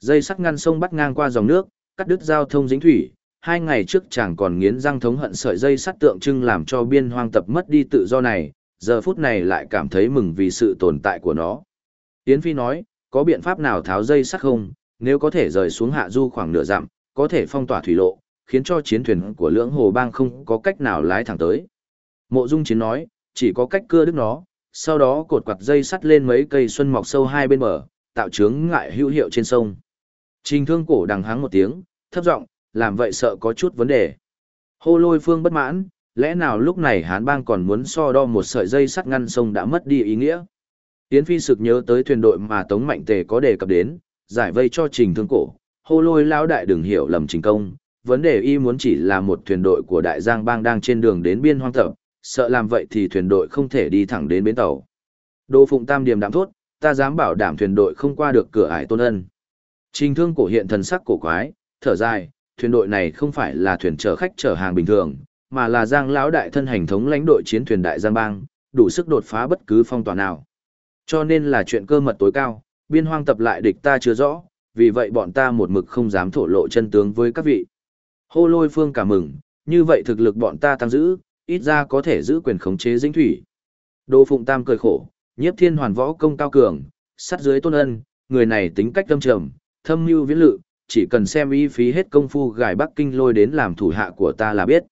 Dây sắt ngăn sông bắt ngang qua dòng nước, cắt đứt giao thông dính thủy. Hai ngày trước chàng còn nghiến răng thống hận sợi dây sắt tượng trưng làm cho biên hoang tập mất đi tự do này, giờ phút này lại cảm thấy mừng vì sự tồn tại của nó. Yến Phi nói, có biện pháp nào tháo dây sắt không, nếu có thể rời xuống hạ du khoảng nửa dặm, có thể phong tỏa thủy lộ, khiến cho chiến thuyền của lưỡng hồ bang không có cách nào lái thẳng tới. Mộ Dung Chiến nói, chỉ có cách cưa đứt nó, sau đó cột quạt dây sắt lên mấy cây xuân mọc sâu hai bên bờ, tạo chướng ngại hữu hiệu trên sông. Trình thương cổ đằng hắng một tiếng, thấp giọng, làm vậy sợ có chút vấn đề. Hô lôi phương bất mãn, lẽ nào lúc này hán bang còn muốn so đo một sợi dây sắt ngăn sông đã mất đi ý nghĩa. Yến Phi sực nhớ tới thuyền đội mà Tống Mạnh Tề có đề cập đến, giải vây cho trình thương cổ, hô lôi lao đại đừng hiểu lầm trình công, vấn đề y muốn chỉ là một thuyền đội của đại giang bang đang trên đường đến biên hoang tập, sợ làm vậy thì thuyền đội không thể đi thẳng đến bến tàu. Đô Phụng Tam điểm đạm thốt, ta dám bảo đảm thuyền đội không qua được cửa ải tôn ân. Trình thương cổ hiện thần sắc cổ quái, thở dài, thuyền đội này không phải là thuyền chở khách chở hàng bình thường, mà là giang lão đại thân hành thống lãnh đội chiến thuyền đại giang bang, đủ sức đột phá bất cứ phong tỏa nào. Cho nên là chuyện cơ mật tối cao, biên hoang tập lại địch ta chưa rõ, vì vậy bọn ta một mực không dám thổ lộ chân tướng với các vị. Hô lôi phương cảm mừng, như vậy thực lực bọn ta tăng giữ, ít ra có thể giữ quyền khống chế dĩnh thủy. Đô Phụng Tam cười khổ, nhiếp thiên hoàn võ công cao cường, sát dưới tôn ân, người này tính cách tâm trầm, thâm mưu viễn lự, chỉ cần xem y phí hết công phu gài Bắc Kinh lôi đến làm thủ hạ của ta là biết.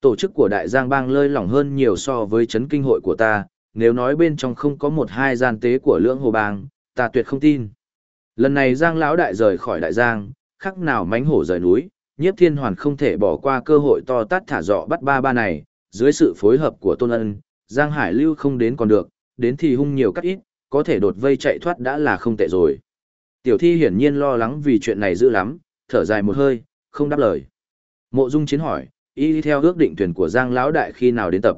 Tổ chức của Đại Giang Bang lơi lỏng hơn nhiều so với chấn kinh hội của ta, nếu nói bên trong không có một hai gian tế của lưỡng hồ bang, ta tuyệt không tin. Lần này Giang lão đại rời khỏi Đại Giang, khắc nào mánh hổ rời núi, nhiếp thiên hoàn không thể bỏ qua cơ hội to tát thả dọ bắt ba ba này, dưới sự phối hợp của Tôn Ân, Giang Hải lưu không đến còn được, đến thì hung nhiều cắt ít, có thể đột vây chạy thoát đã là không tệ rồi. Tiểu thi hiển nhiên lo lắng vì chuyện này dữ lắm, thở dài một hơi, không đáp lời. Mộ Dung Chiến hỏi, y đi theo ước định thuyền của Giang lão đại khi nào đến tập.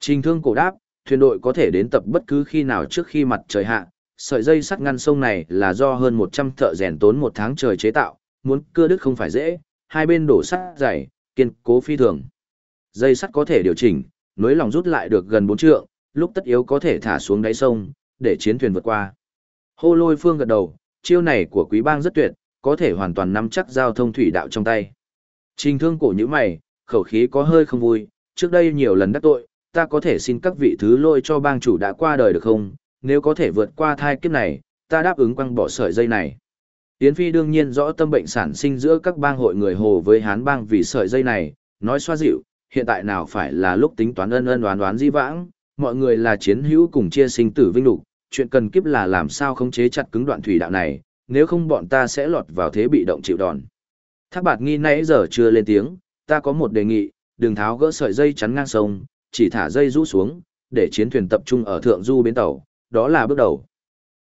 Trình Thương cổ đáp, thuyền đội có thể đến tập bất cứ khi nào trước khi mặt trời hạ, sợi dây sắt ngăn sông này là do hơn 100 thợ rèn tốn một tháng trời chế tạo, muốn cưa đứt không phải dễ, hai bên đổ sắt dày, kiên cố phi thường. Dây sắt có thể điều chỉnh, nối lòng rút lại được gần 4 trượng, lúc tất yếu có thể thả xuống đáy sông, để chiến thuyền vượt qua. Hô lôi phương gật đầu, chiêu này của quý bang rất tuyệt, có thể hoàn toàn nắm chắc giao thông thủy đạo trong tay. Trình thương cổ như mày, khẩu khí có hơi không vui, trước đây nhiều lần đắc tội, ta có thể xin các vị thứ lôi cho bang chủ đã qua đời được không, nếu có thể vượt qua thai kiếp này, ta đáp ứng quăng bỏ sợi dây này. Yến Phi đương nhiên rõ tâm bệnh sản sinh giữa các bang hội người Hồ với Hán bang vì sợi dây này, nói xoa dịu, hiện tại nào phải là lúc tính toán ân ân đoán đoán di vãng, mọi người là chiến hữu cùng chia sinh tử vinh lục, chuyện cần kiếp là làm sao không chế chặt cứng đoạn thủy đạo này, nếu không bọn ta sẽ lọt vào thế bị động chịu đòn. Thác bạt nghi nãy giờ chưa lên tiếng, ta có một đề nghị, đừng tháo gỡ sợi dây chắn ngang sông, chỉ thả dây rũ xuống, để chiến thuyền tập trung ở thượng du bến tàu, đó là bước đầu.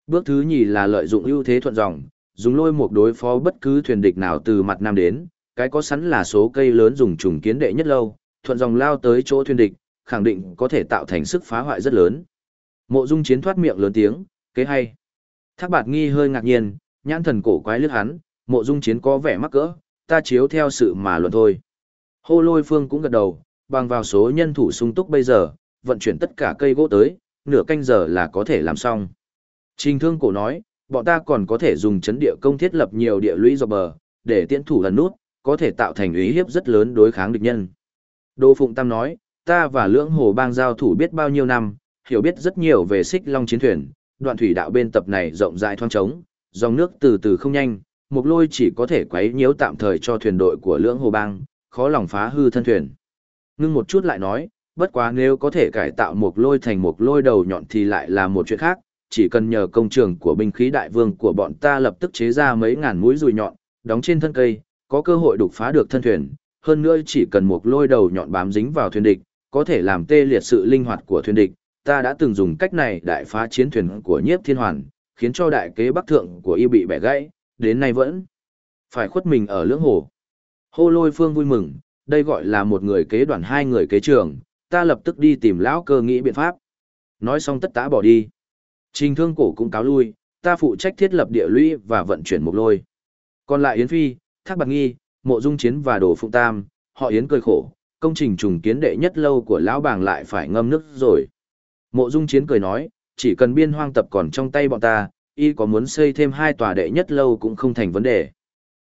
Bước thứ nhì là lợi dụng ưu thế thuận dòng, dùng lôi một đối phó bất cứ thuyền địch nào từ mặt nam đến, cái có sẵn là số cây lớn dùng trùng kiến đệ nhất lâu, thuận dòng lao tới chỗ thuyền địch, khẳng định có thể tạo thành sức phá hoại rất lớn. Mộ Dung Chiến thoát miệng lớn tiếng, kế hay. Thác Bạt Nghi hơi ngạc nhiên, nhãn thần cổ quái liếc hắn, Mộ Dung Chiến có vẻ mắc cỡ, ta chiếu theo sự mà luận thôi. Hô Lôi Phương cũng gật đầu, bằng vào số nhân thủ sung túc bây giờ, vận chuyển tất cả cây gỗ tới, nửa canh giờ là có thể làm xong. Trình Thương cổ nói, bọn ta còn có thể dùng chấn địa công thiết lập nhiều địa lũy dọc bờ, để tiễn thủ lần nút, có thể tạo thành ý hiếp rất lớn đối kháng địch nhân. Đô Phụng Tam nói, ta và lưỡng hồ bang giao thủ biết bao nhiêu năm, hiểu biết rất nhiều về xích long chiến thuyền, đoạn thủy đạo bên tập này rộng rãi thoang trống, dòng nước từ từ không nhanh, một lôi chỉ có thể quấy nhiễu tạm thời cho thuyền đội của lưỡng hồ bang, khó lòng phá hư thân thuyền. Ngưng một chút lại nói, bất quá nếu có thể cải tạo một lôi thành một lôi đầu nhọn thì lại là một chuyện khác, chỉ cần nhờ công trường của binh khí đại vương của bọn ta lập tức chế ra mấy ngàn mũi dùi nhọn, đóng trên thân cây, có cơ hội đục phá được thân thuyền, hơn nữa chỉ cần một lôi đầu nhọn bám dính vào thuyền địch, có thể làm tê liệt sự linh hoạt của thuyền địch. Ta đã từng dùng cách này đại phá chiến thuyền của nhiếp thiên hoàn, khiến cho đại kế bắc thượng của y bị bẻ gãy, đến nay vẫn phải khuất mình ở lưỡng hồ. Hô lôi phương vui mừng, đây gọi là một người kế đoàn hai người kế trường, ta lập tức đi tìm lão cơ nghĩ biện pháp. Nói xong tất tã bỏ đi. Trình thương cổ cũng cáo lui, ta phụ trách thiết lập địa lũy và vận chuyển mục lôi. Còn lại Yến Phi, Thác Bạc Nghi, Mộ Dung Chiến và Đồ Phụng Tam, họ Yến cười khổ, công trình trùng kiến đệ nhất lâu của lão bàng lại phải ngâm nước rồi. Mộ Dung Chiến cười nói, chỉ cần biên hoang tập còn trong tay bọn ta, y có muốn xây thêm hai tòa đệ nhất lâu cũng không thành vấn đề.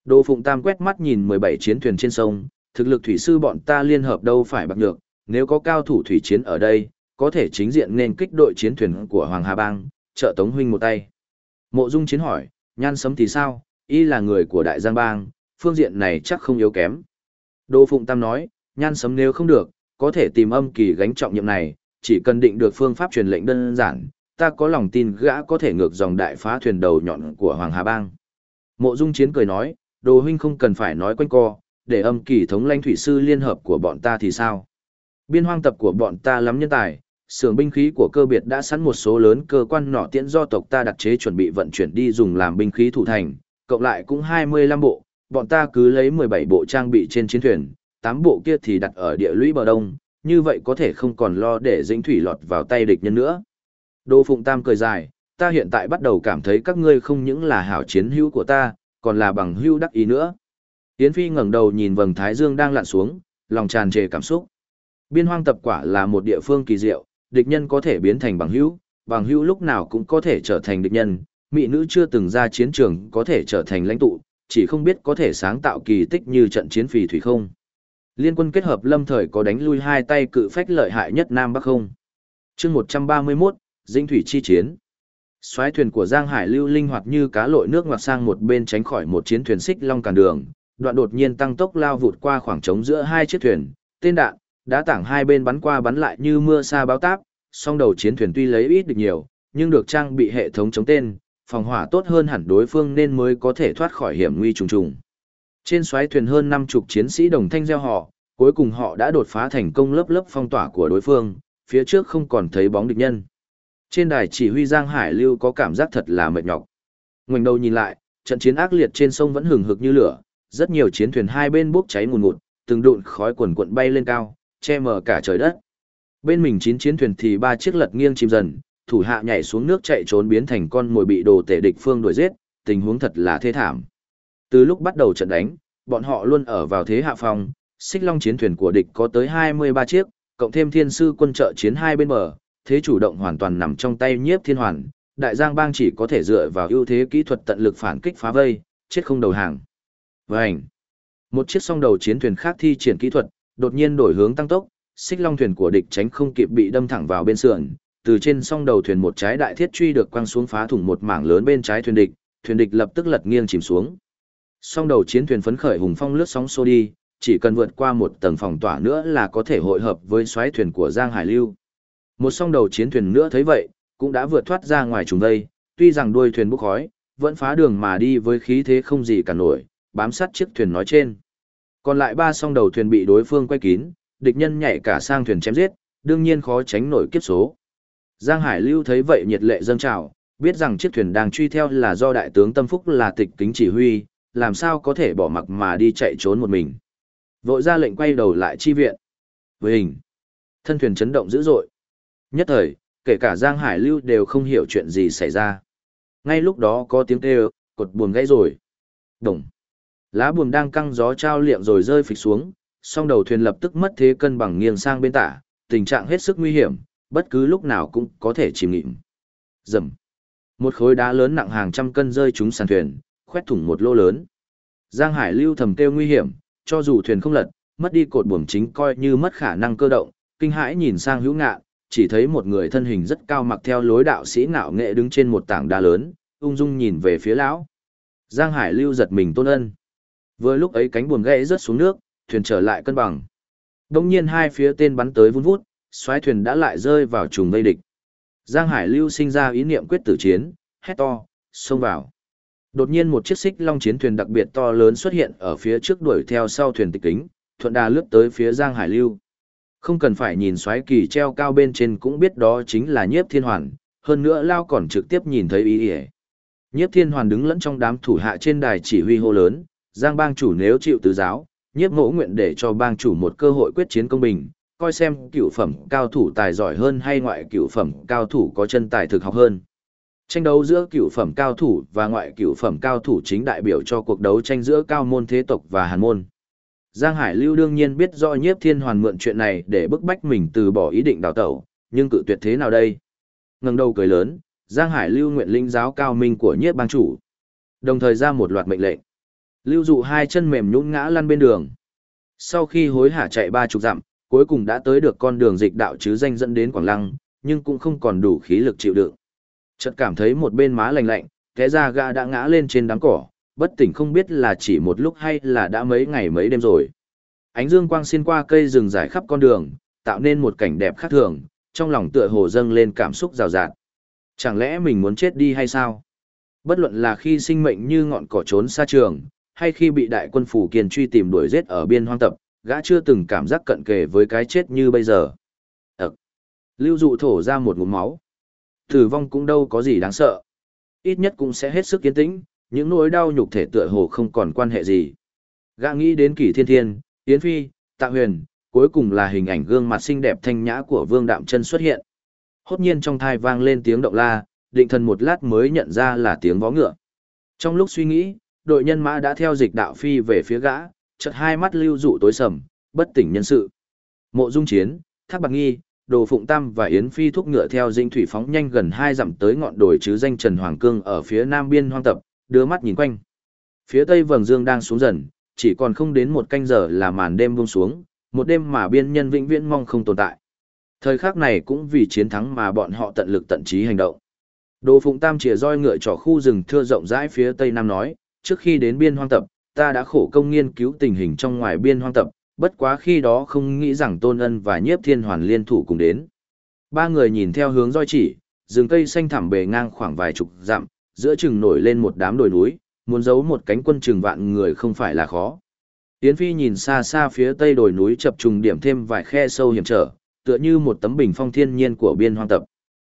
Đồ Phụng Tam quét mắt nhìn 17 chiến thuyền trên sông, thực lực thủy sư bọn ta liên hợp đâu phải bạc được, nếu có cao thủ thủy chiến ở đây, có thể chính diện nên kích đội chiến thuyền của Hoàng Hà Bang, trợ Tống Huynh một tay. Mộ Dung Chiến hỏi, nhan sấm thì sao, y là người của Đại Giang Bang, phương diện này chắc không yếu kém. Đô Phụng Tam nói, nhan sấm nếu không được, có thể tìm âm kỳ gánh trọng nhiệm này, chỉ cần định được phương pháp truyền lệnh đơn giản, ta có lòng tin gã có thể ngược dòng đại phá thuyền đầu nhọn của Hoàng Hà Bang. Mộ Dung Chiến cười nói, đồ huynh không cần phải nói quanh co, để âm kỳ thống lãnh thủy sư liên hợp của bọn ta thì sao? Biên hoang tập của bọn ta lắm nhân tài, xưởng binh khí của cơ biệt đã sẵn một số lớn cơ quan nỏ tiễn do tộc ta đặc chế chuẩn bị vận chuyển đi dùng làm binh khí thủ thành, cộng lại cũng 25 bộ, bọn ta cứ lấy 17 bộ trang bị trên chiến thuyền, 8 bộ kia thì đặt ở địa lũy bờ đông, như vậy có thể không còn lo để dĩnh thủy lọt vào tay địch nhân nữa. Đô Phụng Tam cười dài, ta hiện tại bắt đầu cảm thấy các ngươi không những là hảo chiến hữu của ta, còn là bằng hữu đắc ý nữa. Yến Phi ngẩng đầu nhìn vầng thái dương đang lặn xuống, lòng tràn trề cảm xúc. Biên hoang tập quả là một địa phương kỳ diệu, địch nhân có thể biến thành bằng hữu, bằng hữu lúc nào cũng có thể trở thành địch nhân, mỹ nữ chưa từng ra chiến trường có thể trở thành lãnh tụ, chỉ không biết có thể sáng tạo kỳ tích như trận chiến phì thủy không. Liên quân kết hợp lâm thời có đánh lui hai tay cự phách lợi hại nhất Nam Bắc không. chương 131, Dinh Thủy Chi Chiến. Xoái thuyền của Giang Hải lưu linh hoạt như cá lội nước ngoặt sang một bên tránh khỏi một chiến thuyền xích long cản đường, đoạn đột nhiên tăng tốc lao vụt qua khoảng trống giữa hai chiếc thuyền, tên đạn, đã tảng hai bên bắn qua bắn lại như mưa sa báo táp, song đầu chiến thuyền tuy lấy ít được nhiều, nhưng được trang bị hệ thống chống tên, phòng hỏa tốt hơn hẳn đối phương nên mới có thể thoát khỏi hiểm nguy trùng trùng. Trên xoáy thuyền hơn năm chục chiến sĩ đồng thanh gieo họ, cuối cùng họ đã đột phá thành công lớp lớp phong tỏa của đối phương, phía trước không còn thấy bóng địch nhân. Trên đài chỉ huy Giang Hải Lưu có cảm giác thật là mệt nhọc. Ngoảnh đầu nhìn lại, trận chiến ác liệt trên sông vẫn hừng hực như lửa, rất nhiều chiến thuyền hai bên bốc cháy ngùn ngụt, từng đụn khói quần quận bay lên cao, che mờ cả trời đất. Bên mình chín chiến thuyền thì ba chiếc lật nghiêng chìm dần, thủ hạ nhảy xuống nước chạy trốn biến thành con mồi bị đồ tể địch phương đuổi giết, tình huống thật là thê thảm. Từ lúc bắt đầu trận đánh, bọn họ luôn ở vào thế hạ phòng, xích long chiến thuyền của địch có tới 23 chiếc, cộng thêm thiên sư quân trợ chiến hai bên bờ, thế chủ động hoàn toàn nằm trong tay nhiếp thiên hoàn, đại giang bang chỉ có thể dựa vào ưu thế kỹ thuật tận lực phản kích phá vây, chết không đầu hàng. Vành! Một chiếc song đầu chiến thuyền khác thi triển kỹ thuật, đột nhiên đổi hướng tăng tốc, xích long thuyền của địch tránh không kịp bị đâm thẳng vào bên sườn, từ trên song đầu thuyền một trái đại thiết truy được quăng xuống phá thủng một mảng lớn bên trái thuyền địch, thuyền địch lập tức lật nghiêng chìm xuống. Song đầu chiến thuyền phấn khởi hùng phong lướt sóng xô đi, chỉ cần vượt qua một tầng phòng tỏa nữa là có thể hội hợp với xoáy thuyền của Giang Hải Lưu. Một song đầu chiến thuyền nữa thấy vậy, cũng đã vượt thoát ra ngoài trùng đây, tuy rằng đuôi thuyền bốc khói, vẫn phá đường mà đi với khí thế không gì cả nổi, bám sát chiếc thuyền nói trên. Còn lại ba song đầu thuyền bị đối phương quay kín, địch nhân nhảy cả sang thuyền chém giết, đương nhiên khó tránh nổi kiếp số. Giang Hải Lưu thấy vậy nhiệt lệ dâng trào, biết rằng chiếc thuyền đang truy theo là do đại tướng Tâm Phúc là tịch kính chỉ huy, làm sao có thể bỏ mặc mà đi chạy trốn một mình. Vội ra lệnh quay đầu lại chi viện. Với hình, thân thuyền chấn động dữ dội. Nhất thời, kể cả Giang Hải Lưu đều không hiểu chuyện gì xảy ra. Ngay lúc đó có tiếng kêu, cột buồm gãy rồi. Đồng. Lá buồm đang căng gió trao liệm rồi rơi phịch xuống, song đầu thuyền lập tức mất thế cân bằng nghiêng sang bên tả, tình trạng hết sức nguy hiểm, bất cứ lúc nào cũng có thể chìm nghịm. Rầm. Một khối đá lớn nặng hàng trăm cân rơi trúng sàn thuyền, khoét thủng một lô lớn. Giang Hải lưu thầm kêu nguy hiểm, cho dù thuyền không lật, mất đi cột buồm chính coi như mất khả năng cơ động, kinh hãi nhìn sang hữu ngạn, chỉ thấy một người thân hình rất cao mặc theo lối đạo sĩ ngạo nghệ đứng trên một tảng đá lớn, ung dung nhìn về phía lão. Giang Hải lưu giật mình tôn ân. Vừa lúc ấy cánh buồm gãy rớt xuống nước, thuyền trở lại cân bằng. Đông nhiên hai phía tên bắn tới vun vút, xoáy thuyền đã lại rơi vào trùng vây địch. Giang Hải lưu sinh ra ý niệm quyết tử chiến, hét to, xông vào. Đột nhiên một chiếc xích long chiến thuyền đặc biệt to lớn xuất hiện ở phía trước đuổi theo sau thuyền tịch kính, thuận đà lướt tới phía Giang Hải Lưu. Không cần phải nhìn xoáy kỳ treo cao bên trên cũng biết đó chính là nhiếp thiên hoàn, hơn nữa Lao còn trực tiếp nhìn thấy ý ỉa. Nhiếp thiên hoàn đứng lẫn trong đám thủ hạ trên đài chỉ huy hô lớn, Giang bang chủ nếu chịu tứ giáo, nhiếp ngỗ nguyện để cho bang chủ một cơ hội quyết chiến công bình, coi xem cựu phẩm cao thủ tài giỏi hơn hay ngoại cựu phẩm cao thủ có chân tài thực học hơn. Tranh đấu giữa cựu phẩm cao thủ và ngoại cựu phẩm cao thủ chính đại biểu cho cuộc đấu tranh giữa cao môn thế tộc và hàn môn. Giang Hải Lưu đương nhiên biết rõ nhiếp thiên hoàn mượn chuyện này để bức bách mình từ bỏ ý định đào tẩu, nhưng cự tuyệt thế nào đây? ngẩng đầu cười lớn, Giang Hải Lưu nguyện linh giáo cao minh của nhiếp bang chủ. Đồng thời ra một loạt mệnh lệnh. Lưu dụ hai chân mềm nhũn ngã lăn bên đường. Sau khi hối hả chạy ba chục dặm, cuối cùng đã tới được con đường dịch đạo chứ danh dẫn đến Quảng Lăng, nhưng cũng không còn đủ khí lực chịu đựng. Chợt cảm thấy một bên má lạnh lạnh, té ra gã đã ngã lên trên đám cỏ, bất tỉnh không biết là chỉ một lúc hay là đã mấy ngày mấy đêm rồi. Ánh dương quang xuyên qua cây rừng rải khắp con đường, tạo nên một cảnh đẹp khác thường, trong lòng tựa hồ dâng lên cảm xúc rào rạt. Chẳng lẽ mình muốn chết đi hay sao? Bất luận là khi sinh mệnh như ngọn cỏ trốn xa trường, hay khi bị đại quân phủ kiền truy tìm đuổi giết ở biên hoang tập, gã chưa từng cảm giác cận kề với cái chết như bây giờ. Ấc! Lưu dụ thổ ra một ngụm máu. Tử vong cũng đâu có gì đáng sợ. Ít nhất cũng sẽ hết sức kiên tĩnh, những nỗi đau nhục thể tựa hồ không còn quan hệ gì. Gã nghĩ đến kỷ thiên thiên, Yến Phi, Tạ Huyền, cuối cùng là hình ảnh gương mặt xinh đẹp thanh nhã của Vương Đạm Chân xuất hiện. Hốt nhiên trong thai vang lên tiếng động la, định thần một lát mới nhận ra là tiếng vó ngựa. Trong lúc suy nghĩ, đội nhân mã đã theo dịch đạo phi về phía gã, chợt hai mắt lưu dụ tối sầm, bất tỉnh nhân sự. Mộ Dung Chiến, Thác Bạc Nghi, Đồ Phụng Tam và Yến Phi thúc ngựa theo dinh thủy phóng nhanh gần hai dặm tới ngọn đồi chứ danh Trần Hoàng Cương ở phía nam biên hoang tập, đưa mắt nhìn quanh. Phía tây vầng dương đang xuống dần, chỉ còn không đến một canh giờ là màn đêm buông xuống, một đêm mà biên nhân vĩnh viễn mong không tồn tại. Thời khắc này cũng vì chiến thắng mà bọn họ tận lực tận trí hành động. Đồ Phụng Tam chìa roi ngựa trỏ khu rừng thưa rộng rãi phía tây nam nói, trước khi đến biên hoang tập, ta đã khổ công nghiên cứu tình hình trong ngoài biên hoang tập, bất quá khi đó không nghĩ rằng Tôn Ân và Nhiếp Thiên Hoàn liên thủ cùng đến. Ba người nhìn theo hướng roi chỉ, rừng cây xanh thẳm bề ngang khoảng vài chục dặm, giữa chừng nổi lên một đám đồi núi, muốn giấu một cánh quân chừng vạn người không phải là khó. Yến Phi nhìn xa xa phía tây đồi núi chập trùng điểm thêm vài khe sâu hiểm trở, tựa như một tấm bình phong thiên nhiên của biên hoang tập.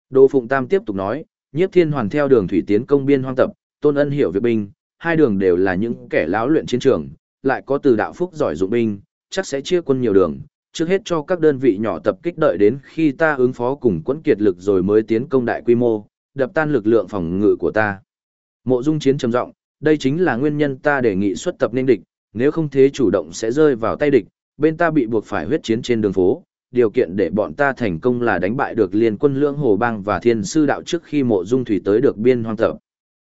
Đỗ Phụng Tam tiếp tục nói, Nhiếp Thiên Hoàn theo đường thủy tiến công biên hoang tập, Tôn Ân hiểu việc binh, hai đường đều là những kẻ lão luyện chiến trường, lại có từ đạo phúc giỏi dụng binh, chắc sẽ chia quân nhiều đường, trước hết cho các đơn vị nhỏ tập kích đợi đến khi ta ứng phó cùng quân kiệt lực rồi mới tiến công đại quy mô, đập tan lực lượng phòng ngự của ta. Mộ Dung Chiến trầm giọng, đây chính là nguyên nhân ta đề nghị xuất tập nên địch, nếu không thế chủ động sẽ rơi vào tay địch, bên ta bị buộc phải huyết chiến trên đường phố. Điều kiện để bọn ta thành công là đánh bại được liên quân lưỡng hồ bang và thiên sư đạo trước khi mộ dung thủy tới được biên hoang tập.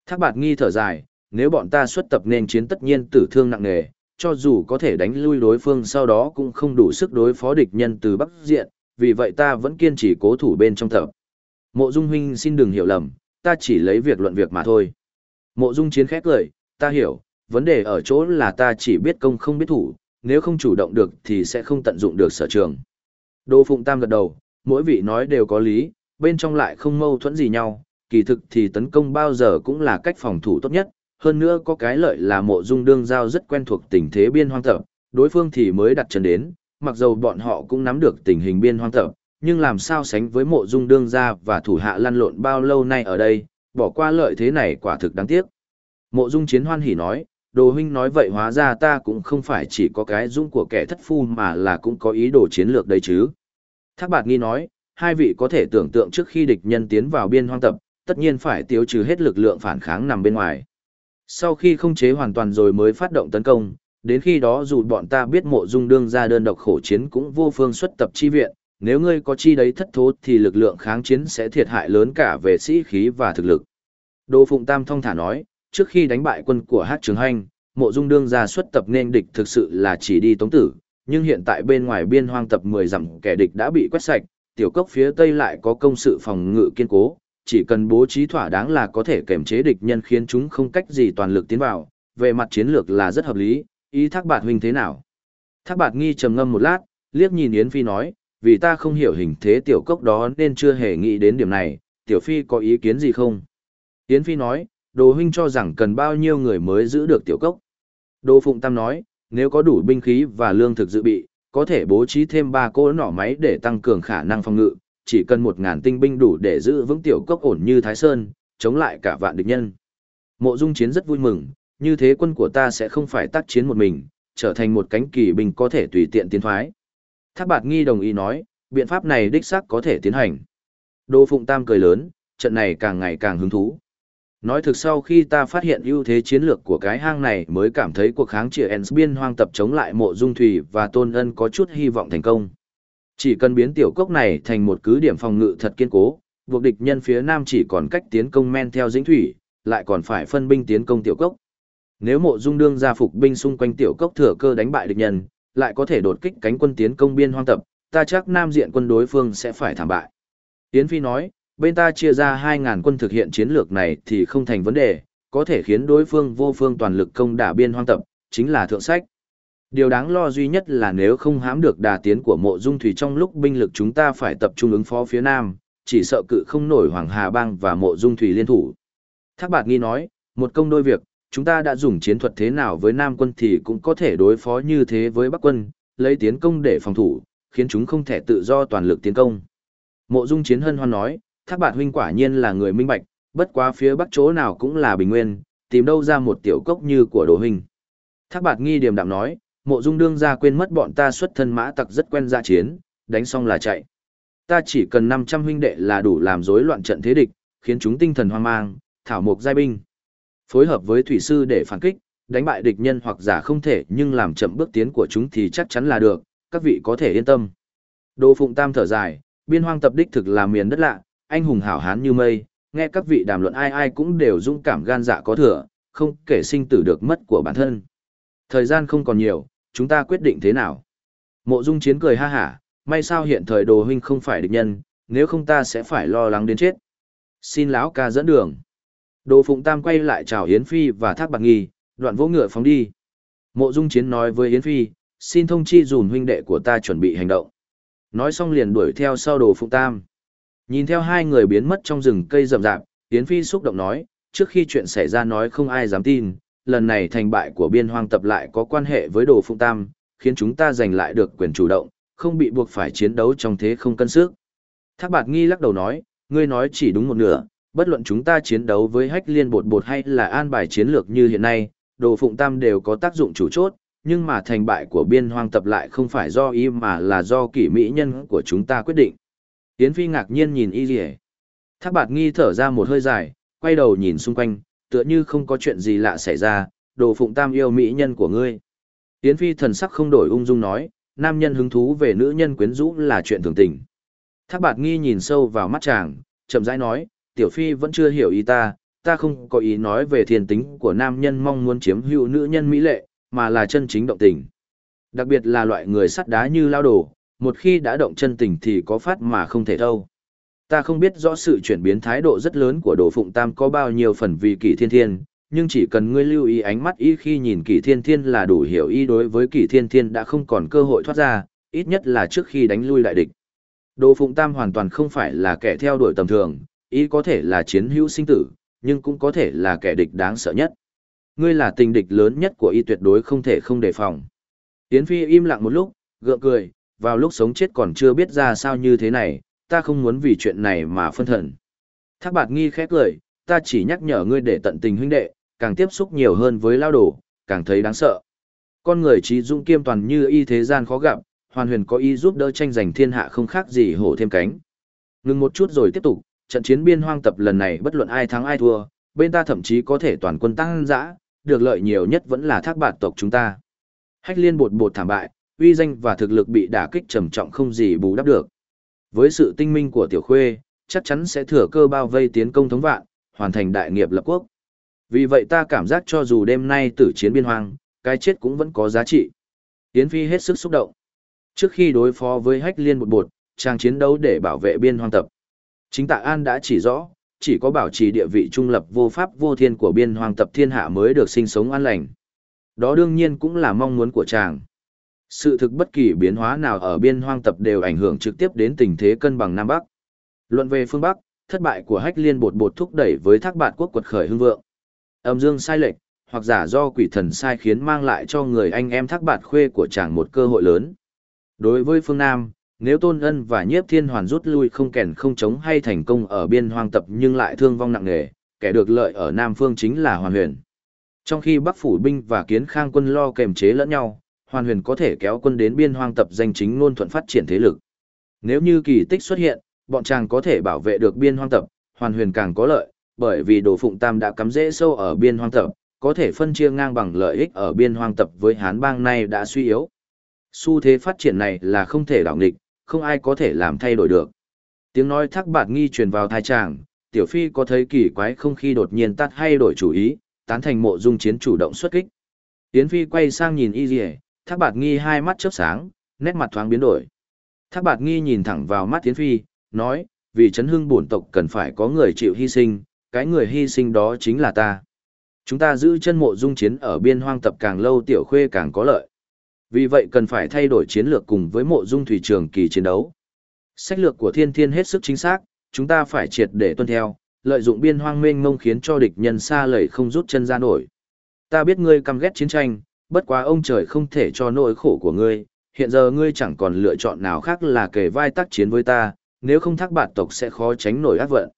Thác bạt nghi thở dài, nếu bọn ta xuất tập nên chiến tất nhiên tử thương nặng nề, cho dù có thể đánh lui đối phương sau đó cũng không đủ sức đối phó địch nhân từ bắc diện, vì vậy ta vẫn kiên trì cố thủ bên trong tập. Mộ Dung huynh xin đừng hiểu lầm, ta chỉ lấy việc luận việc mà thôi. Mộ Dung chiến khép cười, ta hiểu, vấn đề ở chỗ là ta chỉ biết công không biết thủ, nếu không chủ động được thì sẽ không tận dụng được sở trường. Đô Phụng Tam gật đầu, mỗi vị nói đều có lý, bên trong lại không mâu thuẫn gì nhau, kỳ thực thì tấn công bao giờ cũng là cách phòng thủ tốt nhất, hơn nữa có cái lợi là mộ dung đương giao rất quen thuộc tình thế biên hoang tập, đối phương thì mới đặt chân đến, mặc dù bọn họ cũng nắm được tình hình biên hoang tập, nhưng làm sao sánh với mộ dung đương gia và thủ hạ lăn lộn bao lâu nay ở đây, bỏ qua lợi thế này quả thực đáng tiếc. Mộ dung chiến hoan hỉ nói, đồ huynh nói vậy hóa ra ta cũng không phải chỉ có cái dung của kẻ thất phu mà là cũng có ý đồ chiến lược đây chứ. Thác bạt nghi nói, hai vị có thể tưởng tượng trước khi địch nhân tiến vào biên hoang tập, tất nhiên phải tiêu trừ hết lực lượng phản kháng nằm bên ngoài. Sau khi không chế hoàn toàn rồi mới phát động tấn công, đến khi đó dù bọn ta biết mộ dung đương ra đơn độc khổ chiến cũng vô phương xuất tập chi viện, nếu ngươi có chi đấy thất thố thì lực lượng kháng chiến sẽ thiệt hại lớn cả về sĩ khí và thực lực. Đỗ Phụng Tam thông thả nói, trước khi đánh bại quân của Hát Trường Hành, mộ dung đương ra xuất tập nên địch thực sự là chỉ đi tống tử, nhưng hiện tại bên ngoài biên hoang tập 10 dặm kẻ địch đã bị quét sạch, tiểu cốc phía tây lại có công sự phòng ngự kiên cố, chỉ cần bố trí thỏa đáng là có thể kềm chế địch nhân khiến chúng không cách gì toàn lực tiến vào, về mặt chiến lược là rất hợp lý, ý thác bạt huynh thế nào? Thác bạt nghi trầm ngâm một lát, liếc nhìn Yến Phi nói, vì ta không hiểu hình thế tiểu cốc đó nên chưa hề nghĩ đến điểm này, tiểu Phi có ý kiến gì không? Yến Phi nói, đồ huynh cho rằng cần bao nhiêu người mới giữ được tiểu cốc. Đồ Phụng Tam nói, nếu có đủ binh khí và lương thực dự bị, có thể bố trí thêm ba cỗ nỏ máy để tăng cường khả năng phòng ngự, chỉ cần một ngàn tinh binh đủ để giữ vững tiểu cốc ổn như Thái Sơn, chống lại cả vạn địch nhân. Mộ Dung Chiến rất vui mừng, như thế quân của ta sẽ không phải tác chiến một mình, trở thành một cánh kỳ binh có thể tùy tiện tiến thoái. Thác Bạt Nghi đồng ý nói, biện pháp này đích xác có thể tiến hành. Đô Phụng Tam cười lớn, trận này càng ngày càng hứng thú. Nói thực sau khi ta phát hiện ưu thế chiến lược của cái hang này mới cảm thấy cuộc kháng trị Ens biên hoang tập chống lại mộ dung thủy và tôn ân có chút hy vọng thành công. Chỉ cần biến tiểu cốc này thành một cứ điểm phòng ngự thật kiên cố, buộc địch nhân phía nam chỉ còn cách tiến công men theo dĩnh thủy, lại còn phải phân binh tiến công tiểu cốc. Nếu mộ dung đương gia phục binh xung quanh tiểu cốc thừa cơ đánh bại địch nhân, lại có thể đột kích cánh quân tiến công biên hoang tập, ta chắc nam diện quân đối phương sẽ phải thảm bại. Yến Phi nói, bên ta chia ra 2.000 quân thực hiện chiến lược này thì không thành vấn đề, có thể khiến đối phương vô phương toàn lực công đả biên hoang tập, chính là thượng sách. Điều đáng lo duy nhất là nếu không hám được đà tiến của mộ dung thủy trong lúc binh lực chúng ta phải tập trung ứng phó phía nam, chỉ sợ cự không nổi Hoàng Hà Bang và mộ dung thủy liên thủ. Thác bạt nghi nói, một công đôi việc, chúng ta đã dùng chiến thuật thế nào với Nam quân thì cũng có thể đối phó như thế với Bắc quân, lấy tiến công để phòng thủ, khiến chúng không thể tự do toàn lực tiến công. Mộ dung chiến hân hoan nói, thác bạt huynh quả nhiên là người minh bạch, bất quá phía bắc chỗ nào cũng là bình nguyên, tìm đâu ra một tiểu cốc như của đồ hình. Thác bạt nghi điềm đạm nói, mộ dung đương ra quên mất bọn ta xuất thân mã tặc rất quen ra chiến, đánh xong là chạy. Ta chỉ cần 500 huynh đệ là đủ làm rối loạn trận thế địch, khiến chúng tinh thần hoang mang, thảo mục giai binh. Phối hợp với thủy sư để phản kích, đánh bại địch nhân hoặc giả không thể nhưng làm chậm bước tiến của chúng thì chắc chắn là được, các vị có thể yên tâm. Đỗ Phụng Tam thở dài, biên hoang tập đích thực là miền đất lạ, anh hùng hảo hán như mây, nghe các vị đàm luận ai ai cũng đều dũng cảm gan dạ có thừa, không kể sinh tử được mất của bản thân. Thời gian không còn nhiều, chúng ta quyết định thế nào? Mộ Dung Chiến cười ha hả, may sao hiện thời đồ huynh không phải địch nhân, nếu không ta sẽ phải lo lắng đến chết. Xin lão ca dẫn đường. Đồ Phụng Tam quay lại chào Yến Phi và Thác Bạc Nghi, đoạn vỗ ngựa phóng đi. Mộ Dung Chiến nói với Yến Phi, xin thông chi dùn huynh đệ của ta chuẩn bị hành động. Nói xong liền đuổi theo sau Đồ Phụng Tam. Nhìn theo hai người biến mất trong rừng cây rậm rạp, Yến Phi xúc động nói, trước khi chuyện xảy ra nói không ai dám tin, lần này thành bại của biên hoang tập lại có quan hệ với Đồ Phụng Tam, khiến chúng ta giành lại được quyền chủ động, không bị buộc phải chiến đấu trong thế không cân sức. Thác Bạt Nghi lắc đầu nói, ngươi nói chỉ đúng một nửa, bất luận chúng ta chiến đấu với hách liên bột bột hay là an bài chiến lược như hiện nay, đồ phụng tam đều có tác dụng chủ chốt, nhưng mà thành bại của biên hoang tập lại không phải do y mà là do kỷ mỹ nhân của chúng ta quyết định. Yến Phi ngạc nhiên nhìn y rỉa. Thác bạt nghi thở ra một hơi dài, quay đầu nhìn xung quanh, tựa như không có chuyện gì lạ xảy ra, đồ phụng tam yêu mỹ nhân của ngươi. Yến Phi thần sắc không đổi ung dung nói, nam nhân hứng thú về nữ nhân quyến rũ là chuyện thường tình. Thác bạt nghi nhìn sâu vào mắt chàng, chậm rãi nói, tiểu phi vẫn chưa hiểu ý ta, ta không có ý nói về thiên tính của nam nhân mong muốn chiếm hữu nữ nhân mỹ lệ, mà là chân chính động tình. Đặc biệt là loại người sắt đá như lao đồ, một khi đã động chân tình thì có phát mà không thể thâu. Ta không biết rõ sự chuyển biến thái độ rất lớn của đồ phụng tam có bao nhiêu phần vì kỷ thiên thiên, nhưng chỉ cần ngươi lưu ý ánh mắt y khi nhìn kỷ thiên thiên là đủ hiểu ý đối với kỷ thiên thiên đã không còn cơ hội thoát ra, ít nhất là trước khi đánh lui lại địch. Đồ phụng tam hoàn toàn không phải là kẻ theo đuổi tầm thường, ý có thể là chiến hữu sinh tử, nhưng cũng có thể là kẻ địch đáng sợ nhất. Ngươi là tình địch lớn nhất của y tuyệt đối không thể không đề phòng. Yến Phi im lặng một lúc, gượng cười, vào lúc sống chết còn chưa biết ra sao như thế này, ta không muốn vì chuyện này mà phân thần. Thác bạt nghi khẽ cười, ta chỉ nhắc nhở ngươi để tận tình huynh đệ, càng tiếp xúc nhiều hơn với lao đổ, càng thấy đáng sợ. Con người trí dũng kiêm toàn như y thế gian khó gặp, hoàn huyền có y giúp đỡ tranh giành thiên hạ không khác gì hổ thêm cánh. Ngừng một chút rồi tiếp tục, trận chiến biên hoang tập lần này bất luận ai thắng ai thua, bên ta thậm chí có thể toàn quân tăng dã, được lợi nhiều nhất vẫn là thác bạt tộc chúng ta. Hách liên bột bột thảm bại, uy danh và thực lực bị đả kích trầm trọng không gì bù đắp được. Với sự tinh minh của tiểu khuê, chắc chắn sẽ thừa cơ bao vây tiến công thống vạn, hoàn thành đại nghiệp lập quốc. Vì vậy ta cảm giác cho dù đêm nay tử chiến biên hoang, cái chết cũng vẫn có giá trị. Yến Phi hết sức xúc động. Trước khi đối phó với hách liên một bột, trang chiến đấu để bảo vệ biên hoang tập. Chính tạ An đã chỉ rõ, chỉ có bảo trì địa vị trung lập vô pháp vô thiên của biên hoang tập thiên hạ mới được sinh sống an lành. Đó đương nhiên cũng là mong muốn của chàng. Sự thực bất kỳ biến hóa nào ở biên hoang tập đều ảnh hưởng trực tiếp đến tình thế cân bằng Nam Bắc. Luận về phương Bắc, thất bại của hách liên bột bột thúc đẩy với thác bạt quốc quật khởi hưng vượng. Âm dương sai lệch, hoặc giả do quỷ thần sai khiến mang lại cho người anh em thác bạt khuê của chàng một cơ hội lớn. Đối với phương Nam, nếu tôn ân và nhiếp thiên hoàn rút lui không kèn không chống hay thành công ở biên hoang tập nhưng lại thương vong nặng nề kẻ được lợi ở nam phương chính là hoàn huyền trong khi bắc phủ binh và kiến khang quân lo kềm chế lẫn nhau hoàn huyền có thể kéo quân đến biên hoang tập danh chính ngôn thuận phát triển thế lực nếu như kỳ tích xuất hiện bọn chàng có thể bảo vệ được biên hoang tập hoàn huyền càng có lợi bởi vì Đồ Phụng Tam đã cắm rễ sâu ở biên hoang tập, có thể phân chia ngang bằng lợi ích ở biên hoang tập với Hán bang này đã suy yếu. Xu thế phát triển này là không thể đảo nghịch, không ai có thể làm thay đổi được. Tiếng nói thắc bạt nghi truyền vào thai chàng, tiểu phi có thấy kỳ quái không khi đột nhiên tắt hay đổi chủ ý, tán thành mộ dung chiến chủ động xuất kích. Tiến phi quay sang nhìn y dì thác bạt nghi hai mắt chớp sáng, nét mặt thoáng biến đổi. Thác bạt nghi nhìn thẳng vào mắt Tiễn phi, nói, vì chấn hưng bổn tộc cần phải có người chịu hy sinh, cái người hy sinh đó chính là ta. Chúng ta giữ chân mộ dung chiến ở biên hoang tập càng lâu tiểu khuê càng có lợi. Vì vậy cần phải thay đổi chiến lược cùng với mộ dung thủy trường kỳ chiến đấu. Sách lược của thiên thiên hết sức chính xác, chúng ta phải triệt để tuân theo, lợi dụng biên hoang mênh mông khiến cho địch nhân xa lầy không rút chân ra nổi. Ta biết ngươi căm ghét chiến tranh, bất quá ông trời không thể cho nỗi khổ của ngươi, hiện giờ ngươi chẳng còn lựa chọn nào khác là kề vai tác chiến với ta, nếu không thác bạt tộc sẽ khó tránh nổi ác vận.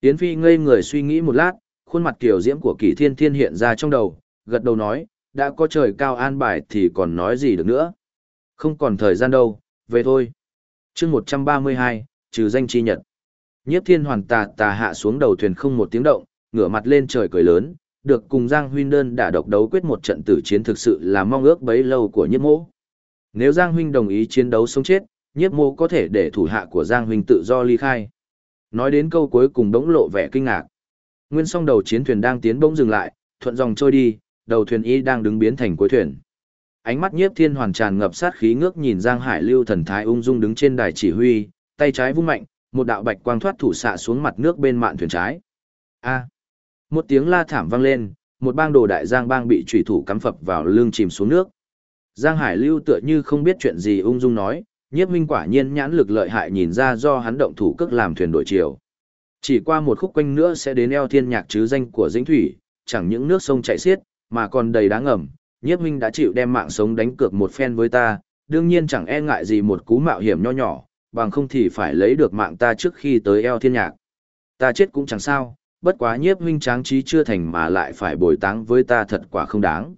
Yến Phi ngây người suy nghĩ một lát, khuôn mặt kiểu diễm của kỳ thiên thiên hiện ra trong đầu, gật đầu nói, đã có trời cao an bài thì còn nói gì được nữa. Không còn thời gian đâu, về thôi. chương 132, trừ danh chi nhật. Nhiếp thiên hoàn tà tà hạ xuống đầu thuyền không một tiếng động, ngửa mặt lên trời cười lớn, được cùng Giang Huynh đơn đã độc đấu quyết một trận tử chiến thực sự là mong ước bấy lâu của nhiếp mô. Nếu Giang Huynh đồng ý chiến đấu sống chết, nhiếp mô có thể để thủ hạ của Giang Huynh tự do ly khai. Nói đến câu cuối cùng đống lộ vẻ kinh ngạc. Nguyên song đầu chiến thuyền đang tiến bỗng dừng lại, thuận dòng trôi đi, đầu thuyền y đang đứng biến thành cuối thuyền. Ánh mắt nhiếp thiên hoàn tràn ngập sát khí ngước nhìn Giang Hải lưu thần thái ung dung đứng trên đài chỉ huy, tay trái vung mạnh, một đạo bạch quang thoát thủ xạ xuống mặt nước bên mạn thuyền trái. A. Một tiếng la thảm vang lên, một bang đồ đại giang bang bị chủy thủ cắm phập vào lưng chìm xuống nước. Giang Hải Lưu tựa như không biết chuyện gì ung dung nói, nhiếp minh quả nhiên nhãn lực lợi hại nhìn ra do hắn động thủ cước làm thuyền đổi chiều. Chỉ qua một khúc quanh nữa sẽ đến eo thiên nhạc chứ danh của dĩnh thủy, chẳng những nước sông chảy xiết, mà còn đầy đá ngầm, nhiếp minh đã chịu đem mạng sống đánh cược một phen với ta, đương nhiên chẳng e ngại gì một cú mạo hiểm nho nhỏ, bằng không thì phải lấy được mạng ta trước khi tới eo thiên nhạc. Ta chết cũng chẳng sao, bất quá nhiếp huynh tráng trí chưa thành mà lại phải bồi táng với ta thật quả không đáng.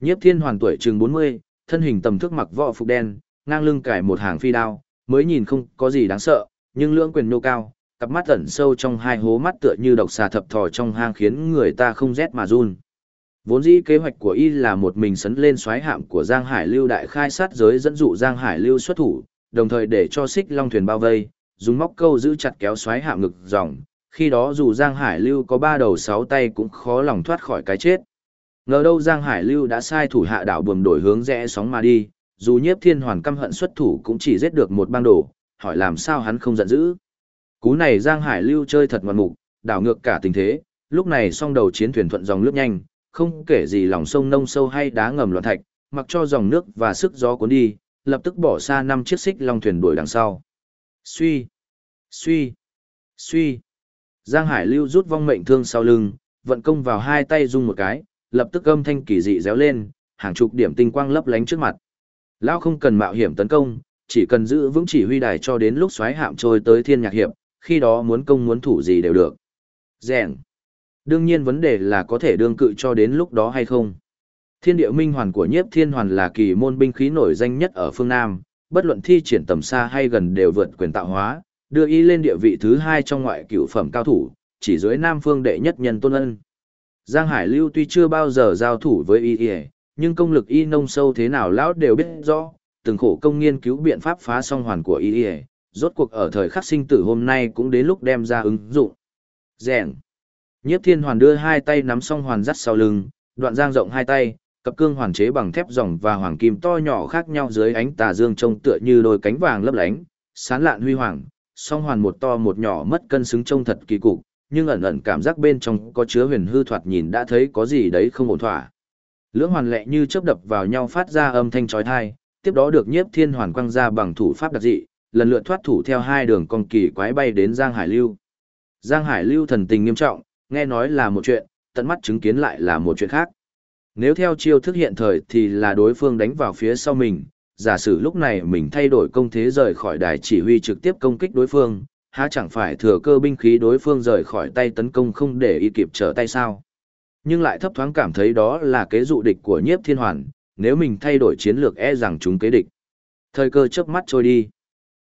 Nhiếp thiên hoàn tuổi chừng 40, thân hình tầm thước mặc võ phục đen, ngang lưng cải một hàng phi đao, mới nhìn không có gì đáng sợ, nhưng lưỡng quyền nô cao, cặp mắt ẩn sâu trong hai hố mắt tựa như độc xà thập thò trong hang khiến người ta không rét mà run. Vốn dĩ kế hoạch của y là một mình sấn lên xoáy hạm của Giang Hải Lưu đại khai sát giới dẫn dụ Giang Hải Lưu xuất thủ, đồng thời để cho xích long thuyền bao vây, dùng móc câu giữ chặt kéo xoáy hạm ngực dòng, khi đó dù Giang Hải Lưu có ba đầu sáu tay cũng khó lòng thoát khỏi cái chết. Ngờ đâu Giang Hải Lưu đã sai thủ hạ đảo buồm đổi hướng rẽ sóng mà đi, dù nhiếp thiên hoàn căm hận xuất thủ cũng chỉ giết được một bang đồ, hỏi làm sao hắn không giận dữ. Cú này Giang Hải Lưu chơi thật ngoan mục, đảo ngược cả tình thế, lúc này song đầu chiến thuyền thuận dòng lướt nhanh, không kể gì lòng sông nông sâu hay đá ngầm loạn thạch, mặc cho dòng nước và sức gió cuốn đi, lập tức bỏ xa năm chiếc xích long thuyền đuổi đằng sau. Suy, suy, suy. Giang Hải Lưu rút vong mệnh thương sau lưng, vận công vào hai tay dùng một cái, lập tức âm thanh kỳ dị réo lên, hàng chục điểm tinh quang lấp lánh trước mặt. Lão không cần mạo hiểm tấn công, chỉ cần giữ vững chỉ huy đài cho đến lúc xoáy hạm trôi tới thiên nhạc hiệp, khi đó muốn công muốn thủ gì đều được. Rèn. Đương nhiên vấn đề là có thể đương cự cho đến lúc đó hay không. Thiên địa minh hoàn của nhiếp thiên hoàn là kỳ môn binh khí nổi danh nhất ở phương Nam, bất luận thi triển tầm xa hay gần đều vượt quyền tạo hóa, đưa y lên địa vị thứ hai trong ngoại cửu phẩm cao thủ, chỉ dưới Nam phương đệ nhất nhân tôn ân. Giang Hải Lưu tuy chưa bao giờ giao thủ với y y, nhưng công lực y nông sâu thế nào lão đều biết rõ, từng khổ công nghiên cứu biện pháp phá song hoàn của y y, rốt cuộc ở thời khắc sinh tử hôm nay cũng đến lúc đem ra ứng dụng. Rèn. Nhiếp thiên hoàn đưa hai tay nắm song hoàn dắt sau lưng, đoạn giang rộng hai tay, cặp cương hoàn chế bằng thép ròng và hoàng kim to nhỏ khác nhau dưới ánh tà dương trông tựa như đôi cánh vàng lấp lánh, sán lạn huy hoàng, song hoàn một to một nhỏ mất cân xứng trông thật kỳ cục, nhưng ẩn ẩn cảm giác bên trong có chứa huyền hư thoạt nhìn đã thấy có gì đấy không ổn thỏa. Lưỡng hoàn lệ như chớp đập vào nhau phát ra âm thanh chói tai, tiếp đó được nhiếp thiên hoàn quăng ra bằng thủ pháp đặc dị, lần lượt thoát thủ theo hai đường con kỳ quái bay đến Giang Hải Lưu. Giang Hải Lưu thần tình nghiêm trọng, nghe nói là một chuyện, tận mắt chứng kiến lại là một chuyện khác. Nếu theo chiêu thức hiện thời thì là đối phương đánh vào phía sau mình, giả sử lúc này mình thay đổi công thế rời khỏi đài chỉ huy trực tiếp công kích đối phương, há chẳng phải thừa cơ binh khí đối phương rời khỏi tay tấn công không để y kịp trở tay sao. Nhưng lại thấp thoáng cảm thấy đó là kế dụ địch của nhiếp thiên hoàn, nếu mình thay đổi chiến lược e rằng chúng kế địch. Thời cơ chớp mắt trôi đi.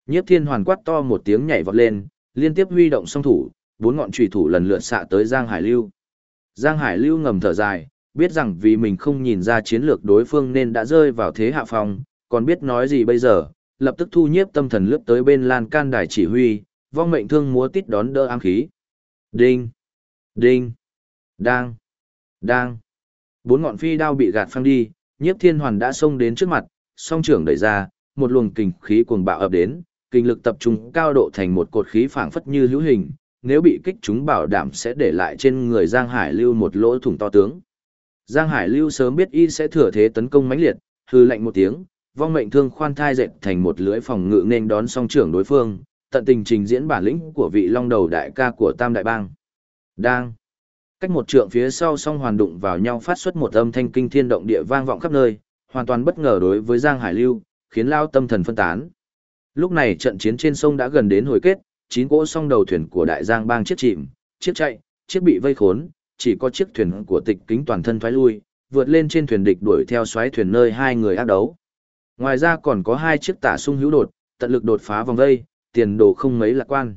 Nhiếp thiên hoàn quát to một tiếng nhảy vọt lên, liên tiếp huy động song thủ, bốn ngọn trùy thủ lần lượt xạ tới Giang Hải Lưu. Giang Hải Lưu ngầm thở dài, biết rằng vì mình không nhìn ra chiến lược đối phương nên đã rơi vào thế hạ phong, còn biết nói gì bây giờ, lập tức thu nhiếp tâm thần lướt tới bên lan can đài chỉ huy, vong mệnh thương múa tít đón đỡ ám khí. Đinh! Đinh! Đang! Đang! Bốn ngọn phi đao bị gạt phăng đi, nhiếp thiên hoàn đã xông đến trước mặt, song trưởng đẩy ra, một luồng kình khí cuồng bạo ập đến, kinh lực tập trung cao độ thành một cột khí phảng phất như hữu hình, nếu bị kích chúng bảo đảm sẽ để lại trên người Giang Hải Lưu một lỗ thủng to tướng. Giang Hải Lưu sớm biết y sẽ thừa thế tấn công mãnh liệt, hư lạnh một tiếng, vong mệnh thương khoan thai dệt thành một lưỡi phòng ngự nên đón song trưởng đối phương, tận tình trình diễn bản lĩnh của vị long đầu đại ca của Tam Đại Bang. Đang. Cách một trượng phía sau song hoàn đụng vào nhau phát xuất một âm thanh kinh thiên động địa vang vọng khắp nơi, hoàn toàn bất ngờ đối với Giang Hải Lưu, khiến lao tâm thần phân tán. Lúc này trận chiến trên sông đã gần đến hồi kết, chín cỗ song đầu thuyền của đại giang bang chiếc chìm, chiếc chạy, chiếc bị vây khốn, chỉ có chiếc thuyền của tịch kính toàn thân thoái lui, vượt lên trên thuyền địch đuổi theo xoáy thuyền nơi hai người ác đấu. Ngoài ra còn có hai chiếc tả sung hữu đột, tận lực đột phá vòng vây, tiền đồ không mấy lạc quan.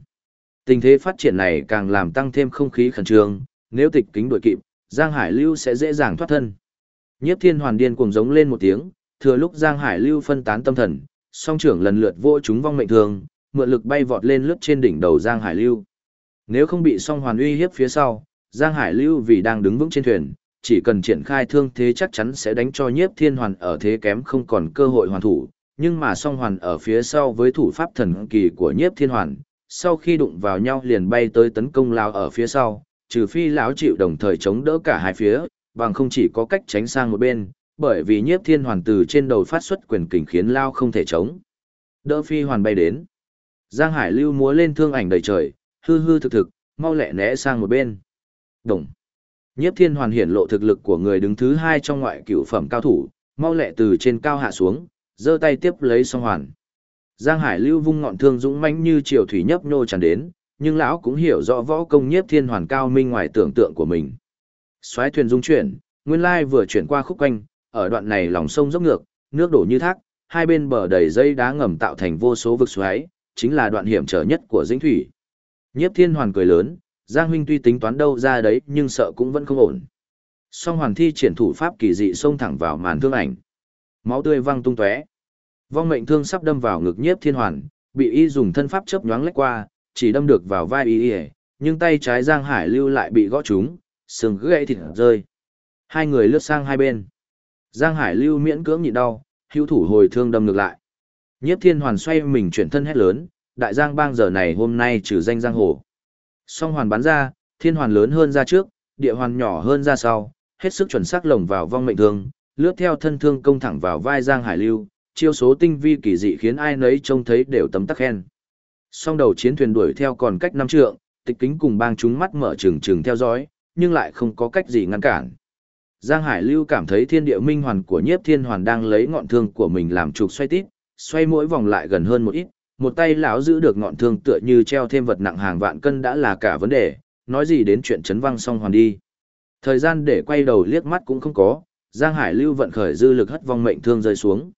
Tình thế phát triển này càng làm tăng thêm không khí khẩn trương, nếu tịch kính đuổi kịp, Giang Hải Lưu sẽ dễ dàng thoát thân. Nhiếp Thiên Hoàn điên cuồng giống lên một tiếng, thừa lúc Giang Hải Lưu phân tán tâm thần, song trưởng lần lượt vô chúng vong mệnh thường, mượn lực bay vọt lên lướt trên đỉnh đầu Giang Hải Lưu. Nếu không bị song hoàn uy hiếp phía sau, Giang Hải Lưu vì đang đứng vững trên thuyền, chỉ cần triển khai thương thế chắc chắn sẽ đánh cho nhiếp thiên hoàn ở thế kém không còn cơ hội hoàn thủ, nhưng mà song hoàn ở phía sau với thủ pháp thần kỳ của nhiếp thiên hoàn, sau khi đụng vào nhau liền bay tới tấn công lao ở phía sau, trừ phi lão chịu đồng thời chống đỡ cả hai phía, bằng không chỉ có cách tránh sang một bên, bởi vì nhiếp thiên hoàn từ trên đầu phát xuất quyền kình khiến lao không thể chống. Đỡ phi hoàn bay đến. Giang Hải lưu múa lên thương ảnh đầy trời, hư hư thực thực, mau lẹ né sang một bên. Đồng. Nhiếp thiên hoàn hiển lộ thực lực của người đứng thứ hai trong ngoại cửu phẩm cao thủ, mau lẹ từ trên cao hạ xuống, giơ tay tiếp lấy song hoàn. Giang Hải lưu vung ngọn thương dũng mãnh như triều thủy nhấp nhô tràn đến, nhưng lão cũng hiểu rõ võ công nhiếp thiên hoàn cao minh ngoài tưởng tượng của mình. Xoáy thuyền dung chuyển, nguyên lai vừa chuyển qua khúc quanh, ở đoạn này lòng sông dốc ngược, nước đổ như thác, hai bên bờ đầy dây đá ngầm tạo thành vô số vực xoáy, chính là đoạn hiểm trở nhất của dĩnh thủy. Nhiếp thiên hoàn cười lớn, Giang huynh tuy tính toán đâu ra đấy nhưng sợ cũng vẫn không ổn. Song hoàn thi triển thủ pháp kỳ dị xông thẳng vào màn thương ảnh. Máu tươi văng tung tóe. Vong mệnh thương sắp đâm vào ngực nhiếp thiên hoàn, bị y dùng thân pháp chớp nhoáng lách qua, chỉ đâm được vào vai y, y nhưng tay trái Giang Hải lưu lại bị gõ trúng, sừng gãy thịt rơi. Hai người lướt sang hai bên. Giang Hải lưu miễn cưỡng nhịn đau, hữu thủ hồi thương đâm ngược lại. Nhiếp thiên hoàn xoay mình chuyển thân hét lớn, đại giang bang giờ này hôm nay trừ danh giang hồ. Song hoàn bắn ra, thiên hoàn lớn hơn ra trước, địa hoàn nhỏ hơn ra sau, hết sức chuẩn xác lồng vào vong mệnh thương, lướt theo thân thương công thẳng vào vai giang hải lưu, chiêu số tinh vi kỳ dị khiến ai nấy trông thấy đều tấm tắc khen. Song đầu chiến thuyền đuổi theo còn cách năm trượng, tịch kính cùng bang chúng mắt mở trừng trừng theo dõi, nhưng lại không có cách gì ngăn cản. Giang Hải Lưu cảm thấy thiên địa minh hoàn của nhiếp thiên hoàn đang lấy ngọn thương của mình làm trục xoay tít, xoay mỗi vòng lại gần hơn một ít, một tay lão giữ được ngọn thương tựa như treo thêm vật nặng hàng vạn cân đã là cả vấn đề, nói gì đến chuyện chấn văng xong hoàn đi. Thời gian để quay đầu liếc mắt cũng không có, Giang Hải Lưu vận khởi dư lực hất vong mệnh thương rơi xuống.